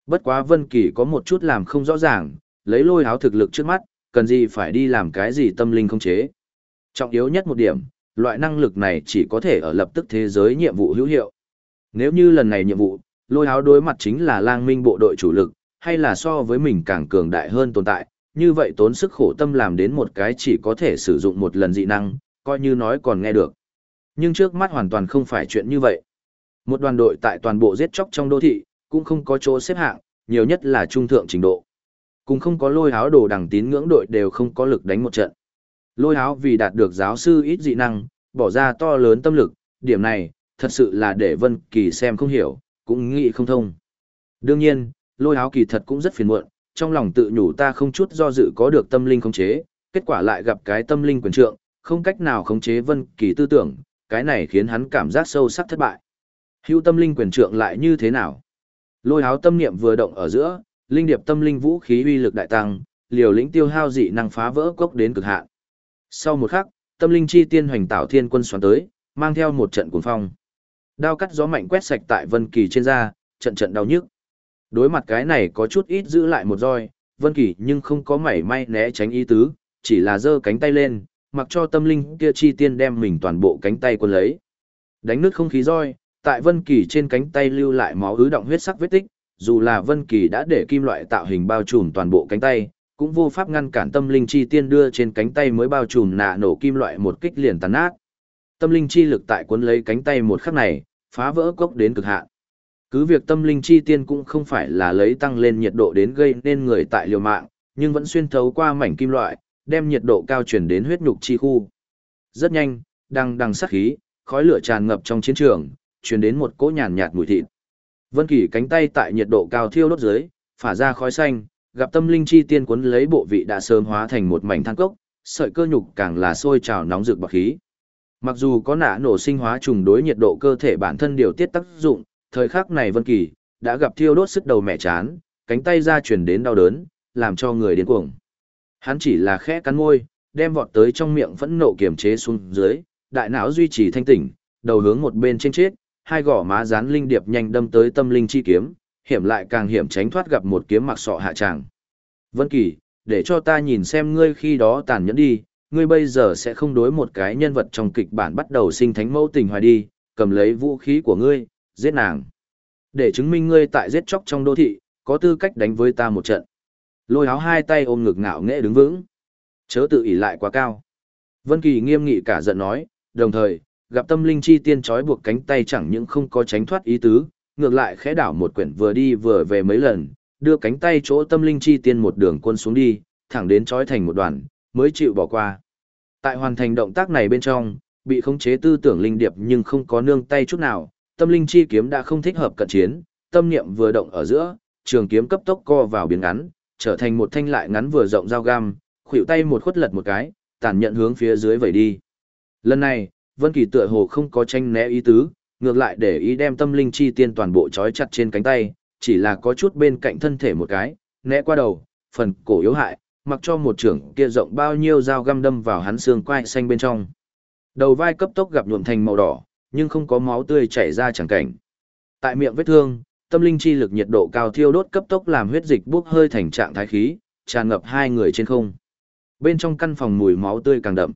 Bất quá Vân Kỳ có một chút làm không rõ ràng, lấy lôi áo thực lực trước mắt, cần gì phải đi làm cái gì tâm linh không chế. Trọng yếu nhất một điểm, loại năng lực này chỉ có thể ở lập tức thế giới nhiệm vụ hữu hiệu. Nếu như lần này nhiệm vụ, lôi áo đối mặt chính là lang minh bộ đội chủ lực, hay là so với mình càng cường đại hơn tồn tại, như vậy tốn sức khổ tâm làm đến một cái chỉ có thể sử dụng một lần dị năng, coi như nói còn nghe được. Nhưng trước mắt hoàn toàn không phải chuyện như vậy. Một đoàn đội tại toàn bộ giết chóc trong đô thị, cũng không có chỗ xếp hạng, nhiều nhất là trung thượng trình độ. Cũng không có lôi áo đồ đẳng tín ngưỡng đội đều không có lực đánh một trận. Lôi áo vì đạt được giáo sư ít dị năng, bỏ ra to lớn tâm lực, điểm này, thật sự là để Vân Kỳ xem không hiểu, cũng nghĩ không thông. Đương nhiên, lôi áo kỳ thật cũng rất phiền muộn, trong lòng tự nhủ ta không chút do dự có được tâm linh khống chế, kết quả lại gặp cái tâm linh quyền trượng, không cách nào khống chế Vân Kỳ tư tưởng, cái này khiến hắn cảm giác sâu sắc thất bại. Hữu tâm linh quyền trượng lại như thế nào? Lôi áo tâm niệm vừa động ở giữa, linh điệp tâm linh vũ khí uy lực đại tăng, liều lĩnh tiêu hao dị năng phá vỡ cốc đến cực hạn. Sau một khắc, tâm linh chi tiên hoành tạo thiên quân xoắn tới, mang theo một trận cuồng phong. Đao cắt gió mạnh quét sạch tại Vân Kỳ trên da, trận trận đau nhức. Đối mặt cái này có chút ít giữ lại một roi, Vân Kỳ nhưng không có mảy may né tránh ý tứ, chỉ là giơ cánh tay lên, mặc cho tâm linh kia chi tiên đem mình toàn bộ cánh tay quân lấy. Đánh nứt không khí roi, tại Vân Kỳ trên cánh tay lưu lại máu ứ động huyết sắc vết tích, dù là Vân Kỳ đã để kim loại tạo hình bao trùm toàn bộ cánh tay, cũng vô pháp ngăn cản tâm linh chi tiên đưa trên cánh tay mới bao trùm nạ nổ kim loại một kích liền tàn nát. Tâm linh chi lực tại cuốn lấy cánh tay một khắc này, phá vỡ cốc đến cực hạn. Cứ việc tâm linh chi tiên cũng không phải là lấy tăng lên nhiệt độ đến gây nên người tại liều mạng, nhưng vẫn xuyên thấu qua mảnh kim loại, đem nhiệt độ cao truyền đến huyết nhục chi khu. Rất nhanh, đang đằng sát khí, khói lửa tràn ngập trong chiến trường, truyền đến một cỗ nhàn nhạt mùi thịt. Vân Kỳ cánh tay tại nhiệt độ cao thiêu đốt dưới, phả ra khói xanh, gặp tâm linh chi tiên cuốn lấy bộ vị đã sớm hóa thành một mảnh than cốc, sợi cơ nhục càng là sôi trào nóng rực bạc khí. Mặc dù có nã nổ sinh hóa trùng đối nhiệt độ cơ thể bản thân điều tiết tác dụng, thời khắc này Vân Kỳ đã gặp thiêu đốt sức đầu mẹ chán, cánh tay ra truyền đến đau đớn, làm cho người điên cuồng. Hắn chỉ là khẽ cắn môi, đem vọt tới trong miệng phẫn nộ kiềm chế xuống dưới, đại não duy trì thanh tỉnh, đầu hướng một bên trên chết, hai gò má dán linh điệp nhanh đâm tới tâm linh chi kiếm, hiểm lại càng hiểm tránh thoát gặp một kiếm mặc sọ hạ tràng. Vân Kỳ, để cho ta nhìn xem ngươi khi đó tàn nhẫn đi, ngươi bây giờ sẽ không đối một cái nhân vật trong kịch bản bắt đầu sinh thánh mẫu tình hoài đi, cầm lấy vũ khí của ngươi, giết nàng. Để chứng minh ngươi tại giết chóc trong đô thị, có tư cách đánh với ta một trận. Lôi áo hai tay ôm ngực ngạo nghễ đứng vững. Chớ tự ỷ lại quá cao. Vân Kỳ nghiêm nghị cả giận nói, đồng thời, gặp tâm linh chi tiên trói buộc cánh tay chẳng những không có tránh thoát ý tứ, ngược lại khẽ đảo một quyển vừa đi vừa về mấy lần, đưa cánh tay chỗ tâm linh chi tiên một đường quân xuống đi, thẳng đến trói thành một đoàn, mới chịu bỏ qua. Tại hoàn thành động tác này bên trong, bị khống chế tư tưởng linh điệp nhưng không có nương tay chút nào, tâm linh chi kiếm đã không thích hợp cận chiến, tâm niệm vừa động ở giữa, trường kiếm cấp tốc co vào biến ngắn, trở thành một thanh lại ngắn vừa rộng dao găm, khuỷu tay một khuất lật một cái, tản nhận hướng phía dưới vẩy đi. Lần này, Vân Kỳ tựa hồ không có tranh né ý tứ, ngược lại để ý đem tâm linh chi tiên toàn bộ trói chặt trên cánh tay, chỉ là có chút bên cạnh thân thể một cái, né qua đầu, phần cổ yếu hại, mặc cho một trưởng kia rộng bao nhiêu dao găm đâm vào hắn xương quai xanh bên trong. Đầu vai cấp tốc gặp nhuộm thành màu đỏ, nhưng không có máu tươi chảy ra chẳng cảnh. Tại miệng vết thương, tâm linh chi lực nhiệt độ cao thiêu đốt cấp tốc làm huyết dịch bốc hơi thành trạng thái khí, tràn ngập hai người trên không. Bên trong căn phòng mùi máu tươi càng đậm.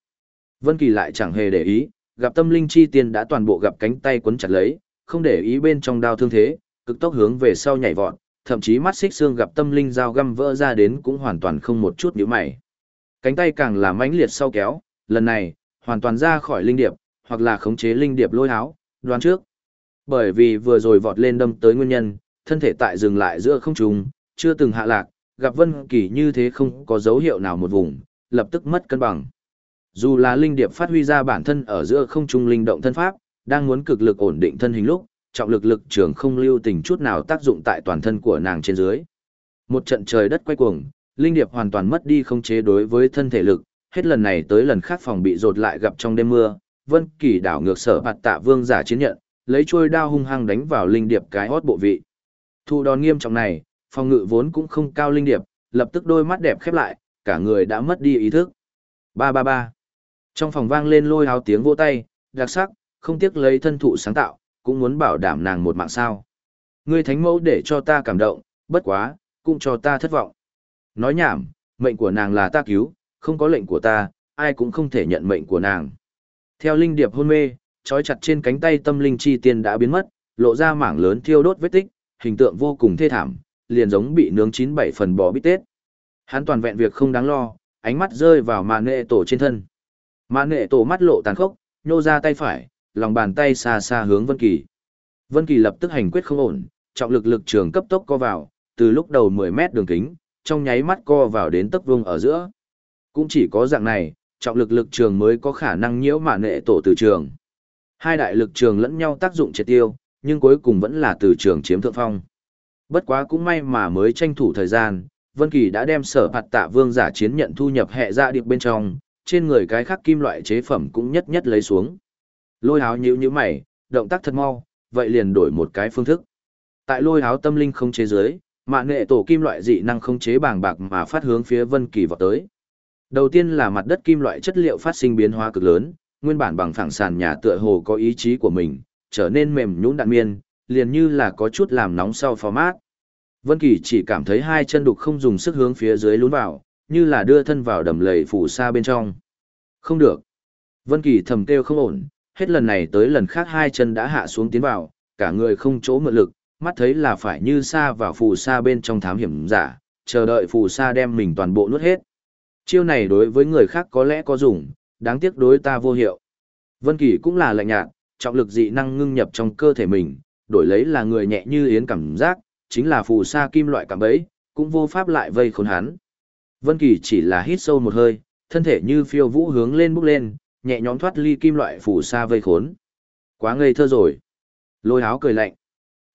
Vân Kỳ lại chẳng hề để ý, gặp tâm linh chi tiên đã toàn bộ gặp cánh tay quấn chặt lấy, không để ý bên trong đau thương thế, cực tốc hướng về sau nhảy vọt, thậm chí mắt xích xương gặp tâm linh dao găm vỡ ra đến cũng hoàn toàn không một chút nhíu mày. Cánh tay càng là mãnh liệt sau kéo, lần này, hoàn toàn ra khỏi linh điệp, hoặc là khống chế linh điệp lôi áo, đoán trước. Bởi vì vừa rồi vọt lên đâm tới nguyên nhân, thân thể tại dừng lại giữa không trung, chưa từng hạ lạc, gặp Vân Kỳ như thế không có dấu hiệu nào một vùng, lập tức mất cân bằng. Dù là linh điệp phát huy ra bản thân ở giữa không trung linh động thân pháp, đang muốn cực lực ổn định thân hình lúc, trọng lực lực trường không lưu tình chút nào tác dụng tại toàn thân của nàng trên dưới. Một trận trời đất quay cuồng, linh điệp hoàn toàn mất đi không chế đối với thân thể lực, hết lần này tới lần khác phòng bị rột lại gặp trong đêm mưa, Vân Kỳ đảo ngược sở bạt tạ vương giả chiến nhận, lấy chuôi đao hung hăng đánh vào linh điệp cái hót bộ vị. Thu đòn nghiêm trọng này, phòng ngự vốn cũng không cao linh điệp, lập tức đôi mắt đẹp khép lại, cả người đã mất đi ý thức. Ba ba ba. Trong phòng vang lên lôi háo tiếng vỗ tay, đặc sắc, không tiếc lấy thân thụ sáng tạo, cũng muốn bảo đảm nàng một mạng sao. Ngươi thánh mẫu để cho ta cảm động, bất quá, cũng cho ta thất vọng. Nói nhảm, mệnh của nàng là ta cứu, không có lệnh của ta, ai cũng không thể nhận mệnh của nàng. Theo linh điệp hôn mê, trói chặt trên cánh tay tâm linh chi tiên đã biến mất, lộ ra mảng lớn thiêu đốt vết tích, hình tượng vô cùng thê thảm, liền giống bị nướng chín bảy phần bò bít tết. Hắn toàn vẹn việc không đáng lo, ánh mắt rơi vào màn nghệ tổ trên thân. Màn nghệ tổ mắt lộ tàn khốc, nhô ra tay phải, lòng bàn tay xa xa hướng Vân Kỳ. Vân Kỳ lập tức hành quyết không ổn, trọng lực lực trường cấp tốc co vào, từ lúc đầu 10 mét đường kính, trong nháy mắt co vào đến tấc vuông ở giữa. Cũng chỉ có dạng này, trọng lực lực trường mới có khả năng nhiễu mạn nệ tổ từ trường. Hai đại lực trường lẫn nhau tác dụng triệt tiêu, nhưng cuối cùng vẫn là từ trường chiếm thượng phong. Bất quá cũng may mà mới tranh thủ thời gian, Vân Kỳ đã đem sở phạt tạ vương giả chiến nhận thu nhập hệ ra điệp bên trong, trên người cái khác kim loại chế phẩm cũng nhất nhất lấy xuống. Lôi háo nhíu nhíu mày, động tác thật mau, vậy liền đổi một cái phương thức. Tại lôi háo tâm linh không chế giới, mạng nghệ tổ kim loại dị năng không chế bàng bạc mà phát hướng phía Vân Kỳ vọt tới. Đầu tiên là mặt đất kim loại chất liệu phát sinh biến hóa cực lớn, nguyên bản bằng phẳng sàn nhà tựa hồ có ý chí của mình, trở nên mềm nhũn đạn miên, liền như là có chút làm nóng sau format. Vân Kỳ chỉ cảm thấy hai chân đục không dùng sức hướng phía dưới lún vào, như là đưa thân vào đầm lầy phủ sa bên trong. Không được. Vân Kỳ thầm kêu không ổn, hết lần này tới lần khác hai chân đã hạ xuống tiến vào, cả người không chỗ mượn lực, mắt thấy là phải như sa vào phù sa bên trong thám hiểm giả, chờ đợi phù sa đem mình toàn bộ nuốt hết. Chiêu này đối với người khác có lẽ có dùng, đáng tiếc đối ta vô hiệu. Vân Kỳ cũng là lạnh nhạt, trọng lực dị năng ngưng nhập trong cơ thể mình, đổi lấy là người nhẹ như yến cảm giác, chính là phù sa kim loại cảm bấy, cũng vô pháp lại vây khốn hắn. Vân Kỳ chỉ là hít sâu một hơi, thân thể như phiêu vũ hướng lên bốc lên, nhẹ nhõm thoát ly kim loại phù sa vây khốn. Quá ngây thơ rồi. Lôi Háo cười lạnh.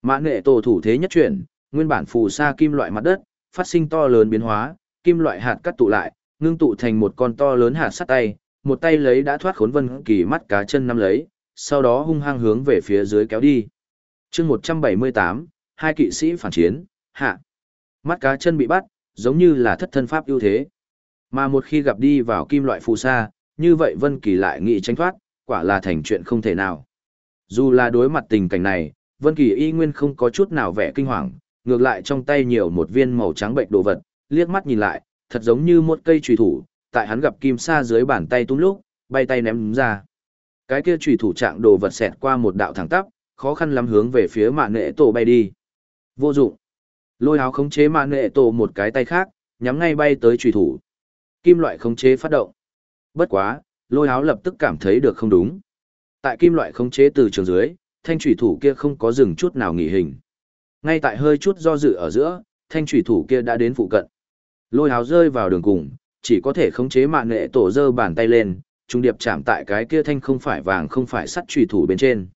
Mã Nghệ tổ thủ thế nhất chuyển, nguyên bản phù sa kim loại mặt đất, phát sinh to lớn biến hóa, kim loại hạt cắt tụ lại, ngưng tụ thành một con to lớn hạt sắt tay, một tay lấy đã thoát khốn Vân Kỳ mắt cá chân nắm lấy, sau đó hung hăng hướng về phía dưới kéo đi. Chương 178, hai kỵ sĩ phản chiến, hạ. Mắt cá chân bị bắt, giống như là thất thân pháp ưu thế. Mà một khi gặp đi vào kim loại phù sa, như vậy Vân Kỳ lại nghĩ tránh thoát, quả là thành chuyện không thể nào. Dù là đối mặt tình cảnh này, Vân Kỳ y nguyên không có chút nào vẻ kinh hoàng, ngược lại trong tay nhiều một viên màu trắng bệnh đồ vật, liếc mắt nhìn lại, thật giống như một cây trùy thủ, tại hắn gặp kim sa dưới bàn tay tung lúc, bay tay ném ra. Cái kia trùy thủ trạng đồ vật xẹt qua một đạo thẳng tắp, khó khăn lắm hướng về phía mạn nệ tổ bay đi. Vô dụng. Lôi áo khống chế mạn nệ tổ một cái tay khác, nhắm ngay bay tới trùy thủ. Kim loại khống chế phát động. Bất quá, lôi áo lập tức cảm thấy được không đúng. Tại kim loại khống chế từ trường dưới, thanh trùy thủ kia không có dừng chút nào nghỉ hình. Ngay tại hơi chút do dự ở giữa, thanh trùy thủ kia đã đến phụ cận. Lôi háo rơi vào đường cùng, chỉ có thể khống chế mạng nghệ tổ dơ bàn tay lên, trung điệp chạm tại cái kia thanh không phải vàng không phải sắt trùy thủ bên trên.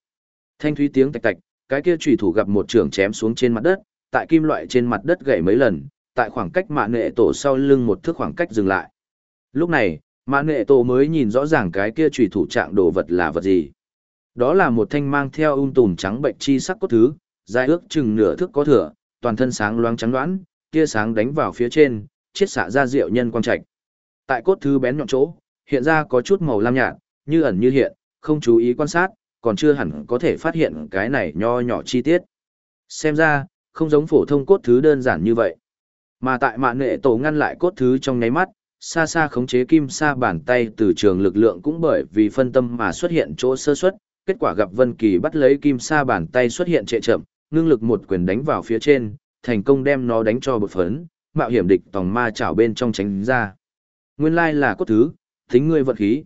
Thanh thúy tiếng tạch tạch, cái kia trùy thủ gặp một trường chém xuống trên mặt đất, tại kim loại trên mặt đất gãy mấy lần, tại khoảng cách mạng nghệ tổ sau lưng một thước khoảng cách dừng lại. Lúc này, mạng nghệ tổ mới nhìn rõ ràng cái kia trùy thủ trạng đồ vật là vật gì. Đó là một thanh mang theo ung tùm trắng bệnh chi sắc cốt thứ, dài ước chừng nửa thước có thừa, toàn thân sáng loáng trắng đoán, tia sáng đánh vào phía trên, chiết xạ ra rượu nhân quang trạch. Tại cốt thứ bén nhọn chỗ, hiện ra có chút màu lam nhạt, như ẩn như hiện, không chú ý quan sát, còn chưa hẳn có thể phát hiện cái này nho nhỏ chi tiết. Xem ra, không giống phổ thông cốt thứ đơn giản như vậy. Mà tại mạng nghệ tổ ngăn lại cốt thứ trong nháy mắt, xa xa khống chế kim sa bàn tay từ trường lực lượng cũng bởi vì phân tâm mà xuất hiện chỗ sơ suất, kết quả gặp Vân Kỳ bắt lấy kim sa bàn tay xuất hiện trệ chậm, ngưng lực một quyền đánh vào phía trên, thành công đem nó đánh cho bột phấn, mạo hiểm địch tòng ma chảo bên trong tránh ra. Nguyên lai là cốt thứ, tính ngươi vận khí.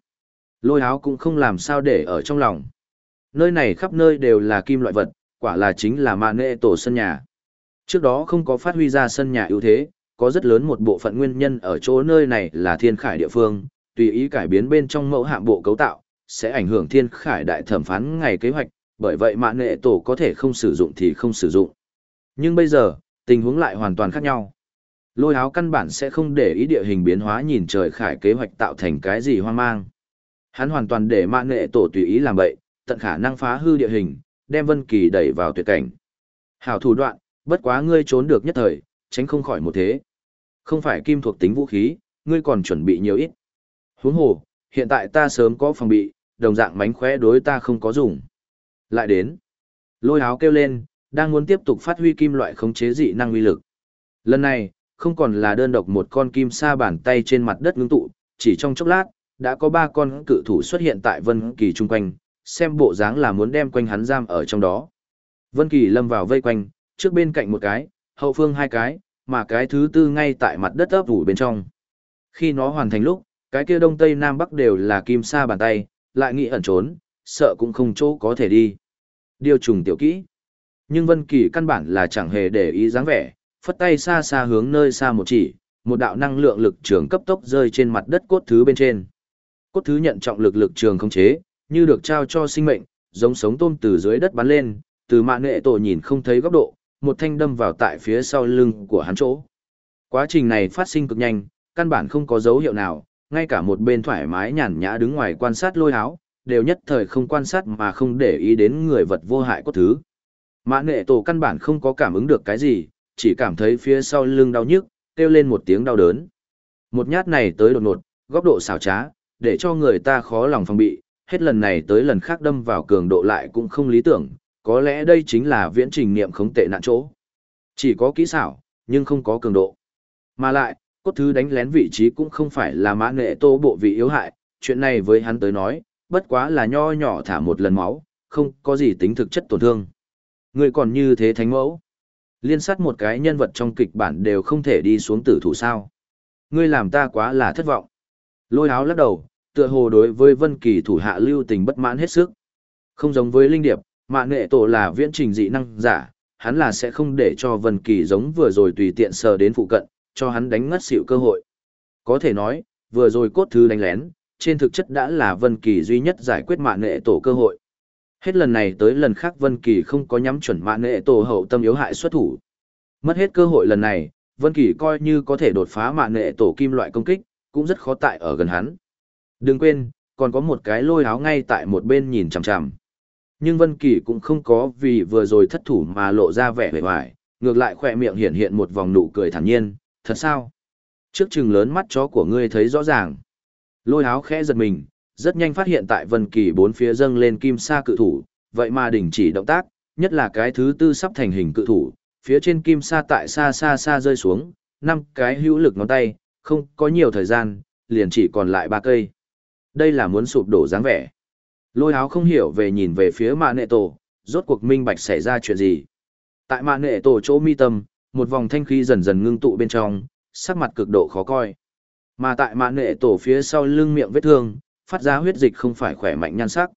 Lôi áo cũng không làm sao để ở trong lòng. Nơi này khắp nơi đều là kim loại vật, quả là chính là ma nệ tổ sân nhà. Trước đó không có phát huy ra sân nhà ưu thế, có rất lớn một bộ phận nguyên nhân ở chỗ nơi này là thiên khải địa phương, tùy ý cải biến bên trong mẫu hạng bộ cấu tạo, sẽ ảnh hưởng thiên khải đại thẩm phán ngày kế hoạch, bởi vậy mạng nghệ tổ có thể không sử dụng thì không sử dụng. Nhưng bây giờ, tình huống lại hoàn toàn khác nhau. Lôi áo căn bản sẽ không để ý địa hình biến hóa nhìn trời khải kế hoạch tạo thành cái gì hoang mang. Hắn hoàn toàn để mạng nghệ tổ tùy ý làm bậy, tận khả năng phá hư địa hình, đem Vân Kỳ đẩy vào tuyệt cảnh. Hảo thủ đoạn, bất quá ngươi trốn được nhất thời, tránh không khỏi một thế. Không phải kim thuộc tính vũ khí, ngươi còn chuẩn bị nhiều ít. Huống hồ, hiện tại ta sớm có phòng bị, đồng dạng mánh khóe đối ta không có dùng. Lại đến. Lôi áo kêu lên, đang muốn tiếp tục phát huy kim loại khống chế dị năng uy lực. Lần này, không còn là đơn độc một con kim sa bàn tay trên mặt đất ngưng tụ, chỉ trong chốc lát, đã có ba con cự thủ xuất hiện tại Vân Kỳ chung quanh, xem bộ dáng là muốn đem quanh hắn giam ở trong đó. Vân Kỳ lâm vào vây quanh, trước bên cạnh một cái, hậu phương hai cái, mà cái thứ tư ngay tại mặt đất ấp ủ bên trong. Khi nó hoàn thành lúc, cái kia đông tây nam bắc đều là kim sa bàn tay, lại nghĩ ẩn trốn, sợ cũng không chỗ có thể đi. Điều trùng tiểu kỹ. Nhưng Vân Kỳ căn bản là chẳng hề để ý dáng vẻ, phất tay xa xa hướng nơi xa một chỉ, một đạo năng lượng lực trường cấp tốc rơi trên mặt đất cốt thứ bên trên. Cốt thứ nhận trọng lực lực trường không chế, như được trao cho sinh mệnh, giống sống tôm từ dưới đất bắn lên, từ mạng nghệ tổ nhìn không thấy góc độ, một thanh đâm vào tại phía sau lưng của hắn chỗ. Quá trình này phát sinh cực nhanh, căn bản không có dấu hiệu nào, ngay cả một bên thoải mái nhàn nhã đứng ngoài quan sát lôi áo, đều nhất thời không quan sát mà không để ý đến người vật vô hại cốt thứ. Mã nghệ tổ căn bản không có cảm ứng được cái gì, chỉ cảm thấy phía sau lưng đau nhức, kêu lên một tiếng đau đớn. Một nhát này tới đột ngột, góc độ xảo trá, để cho người ta khó lòng phòng bị, hết lần này tới lần khác đâm vào cường độ lại cũng không lý tưởng, có lẽ đây chính là viễn trình niệm khống tệ nạn chỗ. Chỉ có kỹ xảo, nhưng không có cường độ. Mà lại, cốt thứ đánh lén vị trí cũng không phải là mã nghệ tô bộ vị yếu hại, chuyện này với hắn tới nói, bất quá là nho nhỏ thả một lần máu, không có gì tính thực chất tổn thương. Người còn như thế thánh mẫu. Liên sát một cái nhân vật trong kịch bản đều không thể đi xuống tử thủ sao. Ngươi làm ta quá là thất vọng. Lôi áo lắc đầu, tựa hồ đối với Vân Kỳ thủ hạ lưu tình bất mãn hết sức. Không giống với Linh Điệp, Mạn Nghệ Tổ là viễn trình dị năng giả, hắn là sẽ không để cho Vân Kỳ giống vừa rồi tùy tiện sờ đến phụ cận, cho hắn đánh ngất xỉu cơ hội. Có thể nói, vừa rồi cốt thứ đánh lén, trên thực chất đã là Vân Kỳ duy nhất giải quyết Mạn Nghệ Tổ cơ hội. Hết lần này tới lần khác Vân Kỳ không có nhắm chuẩn Mạn nệ Tổ hậu tâm yếu hại xuất thủ. Mất hết cơ hội lần này, Vân Kỳ coi như có thể đột phá Mạn nệ Tổ kim loại công kích, cũng rất khó tại ở gần hắn. Đừng quên, còn có một cái lôi áo ngay tại một bên nhìn chằm chằm. Nhưng Vân Kỳ cũng không có vì vừa rồi thất thủ mà lộ ra vẻ vẻ vải, ngược lại khỏe miệng hiện hiện một vòng nụ cười thản nhiên, thật sao? Trước chừng lớn mắt chó của ngươi thấy rõ ràng. Lôi áo khẽ giật mình, rất nhanh phát hiện tại Vân Kỳ bốn phía dâng lên kim sa cự thủ, vậy mà đình chỉ động tác, nhất là cái thứ tư sắp thành hình cự thủ, phía trên kim sa tại xa xa xa rơi xuống, năm cái hữu lực ngón tay, không có nhiều thời gian, liền chỉ còn lại ba cây. Đây là muốn sụp đổ dáng vẻ. Lôi áo không hiểu về nhìn về phía mạ nệ tổ, rốt cuộc minh bạch xảy ra chuyện gì. Tại mạ nệ tổ chỗ mi tâm, một vòng thanh khí dần dần ngưng tụ bên trong, sắc mặt cực độ khó coi. Mà tại mạ nệ tổ phía sau lưng miệng vết thương, phát ra huyết dịch không phải khỏe mạnh nhan sắc.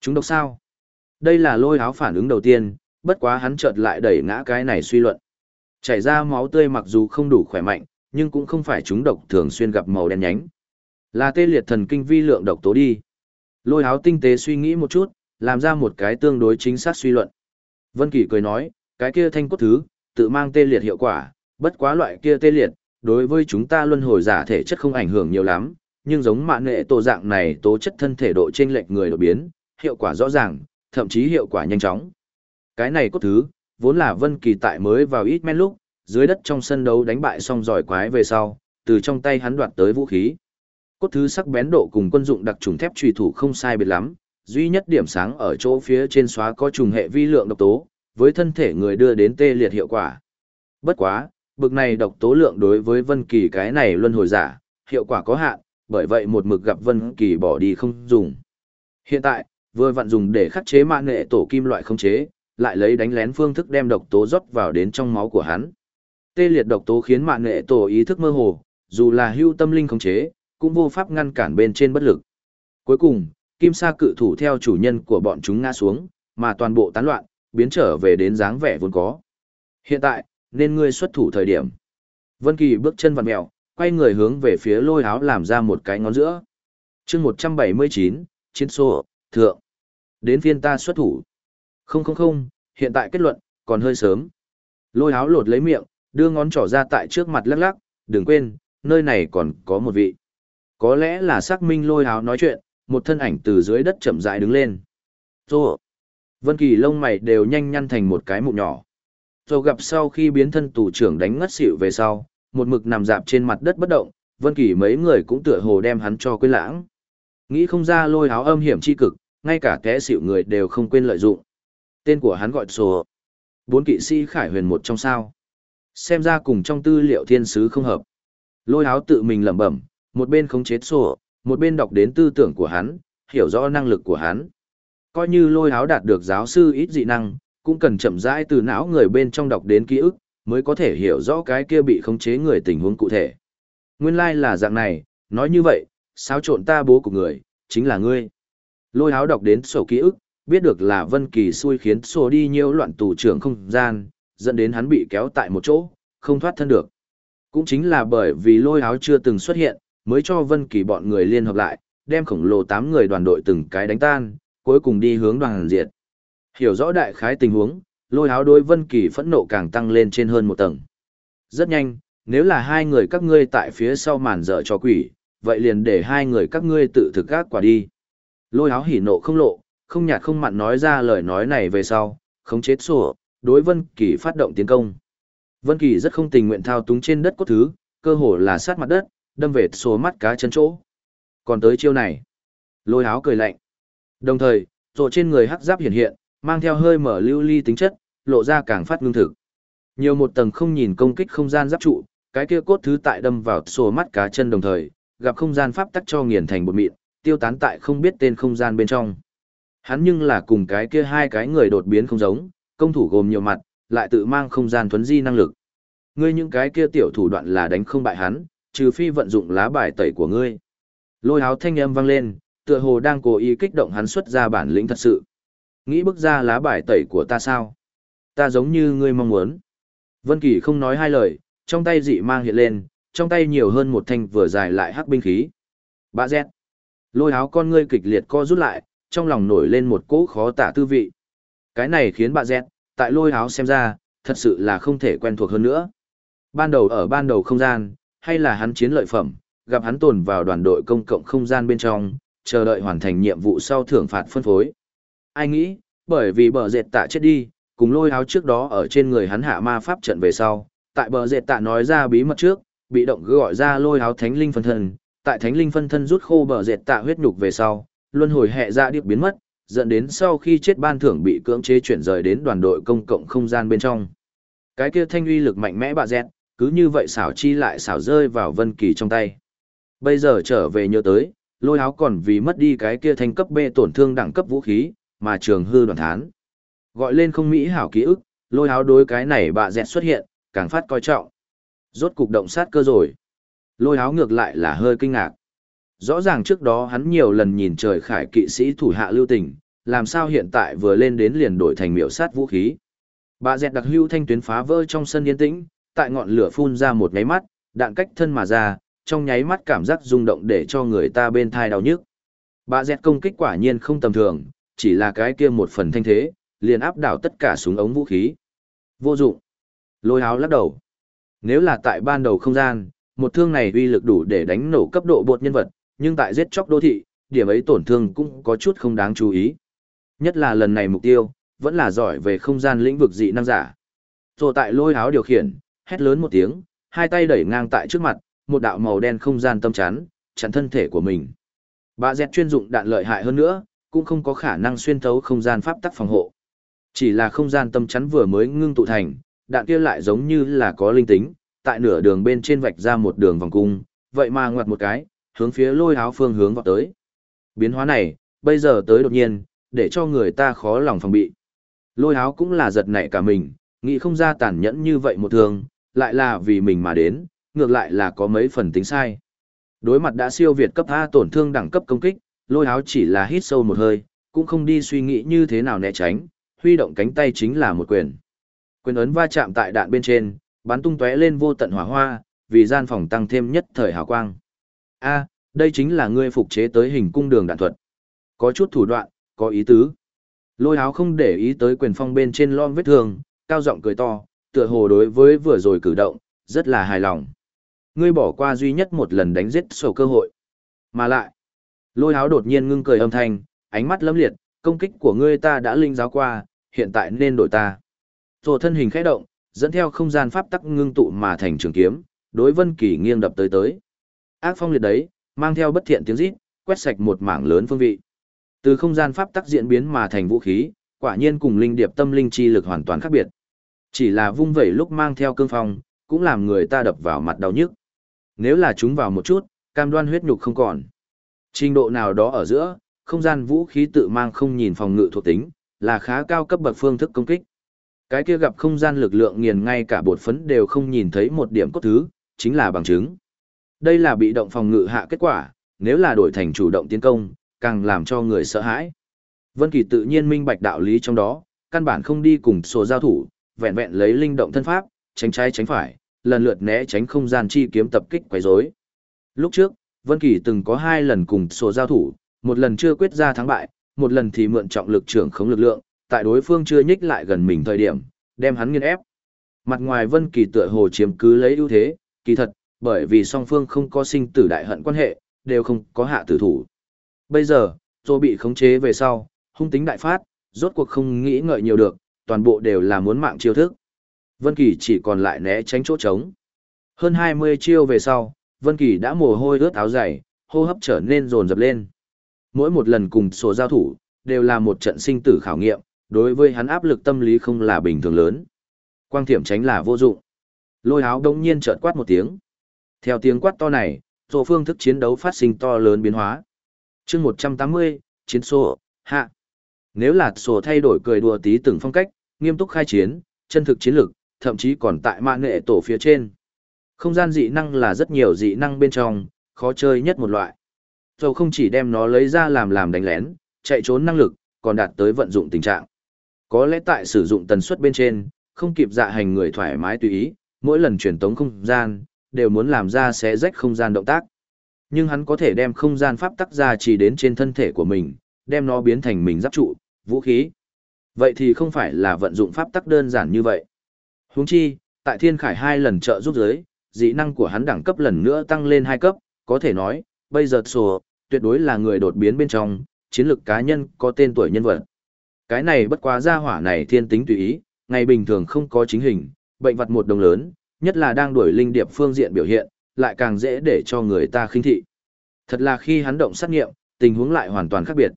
Chúng độc sao? Đây là lôi áo phản ứng đầu tiên, bất quá hắn chợt lại đẩy ngã cái này suy luận. Chảy ra máu tươi mặc dù không đủ khỏe mạnh, nhưng cũng không phải chúng độc thường xuyên gặp màu đen nhánh. Là tê liệt thần kinh vi lượng độc tố đi. Lôi áo tinh tế suy nghĩ một chút, làm ra một cái tương đối chính xác suy luận. Vân Kỳ cười nói, cái kia thanh cốt thứ, tự mang tê liệt hiệu quả, bất quá loại kia tê liệt, đối với chúng ta luân hồi giả thể chất không ảnh hưởng nhiều lắm, nhưng giống mạng nghệ tổ dạng này tố chất thân thể độ trên lệch người đột biến, hiệu quả rõ ràng, thậm chí hiệu quả nhanh chóng. Cái này cốt thứ, vốn là Vân Kỳ tại mới vào ít men lúc, dưới đất trong sân đấu đánh bại xong giỏi quái về sau, từ trong tay hắn đoạt tới vũ khí. Cốt thứ sắc bén độ cùng quân dụng đặc trùng thép truy thủ không sai biệt lắm, duy nhất điểm sáng ở chỗ phía trên xóa có trùng hệ vi lượng độc tố, với thân thể người đưa đến tê liệt hiệu quả. Bất quá, bực này độc tố lượng đối với Vân Kỳ cái này luân hồi giả, hiệu quả có hạn, bởi vậy một mực gặp Vân Kỳ bỏ đi không dùng. Hiện tại, vừa vặn dùng để khắc chế mạng nghệ tổ kim loại không chế, lại lấy đánh lén phương thức đem độc tố rót vào đến trong máu của hắn. Tê liệt độc tố khiến mạng nghệ tổ ý thức mơ hồ, dù là hưu tâm linh không chế, cũng vô pháp ngăn cản bên trên bất lực. Cuối cùng, kim sa cự thủ theo chủ nhân của bọn chúng ngã xuống, mà toàn bộ tán loạn, biến trở về đến dáng vẻ vốn có. Hiện tại, nên ngươi xuất thủ thời điểm. Vân Kỳ bước chân vặn mèo, quay người hướng về phía lôi áo làm ra một cái ngón giữa. chương 179, chiến số, thượng. Đến phiên ta xuất thủ. Không không không, hiện tại kết luận, còn hơi sớm. Lôi áo lột lấy miệng, đưa ngón trỏ ra tại trước mặt lắc lắc, đừng quên, nơi này còn có một vị. Có lẽ là xác minh lôi áo nói chuyện, một thân ảnh từ dưới đất chậm rãi đứng lên. Tô. Vân Kỳ lông mày đều nhanh nhăn thành một cái mụn nhỏ. Rồi gặp sau khi biến thân tù trưởng đánh ngất xỉu về sau, một mực nằm dạp trên mặt đất bất động, Vân Kỳ mấy người cũng tựa hồ đem hắn cho quên lãng. Nghĩ không ra lôi áo âm hiểm chi cực, ngay cả kẻ xỉu người đều không quên lợi dụng. Tên của hắn gọi sổ. Bốn kỵ sĩ khải huyền một trong sao. Xem ra cùng trong tư liệu thiên sứ không hợp. Lôi áo tự mình lẩm bẩm, một bên không chế sổ, một bên đọc đến tư tưởng của hắn, hiểu rõ năng lực của hắn. Coi như lôi áo đạt được giáo sư ít dị năng, cũng cần chậm rãi từ não người bên trong đọc đến ký ức, mới có thể hiểu rõ cái kia bị khống chế người tình huống cụ thể. Nguyên lai like là dạng này, nói như vậy, sao trộn ta bố của người, chính là ngươi. Lôi háo đọc đến sổ ký ức, biết được là Vân Kỳ xui khiến sổ đi nhiễu loạn tù trưởng không gian, dẫn đến hắn bị kéo tại một chỗ, không thoát thân được. Cũng chính là bởi vì lôi háo chưa từng xuất hiện, mới cho Vân Kỳ bọn người liên hợp lại, đem khổng lồ 8 người đoàn đội từng cái đánh tan, cuối cùng đi hướng đoàn diệt. Hiểu rõ đại khái tình huống, lôi háo đối Vân Kỳ phẫn nộ càng tăng lên trên hơn một tầng. Rất nhanh, nếu là hai người các ngươi tại phía sau màn dở cho quỷ, vậy liền để hai người các ngươi tự thực gác quả đi. Lôi háo hỉ nộ không lộ, không nhạt không mặn nói ra lời nói này về sau, không chế sổ, đối Vân Kỳ phát động tiến công. Vân Kỳ rất không tình nguyện thao túng trên đất cốt thứ, cơ hồ là sát mặt đất, đâm về số mắt cá chân chỗ. Còn tới chiêu này, lôi háo cười lạnh. Đồng thời, rộ trên người hắc giáp hiện hiện, mang theo hơi mở lưu ly tính chất, lộ ra càng phát ngưng thực. Nhiều một tầng không nhìn công kích không gian giáp trụ, cái kia cốt thứ tại đâm vào sổ mắt cá chân đồng thời, gặp không gian pháp tắc cho nghiền thành bột mịn, tiêu tán tại không biết tên không gian bên trong. Hắn nhưng là cùng cái kia hai cái người đột biến không giống, công thủ gồm nhiều mặt, lại tự mang không gian thuấn di năng lực. Ngươi những cái kia tiểu thủ đoạn là đánh không bại hắn, trừ phi vận dụng lá bài tẩy của ngươi. Lôi áo thanh âm vang lên, tựa hồ đang cố ý kích động hắn xuất ra bản lĩnh thật sự. Nghĩ bức ra lá bài tẩy của ta sao? Ta giống như ngươi mong muốn. Vân Kỳ không nói hai lời, trong tay dị mang hiện lên, trong tay nhiều hơn một thanh vừa dài lại hắc binh khí. Bạ dẹt. Lôi áo con ngươi kịch liệt co rút lại, trong lòng nổi lên một cỗ khó tả tư vị. Cái này khiến bạ dẹt, tại lôi áo xem ra, thật sự là không thể quen thuộc hơn nữa. Ban đầu ở ban đầu không gian, hay là hắn chiến lợi phẩm, gặp hắn tồn vào đoàn đội công cộng không gian bên trong, chờ đợi hoàn thành nhiệm vụ sau thưởng phạt phân phối. Ai nghĩ, bởi vì bờ dệt tạ chết đi, cùng lôi áo trước đó ở trên người hắn hạ ma pháp trận về sau, tại bờ dệt tạ nói ra bí mật trước, bị động gọi ra lôi áo thánh linh phân thân, tại thánh linh phân thân rút khô bờ dệt tạ huyết nhục về sau, luân hồi hệ ra điệp biến mất, dẫn đến sau khi chết ban thưởng bị cưỡng chế chuyển rời đến đoàn đội công cộng không gian bên trong. Cái kia thanh uy lực mạnh mẽ bà dẹt, cứ như vậy xảo chi lại xảo rơi vào Vân Kỳ trong tay. Bây giờ trở về nhớ tới, lôi áo còn vì mất đi cái kia thanh cấp B tổn thương đẳng cấp vũ khí, mà trường hư đoàn thán. Gọi lên không mỹ hảo ký ức, lôi áo đối cái này bạ dẹt xuất hiện, càng phát coi trọng. Rốt cục động sát cơ rồi. Lôi áo ngược lại là hơi kinh ngạc. Rõ ràng trước đó hắn nhiều lần nhìn trời khải kỵ sĩ thủ hạ lưu tình, làm sao hiện tại vừa lên đến liền đổi thành miểu sát vũ khí. Bà dẹt đặc hưu thanh tuyến phá vỡ trong sân yên tĩnh, tại ngọn lửa phun ra một nháy mắt, đạn cách thân mà ra, trong nháy mắt cảm giác rung động để cho người ta bên thai đau nhức. Bà dẹt công kích quả nhiên không tầm thường, chỉ là cái kia một phần thanh thế, liền áp đảo tất cả súng ống vũ khí. Vô dụng. Lôi háo lắc đầu. Nếu là tại ban đầu không gian, một thương này uy lực đủ để đánh nổ cấp độ bột nhân vật, nhưng tại giết chóc đô thị, điểm ấy tổn thương cũng có chút không đáng chú ý. Nhất là lần này mục tiêu, vẫn là giỏi về không gian lĩnh vực dị năng giả. Rồi tại lôi áo điều khiển, hét lớn một tiếng, hai tay đẩy ngang tại trước mặt, một đạo màu đen không gian tâm chắn, chặn thân thể của mình. Bà dẹt chuyên dụng đạn lợi hại hơn nữa, cũng không có khả năng xuyên thấu không gian pháp tắc phòng hộ. Chỉ là không gian tâm chắn vừa mới ngưng tụ thành, đạn kia lại giống như là có linh tính, tại nửa đường bên trên vạch ra một đường vòng cung, vậy mà ngoặt một cái, hướng phía lôi áo phương hướng vào tới. Biến hóa này, bây giờ tới đột nhiên, để cho người ta khó lòng phòng bị. Lôi áo cũng là giật nảy cả mình, nghĩ không ra tàn nhẫn như vậy một thường, lại là vì mình mà đến, ngược lại là có mấy phần tính sai. Đối mặt đã siêu việt cấp A tổn thương đẳng cấp công kích, lôi áo chỉ là hít sâu một hơi, cũng không đi suy nghĩ như thế nào né tránh, huy động cánh tay chính là một quyền. Quyền ấn va chạm tại đạn bên trên, bắn tung tóe lên vô tận hỏa hoa, vì gian phòng tăng thêm nhất thời hào quang. A, đây chính là ngươi phục chế tới hình cung đường đạn thuật. Có chút thủ đoạn, có ý tứ. Lôi áo không để ý tới quyền phong bên trên lon vết thương, cao giọng cười to, tựa hồ đối với vừa rồi cử động, rất là hài lòng. Ngươi bỏ qua duy nhất một lần đánh giết sổ cơ hội. Mà lại, lôi Háo đột nhiên ngưng cười âm thanh, ánh mắt lấm liệt, công kích của ngươi ta đã linh giáo qua, hiện tại nên đổi ta. Rồi thân hình khẽ động, dẫn theo không gian pháp tắc ngưng tụ mà thành trường kiếm, đối Vân Kỳ nghiêng đập tới tới. Ác phong liệt đấy, mang theo bất thiện tiếng rít, quét sạch một mảng lớn phương vị. Từ không gian pháp tắc diễn biến mà thành vũ khí, quả nhiên cùng linh điệp tâm linh chi lực hoàn toàn khác biệt. Chỉ là vung vẩy lúc mang theo cương phong, cũng làm người ta đập vào mặt đau nhức. Nếu là chúng vào một chút, cam đoan huyết nhục không còn. Trình độ nào đó ở giữa, không gian vũ khí tự mang không nhìn phòng ngự thuộc tính, là khá cao cấp bậc phương thức công kích. Cái kia gặp không gian lực lượng nghiền ngay cả bột phấn đều không nhìn thấy một điểm cốt thứ, chính là bằng chứng. Đây là bị động phòng ngự hạ kết quả, nếu là đổi thành chủ động tiến công, càng làm cho người sợ hãi. Vân Kỳ tự nhiên minh bạch đạo lý trong đó, căn bản không đi cùng sổ giao thủ, vẹn vẹn lấy linh động thân pháp, tránh trái tránh phải, lần lượt né tránh không gian chi kiếm tập kích quấy rối. Lúc trước, Vân Kỳ từng có hai lần cùng sổ giao thủ, một lần chưa quyết ra thắng bại, một lần thì mượn trọng lực trưởng khống lực lượng, tại đối phương chưa nhích lại gần mình thời điểm, đem hắn nghiền ép. Mặt ngoài Vân Kỳ tựa hồ chiếm cứ lấy ưu thế, kỳ thật, bởi vì song phương không có sinh tử đại hận quan hệ, đều không có hạ tử thủ. Bây giờ, Tô bị khống chế về sau, hung tính đại phát, rốt cuộc không nghĩ ngợi nhiều được, toàn bộ đều là muốn mạng chiêu thức. Vân Kỳ chỉ còn lại né tránh chỗ trống. Hơn 20 chiêu về sau, Vân Kỳ đã mồ hôi ướt áo dày, hô hấp trở nên dồn dập lên. Mỗi một lần cùng sổ giao thủ, đều là một trận sinh tử khảo nghiệm, đối với hắn áp lực tâm lý không là bình thường lớn. Quang thiểm tránh là vô dụng. Lôi áo đông nhiên chợt quát một tiếng. Theo tiếng quát to này, tổ phương thức chiến đấu phát sinh to lớn biến hóa. chương 180, chiến sổ hạ. Nếu là sổ thay đổi cười đùa tí từng phong cách, nghiêm túc khai chiến, chân thực chiến lược, thậm chí còn tại mạng nghệ tổ phía trên. Không gian dị năng là rất nhiều dị năng bên trong, khó chơi nhất một loại. Dầu không chỉ đem nó lấy ra làm làm đánh lén, chạy trốn năng lực, còn đạt tới vận dụng tình trạng. Có lẽ tại sử dụng tần suất bên trên, không kịp dạ hành người thoải mái tùy ý, mỗi lần truyền tống không gian, đều muốn làm ra xé rách không gian động tác. Nhưng hắn có thể đem không gian pháp tắc ra chỉ đến trên thân thể của mình, đem nó biến thành mình giáp trụ, vũ khí. Vậy thì không phải là vận dụng pháp tắc đơn giản như vậy. Huống chi, tại Thiên Khải hai lần trợ giúp giới, dị năng của hắn đẳng cấp lần nữa tăng lên hai cấp, có thể nói, bây giờ sổ, tuyệt đối là người đột biến bên trong, chiến lược cá nhân có tên tuổi nhân vật. Cái này bất quá gia hỏa này thiên tính tùy ý, ngày bình thường không có chính hình, bệnh vật một đồng lớn, nhất là đang đuổi linh điệp phương diện biểu hiện, lại càng dễ để cho người ta khinh thị. Thật là khi hắn động sát nghiệm, tình huống lại hoàn toàn khác biệt.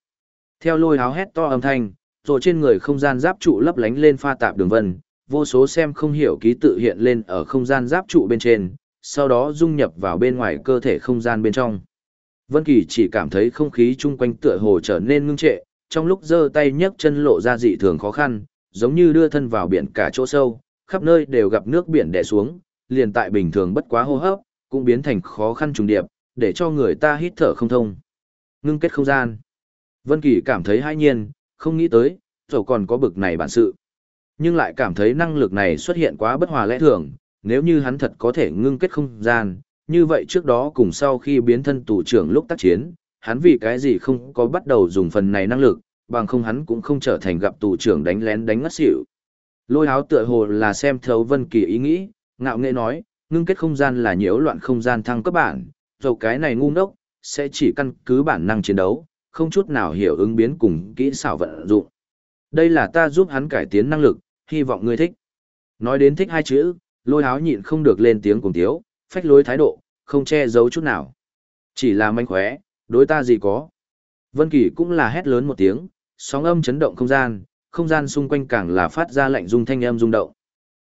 Theo lôi háo hét to âm thanh, rồi trên người không gian giáp trụ lấp lánh lên pha tạp đường vân, vô số xem không hiểu ký tự hiện lên ở không gian giáp trụ bên trên, sau đó dung nhập vào bên ngoài cơ thể không gian bên trong. Vân Kỳ chỉ cảm thấy không khí chung quanh tựa hồ trở nên ngưng trệ, trong lúc giơ tay nhấc chân lộ ra dị thường khó khăn, giống như đưa thân vào biển cả chỗ sâu, khắp nơi đều gặp nước biển đè xuống, liền tại bình thường bất quá hô hấp, cũng biến thành khó khăn trùng điệp, để cho người ta hít thở không thông. Ngưng kết không gian. Vân Kỳ cảm thấy hai nhiên, không nghĩ tới, rồi còn có bực này bản sự. Nhưng lại cảm thấy năng lực này xuất hiện quá bất hòa lẽ thường, nếu như hắn thật có thể ngưng kết không gian, như vậy trước đó cùng sau khi biến thân tù trưởng lúc tác chiến, hắn vì cái gì không có bắt đầu dùng phần này năng lực, bằng không hắn cũng không trở thành gặp tù trưởng đánh lén đánh ngất xỉu. Lôi áo tựa hồ là xem thấu Vân Kỳ ý nghĩ, ngạo nghễ nói, ngưng kết không gian là nhiễu loạn không gian thăng cấp bản, dầu cái này ngu ngốc, sẽ chỉ căn cứ bản năng chiến đấu, không chút nào hiểu ứng biến cùng kỹ xảo vận dụng. Đây là ta giúp hắn cải tiến năng lực, hy vọng ngươi thích. Nói đến thích hai chữ, lôi áo nhịn không được lên tiếng cùng tiếu, phách lối thái độ, không che giấu chút nào. Chỉ là manh khóe, đối ta gì có. Vân Kỳ cũng là hét lớn một tiếng, sóng âm chấn động không gian, không gian xung quanh càng là phát ra lạnh rung thanh âm rung động.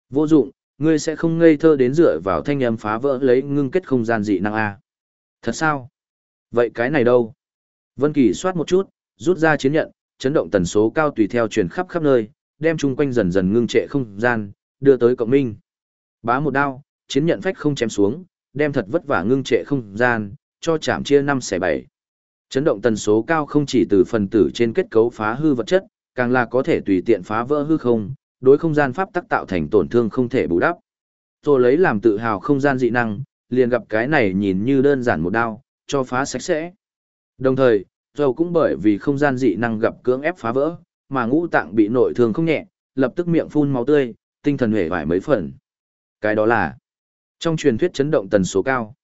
Vô dụng, ngươi sẽ không ngây thơ đến dựa vào thanh âm phá vỡ lấy ngưng kết không gian dị năng a. Thật sao? Vậy cái này đâu? Vân Kỳ soát một chút, rút ra chiến nhận, chấn động tần số cao tùy theo truyền khắp khắp nơi, đem chung quanh dần dần ngưng trệ không gian, đưa tới cộng minh. Bá một đao, chiến nhận phách không chém xuống, đem thật vất vả ngưng trệ không gian, cho chạm chia năm xẻ bảy. Chấn động tần số cao không chỉ từ phần tử trên kết cấu phá hư vật chất, càng là có thể tùy tiện phá vỡ hư không, đối không gian pháp tắc tạo thành tổn thương không thể bù đắp. Tôi lấy làm tự hào không gian dị năng, liền gặp cái này nhìn như đơn giản một đao, cho phá sạch sẽ. Đồng thời, dầu cũng bởi vì không gian dị năng gặp cưỡng ép phá vỡ, mà ngũ tạng bị nội thương không nhẹ, lập tức miệng phun máu tươi, tinh thần hể vải mấy phần. Cái đó là trong truyền thuyết chấn động tần số cao.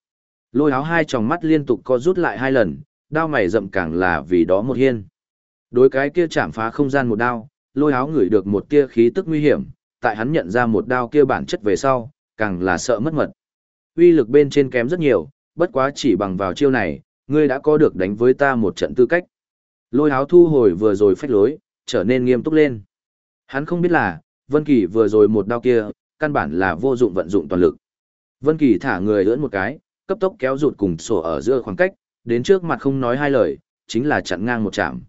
Lôi áo hai tròng mắt liên tục co rút lại hai lần, đao mày rậm càng là vì đó một hiên. Đối cái kia chạm phá không gian một đao, lôi áo ngửi được một tia khí tức nguy hiểm, tại hắn nhận ra một đao kia bản chất về sau, càng là sợ mất mật. Uy lực bên trên kém rất nhiều, bất quá chỉ bằng vào chiêu này, ngươi đã có được đánh với ta một trận tư cách. Lôi áo thu hồi vừa rồi phách lối, trở nên nghiêm túc lên. Hắn không biết là, Vân Kỳ vừa rồi một đao kia, căn bản là vô dụng vận dụng toàn lực. Vân Kỳ thả người lưỡn một cái, cấp tốc kéo rụt cùng sổ ở giữa khoảng cách, đến trước mặt không nói hai lời, chính là chặn ngang một chạm.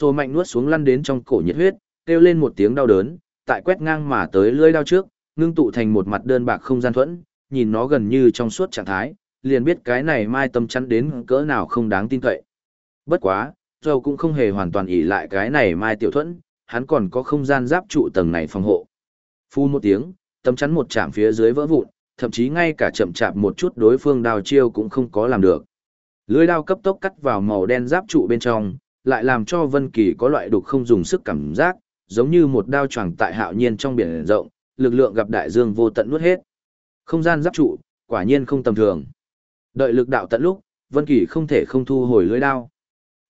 Rồi mạnh nuốt xuống lăn đến trong cổ nhiệt huyết, kêu lên một tiếng đau đớn, tại quét ngang mà tới lưỡi đao trước, ngưng tụ thành một mặt đơn bạc không gian thuẫn, nhìn nó gần như trong suốt trạng thái, liền biết cái này mai tâm chắn đến cỡ nào không đáng tin cậy. Bất quá, Dầu cũng không hề hoàn toàn ỷ lại cái này mai tiểu thuẫn, hắn còn có không gian giáp trụ tầng này phòng hộ. Phu một tiếng, tấm chắn một chạm phía dưới vỡ vụn, thậm chí ngay cả chậm chạp một chút đối phương đào chiêu cũng không có làm được. Lưỡi đao cấp tốc cắt vào màu đen giáp trụ bên trong, lại làm cho Vân Kỳ có loại đục không dùng sức cảm giác, giống như một đao choàng tại hạo nhiên trong biển rộng, lực lượng gặp đại dương vô tận nuốt hết. Không gian giáp trụ, quả nhiên không tầm thường. Đợi lực đạo tận lúc, Vân Kỳ không thể không thu hồi lưỡi đao.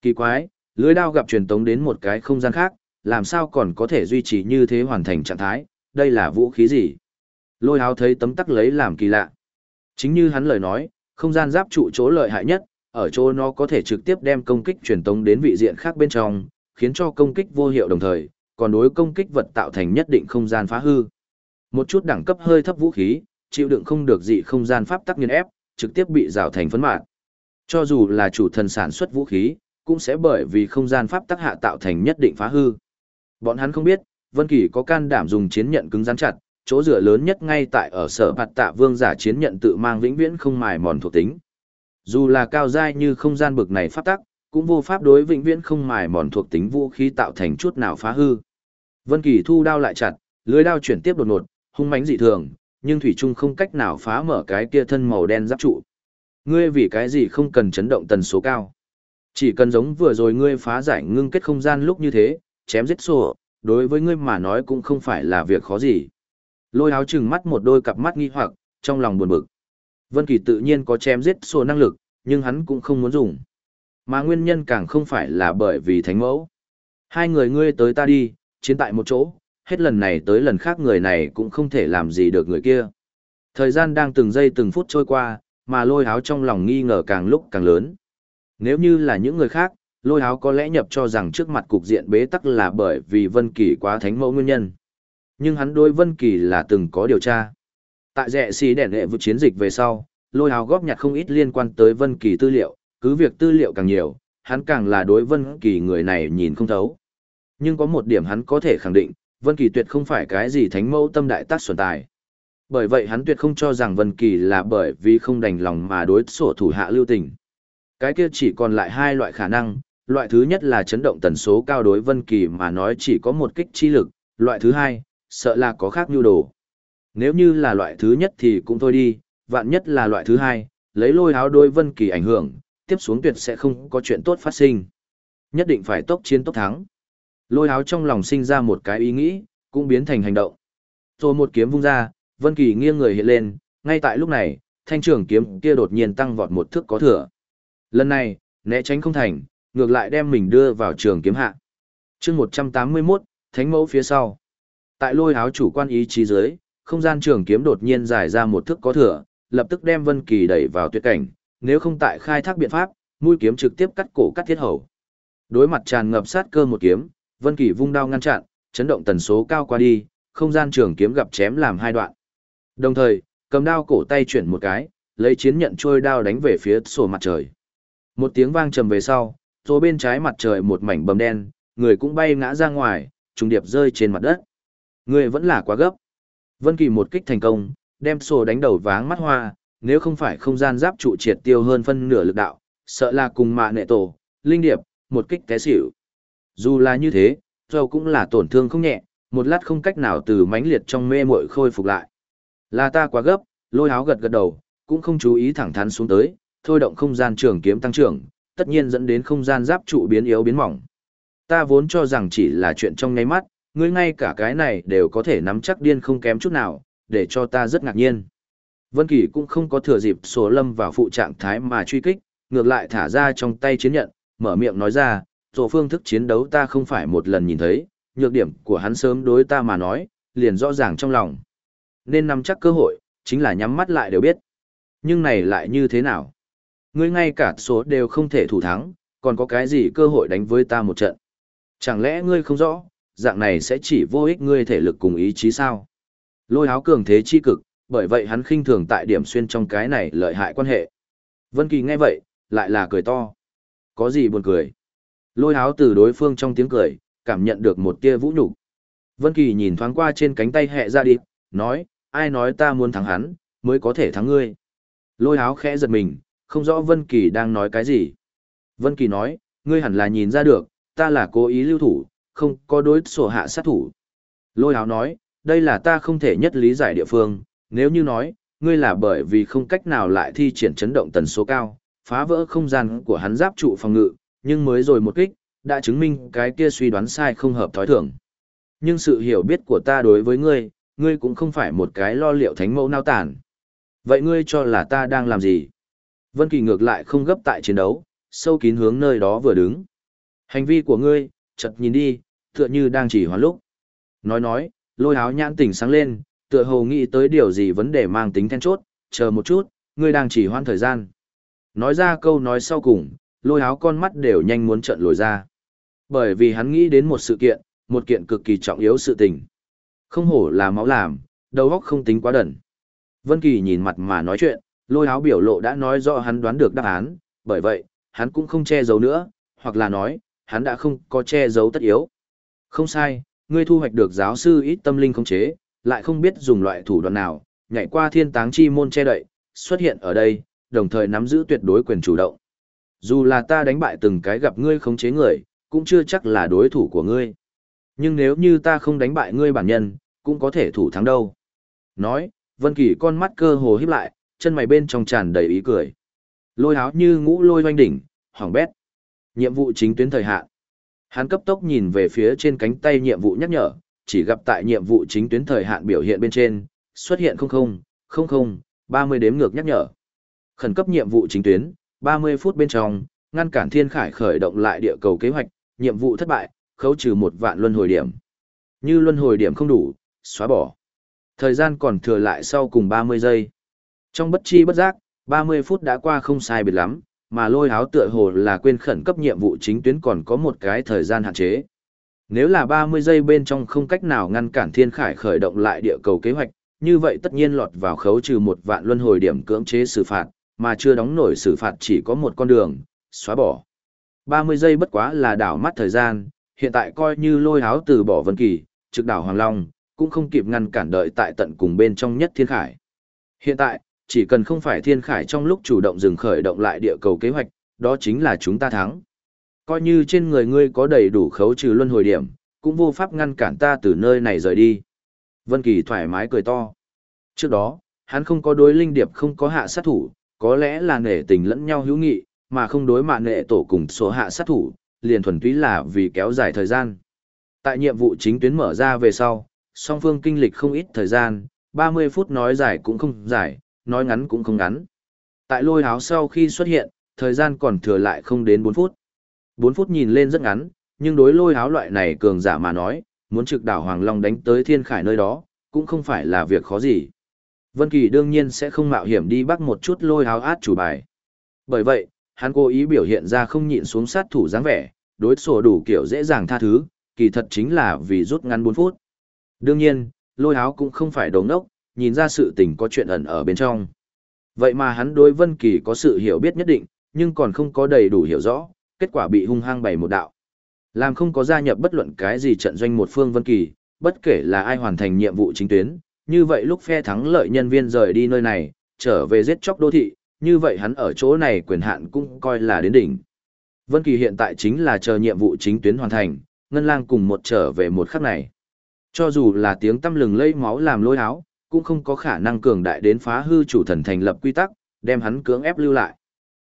Kỳ quái, lưới đao gặp truyền tống đến một cái không gian khác, làm sao còn có thể duy trì như thế hoàn thành trạng thái, đây là vũ khí gì? Lôi áo thấy tấm tắc lấy làm kỳ lạ. Chính như hắn lời nói, không gian giáp trụ chỗ lợi hại nhất, ở chỗ nó có thể trực tiếp đem công kích truyền tống đến vị diện khác bên trong, khiến cho công kích vô hiệu đồng thời, còn đối công kích vật tạo thành nhất định không gian phá hư. Một chút đẳng cấp hơi thấp vũ khí, chịu đựng không được dị không gian pháp tắc nghiền ép, trực tiếp bị rào thành phấn mạn. Cho dù là chủ thần sản xuất vũ khí, cũng sẽ bởi vì không gian pháp tắc hạ tạo thành nhất định phá hư. Bọn hắn không biết, Vân Kỳ có can đảm dùng chiến nhận cứng rắn chặt, chỗ dựa lớn nhất ngay tại ở sở bạt tạ vương giả chiến nhận tự mang vĩnh viễn không mài mòn thuộc tính. Dù là cao giai như không gian bực này pháp tắc, cũng vô pháp đối vĩnh viễn không mài mòn thuộc tính vũ khí tạo thành chút nào phá hư. Vân Kỳ thu đao lại chặt, lưỡi đao chuyển tiếp đột ngột, hung mãnh dị thường, nhưng thủy trung không cách nào phá mở cái kia thân màu đen giáp trụ. Ngươi vì cái gì không cần chấn động tần số cao? Chỉ cần giống vừa rồi ngươi phá giải ngưng kết không gian lúc như thế, chém giết sổ, đối với ngươi mà nói cũng không phải là việc khó gì. Lôi áo chừng mắt một đôi cặp mắt nghi hoặc, trong lòng buồn bực. Vân Kỳ tự nhiên có chém giết sổ năng lực, nhưng hắn cũng không muốn dùng. Mà nguyên nhân càng không phải là bởi vì thánh mẫu. Hai người ngươi tới ta đi, chiến tại một chỗ, hết lần này tới lần khác người này cũng không thể làm gì được người kia. Thời gian đang từng giây từng phút trôi qua, mà lôi áo trong lòng nghi ngờ càng lúc càng lớn. Nếu như là những người khác, lôi Háo có lẽ nhập cho rằng trước mặt cục diện bế tắc là bởi vì Vân Kỳ quá thánh mẫu nguyên nhân. Nhưng hắn đối Vân Kỳ là từng có điều tra. Tại rẻ xì đèn hệ vụ chiến dịch về sau, lôi Háo góp nhặt không ít liên quan tới Vân Kỳ tư liệu, cứ việc tư liệu càng nhiều, hắn càng là đối Vân Kỳ người này nhìn không thấu. Nhưng có một điểm hắn có thể khẳng định, Vân Kỳ tuyệt không phải cái gì thánh mẫu tâm đại tác xuẩn tài. Bởi vậy hắn tuyệt không cho rằng Vân Kỳ là bởi vì không đành lòng mà đối sổ thủ hạ lưu tình. Cái kia chỉ còn lại hai loại khả năng, loại thứ nhất là chấn động tần số cao đối Vân Kỳ mà nói chỉ có một kích chi lực, loại thứ hai, sợ là có khác nhu đồ. Nếu như là loại thứ nhất thì cũng thôi đi, vạn nhất là loại thứ hai, lấy lôi áo đôi Vân Kỳ ảnh hưởng, tiếp xuống tuyệt sẽ không có chuyện tốt phát sinh. Nhất định phải tốc chiến tốc thắng. Lôi áo trong lòng sinh ra một cái ý nghĩ, cũng biến thành hành động. Rồi một kiếm vung ra, Vân Kỳ nghiêng người hiện lên, ngay tại lúc này, thanh trường kiếm kia đột nhiên tăng vọt một thước có thừa. Lần này, né tránh không thành, ngược lại đem mình đưa vào trường kiếm hạ. Chương 181, Thánh mẫu phía sau. Tại lôi áo chủ quan ý chí dưới, không gian trường kiếm đột nhiên dài ra một thước có thừa, lập tức đem Vân Kỳ đẩy vào tuyệt cảnh, nếu không tại khai thác biện pháp, mũi kiếm trực tiếp cắt cổ cắt thiết hầu. Đối mặt tràn ngập sát cơ một kiếm, Vân Kỳ vung đao ngăn chặn, chấn động tần số cao qua đi, không gian trường kiếm gặp chém làm hai đoạn. Đồng thời, cầm đao cổ tay chuyển một cái, lấy chiến nhận trôi đao đánh về phía sổ mặt trời. Một tiếng vang trầm về sau, rồi bên trái mặt trời một mảnh bầm đen, người cũng bay ngã ra ngoài, trùng điệp rơi trên mặt đất. Người vẫn là quá gấp. Vân Kỳ một kích thành công, đem sổ đánh đầu váng mắt hoa, nếu không phải không gian giáp trụ triệt tiêu hơn phân nửa lực đạo, sợ là cùng mạ nệ tổ, linh điệp, một kích té xỉu. Dù là như thế, dầu cũng là tổn thương không nhẹ, một lát không cách nào từ mãnh liệt trong mê muội khôi phục lại. Là ta quá gấp, lôi áo gật gật đầu, cũng không chú ý thẳng thắn xuống tới, thôi động không gian trường kiếm tăng trưởng, tất nhiên dẫn đến không gian giáp trụ biến yếu biến mỏng. Ta vốn cho rằng chỉ là chuyện trong nháy mắt, ngươi ngay cả cái này đều có thể nắm chắc điên không kém chút nào, để cho ta rất ngạc nhiên. Vân Kỳ cũng không có thừa dịp số lâm vào phụ trạng thái mà truy kích, ngược lại thả ra trong tay chiến nhận, mở miệng nói ra, tổ phương thức chiến đấu ta không phải một lần nhìn thấy, nhược điểm của hắn sớm đối ta mà nói, liền rõ ràng trong lòng. Nên nắm chắc cơ hội, chính là nhắm mắt lại đều biết. Nhưng này lại như thế nào? Ngươi ngay cả số đều không thể thủ thắng, còn có cái gì cơ hội đánh với ta một trận? Chẳng lẽ ngươi không rõ, dạng này sẽ chỉ vô ích ngươi thể lực cùng ý chí sao? Lôi áo cường thế chi cực, bởi vậy hắn khinh thường tại điểm xuyên trong cái này lợi hại quan hệ. Vân Kỳ nghe vậy, lại là cười to. Có gì buồn cười? Lôi áo từ đối phương trong tiếng cười, cảm nhận được một tia vũ nhục. Vân Kỳ nhìn thoáng qua trên cánh tay hệ ra đi, nói, ai nói ta muốn thắng hắn, mới có thể thắng ngươi. Lôi áo khẽ giật mình, không rõ Vân Kỳ đang nói cái gì. Vân Kỳ nói, ngươi hẳn là nhìn ra được, ta là cố ý lưu thủ, không có đối sổ hạ sát thủ. Lôi áo nói, đây là ta không thể nhất lý giải địa phương, nếu như nói, ngươi là bởi vì không cách nào lại thi triển chấn động tần số cao, phá vỡ không gian của hắn giáp trụ phòng ngự, nhưng mới rồi một kích, đã chứng minh cái kia suy đoán sai không hợp thói thường. Nhưng sự hiểu biết của ta đối với ngươi, ngươi cũng không phải một cái lo liệu thánh mẫu nao tản. Vậy ngươi cho là ta đang làm gì? Vân Kỳ ngược lại không gấp tại chiến đấu, sâu kín hướng nơi đó vừa đứng. Hành vi của ngươi, chợt nhìn đi, tựa như đang chỉ hoán lúc. Nói nói, lôi áo nhãn tỉnh sáng lên, tựa hồ nghĩ tới điều gì vấn đề mang tính then chốt, chờ một chút, ngươi đang chỉ hoãn thời gian. Nói ra câu nói sau cùng, lôi áo con mắt đều nhanh muốn trợn lồi ra. Bởi vì hắn nghĩ đến một sự kiện, một kiện cực kỳ trọng yếu sự tình. Không hổ là máu làm, đầu óc không tính quá đần. Vân Kỳ nhìn mặt mà nói chuyện, lôi áo biểu lộ đã nói rõ hắn đoán được đáp án, bởi vậy, hắn cũng không che giấu nữa, hoặc là nói, hắn đã không có che giấu tất yếu. Không sai, ngươi thu hoạch được giáo sư ít tâm linh không chế, lại không biết dùng loại thủ đoạn nào, nhảy qua thiên táng chi môn che đậy, xuất hiện ở đây, đồng thời nắm giữ tuyệt đối quyền chủ động. Dù là ta đánh bại từng cái gặp ngươi khống chế người, cũng chưa chắc là đối thủ của ngươi. Nhưng nếu như ta không đánh bại ngươi bản nhân, cũng có thể thủ thắng đâu. Nói, Vân Kỳ con mắt cơ hồ híp lại, chân mày bên trong tràn đầy ý cười. Lôi áo như ngũ lôi doanh đỉnh, hoàng bét. Nhiệm vụ chính tuyến thời hạn. Hắn cấp tốc nhìn về phía trên cánh tay nhiệm vụ nhắc nhở, chỉ gặp tại nhiệm vụ chính tuyến thời hạn biểu hiện bên trên, xuất hiện 00, 00, 30 đếm ngược nhắc nhở. Khẩn cấp nhiệm vụ chính tuyến, 30 phút bên trong, ngăn cản thiên khải khởi động lại địa cầu kế hoạch, nhiệm vụ thất bại, khấu trừ một vạn luân hồi điểm. Như luân hồi điểm không đủ, xóa bỏ. Thời gian còn thừa lại sau cùng 30 giây. Trong bất chi bất giác, 30 phút đã qua không sai biệt lắm, mà lôi háo tựa hồ là quên khẩn cấp nhiệm vụ chính tuyến còn có một cái thời gian hạn chế. Nếu là 30 giây bên trong không cách nào ngăn cản thiên khải khởi động lại địa cầu kế hoạch, như vậy tất nhiên lọt vào khấu trừ một vạn luân hồi điểm cưỡng chế xử phạt, mà chưa đóng nổi xử phạt chỉ có một con đường, xóa bỏ. 30 giây bất quá là đảo mắt thời gian, hiện tại coi như lôi háo từ bỏ Vân Kỳ, trực đảo Hoàng Long, cũng không kịp ngăn cản đợi tại tận cùng bên trong nhất thiên khải. Hiện tại, chỉ cần không phải thiên khải trong lúc chủ động dừng khởi động lại địa cầu kế hoạch, đó chính là chúng ta thắng. Coi như trên người ngươi có đầy đủ khấu trừ luân hồi điểm, cũng vô pháp ngăn cản ta từ nơi này rời đi. Vân Kỳ thoải mái cười to. Trước đó, hắn không có đối linh điệp không có hạ sát thủ, có lẽ là nể tình lẫn nhau hữu nghị, mà không đối mạng nệ tổ cùng số hạ sát thủ, liền thuần túy là vì kéo dài thời gian. Tại nhiệm vụ chính tuyến mở ra về sau, song phương kinh lịch không ít thời gian, 30 phút nói dài cũng không dài, nói ngắn cũng không ngắn. Tại lôi háo sau khi xuất hiện, thời gian còn thừa lại không đến 4 phút. 4 phút nhìn lên rất ngắn, nhưng đối lôi háo loại này cường giả mà nói, muốn trực đảo Hoàng Long đánh tới thiên khải nơi đó, cũng không phải là việc khó gì. Vân Kỳ đương nhiên sẽ không mạo hiểm đi bắt một chút lôi háo át chủ bài. Bởi vậy, hắn cố ý biểu hiện ra không nhịn xuống sát thủ dáng vẻ, đối sổ đủ kiểu dễ dàng tha thứ, kỳ thật chính là vì rút ngắn 4 phút. Đương nhiên, lôi háo cũng không phải đồ ngốc, nhìn ra sự tình có chuyện ẩn ở bên trong. Vậy mà hắn đối Vân Kỳ có sự hiểu biết nhất định, nhưng còn không có đầy đủ hiểu rõ, kết quả bị hung hăng bày một đạo. Làm không có gia nhập bất luận cái gì trận doanh một phương Vân Kỳ, bất kể là ai hoàn thành nhiệm vụ chính tuyến, như vậy lúc phe thắng lợi nhân viên rời đi nơi này, trở về giết chóc đô thị, như vậy hắn ở chỗ này quyền hạn cũng coi là đến đỉnh. Vân Kỳ hiện tại chính là chờ nhiệm vụ chính tuyến hoàn thành, Ngân Lang cùng một trở về một khắc này. Cho dù là tiếng tâm lừng lây máu làm lôi áo, cũng không có khả năng cường đại đến phá hư chủ thần thành lập quy tắc, đem hắn cưỡng ép lưu lại.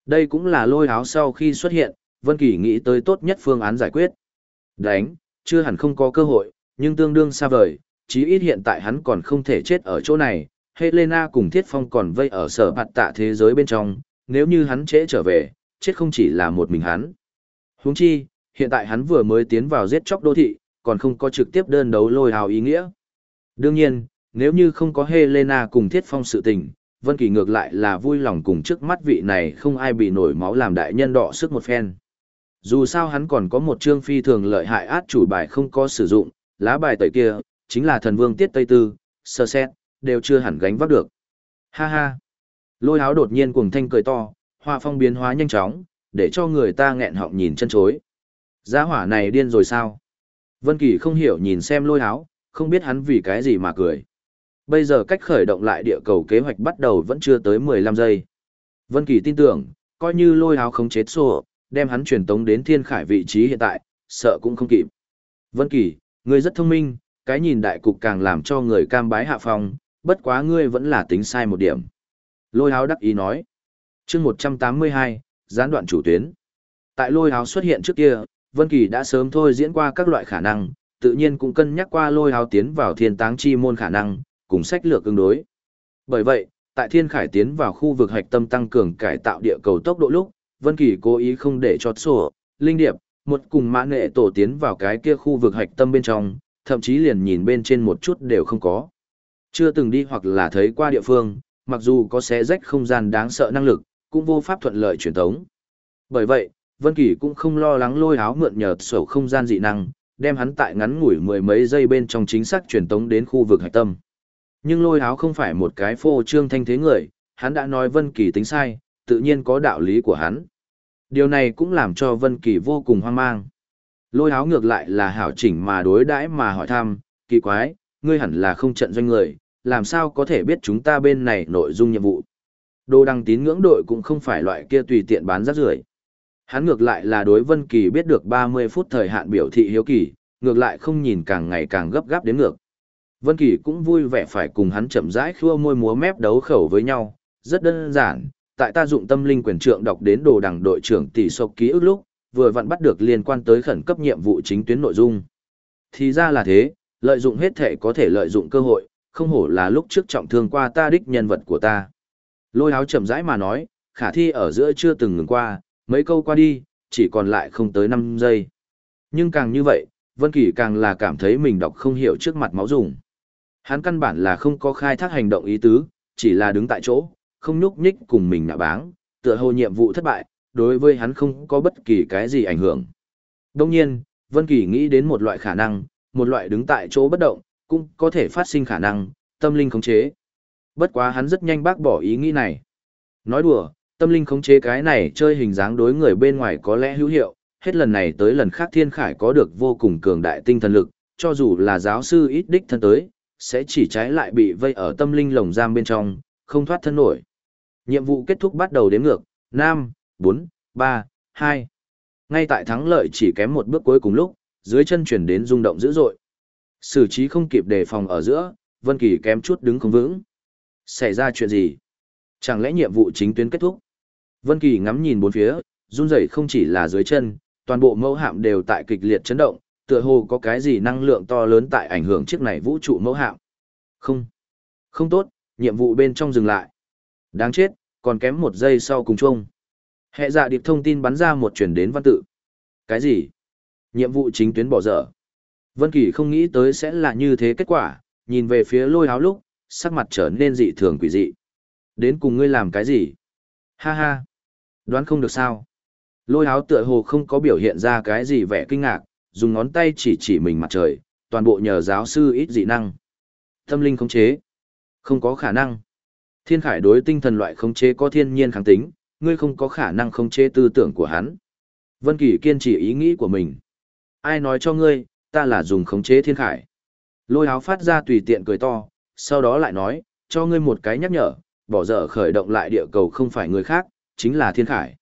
Đây cũng là lôi áo sau khi xuất hiện, Vân Kỳ nghĩ tới tốt nhất phương án giải quyết. Đánh, chưa hẳn không có cơ hội, nhưng tương đương xa vời, chí ít hiện tại hắn còn không thể chết ở chỗ này. Helena cùng Thiết Phong còn vây ở sở bạt tạ thế giới bên trong, nếu như hắn trễ trở về, chết không chỉ là một mình hắn. Huống chi, hiện tại hắn vừa mới tiến vào giết chóc đô thị, còn không có trực tiếp đơn đấu lôi hào ý nghĩa. Đương nhiên, nếu như không có Helena cùng Thiết Phong sự tình, Vân Kỳ ngược lại là vui lòng cùng trước mắt vị này không ai bị nổi máu làm đại nhân đọ sức một phen. Dù sao hắn còn có một chương phi thường lợi hại át chủ bài không có sử dụng, lá bài tẩy kia, chính là thần vương tiết Tây Tư, sơ xét, đều chưa hẳn gánh vác được. Ha ha! Lôi háo đột nhiên cuồng thanh cười to, hoa phong biến hóa nhanh chóng, để cho người ta nghẹn họng nhìn chân chối. Giá hỏa này điên rồi sao? Vân Kỳ không hiểu nhìn xem lôi háo, không biết hắn vì cái gì mà cười. Bây giờ cách khởi động lại địa cầu kế hoạch bắt đầu vẫn chưa tới 15 giây. Vân Kỳ tin tưởng, coi như lôi háo không chết sổ, đem hắn truyền tống đến thiên khải vị trí hiện tại, sợ cũng không kịp. Vân Kỳ, ngươi rất thông minh, cái nhìn đại cục càng làm cho người cam bái hạ phong, bất quá ngươi vẫn là tính sai một điểm. Lôi háo đắc ý nói. chương 182, gián đoạn chủ tuyến. Tại lôi háo xuất hiện trước kia, Vân Kỳ đã sớm thôi diễn qua các loại khả năng, tự nhiên cũng cân nhắc qua lôi háo tiến vào thiên táng chi môn khả năng, cùng sách lược ứng đối. Bởi vậy, tại thiên khải tiến vào khu vực hạch tâm tăng cường cải tạo địa cầu tốc độ lúc, Vân Kỳ cố ý không để cho sổ, linh điệp, một cùng mã nghệ tổ tiến vào cái kia khu vực hạch tâm bên trong, thậm chí liền nhìn bên trên một chút đều không có. Chưa từng đi hoặc là thấy qua địa phương, mặc dù có xé rách không gian đáng sợ năng lực, cũng vô pháp thuận lợi truyền tống. Bởi vậy, Vân Kỳ cũng không lo lắng lôi áo mượn nhờ sổ không gian dị năng, đem hắn tại ngắn ngủi mười mấy giây bên trong chính xác truyền tống đến khu vực hạch tâm. Nhưng lôi áo không phải một cái phô trương thanh thế người, hắn đã nói Vân Kỳ tính sai, tự nhiên có đạo lý của hắn. Điều này cũng làm cho Vân Kỳ vô cùng hoang mang. Lôi áo ngược lại là hảo chỉnh mà đối đãi mà hỏi thăm, kỳ quái, ngươi hẳn là không trận doanh người, làm sao có thể biết chúng ta bên này nội dung nhiệm vụ. Đồ đăng tín ngưỡng đội cũng không phải loại kia tùy tiện bán rác rưởi. Hắn ngược lại là đối Vân Kỳ biết được 30 phút thời hạn biểu thị hiếu kỳ, ngược lại không nhìn càng ngày càng gấp gáp đến ngược. Vân Kỳ cũng vui vẻ phải cùng hắn chậm rãi khua môi múa mép đấu khẩu với nhau, rất đơn giản, tại ta dụng tâm linh quyền trượng đọc đến đồ đằng đội trưởng tỷ sộc ký ức lúc, vừa vặn bắt được liên quan tới khẩn cấp nhiệm vụ chính tuyến nội dung. Thì ra là thế, lợi dụng hết thể có thể lợi dụng cơ hội, không hổ là lúc trước trọng thương qua ta đích nhân vật của ta. Lôi áo chậm rãi mà nói, khả thi ở giữa chưa từng ngừng qua, mấy câu qua đi, chỉ còn lại không tới 5 giây. Nhưng càng như vậy, Vân Kỳ càng là cảm thấy mình đọc không hiểu trước mặt máu dùng. Hắn căn bản là không có khai thác hành động ý tứ, chỉ là đứng tại chỗ, không nhúc nhích cùng mình nạ báng, tựa hồ nhiệm vụ thất bại, đối với hắn không có bất kỳ cái gì ảnh hưởng. Đồng nhiên, Vân Kỳ nghĩ đến một loại khả năng, một loại đứng tại chỗ bất động, cũng có thể phát sinh khả năng, tâm linh khống chế. Bất quá hắn rất nhanh bác bỏ ý nghĩ này. Nói đùa, tâm linh khống chế cái này chơi hình dáng đối người bên ngoài có lẽ hữu hiệu, hết lần này tới lần khác Thiên Khải có được vô cùng cường đại tinh thần lực, cho dù là giáo sư ít đích thân tới, sẽ chỉ trái lại bị vây ở tâm linh lồng giam bên trong, không thoát thân nổi. Nhiệm vụ kết thúc bắt đầu đếm ngược, 5, 4, 3, 2. Ngay tại thắng lợi chỉ kém một bước cuối cùng lúc, dưới chân chuyển đến rung động dữ dội. Sử trí không kịp đề phòng ở giữa, Vân Kỳ kém chút đứng không vững. Xảy ra chuyện gì? Chẳng lẽ nhiệm vụ chính tuyến kết thúc? Vân Kỳ ngắm nhìn bốn phía, run rẩy không chỉ là dưới chân, toàn bộ mẫu hạm đều tại kịch liệt chấn động, tựa hồ có cái gì năng lượng to lớn tại ảnh hưởng chiếc này vũ trụ mẫu hạm. Không, không tốt, nhiệm vụ bên trong dừng lại. Đáng chết, còn kém một giây sau cùng chung. Hệ dạ điệp thông tin bắn ra một chuyển đến văn tự. Cái gì? Nhiệm vụ chính tuyến bỏ dở. Vân Kỳ không nghĩ tới sẽ là như thế kết quả, nhìn về phía lôi áo lúc, sắc mặt trở nên dị thường quỷ dị. Đến cùng ngươi làm cái gì? Ha ha. Đoán không được sao. Lôi áo tựa hồ không có biểu hiện ra cái gì vẻ kinh ngạc, dùng ngón tay chỉ chỉ mình mặt trời, toàn bộ nhờ giáo sư ít dị năng. Tâm linh khống chế. Không có khả năng. Thiên khải đối tinh thần loại khống chế có thiên nhiên kháng tính, ngươi không có khả năng khống chế tư tưởng của hắn. Vân Kỳ kiên trì ý nghĩ của mình. Ai nói cho ngươi, ta là dùng khống chế thiên khải. Lôi áo phát ra tùy tiện cười to, sau đó lại nói, cho ngươi một cái nhắc nhở, bỏ dở khởi động lại địa cầu không phải người khác, chính là thiên khải.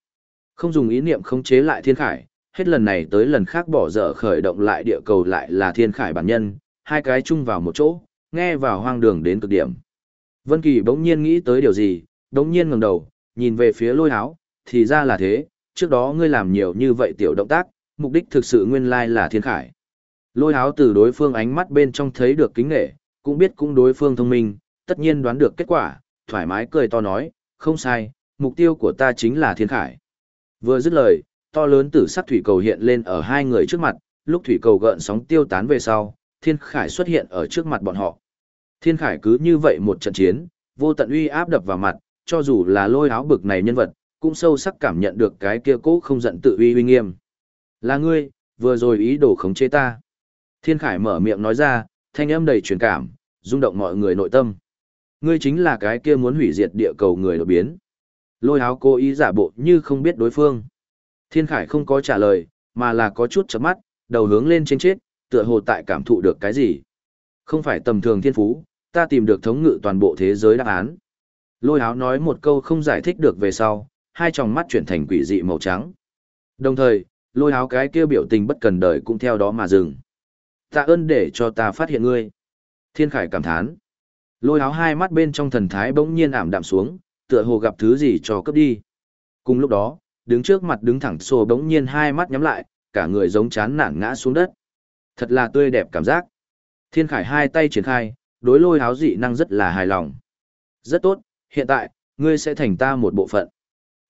Không dùng ý niệm khống chế lại thiên khải, hết lần này tới lần khác bỏ dở khởi động lại địa cầu lại là thiên khải bản nhân, hai cái chung vào một chỗ, nghe vào hoang đường đến cực điểm. Vân Kỳ bỗng nhiên nghĩ tới điều gì, bỗng nhiên ngẩng đầu, nhìn về phía lôi Háo thì ra là thế, trước đó ngươi làm nhiều như vậy tiểu động tác, mục đích thực sự nguyên lai là thiên khải. Lôi Háo từ đối phương ánh mắt bên trong thấy được kính nghệ, cũng biết cũng đối phương thông minh, tất nhiên đoán được kết quả, thoải mái cười to nói, không sai, mục tiêu của ta chính là thiên khải. Vừa dứt lời, to lớn tử sắc thủy cầu hiện lên ở hai người trước mặt, lúc thủy cầu gợn sóng tiêu tán về sau, thiên khải xuất hiện ở trước mặt bọn họ. Thiên khải cứ như vậy một trận chiến, vô tận uy áp đập vào mặt, cho dù là lôi áo bực này nhân vật, cũng sâu sắc cảm nhận được cái kia cố không giận tự uy uy nghiêm. Là ngươi, vừa rồi ý đồ khống chế ta. Thiên khải mở miệng nói ra, thanh âm đầy truyền cảm, rung động mọi người nội tâm. Ngươi chính là cái kia muốn hủy diệt địa cầu người đột biến. Lôi áo cố ý giả bộ như không biết đối phương. Thiên Khải không có trả lời, mà là có chút chớp mắt, đầu hướng lên trên chết, tựa hồ tại cảm thụ được cái gì. Không phải tầm thường thiên phú, ta tìm được thống ngự toàn bộ thế giới đáp án. Lôi áo nói một câu không giải thích được về sau, hai tròng mắt chuyển thành quỷ dị màu trắng. Đồng thời, lôi áo cái kia biểu tình bất cần đời cũng theo đó mà dừng. Tạ ơn để cho ta phát hiện ngươi. Thiên Khải cảm thán. Lôi áo hai mắt bên trong thần thái bỗng nhiên ảm đạm xuống, tựa hồ gặp thứ gì cho cấp đi. Cùng lúc đó, đứng trước mặt đứng thẳng sổ bỗng nhiên hai mắt nhắm lại, cả người giống chán nản ngã xuống đất. Thật là tươi đẹp cảm giác. Thiên Khải hai tay triển khai, đối lôi háo dị năng rất là hài lòng. Rất tốt, hiện tại, ngươi sẽ thành ta một bộ phận.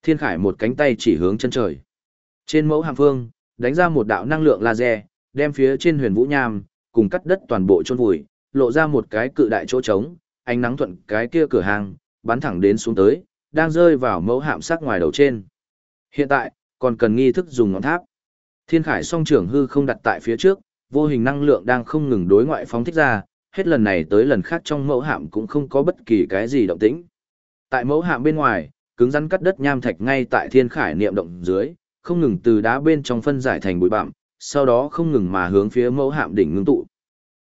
Thiên Khải một cánh tay chỉ hướng chân trời. Trên mẫu hàm phương, đánh ra một đạo năng lượng laser, đem phía trên huyền vũ nham, cùng cắt đất toàn bộ chôn vùi, lộ ra một cái cự đại chỗ trống, ánh nắng thuận cái kia cửa hàng, bắn thẳng đến xuống tới, đang rơi vào mẫu hạm sắc ngoài đầu trên. Hiện tại, còn cần nghi thức dùng ngọn tháp. Thiên Khải song trưởng hư không đặt tại phía trước, vô hình năng lượng đang không ngừng đối ngoại phóng thích ra, hết lần này tới lần khác trong mẫu hạm cũng không có bất kỳ cái gì động tĩnh. Tại mẫu hạm bên ngoài, cứng rắn cắt đất nham thạch ngay tại Thiên Khải niệm động dưới, không ngừng từ đá bên trong phân giải thành bụi bặm, sau đó không ngừng mà hướng phía mẫu hạm đỉnh ngưng tụ.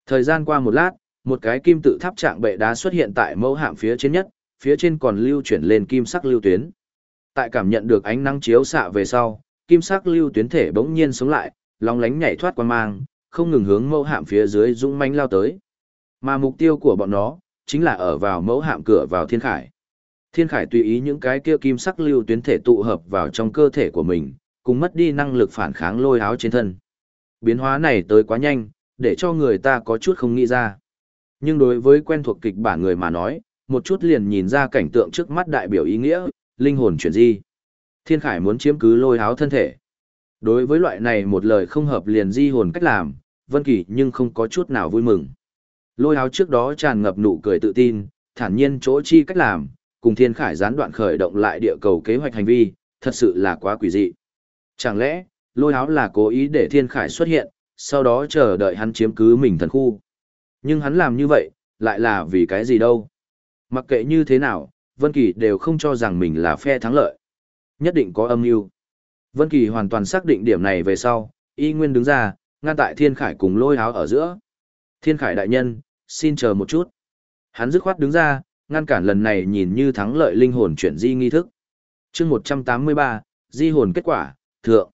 Thời gian qua một lát, một cái kim tự tháp trạng bệ đá xuất hiện tại mẫu hạm phía trên nhất, phía trên còn lưu chuyển lên kim sắc lưu tuyến. Tại cảm nhận được ánh nắng chiếu xạ về sau, kim sắc lưu tuyến thể bỗng nhiên sống lại, long lánh nhảy thoát qua mang, không ngừng hướng mẫu hạm phía dưới dũng manh lao tới. Mà mục tiêu của bọn nó, chính là ở vào mẫu hạm cửa vào thiên khải. Thiên khải tùy ý những cái kia kim sắc lưu tuyến thể tụ hợp vào trong cơ thể của mình, cùng mất đi năng lực phản kháng lôi áo trên thân. Biến hóa này tới quá nhanh, để cho người ta có chút không nghĩ ra. Nhưng đối với quen thuộc kịch bản người mà nói, một chút liền nhìn ra cảnh tượng trước mắt đại biểu ý nghĩa, linh hồn chuyển di. Thiên Khải muốn chiếm cứ lôi áo thân thể. Đối với loại này một lời không hợp liền di hồn cách làm, Vân Kỳ nhưng không có chút nào vui mừng. Lôi áo trước đó tràn ngập nụ cười tự tin, thản nhiên chỗ chi cách làm, cùng Thiên Khải gián đoạn khởi động lại địa cầu kế hoạch hành vi, thật sự là quá quỷ dị. Chẳng lẽ, lôi áo là cố ý để Thiên Khải xuất hiện, sau đó chờ đợi hắn chiếm cứ mình thần khu. Nhưng hắn làm như vậy, lại là vì cái gì đâu. Mặc kệ như thế nào, Vân Kỳ đều không cho rằng mình là phe thắng lợi. Nhất định có âm mưu. Vân Kỳ hoàn toàn xác định điểm này về sau, y nguyên đứng ra, ngăn tại Thiên Khải cùng lôi Háo ở giữa. Thiên Khải đại nhân, xin chờ một chút. Hắn dứt khoát đứng ra, ngăn cản lần này nhìn như thắng lợi linh hồn chuyển di nghi thức. chương 183, di hồn kết quả, thượng.